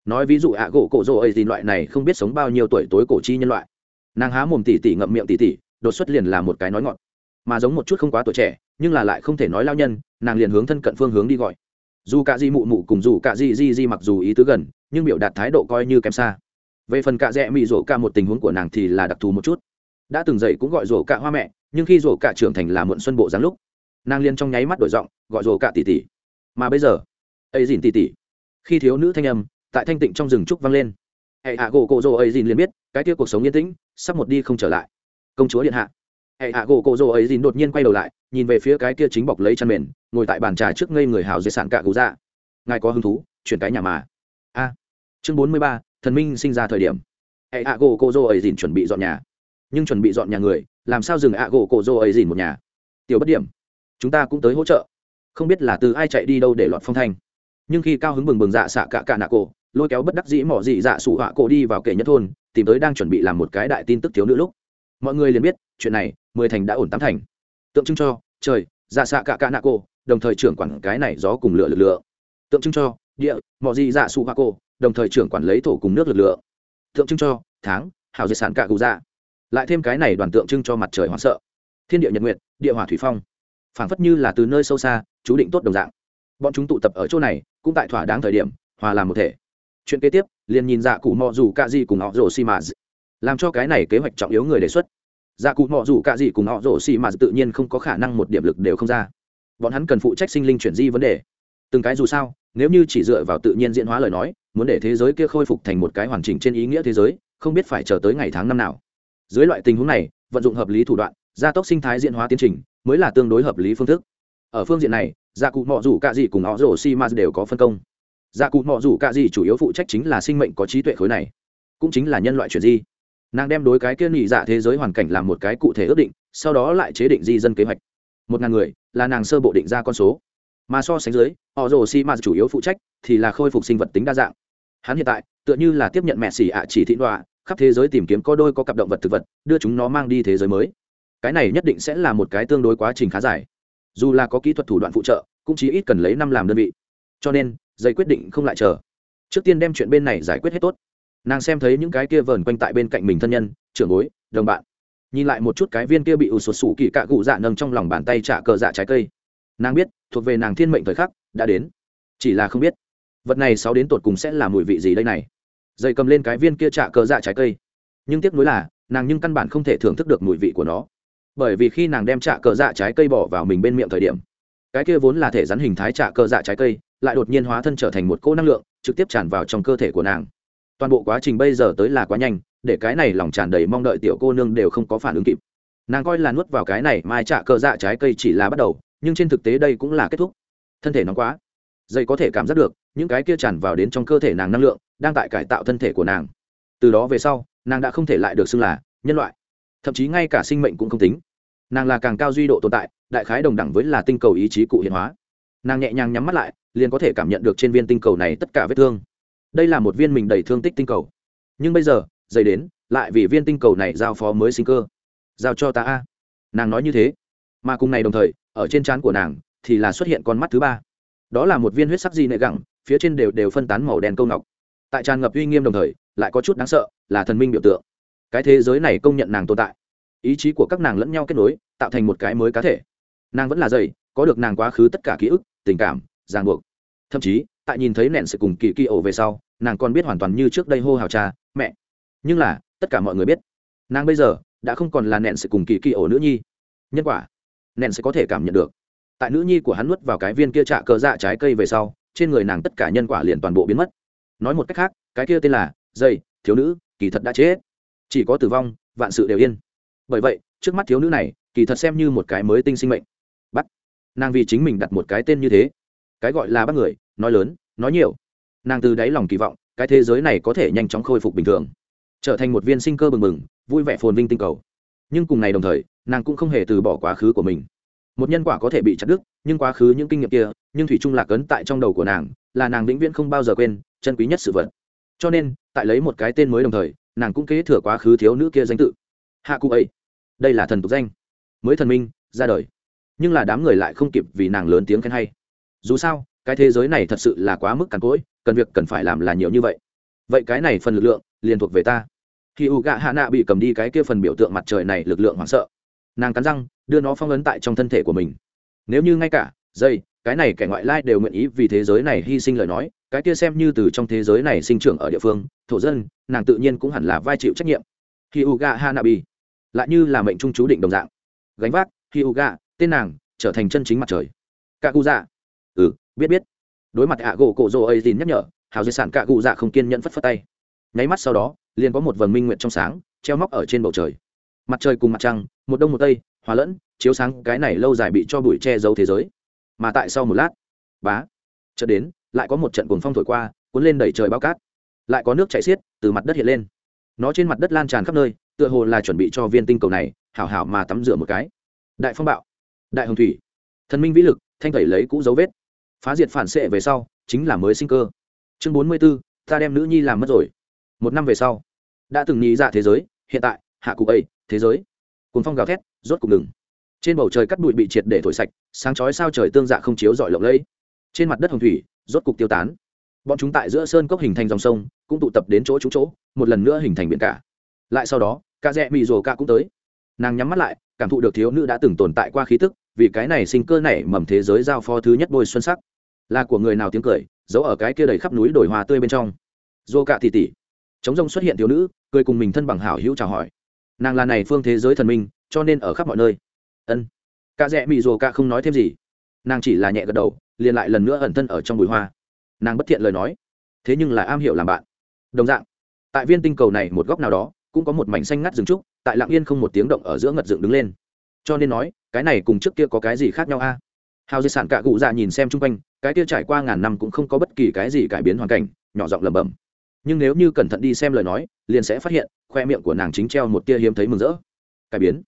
Nói ví dụ ạ gỗ cổ rô ấy gì, loại này không biết sống bao nhiêu tuổi tối cổ chi nhân loại. Nàng há mồm tỉ tỉ ngậm miệng tỉ tỉ, đột xuất liền là một cái nói ngọt. Mà giống một chút không quá tuổi trẻ, nhưng là lại không thể nói lao nhân, nàng liền hướng thân cận phương hướng đi gọi. Dù cả di mụ mụ cùng dù cả di di di mặc dù ý tứ gần nhưng biểu đạt thái độ coi như kém xa. Về phần cạ rẽ mị rổ cả một tình huống của nàng thì là đặc thù một chút. Đã từng dậy cũng gọi rổ cả hoa mẹ, nhưng khi rổ cả trưởng thành là muộn xuân bộ dáng lúc, nàng liên trong nháy mắt đổi giọng, gọi rổ cả tỷ tỷ. Mà bây giờ, ấy dìn tỷ tỷ. Khi thiếu nữ thanh âm tại thanh tịnh trong rừng trúc vang lên hệ hạ gỗ cổ rồ ấy dìn liền biết, cái kia cuộc sống yên tĩnh, sắp một đi không trở lại. Công chúa điện hạ. Hệ hạ gỗ cổ rồ ấy dìn đột nhiên quay đầu lại, nhìn về phía cái kia chính bọc lấy chăn mền, ngồi tại bàn trà trước ngây người hào dây sản cạ gù ra ngài có hứng thú, chuyển cái nhà mà a. Chương bốn mươi ba, thần minh sinh ra thời điểm. Hệ ạ, gỗ, cô, dô, ấy dìn chuẩn bị dọn nhà. Nhưng chuẩn bị dọn nhà người, làm sao dừng ạ, gỗ cổ dô, ấy dìn một nhà? Tiểu bất điểm, chúng ta cũng tới hỗ trợ. Không biết là từ ai chạy đi đâu để lọt phong thanh. Nhưng khi cao hứng bừng bừng dạ xạ cả cả nạ cổ, lôi kéo bất đắc dĩ mỏ dị dạ sủ họa cổ đi vào kệ nhất thôn, tìm tới đang chuẩn bị làm một cái đại tin tức thiếu nữ lúc. Mọi người liền biết, chuyện này, mười thành đã ổn tám thành. Tượng trưng cho, trời dạ xạ cả cả nạ cổ, đồng thời trưởng quản cái này gió cùng lửa lực lượng. Tượng trưng cho địa mọi gì dạ sụ họa cổ đồng thời trưởng quản lấy thổ cùng nước lực lượng. Tượng trưng cho, tháng, hào diệt sản cả cụ dạ. Lại thêm cái này đoàn tượng trưng cho mặt trời hoảng sợ. Thiên địa nhật nguyệt, địa hỏa thủy phong. Phảng phất như là từ nơi sâu xa, chú định tốt đồng dạng. Bọn chúng tụ tập ở chỗ này, cũng tại thỏa đáng thời điểm, hòa làm một thể. Chuyện kế tiếp, liền nhìn dạ cụ mọ dù cạ gì cùng họ rổ xi mà làm cho cái này kế hoạch trọng yếu người đề xuất. Dạ cụ mọ dù cạ gì cùng họ rổ xi mà tự nhiên không có khả năng một điểm lực đều không ra. Bọn hắn cần phụ trách sinh linh chuyển di vấn đề từng cái dù sao, nếu như chỉ dựa vào tự nhiên diễn hóa lời nói, muốn để thế giới kia khôi phục thành một cái hoàn chỉnh trên ý nghĩa thế giới, không biết phải chờ tới ngày tháng năm nào. Dưới loại tình huống này, vận dụng hợp lý thủ đoạn, gia tốc sinh thái diễn hóa tiến trình mới là tương đối hợp lý phương thức. Ở phương diện này gia cụ mọ rủ c ả gì cùng họ rổ si ma đều có phân công. Gia cụ mọ rủ c ả gì chủ yếu phụ trách chính là sinh mệnh có trí tuệ khối này, cũng chính là nhân loại chuyển di. Nàng đem đối cái kia nghỉ dạ thế giới hoàn cảnh làm một cái cụ thể ước định, sau đó lại chế định di dân kế hoạch. Một ngàn người là nàng sơ bộ định ra con số mà so sánh dưới họ rồ si ma chủ yếu phụ trách thì là khôi phục sinh vật tính đa dạng. Hắn hiện tại, tựa như là tiếp nhận mẹ xỉ ạ chỉ thị đọa, khắp thế giới tìm kiếm có đôi có cặp động vật thực vật, đưa chúng nó mang đi thế giới mới. Cái này nhất định sẽ là một cái tương đối quá trình khá dài. Dù là có kỹ thuật thủ đoạn phụ trợ, cũng chỉ ít cần lấy năm làm đơn vị. Cho nên, dây quyết định không lại chờ. Trước tiên đem chuyện bên này giải quyết hết tốt. Nàng xem thấy những cái kia vờn quanh tại bên cạnh mình thân nhân, trưởng bối, đồng bạn. Nhìn lại một chút cái viên kia bị ủ sụt sủ kỳ cạ cụ dạ nâng trong lòng bàn tay trả cờ dạ trái cây nàng biết, thuộc về nàng thiên mệnh thời khắc, đã đến. Chỉ là không biết, vật này sáu đến tột cùng sẽ là mùi vị gì đây này. Dậy cầm lên cái viên kia trả cờ dạ trái cây. Nhưng tiếc nuối là, nàng nhưng căn bản không thể thưởng thức được mùi vị của nó. Bởi vì khi nàng đem trả cờ dạ trái cây bỏ vào mình bên miệng thời điểm, cái kia vốn là thể rắn hình thái trả cờ dạ trái cây, lại đột nhiên hóa thân trở thành một cỗ năng lượng, trực tiếp tràn vào trong cơ thể của nàng. Toàn bộ quá trình bây giờ tới là quá nhanh, để cái này lòng tràn đầy mong đợi tiểu cô nương đều không có phản ứng kịp. Nàng coi là nuốt vào cái này, mai trả cờ dạ trái cây chỉ là bắt đầu nhưng trên thực tế đây cũng là kết thúc. Thân thể nóng quá dây có thể cảm giác được những cái kia tràn vào đến trong cơ thể nàng năng lượng đang tại cải tạo thân thể của nàng. Từ đó về sau, nàng đã không thể lại được xưng là nhân loại. Thậm chí ngay cả sinh mệnh cũng không tính. Nàng là càng cao duy độ tồn tại, đại khái đồng đẳng với là tinh cầu ý chí cụ hiện hóa. Nàng nhẹ nhàng nhắm mắt lại, liền có thể cảm nhận được trên viên tinh cầu này tất cả vết thương. Đây là một viên mình đầy thương tích tinh cầu. Nhưng bây giờ, dày đến, lại vì viên tinh cầu này giao phó mới sinh cơ. Giao cho ta a. Nàng nói như thế. Mà cùng này đồng thời ở trên trán của nàng, thì là xuất hiện con mắt thứ ba. Đó là một viên huyết sắc di nệ gẳng, phía trên đều đều phân tán màu đen câu ngọc. Tại tràn ngập uy nghiêm đồng thời, lại có chút đáng sợ, là thần minh biểu tượng. Cái thế giới này công nhận nàng tồn tại. Ý chí của các nàng lẫn nhau kết nối, tạo thành một cái mới cá thể. Nàng vẫn là dày, có được nàng quá khứ tất cả ký ức, tình cảm, ràng buộc. Thậm chí, tại nhìn thấy nện sự cùng kỳ kỳ ổ về sau, nàng còn biết hoàn toàn như trước đây hô hào cha, mẹ. Nhưng là, tất cả mọi người biết, nàng bây giờ, đã không còn là nện sự cùng kỳ kỳ ổ nữ nhi. Nhân quả nện sẽ có thể cảm nhận được. Tại nữ nhi của hắn nuốt vào cái viên kia trạ cờ dạ trái cây về sau, trên người nàng tất cả nhân quả liền toàn bộ biến mất. Nói một cách khác, cái kia tên là dây, thiếu nữ, kỳ thật đã chết. Chỉ có tử vong, vạn sự đều yên. Bởi vậy, trước mắt thiếu nữ này, kỳ thật xem như một cái mới tinh sinh mệnh. Bắt. Nàng vì chính mình đặt một cái tên như thế. Cái gọi là bắt người, nói lớn, nói nhiều. Nàng từ đáy lòng kỳ vọng, cái thế giới này có thể nhanh chóng khôi phục bình thường. Trở thành một viên sinh cơ bừng bừng, vui vẻ phồn vinh tinh cầu. Nhưng cùng ngày đồng thời nàng cũng không hề từ bỏ quá khứ của mình. Một nhân quả có thể bị chặt đứt, nhưng quá khứ những kinh nghiệm kia, nhưng thủy trung lạc ấn tại trong đầu của nàng, là nàng vĩnh viễn không bao giờ quên, chân quý nhất sự vật. Cho nên, tại lấy một cái tên mới đồng thời, nàng cũng kế thừa quá khứ thiếu nữ kia danh tự. Hạ cụ ấy. Đây là thần tục danh. Mới thần minh, ra đời. Nhưng là đám người lại không kịp vì nàng lớn tiếng khen hay. Dù sao, cái thế giới này thật sự là quá mức càn cỗi, cần việc cần phải làm là nhiều như vậy. Vậy cái này phần lực lượng, liền thuộc về ta. Khi u gạ hạ nạ bị cầm đi cái kia phần biểu tượng mặt trời này, lực lượng hoảng sợ nàng cắn răng, đưa nó phong ấn tại trong thân thể của mình. Nếu như ngay cả dây cái này kẻ ngoại lai đều nguyện ý vì thế giới này hy sinh lời nói, cái kia xem như từ trong thế giới này sinh trưởng ở địa phương, thổ dân, nàng tự nhiên cũng hẳn là vai chịu trách nhiệm. Khi u hanabi, lại như là mệnh trung chú định đồng dạng. Gánh vác khi u tên nàng, trở thành chân chính mặt trời. Cả cụ dạ ừ biết biết. Đối mặt ạ gỗ cổ rô ấy tin nhắc nhở, hào di sản cả cụ dạ không kiên nhẫn phất phất tay. Nháy mắt sau đó, liền có một vầng minh nguyện trong sáng, treo móc ở trên bầu trời mặt trời cùng mặt trăng, một đông một tây, hòa lẫn, chiếu sáng cái này lâu dài bị cho bụi che giấu thế giới. Mà tại sau một lát, bá, chợt đến, lại có một trận cuồng phong thổi qua, cuốn lên đẩy trời bao cát. Lại có nước chảy xiết từ mặt đất hiện lên. Nó trên mặt đất lan tràn khắp nơi, tựa hồ là chuẩn bị cho viên tinh cầu này, hảo hảo mà tắm rửa một cái. Đại phong bạo, đại hồng thủy, thần minh vĩ lực, thanh tẩy lấy cũ dấu vết. Phá diệt phản xệ về sau, chính là mới sinh cơ. Chương bốn mươi b ố ta đem nữ nhi làm mất rồi. Một năm về sau, đã từng nghĩ ra thế giới, hiện tại, hạ cụ ấy thế giới. Cuốn phong gào thét, rốt cục ngừng. Trên bầu trời cắt bụi bị triệt để thổi sạch, sáng chói sao trời tương dạ không chiếu dọi lộng lẫy. Trên mặt đất hồng thủy, rốt cục tiêu tán. Bọn chúng tại giữa sơn cốc hình thành dòng sông, cũng tụ tập đến chỗ trúng chỗ, một lần nữa hình thành biển cả. Lại sau đó ca rẽ mị rồ ca cũng tới. Nàng nhắm mắt lại, cảm thụ được thiếu nữ đã từng tồn tại qua khí tức, vì cái này sinh cơ nảy mầm thế giới giao pho thứ nhất bôi xuân sắc. Là của người nào tiếng cười, giấu ở cái kia đầy khắp núi đồi hoa tươi bên trong. Dô cạ tỉ tỉ. Chống rông xuất hiện thiếu nữ, cười cùng mình thân bằng hảo hữu chào hỏi nàng là này phương thế giới thần minh, cho nên ở khắp mọi nơi. Ân. Ca rẽ mị rồ ca không nói thêm gì. Nàng chỉ là nhẹ gật đầu, liền lại lần nữa ẩn thân ở trong bụi hoa. Nàng bất thiện lời nói. Thế nhưng lại am hiểu làm bạn. Đồng dạng, tại viên tinh cầu này một góc nào đó, cũng có một mảnh xanh ngắt rừng trúc, tại lạng yên không một tiếng động ở giữa ngật dựng đứng lên. Cho nên nói, cái này cùng trước kia có cái gì khác nhau a? Hào di sản cạ cụ già dạ nhìn xem chung quanh, cái kia trải qua ngàn năm cũng không có bất kỳ cái gì cải biến hoàn cảnh, nhỏ giọng lẩm bẩm nhưng nếu như cẩn thận đi xem lời nói, liền sẽ phát hiện, khoe miệng của nàng chính treo một tia hiếm thấy mừng rỡ. Cải biến.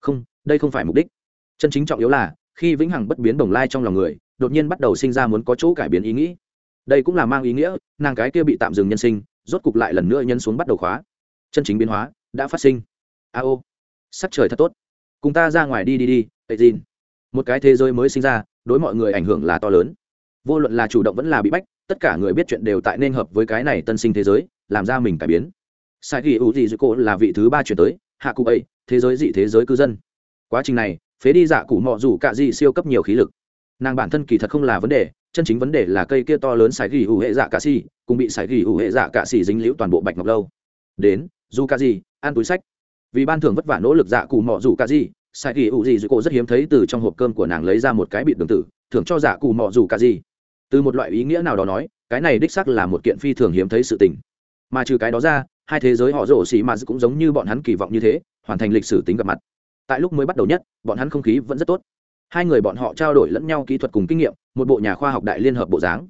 Không, đây không phải mục đích. Chân chính trọng yếu là, khi vĩnh hằng bất biến đồng lai trong lòng người, đột nhiên bắt đầu sinh ra muốn có chỗ cải biến ý nghĩ. Đây cũng là mang ý nghĩa, nàng cái kia bị tạm dừng nhân sinh, rốt cục lại lần nữa nhân xuống bắt đầu khóa. Chân chính biến hóa đã phát sinh. A ô. Sắc trời thật tốt. Cùng ta ra ngoài đi đi đi, tệ tin một cái thế giới mới sinh ra, đối mọi người ảnh hưởng là to lớn vô luận là chủ động vẫn là bị bách, tất cả người biết chuyện đều tại nên hợp với cái này tân sinh thế giới, làm ra mình cải biến. Sai ghi u dị dư cô là vị thứ ba chuyển tới, hạ cụ ấy, thế giới dị thế giới cư dân. Quá trình này, phế đi dạ cụ mọ dù cạ dị siêu cấp nhiều khí lực. Nàng bản thân kỳ thật không là vấn đề, chân chính vấn đề là cây kia to lớn sải ghi ủ hệ dạ cạ xì, cùng bị sải ghi ủ hệ dạ cạ xì dính liễu toàn bộ bạch ngọc lâu. Đến, dù cạ gì, ăn túi sách. Vì ban thường vất vả nỗ lực dạ cụ mọ dù cạ gì sải ghi ủ gì dù cô rất hiếm thấy từ trong hộp cơm của nàng lấy ra một cái bịt đường tử, thưởng cho dạ cụ mọ dù cạ gì từ một loại ý nghĩa nào đó nói, cái này đích sắc là một kiện phi thường hiếm thấy sự tình. Mà trừ cái đó ra, hai thế giới họ rổ xì mà cũng giống như bọn hắn kỳ vọng như thế, hoàn thành lịch sử tính gặp mặt. Tại lúc mới bắt đầu nhất, bọn hắn không khí vẫn rất tốt. Hai người bọn họ trao đổi lẫn nhau kỹ thuật cùng kinh nghiệm, một bộ nhà khoa học đại liên hợp bộ dáng.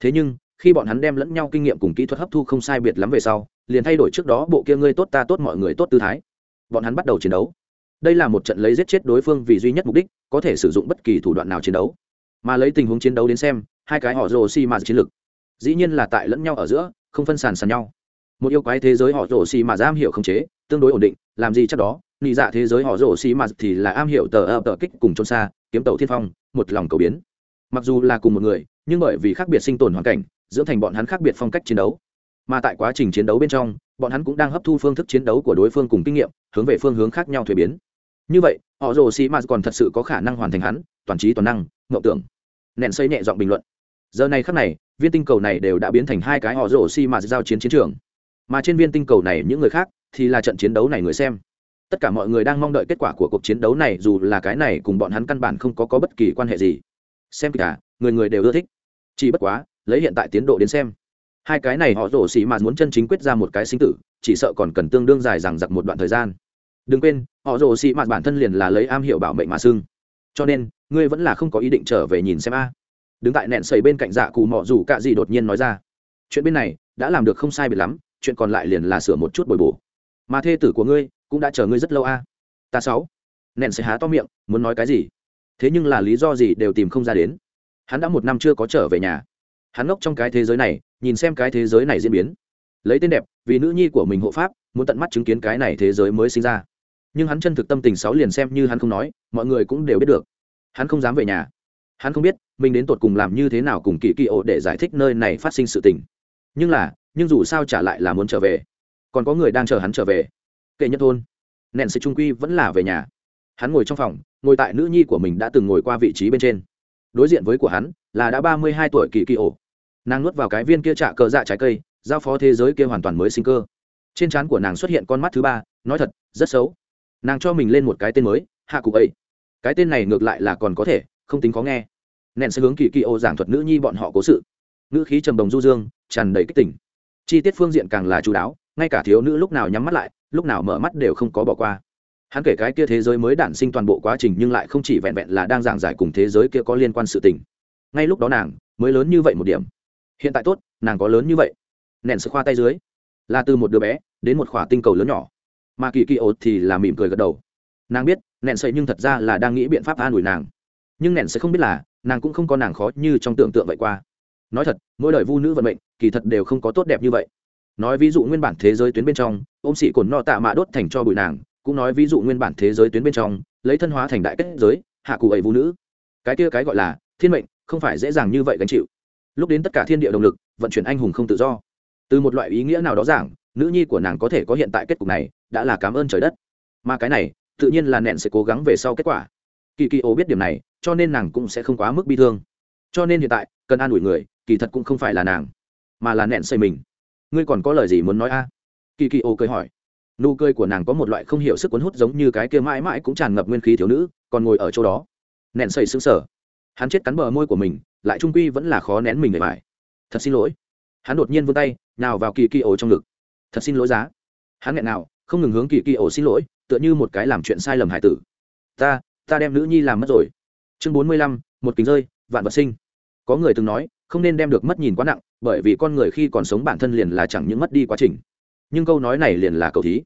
Thế nhưng, khi bọn hắn đem lẫn nhau kinh nghiệm cùng kỹ thuật hấp thu không sai biệt lắm về sau, liền thay đổi trước đó bộ kia ngươi tốt ta tốt mọi người tốt tư thái. Bọn hắn bắt đầu chiến đấu. Đây là một trận lấy giết chết đối phương vì duy nhất mục đích, có thể sử dụng bất kỳ thủ đoạn nào chiến đấu mà lấy tình huống chiến đấu đến xem, hai cái họ rồ xì mà chiến lực dĩ nhiên là tại lẫn nhau ở giữa, không phân sàn sàn nhau. Một yêu quái thế giới họ rồ xì mà am hiểu không chế, tương đối ổn định, làm gì chắc đó, nị dạ thế giới họ rồ xì mà thì là am hiểu tờ ập tờ kích cùng trôn xa, kiếm tàu thiên phong, một lòng cầu biến. Mặc dù là cùng một người, nhưng bởi vì khác biệt sinh tồn hoàn cảnh, dưỡng thành bọn hắn khác biệt phong cách chiến đấu. Mà tại quá trình chiến đấu bên trong, bọn hắn cũng đang hấp thu phương thức chiến đấu của đối phương cùng kinh nghiệm, hướng về phương hướng khác nhau thuế biến. Như vậy họ rồ xì mà còn thật sự có khả năng hoàn thành hắn toàn trí toàn năng ngậu tưởng. Nện xây nhẹ giọng bình luận. Giờ này khắc này viên tinh cầu này đều đã biến thành hai cái họ rồ xì mà giao chiến chiến trường. Mà trên viên tinh cầu này những người khác thì là trận chiến đấu này người xem. Tất cả mọi người đang mong đợi kết quả của cuộc chiến đấu này dù là cái này cùng bọn hắn căn bản không có, có bất kỳ quan hệ gì. Xem cả à, người người đều ưa thích. Chỉ bất quá lấy hiện tại tiến độ đến xem. Hai cái này họ rổ xỉ mà muốn chân chính quyết ra một cái sinh tử chỉ sợ còn cần tương đương dài rằng giặc một đoạn thời gian đừng quên, họ rồ xỉ mạt bản thân liền là lấy am hiểu bảo mệnh mà xưng. Cho nên, ngươi vẫn là không có ý định trở về nhìn xem a. Đứng tại nẹn sầy bên cạnh dạ cụ mọ dù cạ gì đột nhiên nói ra. Chuyện bên này, đã làm được không sai biệt lắm, chuyện còn lại liền là sửa một chút bồi bổ. Mà thê tử của ngươi, cũng đã chờ ngươi rất lâu a. Ta sáu. Nẹn sầy há to miệng, muốn nói cái gì? Thế nhưng là lý do gì đều tìm không ra đến. Hắn đã một năm chưa có trở về nhà. Hắn ngốc trong cái thế giới này, nhìn xem cái thế giới này diễn biến. Lấy tên đẹp, vì nữ nhi của mình hộ pháp, muốn tận mắt chứng kiến cái này thế giới mới sinh ra nhưng hắn chân thực tâm tình sáu liền xem như hắn không nói, mọi người cũng đều biết được. Hắn không dám về nhà. Hắn không biết mình đến tột cùng làm như thế nào cùng kỳ kỳ ổ để giải thích nơi này phát sinh sự tình. Nhưng là, nhưng dù sao trả lại là muốn trở về. Còn có người đang chờ hắn trở về. Kệ nhất thôn. Nện sự trung quy vẫn là về nhà. Hắn ngồi trong phòng, ngồi tại nữ nhi của mình đã từng ngồi qua vị trí bên trên. Đối diện với của hắn là đã ba mươi hai tuổi kỳ kỳ ổ. Nàng nuốt vào cái viên kia trạ cờ dạ trái cây, giao phó thế giới kia hoàn toàn mới sinh cơ. Trên trán của nàng xuất hiện con mắt thứ ba, nói thật, rất xấu nàng cho mình lên một cái tên mới, hạ cụ ấy. Cái tên này ngược lại là còn có thể, không tính có nghe. Nện sẽ hướng kỳ kỳ ô giảng thuật nữ nhi bọn họ cố sự. Nữ khí trầm đồng du dương, tràn đầy kích tỉnh chi tiết phương diện càng là chú đáo, ngay cả thiếu nữ lúc nào nhắm mắt lại, lúc nào mở mắt đều không có bỏ qua. Hắn kể cái kia thế giới mới đản sinh toàn bộ quá trình nhưng lại không chỉ vẹn vẹn là đang giảng giải cùng thế giới kia có liên quan sự tình. Ngay lúc đó nàng, mới lớn như vậy một điểm. Hiện tại tốt, nàng có lớn như vậy. Nện sự khoa tay dưới. Là từ một đứa bé, đến một khỏa tinh cầu lớn nhỏ mà kỳ kỳ ột thì là mỉm cười gật đầu. Nàng biết nện sậy nhưng thật ra là đang nghĩ biện pháp an ủi nàng. Nhưng nện sẽ không biết là, nàng cũng không có nàng khó như trong tưởng tượng vậy qua. Nói thật, mỗi đời vu nữ vận mệnh, kỳ thật đều không có tốt đẹp như vậy. Nói ví dụ nguyên bản thế giới tuyến bên trong, ôm sĩ cồn no tạ mạ đốt thành cho bụi nàng, cũng nói ví dụ nguyên bản thế giới tuyến bên trong, lấy thân hóa thành đại kết giới, hạ cụ ấy vũ nữ. Cái kia cái gọi là thiên mệnh, không phải dễ dàng như vậy gánh chịu. Lúc đến tất cả thiên địa động lực, vận chuyển anh hùng không tự do. Từ một loại ý nghĩa nào đó giảng nữ nhi của nàng có thể có hiện tại kết cục này, đã là cảm ơn trời đất. Mà cái này, tự nhiên là nẹn sẽ cố gắng về sau kết quả. Kỳ kỳ ô biết điểm này, cho nên nàng cũng sẽ không quá mức bi thương. Cho nên hiện tại, cần an ủi người, kỳ thật cũng không phải là nàng, mà là nẹn xây mình. Ngươi còn có lời gì muốn nói a? Kỳ kỳ ô cười hỏi. Nụ cười của nàng có một loại không hiểu sức cuốn hút giống như cái kia mãi mãi cũng tràn ngập nguyên khí thiếu nữ, còn ngồi ở chỗ đó. Nẹn xây xứng sở hắn chết cắn bờ môi của mình, lại trung quy vẫn là khó nén mình để bài thật xin lỗi. Hắn đột nhiên vươn tay, nào vào kỳ kỳ Ô trong ngực thật xin lỗi giá. Hắn nghẹn nào, không ngừng hướng kỳ kỳ ổ xin lỗi, tựa như một cái làm chuyện sai lầm hải tử. Ta ta đem nữ nhi làm mất rồi. Chương bốn mươi lăm, một kính rơi, vạn vật sinh. Có người từng nói, không nên đem được mất nhìn quá nặng, bởi vì con người khi còn sống bản thân liền là chẳng những mất đi quá trình. Nhưng câu nói này liền là cầu thí.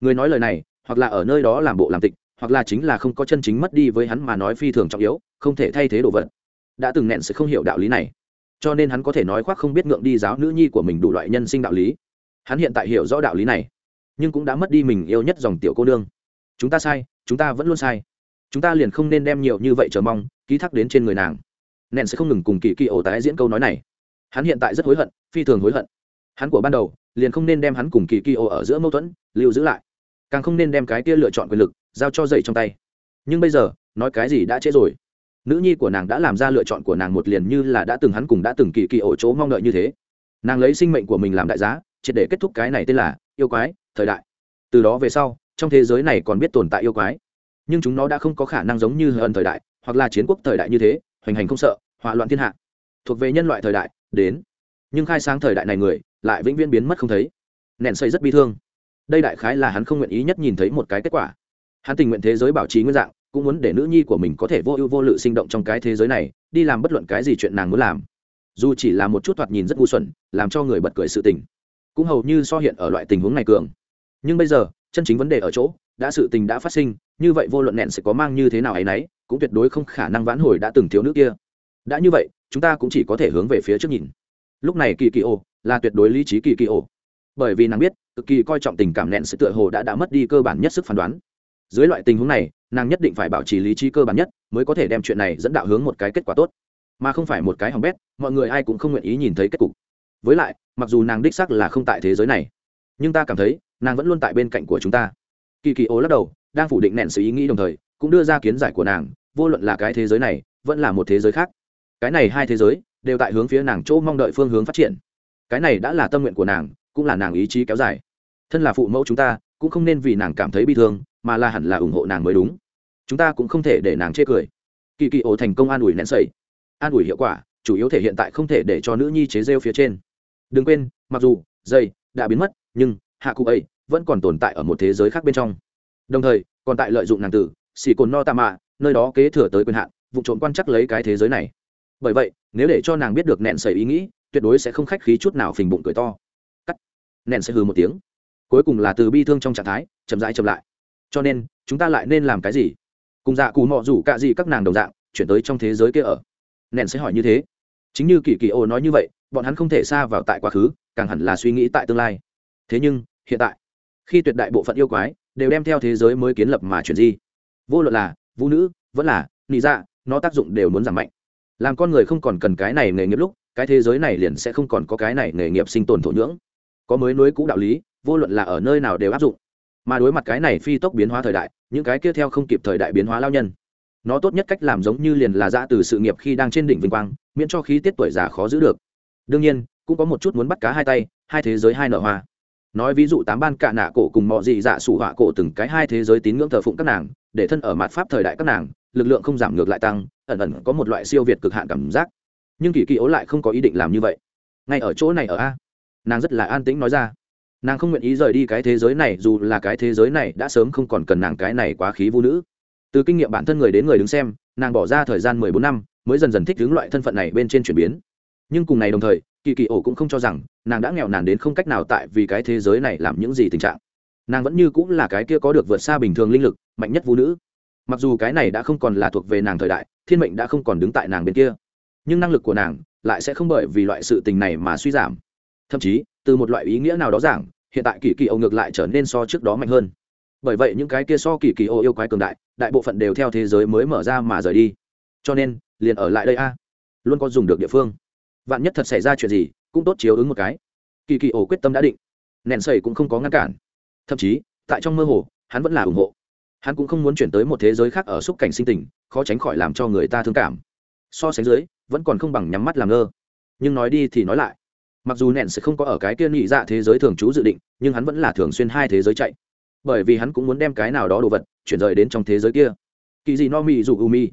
Người nói lời này, hoặc là ở nơi đó làm bộ làm tịch, hoặc là chính là không có chân chính mất đi với hắn mà nói phi thường trọng yếu, không thể thay thế đồ vật. Đã từng nẹn sự không hiểu đạo lý này. Cho nên hắn có thể nói khoác không biết ngượng đi giáo nữ nhi của mình đủ loại nhân sinh đạo lý hắn hiện tại hiểu rõ đạo lý này, nhưng cũng đã mất đi mình yêu nhất dòng tiểu cô nương. Chúng ta sai, chúng ta vẫn luôn sai. Chúng ta liền không nên đem nhiều như vậy chờ mong, ký thác đến trên người nàng. Nện sẽ không ngừng cùng kỳ kỳ ổ tái diễn câu nói này. Hắn hiện tại rất hối hận, phi thường hối hận. Hắn của ban đầu, liền không nên đem hắn cùng kỳ kỳ ổ ở giữa mâu thuẫn, lưu giữ lại. Càng không nên đem cái kia lựa chọn quyền lực, giao cho dậy trong tay. Nhưng bây giờ, nói cái gì đã trễ rồi. Nữ nhi của nàng đã làm ra lựa chọn của nàng một liền như là đã từng hắn cùng đã từng kỳ kỳ ổ chỗ mong đợi như thế. Nàng lấy sinh mệnh của mình làm đại giá triệt để kết thúc cái này tên là yêu quái thời đại. Từ đó về sau, trong thế giới này còn biết tồn tại yêu quái. Nhưng chúng nó đã không có khả năng giống như hờn thời đại, hoặc là chiến quốc thời đại như thế, hoành hành không sợ, hỏa loạn thiên hạ. Thuộc về nhân loại thời đại, đến. Nhưng khai sáng thời đại này người, lại vĩnh viễn biến mất không thấy. Nện xây rất bi thương. Đây đại khái là hắn không nguyện ý nhất nhìn thấy một cái kết quả. Hắn tình nguyện thế giới bảo trì nguyên dạng, cũng muốn để nữ nhi của mình có thể vô ưu vô lự sinh động trong cái thế giới này, đi làm bất luận cái gì chuyện nàng muốn làm. Dù chỉ là một chút thoạt nhìn rất ngu xuẩn, làm cho người bật cười sự tình cũng hầu như so hiện ở loại tình huống này cường. Nhưng bây giờ, chân chính vấn đề ở chỗ, đã sự tình đã phát sinh, như vậy vô luận nện sẽ có mang như thế nào ấy nấy, cũng tuyệt đối không khả năng vãn hồi đã từng thiếu nữ kia. Đã như vậy, chúng ta cũng chỉ có thể hướng về phía trước nhìn. Lúc này kỳ kỳ ổ là tuyệt đối lý trí kỳ kỳ ổ bởi vì nàng biết, cực kỳ coi trọng tình cảm nện sẽ tựa hồ đã đã mất đi cơ bản nhất sức phán đoán. Dưới loại tình huống này, nàng nhất định phải bảo trì lý trí cơ bản nhất, mới có thể đem chuyện này dẫn đạo hướng một cái kết quả tốt. Mà không phải một cái hỏng bét, mọi người ai cũng không nguyện ý nhìn thấy kết cục. Với lại mặc dù nàng đích sắc là không tại thế giới này, nhưng ta cảm thấy nàng vẫn luôn tại bên cạnh của chúng ta. Kỳ kỳ ố lắc đầu, đang phủ định nện sự ý nghĩ đồng thời, cũng đưa ra kiến giải của nàng, vô luận là cái thế giới này, vẫn là một thế giới khác. Cái này hai thế giới đều tại hướng phía nàng chỗ mong đợi phương hướng phát triển. Cái này đã là tâm nguyện của nàng, cũng là nàng ý chí kéo dài. Thân là phụ mẫu chúng ta, cũng không nên vì nàng cảm thấy bi thương, mà là hẳn là ủng hộ nàng mới đúng. Chúng ta cũng không thể để nàng chê cười. Kỳ kỳ ổ thành công an ủi nén sẩy an ủi hiệu quả, chủ yếu thể hiện tại không thể để cho nữ nhi chế rêu phía trên đừng quên, mặc dù, dây đã biến mất, nhưng hạ cụ ấy vẫn còn tồn tại ở một thế giới khác bên trong. Đồng thời, còn tại lợi dụng nàng tử xì cồn no tạ mạ, nơi đó kế thừa tới quyền hạn, vụ trộm quan chắc lấy cái thế giới này. Bởi vậy, nếu để cho nàng biết được nẹn sẩy ý nghĩ, tuyệt đối sẽ không khách khí chút nào phình bụng cười to. Cắt. Nẹn sẽ hừ một tiếng. Cuối cùng là từ bi thương trong trạng thái, chậm rãi chậm lại. Cho nên, chúng ta lại nên làm cái gì? Cùng dạ cù mọ rủ c ả gì các nàng đồng dạng, chuyển tới trong thế giới kia ở. Nèn sẽ hỏi như thế. Chính như kỳ kỳ ô nói như vậy bọn hắn không thể xa vào tại quá khứ, càng hẳn là suy nghĩ tại tương lai. Thế nhưng, hiện tại, khi tuyệt đại bộ phận yêu quái đều đem theo thế giới mới kiến lập mà chuyển di, vô luận là vũ nữ, vẫn là nị dạ nó tác dụng đều muốn giảm mạnh. Làm con người không còn cần cái này nghề nghiệp lúc, cái thế giới này liền sẽ không còn có cái này nghề nghiệp sinh tồn thổ nhưỡng. Có mới nối cũ đạo lý, vô luận là ở nơi nào đều áp dụng. Mà đối mặt cái này phi tốc biến hóa thời đại, những cái kia theo không kịp thời đại biến hóa lao nhân, nó tốt nhất cách làm giống như liền là ra từ sự nghiệp khi đang trên đỉnh vinh quang, miễn cho khí tiết tuổi già khó giữ được đương nhiên, cũng có một chút muốn bắt cá hai tay, hai thế giới hai nợ hoa. Nói ví dụ tám ban cạ nạ cổ cùng mọi dị dạ sủ họa cổ từng cái hai thế giới tín ngưỡng thờ phụng các nàng, để thân ở mặt pháp thời đại các nàng, lực lượng không giảm ngược lại tăng, ẩn ẩn có một loại siêu việt cực hạn cảm giác. Nhưng kỳ kỳ ố lại không có ý định làm như vậy. Ngay ở chỗ này ở a. Nàng rất là an tĩnh nói ra. Nàng không nguyện ý rời đi cái thế giới này, dù là cái thế giới này đã sớm không còn cần nàng cái này quá khí vũ nữ. Từ kinh nghiệm bản thân người đến người đứng xem, nàng bỏ ra thời gian mười bốn năm, mới dần dần thích đứng loại thân phận này bên trên chuyển biến nhưng cùng này đồng thời, kỳ kỳ ổ cũng không cho rằng nàng đã nghèo nàn đến không cách nào tại vì cái thế giới này làm những gì tình trạng. Nàng vẫn như cũng là cái kia có được vượt xa bình thường linh lực, mạnh nhất vũ nữ. Mặc dù cái này đã không còn là thuộc về nàng thời đại, thiên mệnh đã không còn đứng tại nàng bên kia. Nhưng năng lực của nàng lại sẽ không bởi vì loại sự tình này mà suy giảm. Thậm chí, từ một loại ý nghĩa nào đó giảng, hiện tại kỳ kỳ ổ ngược lại trở nên so trước đó mạnh hơn. Bởi vậy những cái kia so kỳ kỳ ô yêu quái cường đại đại bộ phận đều theo thế giới mới mở ra mà rời đi. Cho nên, liền ở lại đây a. Luôn có dùng được địa phương vạn nhất thật xảy ra chuyện gì, cũng tốt chiếu ứng một cái. Kỳ kỳ ổ quyết tâm đã định. Nèn sầy cũng không có ngăn cản. Thậm chí, tại trong mơ hồ, hắn vẫn là ủng hộ. Hắn cũng không muốn chuyển tới một thế giới khác ở xúc cảnh sinh tình, khó tránh khỏi làm cho người ta thương cảm. So sánh dưới, vẫn còn không bằng nhắm mắt làm ngơ. Nhưng nói đi thì nói lại. Mặc dù nện sẽ không có ở cái kia nhị dạ thế giới thường trú dự định, nhưng hắn vẫn là thường xuyên hai thế giới chạy. Bởi vì hắn cũng muốn đem cái nào đó đồ vật, chuyển rời đến trong thế giới kia. Kỳ gì no mi dù u mi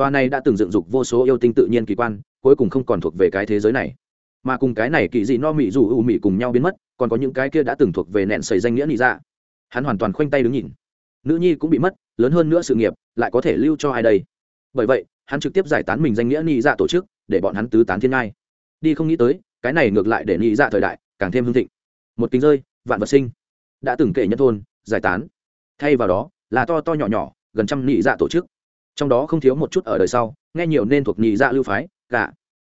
tòa này đã từng dựng dục vô số yêu tinh tự nhiên kỳ quan, cuối cùng không còn thuộc về cái thế giới này. Mà cùng cái này kỳ dị no mị dù ưu mị cùng nhau biến mất, còn có những cái kia đã từng thuộc về nện sầy danh nghĩa nị dạ. Hắn hoàn toàn khoanh tay đứng nhìn. Nữ nhi cũng bị mất, lớn hơn nữa sự nghiệp, lại có thể lưu cho ai đây? Bởi vậy, hắn trực tiếp giải tán mình danh nghĩa nị dạ tổ chức, để bọn hắn tứ tán thiên ngai. Đi không nghĩ tới, cái này ngược lại để nị dạ thời đại càng thêm hương thịnh. Một kính rơi, vạn vật sinh. Đã từng kể nhất thôn, giải tán. Thay vào đó, là to to nhỏ nhỏ, gần trăm nị dạ tổ chức trong đó không thiếu một chút ở đời sau, nghe nhiều nên thuộc nhị dạ lưu phái, gà,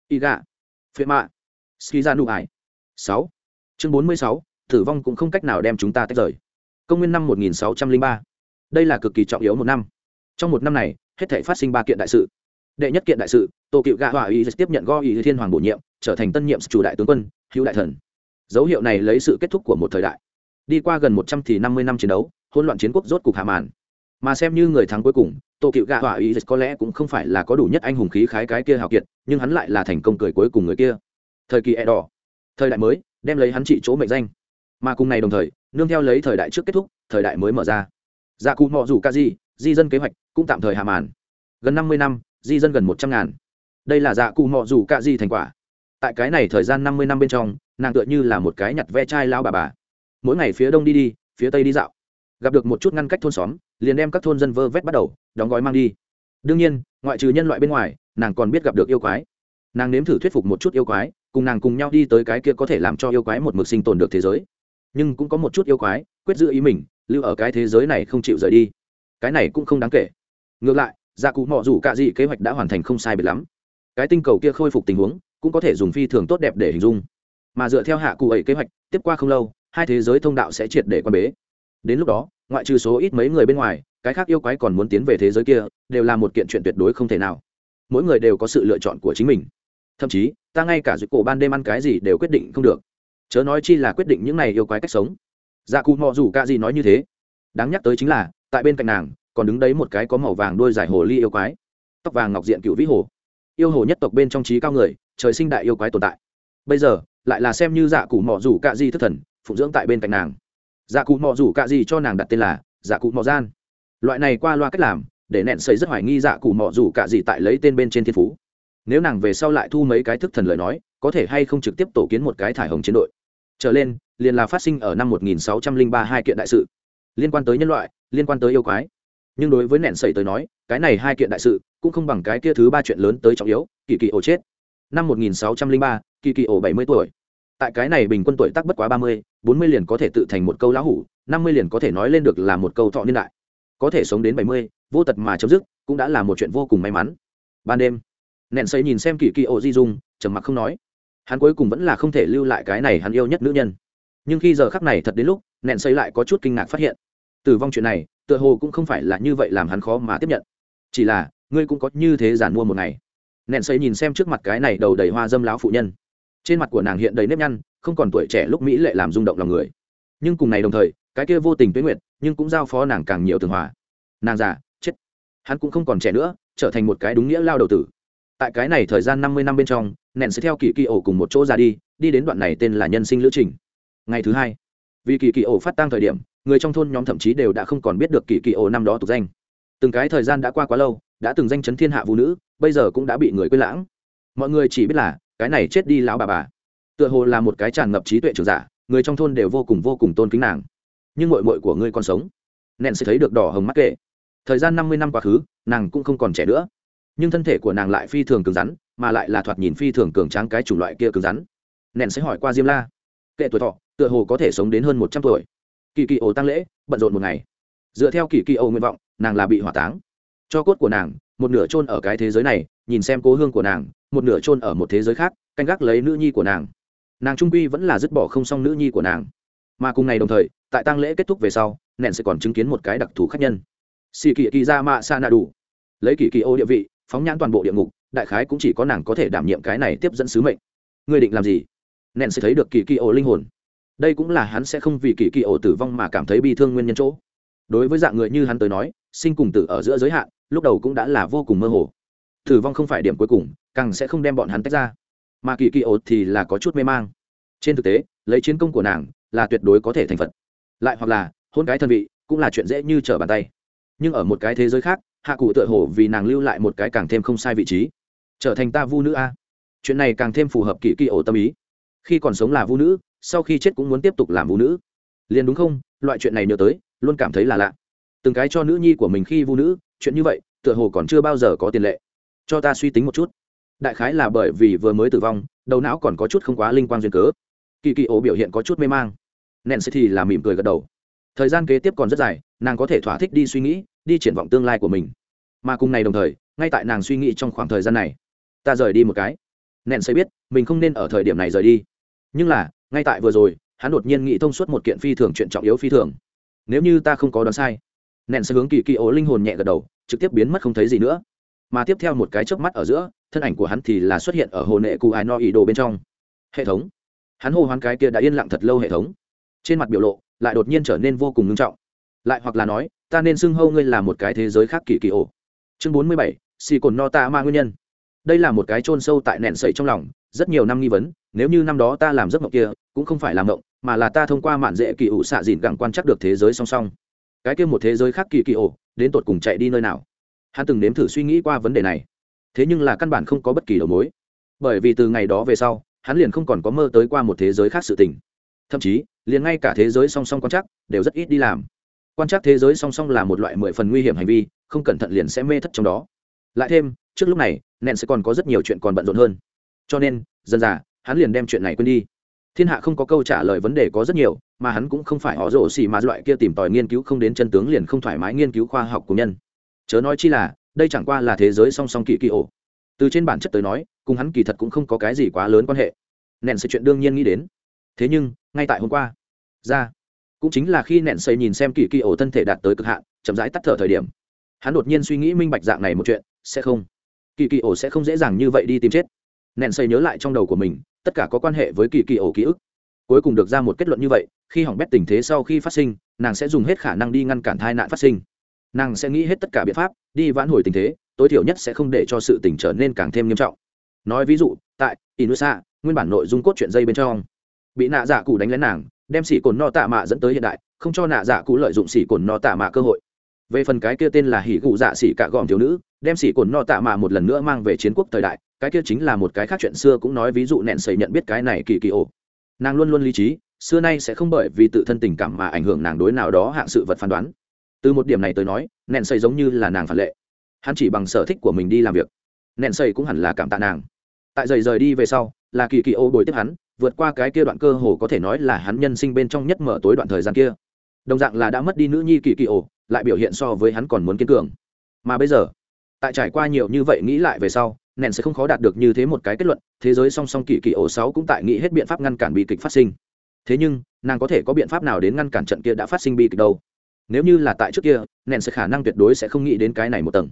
y gà, phệ mạ, ski ra nụ ải. Sáu. Chương bốn mươi sáu, tử vong cũng không cách nào đem chúng ta tách rời. Công nguyên năm một nghìn sáu trăm linh ba. Đây là cực kỳ trọng yếu một năm. Trong một năm này, hết thể phát sinh ba kiện đại sự. Đệ nhất kiện đại sự, tô cựu gạ hòa ý tiếp nhận go ý thiên hoàng bổ nhiệm, trở thành tân nhiệm chủ đại tướng quân, hữu đại thần. Dấu hiệu này lấy sự kết thúc của một thời đại. Đi qua gần một trăm thì năm mươi năm chiến đấu, hỗn loạn chiến quốc rốt cục hạ màn mà xem như người thắng cuối cùng, tô cựu gạ họa ý có lẽ cũng không phải là có đủ nhất anh hùng khí khái cái kia hào kiệt, nhưng hắn lại là thành công cười cuối cùng người kia. Thời kỳ e đỏ thời đại mới, đem lấy hắn trị chỗ mệnh danh. Mà cùng này đồng thời, nương theo lấy thời đại trước kết thúc, thời đại mới mở ra. Dạ cụ mọ rủ ca di di dân kế hoạch, cũng tạm thời hạ màn. Gần năm mươi năm, di dân gần một trăm ngàn. Đây là dạ cụ mọ rủ ca di thành quả. Tại cái này thời gian năm mươi năm bên trong, nàng tựa như là một cái nhặt ve chai lao bà bà. Mỗi ngày phía đông đi đi, phía tây đi dạo gặp được một chút ngăn cách thôn xóm, liền đem các thôn dân vơ vét bắt đầu, đóng gói mang đi. Đương nhiên, ngoại trừ nhân loại bên ngoài, nàng còn biết gặp được yêu quái. Nàng nếm thử thuyết phục một chút yêu quái, cùng nàng cùng nhau đi tới cái kia có thể làm cho yêu quái một mực sinh tồn được thế giới. Nhưng cũng có một chút yêu quái, quyết giữ ý mình, lưu ở cái thế giới này không chịu rời đi. Cái này cũng không đáng kể. Ngược lại gia cụ mọ rủ c ả dị kế hoạch đã hoàn thành không sai biệt lắm. Cái tinh cầu kia khôi phục tình huống, cũng có thể dùng phi thường tốt đẹp để hình dung. Mà dựa theo hạ cụ ấy kế hoạch, tiếp qua không lâu, hai thế giới thông đạo sẽ triệt để quan bế đến lúc đó, ngoại trừ số ít mấy người bên ngoài, cái khác yêu quái còn muốn tiến về thế giới kia, đều là một kiện chuyện tuyệt đối không thể nào. Mỗi người đều có sự lựa chọn của chính mình. Thậm chí, ta ngay cả dưới cổ ban đêm ăn cái gì đều quyết định không được. Chớ nói chi là quyết định những này yêu quái cách sống. Dạ cụ mò dù ca gì nói như thế. Đáng nhắc tới chính là, tại bên cạnh nàng, còn đứng đấy một cái có màu vàng đôi dài hồ ly yêu quái. Tóc vàng ngọc diện cựu vĩ hồ. Yêu hồ nhất tộc bên trong trí cao người, trời sinh đại yêu quái tồn tại. Bây giờ, lại là xem như dạ cụ mò dù ca di thất thần, phụng dưỡng tại bên cạnh nàng dạ cụ mò rủ ca gì cho nàng đặt tên là dạ cụ mò gian. Loại này qua loa cách làm để nẹn xây rất hoài nghi dạ cụ mò rủ ca gì tại lấy tên bên trên thiên phú. Nếu nàng về sau lại thu mấy cái thức thần lời nói có thể hay không trực tiếp tổ kiến một cái thải hồng chiến đội. Trở lên liền là phát sinh ở năm 1603 hai kiện đại sự. Liên quan tới nhân loại liên quan tới yêu quái. Nhưng đối với nẹn sẩy tới nói cái này hai kiện đại sự cũng không bằng cái kia thứ ba chuyện lớn tới trọng yếu kỳ kỳ ổ chết. Năm 1603, kỳ kỳ ổ 70 tuổi tại cái này bình quân tuổi tác bất quá 30, 40 liền có thể tự thành một câu lão hủ 50 liền có thể nói lên được là một câu thọ niên đại. Có thể sống đến 70, vô tật mà chấm dứt cũng đã là một chuyện vô cùng may mắn. Ban đêm Nện Sấy nhìn xem kỳ kỳ ổ di dung trầm mặc không nói. Hắn cuối cùng vẫn là không thể lưu lại cái này hắn yêu nhất nữ nhân. Nhưng khi giờ khắc này thật đến lúc Nện xây lại có chút kinh ngạc phát hiện tử vong chuyện này tựa hồ cũng không phải là như vậy làm hắn khó mà tiếp nhận. Chỉ là ngươi cũng có như thế giản mua một ngày. Nện xây nhìn xem trước mặt cái này đầu đầy hoa dâm láo phụ nhân trên mặt của nàng hiện đầy nếp nhăn, không còn tuổi trẻ lúc mỹ lệ làm rung động lòng người. Nhưng cùng này đồng thời, cái kia vô tình tuyến nguyện nhưng cũng giao phó nàng càng nhiều tường hòa. Nàng già, chết. Hắn cũng không còn trẻ nữa, trở thành một cái đúng nghĩa lao đầu tử. Tại cái này thời gian năm mươi năm bên trong nện sẽ theo kỳ kỳ ổ cùng một chỗ ra đi đi đến đoạn này tên là nhân sinh lữ trình. Ngày thứ hai, vì kỳ kỳ ổ phát tang thời điểm, người trong thôn nhóm thậm chí đều đã không còn biết được kỳ kỳ ổ năm đó tục danh. Từng cái thời gian đã qua quá lâu, đã từng danh chấn thiên hạ vũ nữ, bây giờ cũng đã bị người quên lãng. Mọi người chỉ biết là cái này chết đi lão bà bà. Tựa hồ là một cái tràn ngập trí tuệ trưởng giả, người trong thôn đều vô cùng vô cùng tôn kính nàng. Nhưng mội mội của ngươi còn sống. Nện sẽ thấy được đỏ hồng mắc kệ. Thời gian năm mươi năm quá khứ, nàng cũng không còn trẻ nữa. Nhưng thân thể của nàng lại phi thường cứng rắn, mà lại là thoạt nhìn phi thường cường tráng cái chủng loại kia cứng rắn. Nện sẽ hỏi qua diêm la. Kệ tuổi thọ, tựa hồ có thể sống đến hơn một trăm tuổi. Kỳ kỳ ổ tăng lễ, bận rộn một ngày. Dựa theo kỳ kỳ ổ nguyện vọng, nàng là bị hỏa táng. Cho cốt của nàng, một nửa chôn ở cái thế giới này, nhìn xem cố hương của nàng một nửa chôn ở một thế giới khác, canh gác lấy nữ nhi của nàng. Nàng trung quy vẫn là dứt bỏ không xong nữ nhi của nàng. Mà cùng ngày đồng thời, tại tang lễ kết thúc về sau nện sẽ còn chứng kiến một cái đặc thù khác nhân. Xì kỳ kỳ ra mạ sa nạ đủ lấy kỳ kỳ ô địa vị, phóng nhãn toàn bộ địa ngục, đại khái cũng chỉ có nàng có thể đảm nhiệm cái này tiếp dẫn sứ mệnh. Ngươi định làm gì? Nện sẽ thấy được kỳ kỳ ô linh hồn. Đây cũng là hắn sẽ không vì kỳ kỳ ô tử vong mà cảm thấy bi thương nguyên nhân chỗ. Đối với dạng người như hắn tới nói, sinh cùng tử ở giữa giới hạn, lúc đầu cũng đã là vô cùng mơ hồ. Tử vong không phải điểm cuối cùng càng sẽ không đem bọn hắn tách ra. Mà kỳ kỳ ốt thì là có chút mê mang. Trên thực tế, lấy chiến công của nàng là tuyệt đối có thể thành phật. Lại hoặc là, hôn cái thân vị cũng là chuyện dễ như trở bàn tay. Nhưng ở một cái thế giới khác, hạ cụ tựa hồ vì nàng lưu lại một cái càng thêm không sai vị trí. Trở thành ta vu nữ a. Chuyện này càng thêm phù hợp kỳ kỳ ổ tâm ý. Khi còn sống là vu nữ, sau khi chết cũng muốn tiếp tục làm vu nữ. Liền đúng không? Loại chuyện này nhớ tới, luôn cảm thấy là lạ. Từng cái cho nữ nhi của mình khi vu nữ, chuyện như vậy, tựa hồ còn chưa bao giờ có tiền lệ. Cho ta suy tính một chút đại khái là bởi vì vừa mới tử vong, đầu não còn có chút không quá linh quan duyên cớ. Kỳ kỳ ổ biểu hiện có chút mê mang. Nện sẽ thì là mỉm cười gật đầu. Thời gian kế tiếp còn rất dài, nàng có thể thỏa thích đi suy nghĩ, đi triển vọng tương lai của mình. Mà cùng này đồng thời, ngay tại nàng suy nghĩ trong khoảng thời gian này, ta rời đi một cái. Nện sẽ biết, mình không nên ở thời điểm này rời đi. Nhưng là, ngay tại vừa rồi, hắn đột nhiên nghĩ thông suốt một kiện phi thường chuyện trọng yếu phi thường. Nếu như ta không có đoán sai nện sẽ hướng kỳ kỳ ố linh hồn nhẹ gật đầu, trực tiếp biến mất không thấy gì nữa mà tiếp theo một cái chớp mắt ở giữa, thân ảnh của hắn thì là xuất hiện ở hồ nệ cụ ai no ý đồ bên trong. Hệ thống. Hắn hô hoán cái kia đã yên lặng thật lâu hệ thống. Trên mặt biểu lộ, lại đột nhiên trở nên vô cùng ngưng trọng. Lại hoặc là nói, ta nên xưng hâu ngươi là một cái thế giới khác kỳ kỳ ổ. Chương bốn mươi bảy xì cồn no ta ma nguyên nhân. Đây là một cái chôn sâu tại nẹn sậy trong lòng, rất nhiều năm nghi vấn, nếu như năm đó ta làm giấc mộng kia, cũng không phải làm mộng, mà là ta thông qua mạn dễ kỳ ủ xạ dịn gẳng quan trắc được thế giới song song. Cái kia một thế giới khác kỳ kỳ ổ, đến tột cùng chạy đi nơi nào? Hắn từng nếm thử suy nghĩ qua vấn đề này. Thế nhưng là căn bản không có bất kỳ đầu mối. Bởi vì từ ngày đó về sau, hắn liền không còn có mơ tới qua một thế giới khác sự tình. Thậm chí, liền ngay cả thế giới song song quan trắc đều rất ít đi làm. Quan trắc thế giới song song là một loại mười phần nguy hiểm hành vi, không cẩn thận liền sẽ mê thất trong đó. Lại thêm, trước lúc này nện sẽ còn có rất nhiều chuyện còn bận rộn hơn. Cho nên, dần dà, hắn liền đem chuyện này quên đi. Thiên hạ không có câu trả lời vấn đề có rất nhiều, mà hắn cũng không phải họ rổ xì mà loại kia tìm tòi nghiên cứu không đến chân tướng liền không thoải mái nghiên cứu khoa học của nhân chớ nói chi là, đây chẳng qua là thế giới song song kỳ kỳ ổ. Từ trên bản chất tới nói, cùng hắn kỳ thật cũng không có cái gì quá lớn quan hệ. Nện sự chuyện đương nhiên nghĩ đến. Thế nhưng, ngay tại hôm qua, ra, cũng chính là khi nện xây nhìn xem kỳ kỳ ổ thân thể đạt tới cực hạn, chậm rãi tắt thở thời điểm. Hắn đột nhiên suy nghĩ minh bạch dạng này một chuyện, sẽ không. Kỳ kỳ ổ sẽ không dễ dàng như vậy đi tìm chết. Nện xây nhớ lại trong đầu của mình, tất cả có quan hệ với kỳ kỳ ổ ký ức. Cuối cùng được ra một kết luận như vậy, khi hỏng bét tình thế sau khi phát sinh, nàng sẽ dùng hết khả năng đi ngăn cản tai nạn phát sinh nàng sẽ nghĩ hết tất cả biện pháp, đi vãn hồi tình thế, tối thiểu nhất sẽ không để cho sự tình trở nên càng thêm nghiêm trọng. Nói ví dụ, tại inusa, nguyên bản nội dung cốt truyện dây bên trong, bị nạ dạ cụ đánh lén nàng, đem xỉ cồn no tạ mạ dẫn tới hiện đại, không cho nạ dạ cụ lợi dụng xỉ cồn no tạ mạ cơ hội. Về phần cái kia tên là hỉ cụ dạ xỉ cả gòm thiếu nữ, đem xỉ cồn no tạ mạ một lần nữa mang về chiến quốc thời đại, cái kia chính là một cái khác chuyện xưa cũng nói ví dụ nẹn sầy nhận biết cái này kỳ kỳ ổ. Nàng luôn luôn lý trí, xưa nay sẽ không bởi vì tự thân tình cảm mà ảnh hưởng nàng đối nào đó hạng sự vật phán đoán từ một điểm này tới nói, nẹn xây giống như là nàng phản lệ. Hắn chỉ bằng sở thích của mình đi làm việc. Nẹn xây cũng hẳn là cảm tạ nàng. Tại giày rời đi về sau, là kỳ kỳ ô bồi tiếp hắn, vượt qua cái kia đoạn cơ hồ có thể nói là hắn nhân sinh bên trong nhất mở tối đoạn thời gian kia. Đồng dạng là đã mất đi nữ nhi kỳ kỳ ô, lại biểu hiện so với hắn còn muốn kiên cường. Mà bây giờ, tại trải qua nhiều như vậy nghĩ lại về sau nện sẽ không khó đạt được như thế một cái kết luận, thế giới song song kỳ kỳ ổ sáu cũng tại nghĩ hết biện pháp ngăn cản bi kịch phát sinh. Thế nhưng, nàng có thể có biện pháp nào đến ngăn cản trận kia đã phát sinh bi kịch đâu? Nếu như là tại trước kia nện sẽ khả năng tuyệt đối sẽ không nghĩ đến cái này một tầng.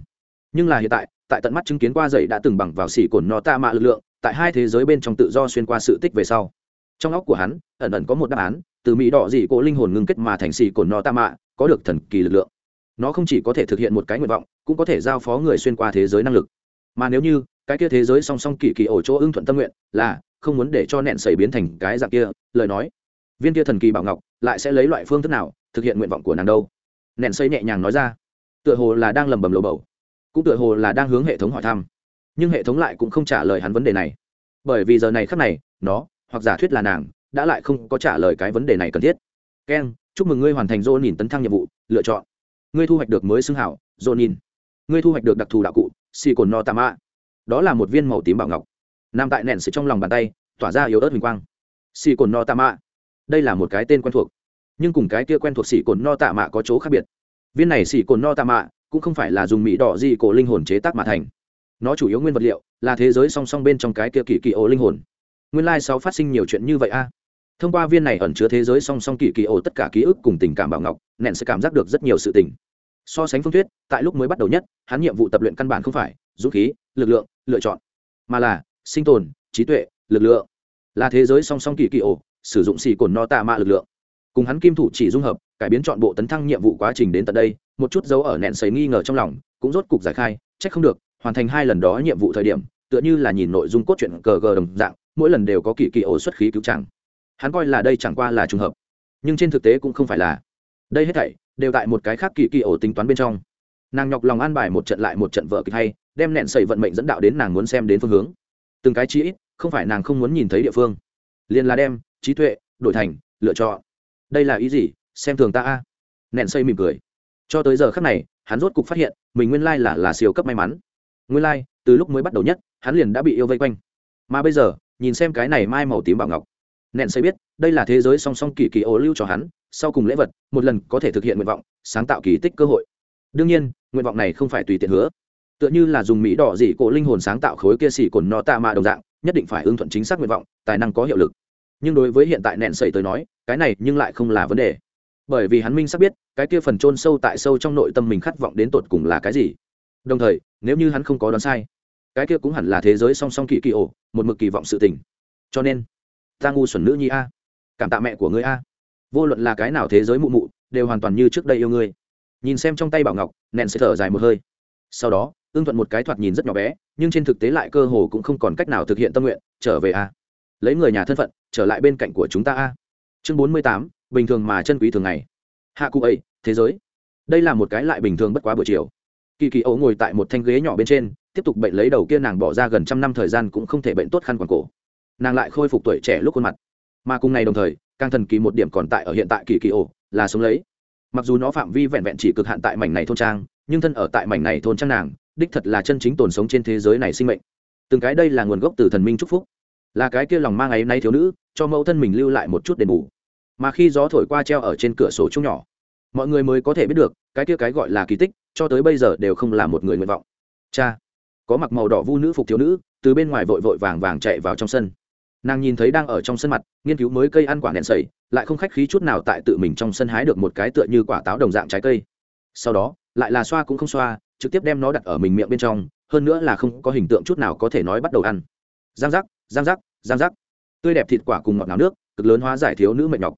Nhưng là hiện tại tại tận mắt chứng kiến qua dậy đã từng bằng vào xỉ cồn nó ta mạ lực lượng, tại hai thế giới bên trong tự do xuyên qua sự tích về sau. Trong óc của hắn, ẩn ẩn có một đáp án, từ mỹ đỏ dị cỗ linh hồn ngưng kết mà thành xỉ cồn nó ta mạ, có được thần kỳ lực lượng. Nó không chỉ có thể thực hiện một cái nguyện vọng, cũng có thể giao phó người xuyên qua thế giới năng lực. Mà nếu như, cái kia thế giới song song kỳ kỳ ổ chỗ ưng thuận tâm nguyện, là, không muốn để cho nẹn sầy biến thành cái dạng kia, lời nói. Viên kia thần kỳ bảo ngọc, lại sẽ lấy loại phương thức nào thực hiện nguyện vọng của nàng đâu? Nện xây nhẹ nhàng nói ra. Tựa hồ là đang lầm bầm lầu bầu, cũng tựa hồ là đang hướng hệ thống hỏi thăm. Nhưng hệ thống lại cũng không trả lời hắn vấn đề này. Bởi vì giờ này khắc này, nó, hoặc giả thuyết là nàng, đã lại không có trả lời cái vấn đề này cần thiết. Keng chúc mừng ngươi hoàn thành dô nhìn tấn thăng nhiệm vụ, lựa chọn. Ngươi thu hoạch được mới xưng hảo dô nhìn ngươi thu hoạch được đặc thù đạo cụ xì cồn no tam a đó là một viên màu tím bảo ngọc. Nằm tại nện sự trong lòng bàn tay, tỏa ra yếu ớt huỳnh quang. Xì cồn no tam a đây là một cái tên quen thuộc nhưng cùng cái kia quen thuộc xỉ cồn no tạ mạ có chỗ khác biệt. Viên này xỉ cồn no tạ mạ cũng không phải là dùng mỹ đỏ gì cổ linh hồn chế tác mà thành. Nó chủ yếu nguyên vật liệu là thế giới song song bên trong cái kia kỳ kỳ ổ linh hồn. Nguyên lai、like、sau phát sinh nhiều chuyện như vậy a. Thông qua viên này ẩn chứa thế giới song song kỳ kỳ ổ tất cả ký ức cùng tình cảm bảo ngọc, nện sẽ cảm giác được rất nhiều sự tình. So sánh phương thuyết, tại lúc mới bắt đầu nhất, hắn nhiệm vụ tập luyện căn bản không phải dũng khí, lực lượng, lựa chọn, mà là sinh tồn, trí tuệ, lực lượng. Là thế giới song song kỳ kỳ ổ sử dụng xì cồn no tạ mạ lực lượng cùng hắn kim thủ chỉ dung hợp, cải biến chọn bộ tấn thăng nhiệm vụ quá trình đến tận đây, một chút dấu ở nẹn sấy nghi ngờ trong lòng, cũng rốt cục giải khai, trách không được, hoàn thành hai lần đó nhiệm vụ thời điểm, tựa như là nhìn nội dung cốt truyện cờ gờ đồng dạng, mỗi lần đều có kỳ kỳ ổ xuất khí cứu chẳng hắn coi là đây chẳng qua là trùng hợp, nhưng trên thực tế cũng không phải là. Đây hết thảy, đều tại một cái khác kỳ kỳ ổ tính toán bên trong. Nàng nhọc lòng an bài một trận lại một trận vợ kịch hay, đem nẹn sẩy vận mệnh dẫn đạo đến nàng muốn xem đến phương hướng. Từng cái chí ít, không phải nàng không muốn nhìn thấy địa phương. Liền là đem, trí tuệ, đổi thành, lựa chọn đây là ý gì? Xem thường ta a. Nẹn xây mỉm cười. Cho tới giờ khắc này, hắn rốt cục phát hiện, mình nguyên lai là là siêu cấp may mắn. Nguyên lai, từ lúc mới bắt đầu nhất, hắn liền đã bị yêu vây quanh. Mà bây giờ, nhìn xem cái này mai màu tím bảo ngọc. Nẹn xây biết, đây là thế giới song song kỳ kỳ ô lưu cho hắn, sau cùng lễ vật, một lần có thể thực hiện nguyện vọng, sáng tạo kỳ tích cơ hội. Đương nhiên, nguyện vọng này không phải tùy tiện hứa. Tựa như là dùng mỹ đỏ dị cổ linh hồn sáng tạo khối kia xỉ cồn no tạ mạ đồng dạng, nhất định phải ưng thuận chính xác nguyện vọng, tài năng có hiệu lực nhưng đối với hiện tại nẹn sẩy tới nói, cái này nhưng lại không là vấn đề. Bởi vì hắn minh sắp biết, cái kia phần chôn sâu tại sâu trong nội tâm mình khát vọng đến tột cùng là cái gì. Đồng thời, nếu như hắn không có đoán sai, cái kia cũng hẳn là thế giới song song kỳ kỳ ổ, một mực kỳ vọng sự tình. Cho nên, ta ngu xuẩn nữ nhi a, cảm tạ mẹ của ngươi a. Vô luận là cái nào thế giới mụ mụ, đều hoàn toàn như trước đây yêu ngươi. Nhìn xem trong tay bảo ngọc nện sẽ thở dài một hơi. Sau đó, ưng thuận một cái thoạt nhìn rất nhỏ bé, nhưng trên thực tế lại cơ hồ cũng không còn cách nào thực hiện tâm nguyện, trở về a lấy người nhà thân phận, trở lại bên cạnh của chúng ta a. Chương bốn mươi tám, bình thường mà chân quý thường ngày. Hạ cụ ấy, thế giới. Đây là một cái lại bình thường bất quá buổi chiều. Kỳ kỳ ấu ngồi tại một thanh ghế nhỏ bên trên, tiếp tục bệnh lấy đầu kia nàng bỏ ra gần trăm năm thời gian cũng không thể bệnh tốt khăn quàng cổ. Nàng lại khôi phục tuổi trẻ lúc khuôn mặt. Mà cùng ngày đồng thời, càng thần kỳ một điểm còn tại ở hiện tại kỳ kỳ ổ là sống lấy. Mặc dù nó phạm vi vẹn vẹn chỉ cực hạn tại mảnh này thôn trang, nhưng thân ở tại mảnh này thôn trang nàng, đích thật là chân chính tồn sống trên thế giới này sinh mệnh. Từng cái đây là nguồn gốc từ thần minh chúc phúc là cái kia lòng mang ấy nay thiếu nữ, cho mẫu thân mình lưu lại một chút đền bù. Mà khi gió thổi qua treo ở trên cửa sổ chung nhỏ, mọi người mới có thể biết được, cái kia cái gọi là kỳ tích, cho tới bây giờ đều không là một người nguyện vọng. Cha, có mặc màu đỏ vu nữ phục thiếu nữ, từ bên ngoài vội vội vàng vàng chạy vào trong sân. Nàng nhìn thấy đang ở trong sân mặt, nghiên cứu mới cây ăn quả nện sầy lại không khách khí chút nào tại tự mình trong sân hái được một cái tựa như quả táo đồng dạng trái cây. Sau đó, lại là xoa cũng không xoa, trực tiếp đem nó đặt ở mình miệng bên trong, hơn nữa là không có hình tượng chút nào có thể nói bắt đầu ăn. Giang giác giang giác giang giác. Tươi đẹp thịt quả cùng ngọt ngào nước, cực lớn hóa giải thiếu nữ mệt nhọc.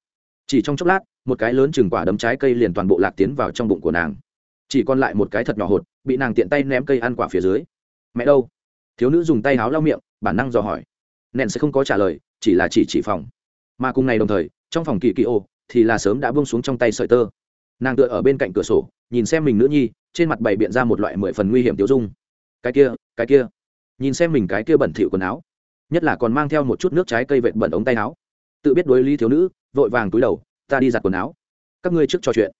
Chỉ trong chốc lát, một cái lớn chừng quả đấm trái cây liền toàn bộ lạc tiến vào trong bụng của nàng. Chỉ còn lại một cái thật nhỏ hột, bị nàng tiện tay ném cây ăn quả phía dưới. Mẹ đâu? Thiếu nữ dùng tay háo lau miệng, bản năng dò hỏi. Nện sẽ không có trả lời, chỉ là chỉ chỉ phòng. Mà cùng ngày đồng thời, trong phòng kỳ kỳ ô, thì là sớm đã buông xuống trong tay sợi tơ. Nàng tựa ở bên cạnh cửa sổ, nhìn xem mình nữ nhi, trên mặt bày biện ra một loại mười phần nguy hiểm tiêu dung. Cái kia cái kia. Nhìn xem mình cái kia bẩn thỉu quần áo nhất là còn mang theo một chút nước trái cây vệt bẩn ống tay áo. Tự biết đối lý thiếu nữ, vội vàng túi đầu, ta đi giặt quần áo. Các ngươi trước trò chuyện.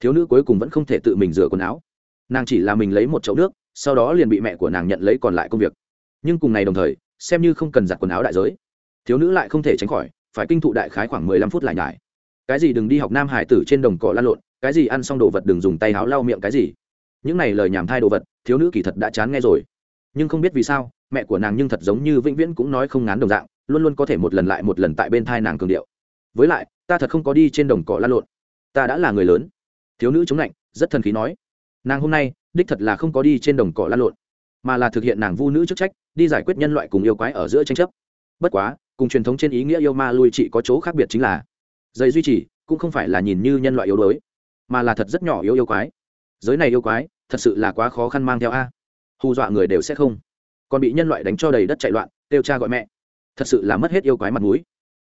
Thiếu nữ cuối cùng vẫn không thể tự mình rửa quần áo. Nàng chỉ là mình lấy một chậu nước, sau đó liền bị mẹ của nàng nhận lấy còn lại công việc. Nhưng cùng ngày đồng thời, xem như không cần giặt quần áo đại giới. Thiếu nữ lại không thể tránh khỏi, phải kinh thụ đại khái khoảng mười lăm phút lại nhải. Cái gì đừng đi học nam hải tử trên đồng cỏ lan lộn, cái gì ăn xong đồ vật đừng dùng tay áo lau miệng cái gì. Những này lời nhảm thai đồ vật, thiếu nữ kỳ thật đã chán nghe rồi. Nhưng không biết vì sao mẹ của nàng nhưng thật giống như vĩnh viễn cũng nói không ngán đồng dạng, luôn luôn có thể một lần lại một lần tại bên thai nàng cường điệu. Với lại, ta thật không có đi trên đồng cỏ lan lộn. Ta đã là người lớn. Thiếu nữ chống lạnh, rất thần khí nói. Nàng hôm nay, đích thật là không có đi trên đồng cỏ lan lộn, mà là thực hiện nàng vu nữ chức trách, đi giải quyết nhân loại cùng yêu quái ở giữa tranh chấp. Bất quá, cùng truyền thống trên ý nghĩa yêu ma lui trị có chỗ khác biệt chính là dây duy trì cũng không phải là nhìn như nhân loại yếu đuối, mà là thật rất nhỏ yếu yêu quái. Giới này yêu quái, thật sự là quá khó khăn mang theo a. Hù dọa người đều sẽ không còn bị nhân loại đánh cho đầy đất chạy loạn, kêu cha gọi mẹ. Thật sự là mất hết yêu quái mặt mũi.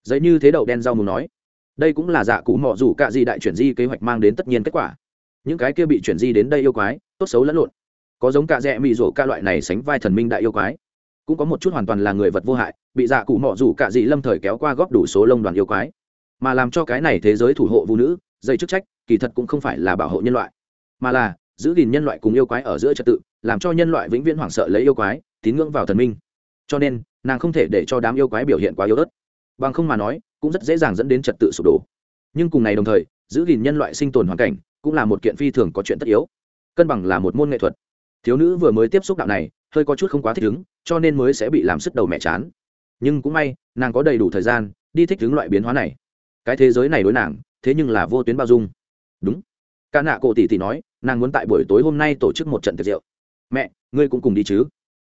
Giấy như thế đầu đen rau mù nói. Đây cũng là dạ cụ mọ rủ c ả gì đại chuyển di kế hoạch mang đến tất nhiên kết quả. Những cái kia bị chuyển di đến đây yêu quái, tốt xấu lẫn lộn. Có giống cả rẽ mị rổ ca loại này sánh vai thần minh đại yêu quái. Cũng có một chút hoàn toàn là người vật vô hại, bị dạ cụ mọ rủ cả dị lâm thời kéo qua góp đủ số lông đoàn yêu quái. Mà làm cho cái này thế giới thủ hộ vũ nữ, dây chức trách, kỳ thật cũng không phải là bảo hộ nhân loại. Mà là, giữ gìn nhân loại cùng yêu quái ở giữa trật tự, làm cho nhân loại vĩnh viễn hoảng sợ lấy yêu quái tín ngưỡng vào thần minh. Cho nên, nàng không thể để cho đám yêu quái biểu hiện quá yếu ớt. Bằng không mà nói, cũng rất dễ dàng dẫn đến trật tự sụp đổ. Nhưng cùng này đồng thời, giữ gìn nhân loại sinh tồn hoàn cảnh cũng là một kiện phi thường có chuyện tất yếu. Cân bằng là một môn nghệ thuật. Thiếu nữ vừa mới tiếp xúc đạo này, hơi có chút không quá thích ứng, cho nên mới sẽ bị làm sức đầu mẹ chán. Nhưng cũng may, nàng có đầy đủ thời gian đi thích ứng loại biến hóa này. Cái thế giới này đối nàng, thế nhưng là vô tuyến bao dung. Đúng. Ca nạ cổ tỷ tỷ nói, nàng muốn tại buổi tối hôm nay tổ chức một trận tiệc rượu. Mẹ, ngươi cũng cùng đi chứ?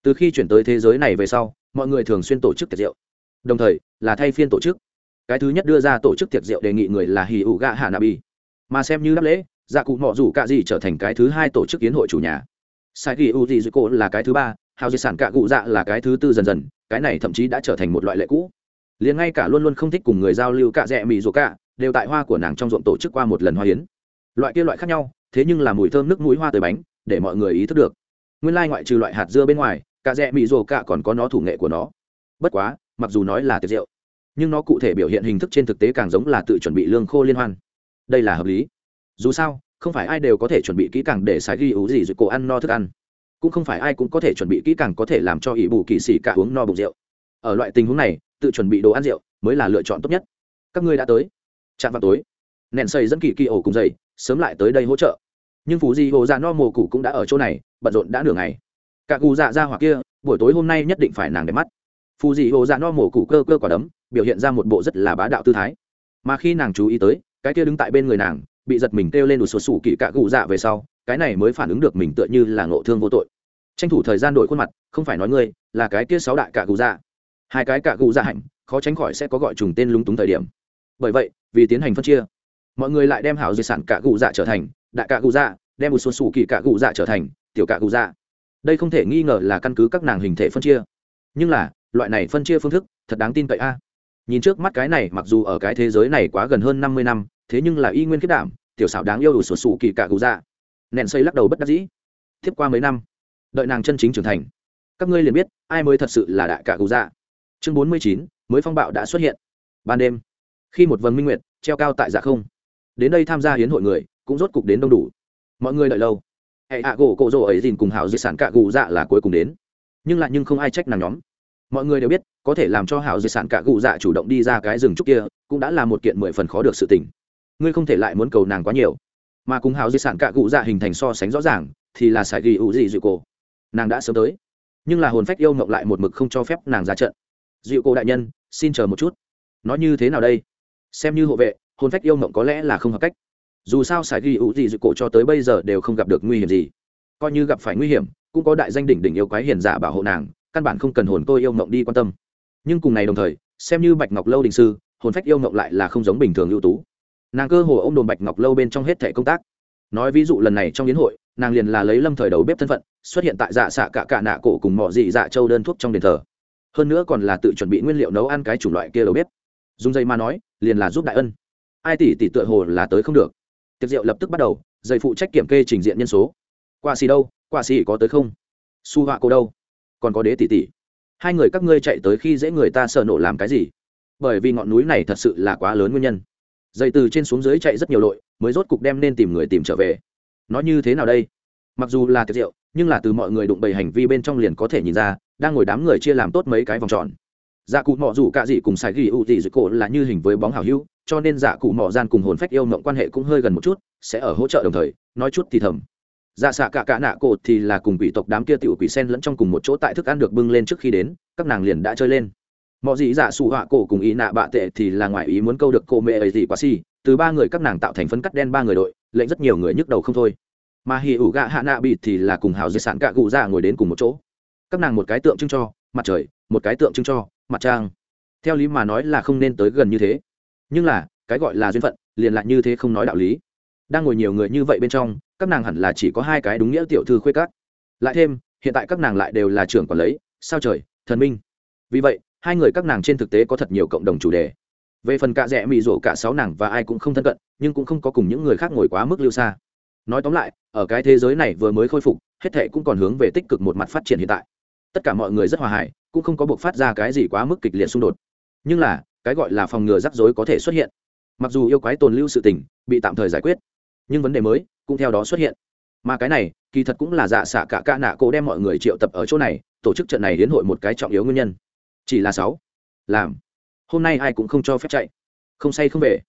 Từ khi chuyển tới thế giới này về sau, mọi người thường xuyên tổ chức tiệc rượu. Đồng thời, là thay phiên tổ chức. Cái thứ nhất đưa ra tổ chức tiệc rượu đề nghị người là hì ủ gạ hạ nạ bi mà xem như đáp lễ dạ cụ mọ rủ cạ gì trở thành cái thứ hai tổ chức kiến hội chủ nhà. Sai kỳ u dị dư cổ là cái thứ ba, hào di sản cạ cụ dạ là cái thứ tư dần dần, cái này thậm chí đã trở thành một loại lệ cũ. Liền ngay cả luôn luôn không thích cùng người giao lưu cạ rẽ mì rùa cạ, đều tại hoa của nàng trong ruộng tổ chức qua một lần hoa hiến loại kia loại khác nhau, thế nhưng là mùi thơm nước mũi hoa tới bánh, để mọi người ý thức được. Nguyên lai ngoại trừ loại hạt dưa bên ngoài Cả rẽ mỹ rồ cạ còn có nó thủ nghệ của nó. Bất quá, mặc dù nói là tiệc rượu, nhưng nó cụ thể biểu hiện hình thức trên thực tế càng giống là tự chuẩn bị lương khô liên hoan. Đây là hợp lý. Dù sao, không phải ai đều có thể chuẩn bị kỹ càng để xài ghi ú gì rồi cổ ăn no thức ăn. Cũng không phải ai cũng có thể chuẩn bị kỹ càng có thể làm cho ỷ bù kỳ xỉ cả uống no bụng rượu. Ở loại tình huống này, tự chuẩn bị đồ ăn rượu mới là lựa chọn tốt nhất. Các ngươi đã tới. Chạm vào tối. Nện xây dẫn kỳ kỳ ổ cùng dày sớm lại tới đây hỗ trợ. Nhưng phú di hồ ra no mồ cụ cũng đã ở chỗ này, bận rộn đã nửa ngày cả cụ dạ ra hoặc kia, buổi tối hôm nay nhất định phải nàng đẹp mắt. Phù dị hồ dạ no mổ củ cơ cơ quả đấm, biểu hiện ra một bộ rất là bá đạo tư thái. Mà khi nàng chú ý tới, cái kia đứng tại bên người nàng, bị giật mình kêu lên đủ số sủ kỳ cả cụ dạ về sau, cái này mới phản ứng được mình tựa như là ngộ thương vô tội. Tranh thủ thời gian đổi khuôn mặt, không phải nói ngươi, là cái kia sáu đại cả cụ dạ. Hai cái cả cụ dạ hạnh, khó tránh khỏi sẽ có gọi trùng tên lúng túng thời điểm. Bởi vậy, vì tiến hành phân chia, mọi người lại đem hảo di sản cả cụ dạ trở thành, đại cả cụ dạ đem một số sủ kỳ cả cụ dạ trở thành, tiểu cả cụ dạ đây không thể nghi ngờ là căn cứ các nàng hình thể phân chia. Nhưng là, loại này phân chia phương thức, thật đáng tin cậy a. Nhìn trước mắt cái này, mặc dù ở cái thế giới này quá gần hơn năm mươi năm, thế nhưng là y nguyên kết đảm, tiểu xảo đáng yêu đủ sổ sủ kỳ cả cụ dạ. Nện xây lắc đầu bất đắc dĩ. Tiếp qua mấy năm, đợi nàng chân chính trưởng thành, các ngươi liền biết ai mới thật sự là đại cả cụ dạ. Chương bốn mươi chín, mới phong bạo đã xuất hiện. Ban đêm, khi một vần minh nguyệt treo cao tại dạ không, đến đây tham gia hiến hội người cũng rốt cục đến đông đủ. Mọi người đợi lâu hệ hạ gỗ cổ rồ ấy dìn cùng hảo di sản cạ cụ dạ là cuối cùng đến. Nhưng lại nhưng không ai trách nàng nhóm. Mọi người đều biết, có thể làm cho hảo di sản cạ cụ dạ chủ động đi ra cái rừng trúc kia, cũng đã là một kiện mười phần khó được sự tình. Ngươi không thể lại muốn cầu nàng quá nhiều. Mà cùng hảo di sản cạ cụ dạ hình thành so sánh rõ ràng, thì là sải ghi ủ gì dịu cổ. Nàng đã sớm tới. Nhưng là hồn phách yêu mộng lại một mực không cho phép nàng ra trận. Dịu cổ đại nhân, xin chờ một chút. Nói như thế nào đây? Xem như hộ vệ, hồn phách yêu mộng có lẽ là không hợp cách dù sao sài ghi ủ gì dự cổ cho tới bây giờ đều không gặp được nguy hiểm gì. Coi như gặp phải nguy hiểm, cũng có đại danh đỉnh đỉnh yêu quái hiền giả bảo hộ nàng, căn bản không cần hồn tôi yêu mộng đi quan tâm. Nhưng cùng ngày đồng thời, xem như bạch ngọc lâu đình sư, hồn phách yêu mộng lại là không giống bình thường ưu tú. Nàng cơ hồ ô m đồn bạch ngọc lâu bên trong hết thẻ công tác. Nói ví dụ lần này trong yến hội, nàng liền là lấy lâm thời đầu bếp thân phận, xuất hiện tại dạ xạ cả cả nạ cổ cùng mọi dị dạ châu đơn thuốc trong đền thờ. Hơn nữa còn là tự chuẩn bị nguyên liệu nấu ăn cái chủng loại kia đầu bếp. Dùng dây mà nói, liền là giúp đại ân. Ai tỷ tỷ tựa hồ là tới không được tiệc rượu lập tức bắt đầu dây phụ trách kiểm kê trình diện nhân số. Quả xì đâu quả xì có tới không? Su họa cô đâu? Còn có đế tỷ tỷ. Hai người các ngươi chạy tới khi dễ người ta sợ nổ làm cái gì? Bởi vì ngọn núi này thật sự là quá lớn nguyên nhân. Dày từ trên xuống dưới chạy rất nhiều lội, mới rốt cục đem nên tìm người tìm trở về. Nói như thế nào đây? Mặc dù là tiệc rượu, nhưng là từ mọi người đụng bầy hành vi bên trong liền có thể nhìn ra, đang ngồi đám người chia làm tốt mấy cái vòng tròn. Dạ cụ mọ dù cả gì cùng xài ghi ưu dị dưới cổ là như hình với bóng hảo hữu cho nên dạ cụ mỏ gian cùng hồn phách yêu mộng quan hệ cũng hơi gần một chút, sẽ ở hỗ trợ đồng thời, nói chút thì thầm. Dạ xạ cả cả nạ cổ thì là cùng quỷ tộc đám kia tiểu quỷ sen lẫn trong cùng một chỗ tại thức ăn được bưng lên trước khi đến, các nàng liền đã chơi lên. Mọi gì dạ xù họa cổ cùng ý nạ bạ tệ thì là ngoài ý muốn câu được cô mẹ ấy gì quá si, từ ba người các nàng tạo thành phấn cắt đen ba người đội, lệnh rất nhiều người nhức đầu không thôi. Mà hì ủ gạ hạ nạ bị thì là cùng hào di sản cạ cụ ra ngồi đến cùng một chỗ. Các nàng một cái tượng trưng cho, mặt trời, một cái tượng trưng cho, mặt trăng. Theo lý mà nói là không nên tới gần như thế nhưng là, cái gọi là duyên phận, liền lại như thế không nói đạo lý. Đang ngồi nhiều người như vậy bên trong, các nàng hẳn là chỉ có hai cái đúng nghĩa tiểu thư khuê các. Lại thêm, hiện tại các nàng lại đều là trưởng quản lấy, sao trời, thần minh. Vì vậy, hai người các nàng trên thực tế có thật nhiều cộng đồng chủ đề. Về phần cạ rẽ mị rổ cả sáu nàng và ai cũng không thân cận, nhưng cũng không có cùng những người khác ngồi quá mức lưu xa. Nói tóm lại, ở cái thế giới này vừa mới khôi phục, hết thệ cũng còn hướng về tích cực một mặt phát triển hiện tại. Tất cả mọi người rất hòa hài, cũng không có buộc phát ra cái gì quá mức kịch liệt xung đột. Nhưng là cái gọi là phòng ngừa rắc rối có thể xuất hiện. Mặc dù yêu quái tồn lưu sự tình, bị tạm thời giải quyết, nhưng vấn đề mới cũng theo đó xuất hiện. Mà cái này, kỳ thật cũng là dạ xạ cả ca nạ cô đem mọi người triệu tập ở chỗ này, tổ chức trận này đến hội một cái trọng yếu nguyên nhân. Chỉ là sáu. Làm. Hôm nay ai cũng không cho phép chạy. Không say không về.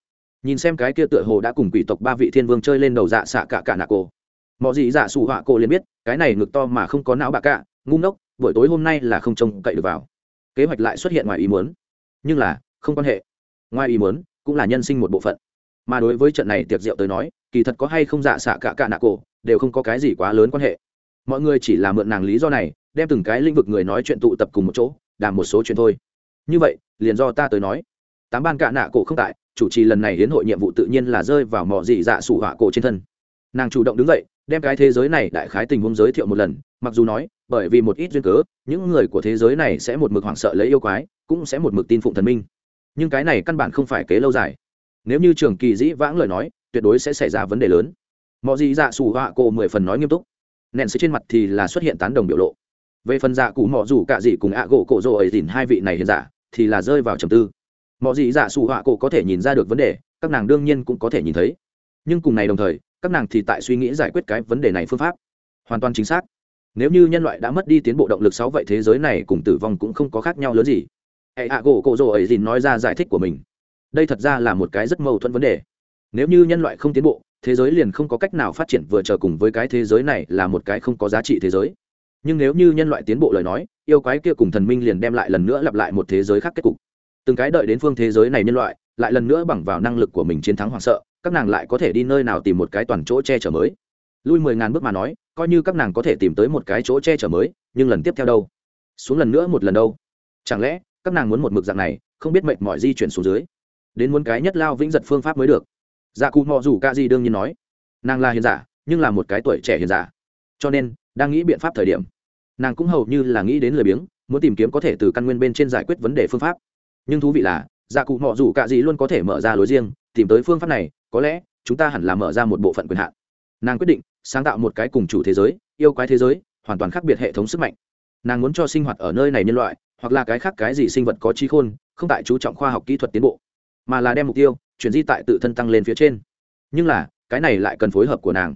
Nhìn xem cái kia tựa hồ đã cùng quỷ tộc ba vị thiên vương chơi lên đầu dạ xạ cả cả nạ cô mọi gì dạ sủ họa cô liền biết, cái này ngực to mà không có não bạc cả, ngu ngốc, buổi tối hôm nay là không trông cậy được vào. Kế hoạch lại xuất hiện ngoài ý muốn. Nhưng là không quan hệ. Ngoài ý muốn, cũng là nhân sinh một bộ phận. Mà đối với trận này tiệc rượu tới nói, kỳ thật có hay không dạ xạ cả cả nạ cổ, đều không có cái gì quá lớn quan hệ. Mọi người chỉ là mượn nàng lý do này, đem từng cái lĩnh vực người nói chuyện tụ tập cùng một chỗ, đàm một số chuyện thôi. Như vậy, liền do ta tới nói. Tám ban cả nạ cổ không tại, chủ trì lần này hiến hội nhiệm vụ tự nhiên là rơi vào mỏ dị dạ sủ họa cổ trên thân. Nàng chủ động đứng dậy, đem cái thế giới này đại khái tình huống giới thiệu một lần, mặc dù nói, bởi vì một ít duyên cớ, những người của thế giới này sẽ một mực hoảng sợ lấy yêu quái, cũng sẽ một mực tin phụng thần minh nhưng cái này căn bản không phải kế lâu dài. Nếu như trường kỳ dĩ vãng lời nói, tuyệt đối sẽ xảy ra vấn đề lớn. Mọi gì dạ sủ họa cổ mười phần nói nghiêm túc. Nện sẽ trên mặt thì là xuất hiện tán đồng biểu lộ. Về phần dạ cụ mọ dù cả gì cùng ạ gỗ cổ rồ ấy dìn hai vị này hiện giả dạ, thì là rơi vào trầm tư. Mọi gì dạ sủ họa cổ có thể nhìn ra được vấn đề, các nàng đương nhiên cũng có thể nhìn thấy. Nhưng cùng này đồng thời, các nàng thì tại suy nghĩ giải quyết cái vấn đề này phương pháp. Hoàn toàn chính xác. Nếu như nhân loại đã mất đi tiến bộ động lực sáu vậy thế giới này cùng tử vong cũng không có khác nhau lớn gì hệ hạ gỗ cổ rồ ấy dìn nói ra giải thích của mình. Đây thật ra là một cái rất mâu thuẫn vấn đề. Nếu như nhân loại không tiến bộ, thế giới liền không có cách nào phát triển vừa chờ cùng với cái thế giới này là một cái không có giá trị thế giới. Nhưng nếu như nhân loại tiến bộ lời nói, yêu quái kia cùng thần minh liền đem lại lần nữa lặp lại một thế giới khác kết cục. Từng cái đợi đến phương thế giới này nhân loại, lại lần nữa bằng vào năng lực của mình chiến thắng hoảng sợ, các nàng lại có thể đi nơi nào tìm một cái toàn chỗ che chở mới. Lui mười ngàn bước mà nói, coi như các nàng có thể tìm tới một cái chỗ che chở mới, nhưng lần tiếp theo đâu? Xuống lần nữa một lần đâu? Chẳng lẽ các nàng muốn một mực dạng này, không biết mệnh mọi di chuyển xuống dưới. Đến muốn cái nhất lao vĩnh giật phương pháp mới được. Dạ cụ mò dù ca di đương nhiên nói, nàng là hiền giả, nhưng là một cái tuổi trẻ hiền giả. Cho nên, đang nghĩ biện pháp thời điểm, nàng cũng hầu như là nghĩ đến lời biếng, muốn tìm kiếm có thể từ căn nguyên bên trên giải quyết vấn đề phương pháp. Nhưng thú vị là dạ cụ mò dù ca di luôn có thể mở ra lối riêng, tìm tới phương pháp này, có lẽ, chúng ta hẳn là mở ra một bộ phận quyền hạn. Nàng quyết định, sáng tạo một cái cùng chủ thế giới, yêu quái thế giới, hoàn toàn khác biệt hệ thống sức mạnh. Nàng muốn cho sinh hoạt ở nơi này nhân loại hoặc là cái khác cái gì sinh vật có trí khôn, không tại chú trọng khoa học kỹ thuật tiến bộ, mà là đem mục tiêu chuyển di tại tự thân tăng lên phía trên. Nhưng là, cái này lại cần phối hợp của nàng.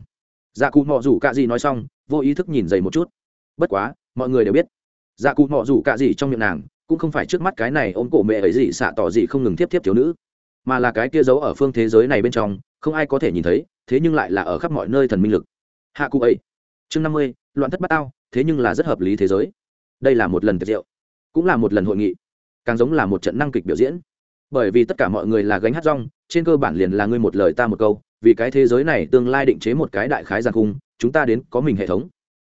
Dạ cụ mọ rủ c ả gì nói xong, vô ý thức nhìn dày một chút. Bất quá, mọi người đều biết dạ cụ mọ rủ c ả gì trong miệng nàng, cũng không phải trước mắt cái này ôm cổ mẹ ấy gì, xạ tỏ gì không ngừng tiếp tiếp thiếu nữ, mà là cái kia giấu ở phương thế giới này bên trong, không ai có thể nhìn thấy, thế nhưng lại là ở khắp mọi nơi thần minh lực. Hạ cụ ấy. Chương năm mươi, loạn thất bát ao, thế nhưng là rất hợp lý thế giới. Đây là một lần tiệc rượu cũng là một lần hội nghị. Càng giống là một trận năng kịch biểu diễn. Bởi vì tất cả mọi người là gánh hát rong, trên cơ bản liền là ngươi một lời ta một câu, vì cái thế giới này tương lai định chế một cái đại khái giàn cung chúng ta đến có mình hệ thống.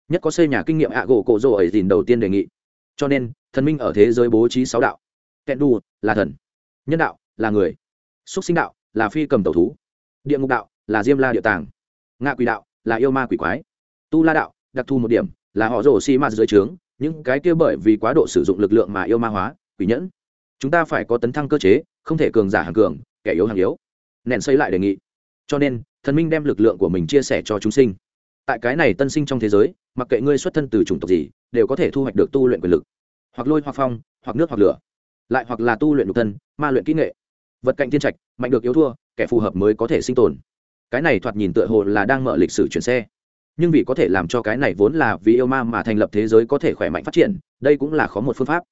Nhất có xây nhà kinh nghiệm ạ gỗ cổ rồ ấy dìn đầu tiên đề nghị. Cho nên, thần minh ở thế giới bố trí sáu đạo. Kẹn đu, là thần. Nhân đạo, là người. Xúc sinh đạo, là phi cầm tẩu thú. Địa ngục đạo, là diêm la địa tàng. Ngạ quỷ đạo, là yêu ma quỷ quái. Tu la đạo, đặc thù một điểm, là họ rổ xi ma dưới trướng những cái kia bởi vì quá độ sử dụng lực lượng mà yêu ma hóa, quỷ nhẫn. Chúng ta phải có tấn thăng cơ chế, không thể cường giả hàng cường, kẻ yếu hàng yếu. Nện xây lại đề nghị. Cho nên, thần minh đem lực lượng của mình chia sẻ cho chúng sinh. Tại cái này tân sinh trong thế giới, mặc kệ ngươi xuất thân từ chủng tộc gì, đều có thể thu hoạch được tu luyện quyền lực. Hoặc lôi, hoặc phong, hoặc nước, hoặc lửa. Lại hoặc là tu luyện nhục thân, ma luyện kỹ nghệ. Vật cạnh thiên trạch, mạnh được yếu thua, kẻ phù hợp mới có thể sinh tồn. Cái này thoạt nhìn tựa hồ là đang mở lịch sử chuyển xe nhưng vì có thể làm cho cái này vốn là vì yêu ma mà thành lập thế giới có thể khỏe mạnh phát triển, đây cũng là khó một phương pháp.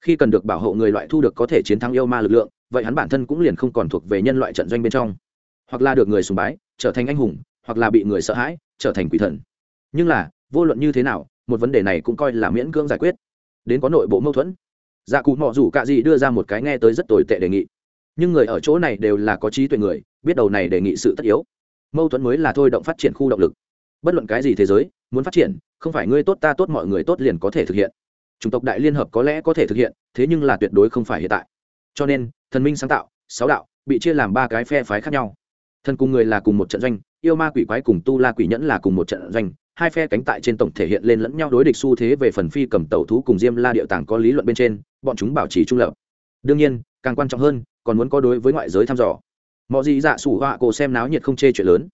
Khi cần được bảo hộ người loại thu được có thể chiến thắng yêu ma lực lượng, vậy hắn bản thân cũng liền không còn thuộc về nhân loại trận doanh bên trong. Hoặc là được người sùng bái, trở thành anh hùng, hoặc là bị người sợ hãi, trở thành quỷ thần. Nhưng là, vô luận như thế nào, một vấn đề này cũng coi là miễn cưỡng giải quyết. Đến có nội bộ mâu thuẫn. Dạ cụ mọ rủ c ả gì đưa ra một cái nghe tới rất tồi tệ đề nghị. Nhưng người ở chỗ này đều là có trí tuệ người, biết đầu này đề nghị sự tất yếu. Mâu thuẫn mới là thôi động phát triển khu động lực bất luận cái gì thế giới, muốn phát triển, không phải ngươi tốt ta tốt mọi người tốt liền có thể thực hiện. Chủng tộc đại liên hợp có lẽ có thể thực hiện, thế nhưng là tuyệt đối không phải hiện tại. Cho nên, thần minh sáng tạo, sáu đạo, bị chia làm ba cái phe phái khác nhau. Thần cùng người là cùng một trận doanh, yêu ma quỷ quái cùng tu la quỷ nhẫn là cùng một trận doanh, hai phe cánh tại trên tổng thể hiện lên lẫn nhau đối địch xu thế về phần phi cầm tẩu thú cùng diêm la điệu tàng có lý luận bên trên, bọn chúng bảo trì trung lập. Đương nhiên, càng quan trọng hơn, còn muốn có đối với ngoại giới thăm dò. Mọi gì dạ sủ họa cổ xem náo nhiệt không chê chuyện lớn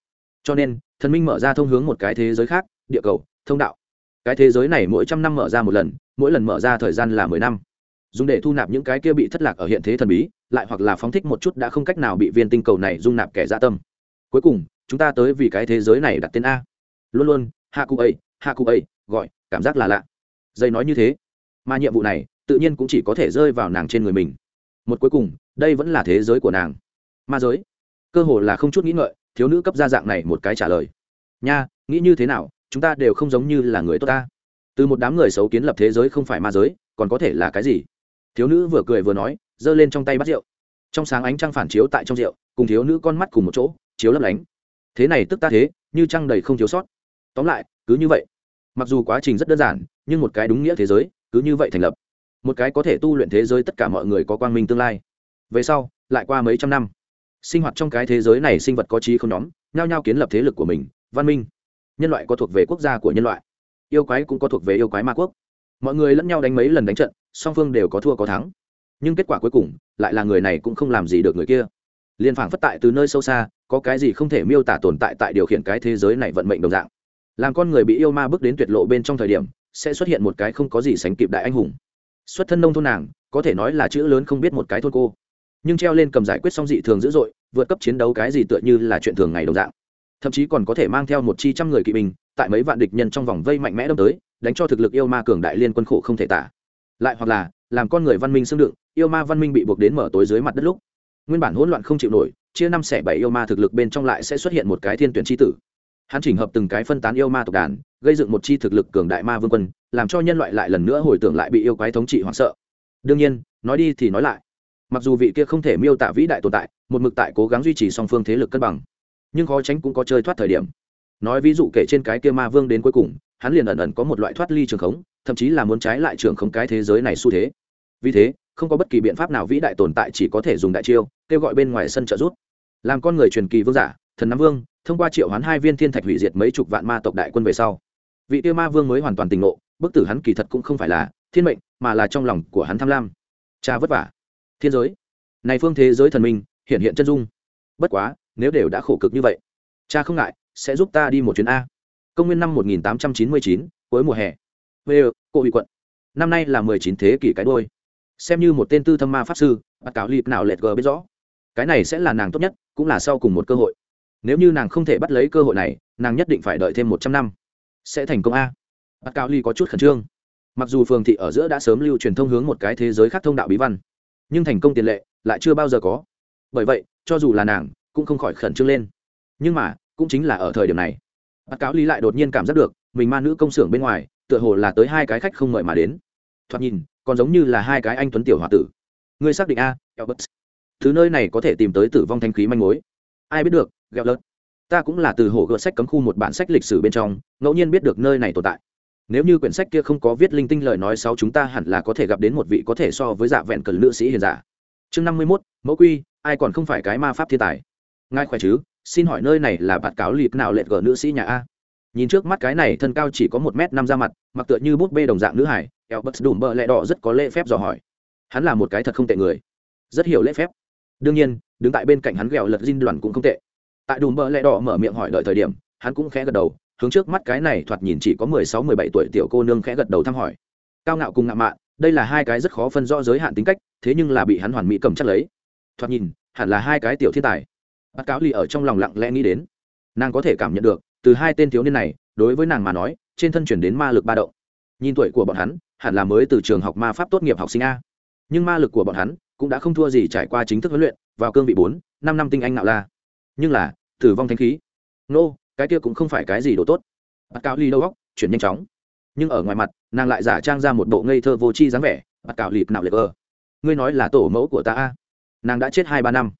cho nên, thần minh mở ra thông hướng một cái thế giới khác, địa cầu, thông đạo. Cái thế giới này mỗi trăm năm mở ra một lần, mỗi lần mở ra thời gian là mười năm. Dùng để thu nạp những cái kia bị thất lạc ở hiện thế thần bí, lại hoặc là phóng thích một chút đã không cách nào bị viên tinh cầu này dung nạp kẻ dạ tâm. Cuối cùng, chúng ta tới vì cái thế giới này đặt tên a. Luôn luôn hạ cụ ấy hạ cụ ấy, gọi, cảm giác là lạ. Dây nói như thế, mà nhiệm vụ này, tự nhiên cũng chỉ có thể rơi vào nàng trên người mình. Một cuối cùng, đây vẫn là thế giới của nàng. Ma giới cơ hồ là không chút nghĩ ngợi, thiếu nữ cấp ra dạng này một cái trả lời. Nha, nghĩ như thế nào, chúng ta đều không giống như là người tốt ta. Từ một đám người xấu kiến lập thế giới không phải ma giới, còn có thể là cái gì? Thiếu nữ vừa cười vừa nói, giơ lên trong tay bắt rượu. Trong sáng ánh trăng phản chiếu tại trong rượu, cùng thiếu nữ con mắt cùng một chỗ, chiếu lấp lánh. Thế này tức ta thế, như trăng đầy không thiếu sót. Tóm lại, cứ như vậy. Mặc dù quá trình rất đơn giản, nhưng một cái đúng nghĩa thế giới, cứ như vậy thành lập. Một cái có thể tu luyện thế giới tất cả mọi người có quang minh tương lai. Về sau, lại qua mấy trăm năm sinh hoạt trong cái thế giới này sinh vật có trí không nhóm, nhao nhao kiến lập thế lực của mình, văn minh. Nhân loại có thuộc về quốc gia của nhân loại, yêu quái cũng có thuộc về yêu quái ma quốc. Mọi người lẫn nhau đánh mấy lần đánh trận, song phương đều có thua có thắng. Nhưng kết quả cuối cùng, lại là người này cũng không làm gì được người kia. Liên phảng phất tại từ nơi sâu xa, có cái gì không thể miêu tả tồn tại tại điều khiển cái thế giới này vận mệnh đồng dạng. Làm con người bị yêu ma bước đến tuyệt lộ bên trong thời điểm, sẽ xuất hiện một cái không có gì sánh kịp đại anh hùng. Xuất thân nông thôn nàng, có thể nói là chữ lớn không biết một cái thôn cô nhưng treo lên cầm giải quyết xong dị thường dữ dội, vượt cấp chiến đấu cái gì tựa như là chuyện thường ngày đồng dạng. Thậm chí còn có thể mang theo một chi trăm người kỵ binh, tại mấy vạn địch nhân trong vòng vây mạnh mẽ đâm tới, đánh cho thực lực yêu ma cường đại liên quân khổ không thể tả. Lại hoặc là, làm con người văn minh xương đựng, yêu ma văn minh bị buộc đến mở tối dưới mặt đất lúc. Nguyên bản hỗn loạn không chịu nổi, chia năm xẻ bảy yêu ma thực lực bên trong lại sẽ xuất hiện một cái thiên tuyển tri tử. Hắn chỉnh hợp từng cái phân tán yêu ma tộc đàn, gây dựng một chi thực lực cường đại ma vương quân, làm cho nhân loại lại lần nữa hồi tưởng lại bị yêu quái thống trị hoảng sợ. Đương nhiên, nói đi thì nói lại mặc dù vị kia không thể miêu tả vĩ đại tồn tại, một mực tại cố gắng duy trì song phương thế lực cân bằng, nhưng khó tránh cũng có chơi thoát thời điểm. Nói ví dụ kể trên cái kia ma vương đến cuối cùng, hắn liền ẩn ẩn có một loại thoát ly trường khống, thậm chí là muốn trái lại trường khống cái thế giới này xu thế. Vì thế, không có bất kỳ biện pháp nào vĩ đại tồn tại chỉ có thể dùng đại chiêu, kêu gọi bên ngoài sân trợ rút làm con người truyền kỳ vương giả, thần nam vương, thông qua triệu hoán hai viên thiên thạch hủy diệt mấy chục vạn ma tộc đại quân về sau. Vị tiêu ma vương mới hoàn toàn tỉnh ngộ, bức tử hắn kỳ thật cũng không phải là thiên mệnh, mà là trong lòng của hắn tham lam. Cha vất vả thiên giới. Này phương thế giới thần minh hiện hiện chân dung. Bất quá nếu đều đã khổ cực như vậy cha không ngại sẽ giúp ta đi một chuyến a. Công nguyên năm 1899, cuối mùa hè. Về cô bị quận. Năm nay là 19 thế kỷ cái đôi xem như một tên tư thâm ma pháp sư bắt cáo lịp nào lệch gờ biết rõ. Cái này sẽ là nàng tốt nhất cũng là sau cùng một cơ hội. Nếu như nàng không thể bắt lấy cơ hội này nàng nhất định phải đợi thêm một trăm năm. Sẽ thành công a. Bắt cao ly có chút khẩn trương. Mặc dù phường thị ở giữa đã sớm lưu truyền thông hướng một cái thế giới khác thông đạo bí văn nhưng thành công tiền lệ lại chưa bao giờ có. Bởi vậy, cho dù là nàng, cũng không khỏi khẩn trương lên. Nhưng mà, cũng chính là ở thời điểm này bắt cáo lý lại đột nhiên cảm giác được, mình ma nữ công xưởng bên ngoài, tựa hồ là tới hai cái khách không mời mà đến. Thoạt nhìn, còn giống như là hai cái anh tuấn tiểu h o a tử. Ngươi xác định a, Elbert. thứ nơi này có thể tìm tới tử vong thanh khí manh mối. Ai biết được ghẹo lợt ta cũng là từ hồ gợt sách cấm khu một bản sách lịch sử bên trong, ngẫu nhiên biết được nơi này tồn tại nếu như quyển sách kia không có viết linh tinh lời nói sau chúng ta hẳn là có thể gặp đến một vị có thể so với dạ vẹn cần nữ sĩ hiền giả. Chương năm mươi mốt, mẫu quy, ai còn không phải cái ma pháp thiên tài? Ngài khỏe chứ? Xin hỏi nơi này là bạt cáo lịp nào lệ gở nữ sĩ nhà a? Nhìn trước mắt cái này, thân cao chỉ có một m năm ra mặt, mặc tựa như bút bê đồng dạng nữ hải Albert đùm bợ lẹ đỏ rất có lễ phép dò hỏi. Hắn là một cái thật không tệ người. Rất hiểu lễ phép. Đương nhiên, đứng tại bên cạnh hắn ghẹo lật dinh đoàn cũng không tệ. Tại đùm bợ lẹ đỏ mở miệng hỏi đợi thời điểm, hắn cũng khẽ gật đầu hướng trước mắt cái này thoạt nhìn chỉ có mười sáu, mười bảy tuổi tiểu cô nương khẽ gật đầu thăm hỏi. Cao ngạo cùng ngạo mạn, đây là hai cái rất khó phân rõ giới hạn tính cách, thế nhưng là bị hắn hoàn mỹ cầm chắc lấy. Thoạt nhìn, hẳn là hai cái tiểu thiên tài. Bác cáo lì ở trong lòng lặng lẽ nghĩ đến. Nàng có thể cảm nhận được, từ hai tên thiếu niên này, đối với nàng mà nói, trên thân chuyển đến ma lực ba động. Nhìn tuổi của bọn hắn, hẳn là mới từ trường học ma pháp tốt nghiệp học sinh a. Nhưng ma lực của bọn hắn cũng đã không thua gì trải qua chính thức huấn luyện vào cương vị bốn, năm năm tinh anh nạo la. Nhưng là, tử vong thanh khí. Nô cái kia cũng không phải cái gì đồ tốt. Bắt cáo ly đầu góc chuyển nhanh chóng, nhưng ở ngoài mặt, nàng lại giả trang ra một bộ ngây thơ vô tri dáng vẻ bắt cáo lịp nạo lệp ơ ờ? ngươi nói là tổ mẫu của ta a? Nàng đã chết hai ba năm.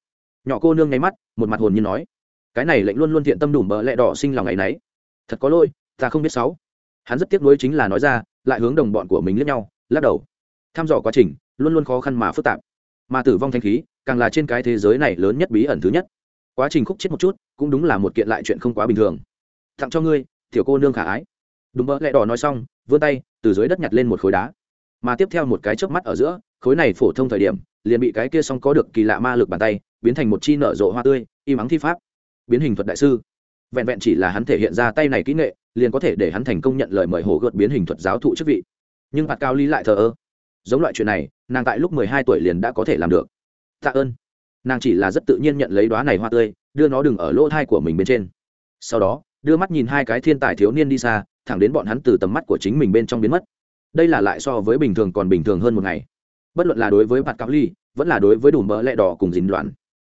Nhỏ cô nương nháy mắt, một mặt hồn như nói, cái này lệnh luôn luôn thiện tâm đủ bờ lẹ đỏ sinh lòng ngày nấy. Thật có lỗi, ta không biết sáu hắn rất tiếc nuối chính là nói ra, lại hướng đồng bọn của mình lẫn nhau, lắc đầu. Tham dò quá trình, luôn luôn khó khăn mà phức tạp. Mà tử vong thanh khí, càng là trên cái thế giới này lớn nhất bí ẩn thứ nhất quá trình khúc chết một chút, cũng đúng là một kiện lại chuyện không quá bình thường. Tặng cho ngươi, tiểu cô nương khả ái. Đúng mỡ lẹ đỏ nói xong, vươn tay, từ dưới đất nhặt lên một khối đá. Mà tiếp theo một cái chớp mắt ở giữa, khối này phổ thông thời điểm, liền bị cái kia xong có được kỳ lạ ma lực bàn tay, biến thành một chi nở rộ hoa tươi im ắng thi pháp. Biến hình thuật đại sư. Vẹn vẹn chỉ là hắn thể hiện ra tay này kỹ nghệ, liền có thể để hắn thành công nhận lời mời hồ gợt biến hình thuật giáo thụ chức vị. Nhưng bạt cao ly lại thờ ơ. Giống loại chuyện này, nàng tại lúc mười hai tuổi liền đã có thể làm được. Tạ ơn nàng chỉ là rất tự nhiên nhận lấy đoá này hoa tươi, đưa nó đừng ở lỗ thai của mình bên trên. Sau đó, đưa mắt nhìn hai cái thiên tài thiếu niên đi xa, thẳng đến bọn hắn từ tầm mắt của chính mình bên trong biến mất. Đây là lại so với bình thường còn bình thường hơn một ngày. Bất luận là đối với bạt cao ly, vẫn là đối với đủ mỡ lẹ đỏ cùng dính loạn,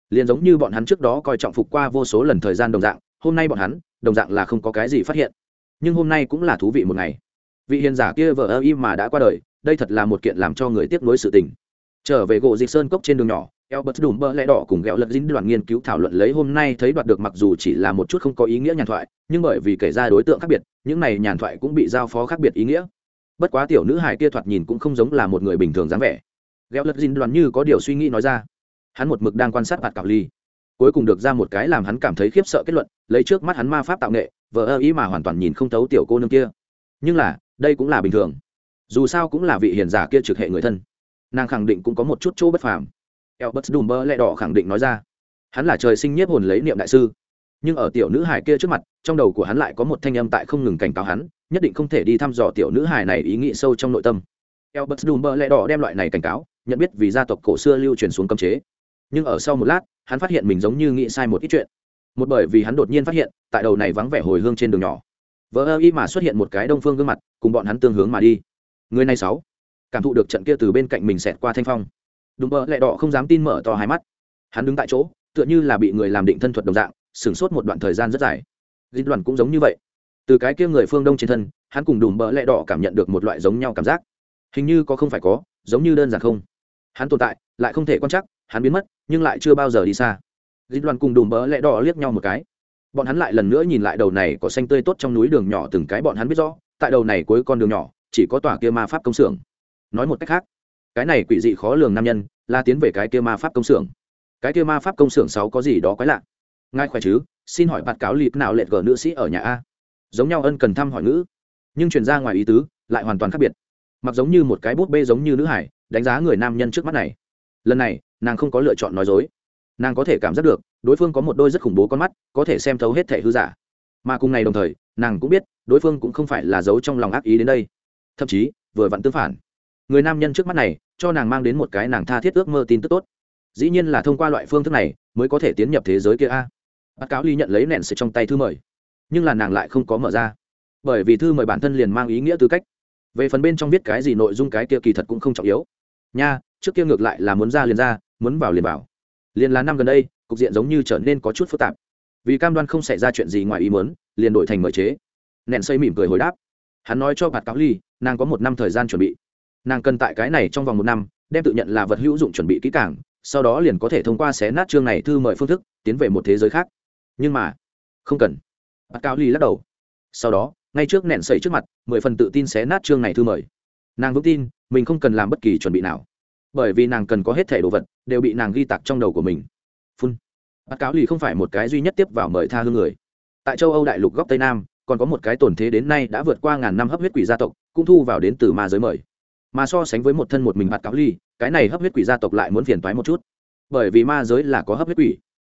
liền giống như bọn hắn trước đó coi trọng phục qua vô số lần thời gian đồng dạng, hôm nay bọn hắn, đồng dạng là không có cái gì phát hiện. Nhưng hôm nay cũng là thú vị một ngày. Vị hiền giả kia vợ ơ y mà đã qua đời, đây thật là một kiện làm cho người tiếc nuối sự tình. Trở về gỗ dịch sơn cốc trên đường nhỏ Albert Đùm bơ lẽ đỏ cùng gẹo lật dính đoàn nghiên cứu thảo luận lấy hôm nay thấy đoạt được mặc dù chỉ là một chút không có ý nghĩa nhàn thoại, nhưng bởi vì kể ra đối tượng khác biệt, những này nhàn thoại cũng bị giao phó khác biệt ý nghĩa. Bất quá tiểu nữ hài kia thoạt nhìn cũng không giống là một người bình thường dáng vẻ. Gẹo lật dính đoàn như có điều suy nghĩ nói ra. Hắn một mực đang quan sát bạt cảo ly, cuối cùng được ra một cái làm hắn cảm thấy khiếp sợ kết luận, lấy trước mắt hắn ma pháp tạo nghệ, vờ ý mà hoàn toàn nhìn không thấu tiểu cô nương kia. Nhưng là, đây cũng là bình thường. Dù sao cũng là vị hiền giả kia trực hệ người thân, nàng khẳng định cũng có một chút chỗ bất phàm Albert Dumber lẹ đỏ khẳng định nói ra. Hắn là trời sinh nhiếp hồn lấy niệm đại sư. Nhưng ở tiểu nữ hài kia trước mặt, trong đầu của hắn lại có một thanh âm tại không ngừng cảnh cáo hắn, nhất định không thể đi thăm dò tiểu nữ hài này ý nghĩ sâu trong nội tâm. Albert Dumber lẹ đỏ đem loại này cảnh cáo, nhận biết vì gia tộc cổ xưa lưu truyền xuống cấm chế. Nhưng ở sau một lát, hắn phát hiện mình giống như nghĩ sai một ít chuyện. Một bởi vì hắn đột nhiên phát hiện, tại đầu này vắng vẻ hồi hương trên đường nhỏ. Vỡ y mà xuất hiện một cái đông phương gương mặt, cùng bọn hắn tương hướng mà đi. Người này sáu, cảm thụ được trận kia từ bên cạnh mình xẹt qua thanh phong đùm bơ lẹ đỏ không dám tin mở to hai mắt. Hắn đứng tại chỗ, tựa như là bị người làm định thân thuật đồng dạng, sửng sốt một đoạn thời gian rất dài. Dinh đoàn cũng giống như vậy. Từ cái kia người phương đông trên thân, hắn cùng đùm bơ lẹ đỏ cảm nhận được một loại giống nhau cảm giác. Hình như có không phải có, giống như đơn giản không. Hắn tồn tại, lại không thể quan chắc hắn biến mất, nhưng lại chưa bao giờ đi xa. Dinh đoàn cùng đùm bơ lẹ đỏ liếc nhau một cái. Bọn hắn lại lần nữa nhìn lại đầu này có xanh tươi tốt trong núi đường nhỏ từng cái bọn hắn biết rõ, tại đầu này cuối con đường nhỏ, chỉ có tòa kia ma pháp công xưởng. Nói một cách khác cái này quỷ dị khó lường nam nhân, là tiến về cái kia ma pháp công xưởng. Cái kia ma pháp công xưởng sáu có gì đó quái lạ? Ngài khỏe chứ? Xin hỏi bạt cáo lịp nào lệch gờ nữ sĩ ở nhà a? Giống nhau ân cần thăm hỏi ngữ. Nhưng chuyển ra ngoài ý tứ, lại hoàn toàn khác biệt. Mặc giống như một cái bút bê giống như nữ hải, đánh giá người nam nhân trước mắt này. Lần này, nàng không có lựa chọn nói dối. Nàng có thể cảm giác được, đối phương có một đôi rất khủng bố con mắt, có thể xem thấu hết thẻ hư giả. Mà cùng ngày đồng thời, nàng cũng biết, đối phương cũng không phải là giấu trong lòng ác ý đến đây. Thậm chí, vừa vặn tương phản. Người nam nhân trước mắt này cho nàng mang đến một cái nàng tha thiết ước mơ tin tức tốt. Dĩ nhiên là thông qua loại phương thức này mới có thể tiến nhập thế giới kia a. Bác cáo ly nhận lấy nện sự trong tay thư mời, nhưng là nàng lại không có mở ra. Bởi vì thư mời bản thân liền mang ý nghĩa tư cách. Về phần bên trong viết cái gì nội dung cái kia kỳ thật cũng không trọng yếu. Nha, trước kia ngược lại là muốn ra liền ra, muốn vào liền vào. Liền là năm gần đây, cục diện giống như trở nên có chút phức tạp. Vì cam đoan không xảy ra chuyện gì ngoài ý muốn, liền đổi thành mời chế. Nện xây mỉm cười hồi đáp. Hắn nói cho bạt cáo ly, nàng có một năm thời gian chuẩn bị nàng cần tại cái này trong vòng một năm, đem tự nhận là vật hữu dụng chuẩn bị kỹ càng, sau đó liền có thể thông qua xé nát chương này thư mời phương thức, tiến về một thế giới khác. Nhưng mà, không cần. Bắt cao ly lắc đầu. Sau đó, ngay trước nện sẩy trước mặt, mười phần tự tin xé nát chương này thư mời. Nàng vững tin, mình không cần làm bất kỳ chuẩn bị nào. Bởi vì nàng cần có hết thẻ đồ vật, đều bị nàng ghi tặc trong đầu của mình. Phun. Bắt cáo lì không phải một cái duy nhất tiếp vào mời tha hương người. Tại châu âu đại lục góc tây nam, còn có một cái tổn thế đến nay đã vượt qua ngàn năm hấp huyết quỷ gia tộc, cũng thu vào đến từ ma giới mời mà so sánh với một thân một mình bạt cáo ly, cái này hấp huyết quỷ gia tộc lại muốn phiền toái một chút. Bởi vì ma giới là có hấp huyết quỷ.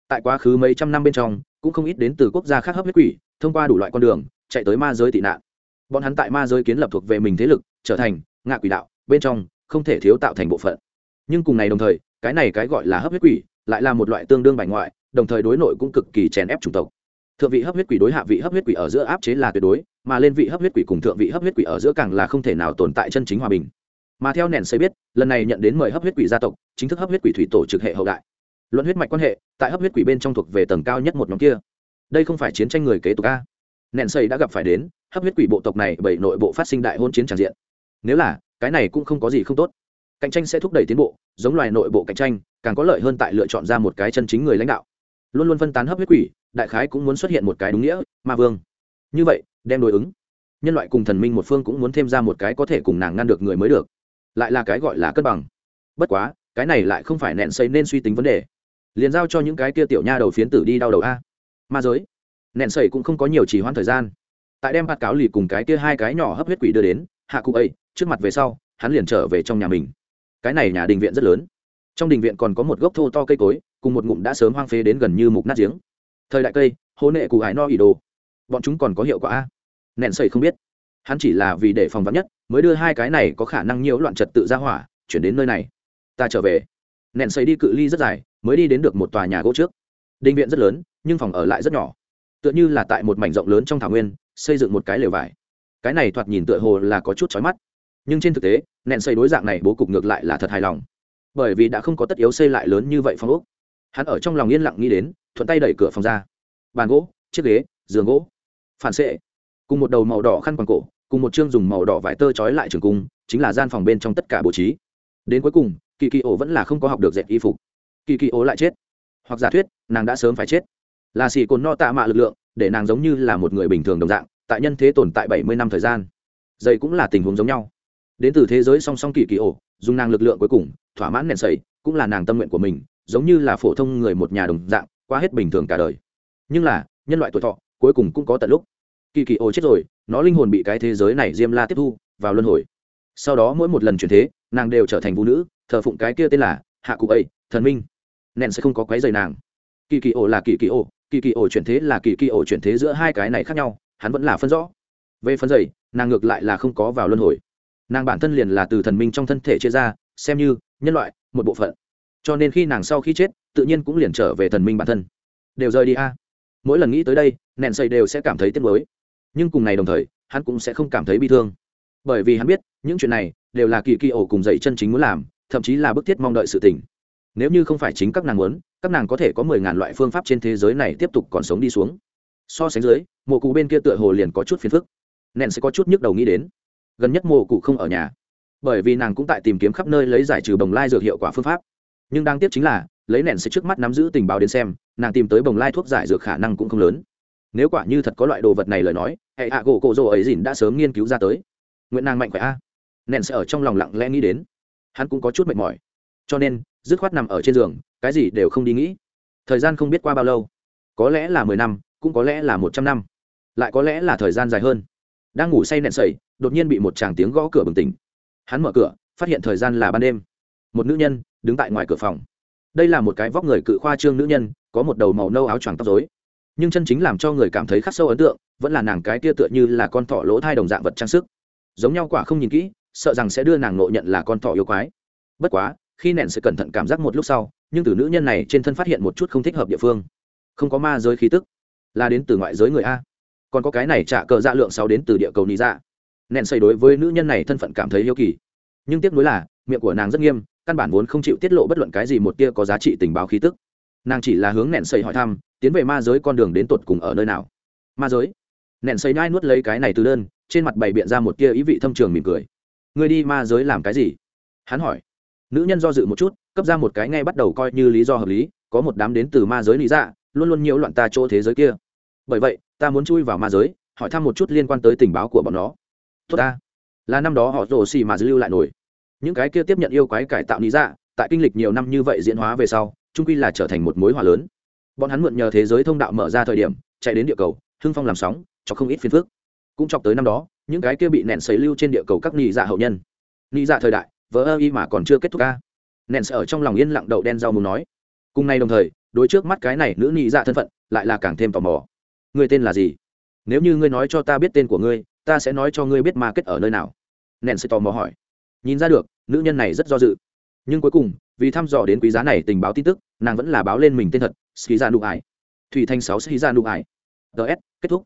Tại quá khứ mấy trăm năm bên trong, cũng không ít đến từ quốc gia khác hấp huyết quỷ, thông qua đủ loại con đường, chạy tới ma giới tị nạn. Bọn hắn tại ma giới kiến lập thuộc về mình thế lực, trở thành ngạ quỷ đạo, bên trong không thể thiếu tạo thành bộ phận. Nhưng cùng này đồng thời, cái này cái gọi là hấp huyết quỷ lại là một loại tương đương bài ngoại, đồng thời đối nội cũng cực kỳ chèn ép chủng tộc. Thượng vị hấp huyết quỷ đối hạ vị hấp huyết quỷ ở giữa áp chế là tuyệt đối, mà lên vị hấp huyết quỷ cùng thượng vị hấp huyết quỷ ở giữa càng là không thể nào tồn tại chân chính hòa bình mà theo nền xây biết, lần này nhận đến mời hấp huyết quỷ gia tộc, chính thức hấp huyết quỷ thủy tổ trực hệ hậu đại. Luận huyết mạch quan hệ, tại hấp huyết quỷ bên trong thuộc về tầng cao nhất một nhóm kia. Đây không phải chiến tranh người kế tục a. Nền xây đã gặp phải đến, hấp huyết quỷ bộ tộc này bởi nội bộ phát sinh đại hôn chiến tràn diện. Nếu là, cái này cũng không có gì không tốt. Cạnh tranh sẽ thúc đẩy tiến bộ, giống loài nội bộ cạnh tranh, càng có lợi hơn tại lựa chọn ra một cái chân chính người lãnh đạo. Luôn luôn phân tán hấp huyết quỷ, đại khái cũng muốn xuất hiện một cái đúng nghĩa, ma vương. Như vậy, đem đối ứng. Nhân loại cùng thần minh một phương cũng muốn thêm ra một cái có thể cùng nàng ngăn được người mới được lại là cái gọi là cân bằng. Bất quá, cái này lại không phải nện xây nên suy tính vấn đề. Liền giao cho những cái kia tiểu nha đầu phiến tử đi đau đầu a. Ma giới. Nện xây cũng không có nhiều chỉ hoãn thời gian. Tại đem bạt cáo lì cùng cái kia hai cái nhỏ hấp huyết quỷ đưa đến, hạ cụ ấy, trước mặt về sau, hắn liền trở về trong nhà mình. Cái này nhà đình viện rất lớn. Trong đình viện còn có một gốc thô to cây cối, cùng một ngụm đã sớm hoang phế đến gần như mục nát giếng. Thời đại cây, hố nệ cụ hải no ỉ đồ. Bọn chúng còn có hiệu quả a? Nện sẩy không biết hắn chỉ là vì để phòng vắn nhất, mới đưa hai cái này có khả năng nhiễu loạn trật tự ra hỏa, chuyển đến nơi này. Ta trở về. Nện xây đi cự ly rất dài, mới đi đến được một tòa nhà gỗ trước. Đình viện rất lớn, nhưng phòng ở lại rất nhỏ. Tựa như là tại một mảnh rộng lớn trong thảo nguyên, xây dựng một cái lều vải. Cái này thoạt nhìn tựa hồ là có chút chói mắt. Nhưng trên thực tế, nện xây đối dạng này bố cục ngược lại là thật hài lòng. Bởi vì đã không có tất yếu xây lại lớn như vậy phong úc hắn ở trong lòng yên lặng nghĩ đến, thuận tay đẩy cửa phòng ra. Bàn gỗ, chiếc ghế, giường gỗ. Phản xệ. Cùng một đầu màu đỏ khăn quàng cổ cùng một chương dùng màu đỏ vải tơ trói lại trường cung, chính là gian phòng bên trong tất cả bố trí. Đến cuối cùng, kỳ kỳ ổ vẫn là không có học được dẹp y phục. Kỳ kỳ ổ lại chết. Hoặc giả thuyết, nàng đã sớm phải chết. Là xì cồn no tạ mạ lực lượng, để nàng giống như là một người bình thường đồng dạng, tại nhân thế tồn tại bảy mươi năm thời gian. Dậy cũng là tình huống giống nhau. Đến từ thế giới song song kỳ kỳ ổ, dùng nàng lực lượng cuối cùng, thỏa mãn nền sầy, cũng là nàng tâm nguyện của mình, giống như là phổ thông người một nhà đồng dạng, qua hết bình thường cả đời. Nhưng là, nhân loại tuổi thọ, cuối cùng cũng có tận lúc. Kỳ kỳ ổ chết rồi nó linh hồn bị cái thế giới này diêm la tiếp thu, vào luân hồi. Sau đó mỗi một lần chuyển thế, nàng đều trở thành vũ nữ, thờ phụng cái kia tên là hạ cụ ấy, thần minh. Nện sẽ không có quái dày nàng. Kỳ kỳ ổ là kỳ kỳ ổ, kỳ kỳ ổ chuyển thế là kỳ kỳ ổ chuyển thế giữa hai cái này khác nhau, hắn vẫn là phân rõ. Về phân dày nàng ngược lại là không có vào luân hồi. Nàng bản thân liền là từ thần minh trong thân thể chia ra, xem như nhân loại, một bộ phận. Cho nên khi nàng sau khi chết, tự nhiên cũng liền trở về thần minh bản thân. Đều rời đi a. Mỗi lần nghĩ tới đây nện xây đều sẽ cảm thấy tiếc nuối nhưng cùng ngày đồng thời, hắn cũng sẽ không cảm thấy bi thương. Bởi vì hắn biết, những chuyện này đều là kỳ kỳ ổ cùng dậy chân chính muốn làm, thậm chí là bức thiết mong đợi sự tình. Nếu như không phải chính các nàng muốn, các nàng có thể có mười ngàn loại phương pháp trên thế giới này tiếp tục còn sống đi xuống. So sánh dưới, mộ cụ bên kia tựa hồ liền có chút phiền phức. Nện sẽ có chút nhức đầu nghĩ đến. Gần nhất mộ cụ không ở nhà. Bởi vì nàng cũng tại tìm kiếm khắp nơi lấy giải trừ bồng lai dược hiệu quả phương pháp. Nhưng đáng tiếc chính là, lấy nện sẽ trước mắt nắm giữ tình báo đến xem, nàng tìm tới bồng lai thuốc giải dược khả năng cũng không lớn nếu quả như thật có loại đồ vật này lời nói, hệ hạ gỗ cổ rồ ấy dìn đã sớm nghiên cứu ra tới. Nguyện nàng mạnh khỏe a. Nện sẽ ở trong lòng lặng lẽ nghĩ đến. Hắn cũng có chút mệt mỏi. Cho nên, dứt khoát nằm ở trên giường, cái gì đều không đi nghĩ. Thời gian không biết qua bao lâu. Có lẽ là mười năm, cũng có lẽ là một trăm năm. Lại có lẽ là thời gian dài hơn. Đang ngủ say nện sẩy đột nhiên bị một chàng tiếng gõ cửa bừng tỉnh. Hắn mở cửa, phát hiện thời gian là ban đêm. Một nữ nhân đứng tại ngoài cửa phòng. Đây là một cái vóc người cự khoa trương nữ nhân, có một đầu màu nâu áo choàng tóc dối nhưng chân chính làm cho người cảm thấy khắc sâu ấn tượng vẫn là nàng cái tia tựa như là con thỏ lỗ thai đồng dạng vật trang sức. Giống nhau quả không nhìn kỹ, sợ rằng sẽ đưa nàng nộ nhận là con thỏ yêu quái. Bất quá, khi nện sẽ cẩn thận cảm giác một lúc sau, nhưng từ nữ nhân này trên thân phát hiện một chút không thích hợp địa phương. Không có ma giới khí tức, là đến từ ngoại giới người a. Còn có cái này trả cờ dạ lượng sáu đến từ địa cầu lý dạ. Nện xây đối với nữ nhân này thân phận cảm thấy yêu kỳ. Nhưng tiếc nuối là, miệng của nàng rất nghiêm, căn bản vốn không chịu tiết lộ bất luận cái gì một tia có giá trị tình báo khí tức nàng chỉ là hướng nện xây hỏi thăm, tiến về ma giới con đường đến tột cùng ở nơi nào. Ma giới? Nện xây nhai nuốt lấy cái này từ đơn, trên mặt bày biện ra một tia ý vị thâm trường mỉm cười. Người đi ma giới làm cái gì? Hắn hỏi. Nữ nhân do dự một chút, cấp ra một cái ngay bắt đầu coi như lý do hợp lý, có một đám đến từ ma giới lý dạ luôn luôn nhiễu loạn ta chỗ thế giới kia. Bởi vậy, ta muốn chui vào ma giới, hỏi thăm một chút liên quan tới tình báo của bọn nó. Tốt ta. Là năm đó họ rồ xì mà dư lưu lại nổi. Những cái kia tiếp nhận yêu quái cải tạo lý dạ tại kinh lịch nhiều năm như vậy diễn hóa về sau trung quy là trở thành một mối hòa lớn. Bọn hắn mượn nhờ thế giới thông đạo mở ra thời điểm, chạy đến địa cầu, hưng phong làm sóng, cho không ít phiền phức. Cũng chọc tới năm đó, những cái kia bị nện xấy lưu trên địa cầu các nị dạ hậu nhân. Nị dạ thời đại, vỡ ơ y mà còn chưa kết thúc ca. Nện sẽ ở trong lòng yên lặng đậu đen rau muốn nói. Cùng nay đồng thời, đối trước mắt cái này nữ nị dạ thân phận, lại là càng thêm tò mò. Người tên là gì? Nếu như ngươi nói cho ta biết tên của ngươi, ta sẽ nói cho ngươi biết ma kết ở nơi nào. Nện sẽ tò mò hỏi. Nhìn ra được, nữ nhân này rất do dự. Nhưng cuối cùng, vì thăm dò đến quý giá này tình báo tin tức nàng vẫn là báo lên mình tên thật ski ra nụ ải thủy thanh sáu ski ra nụ ải ts kết thúc.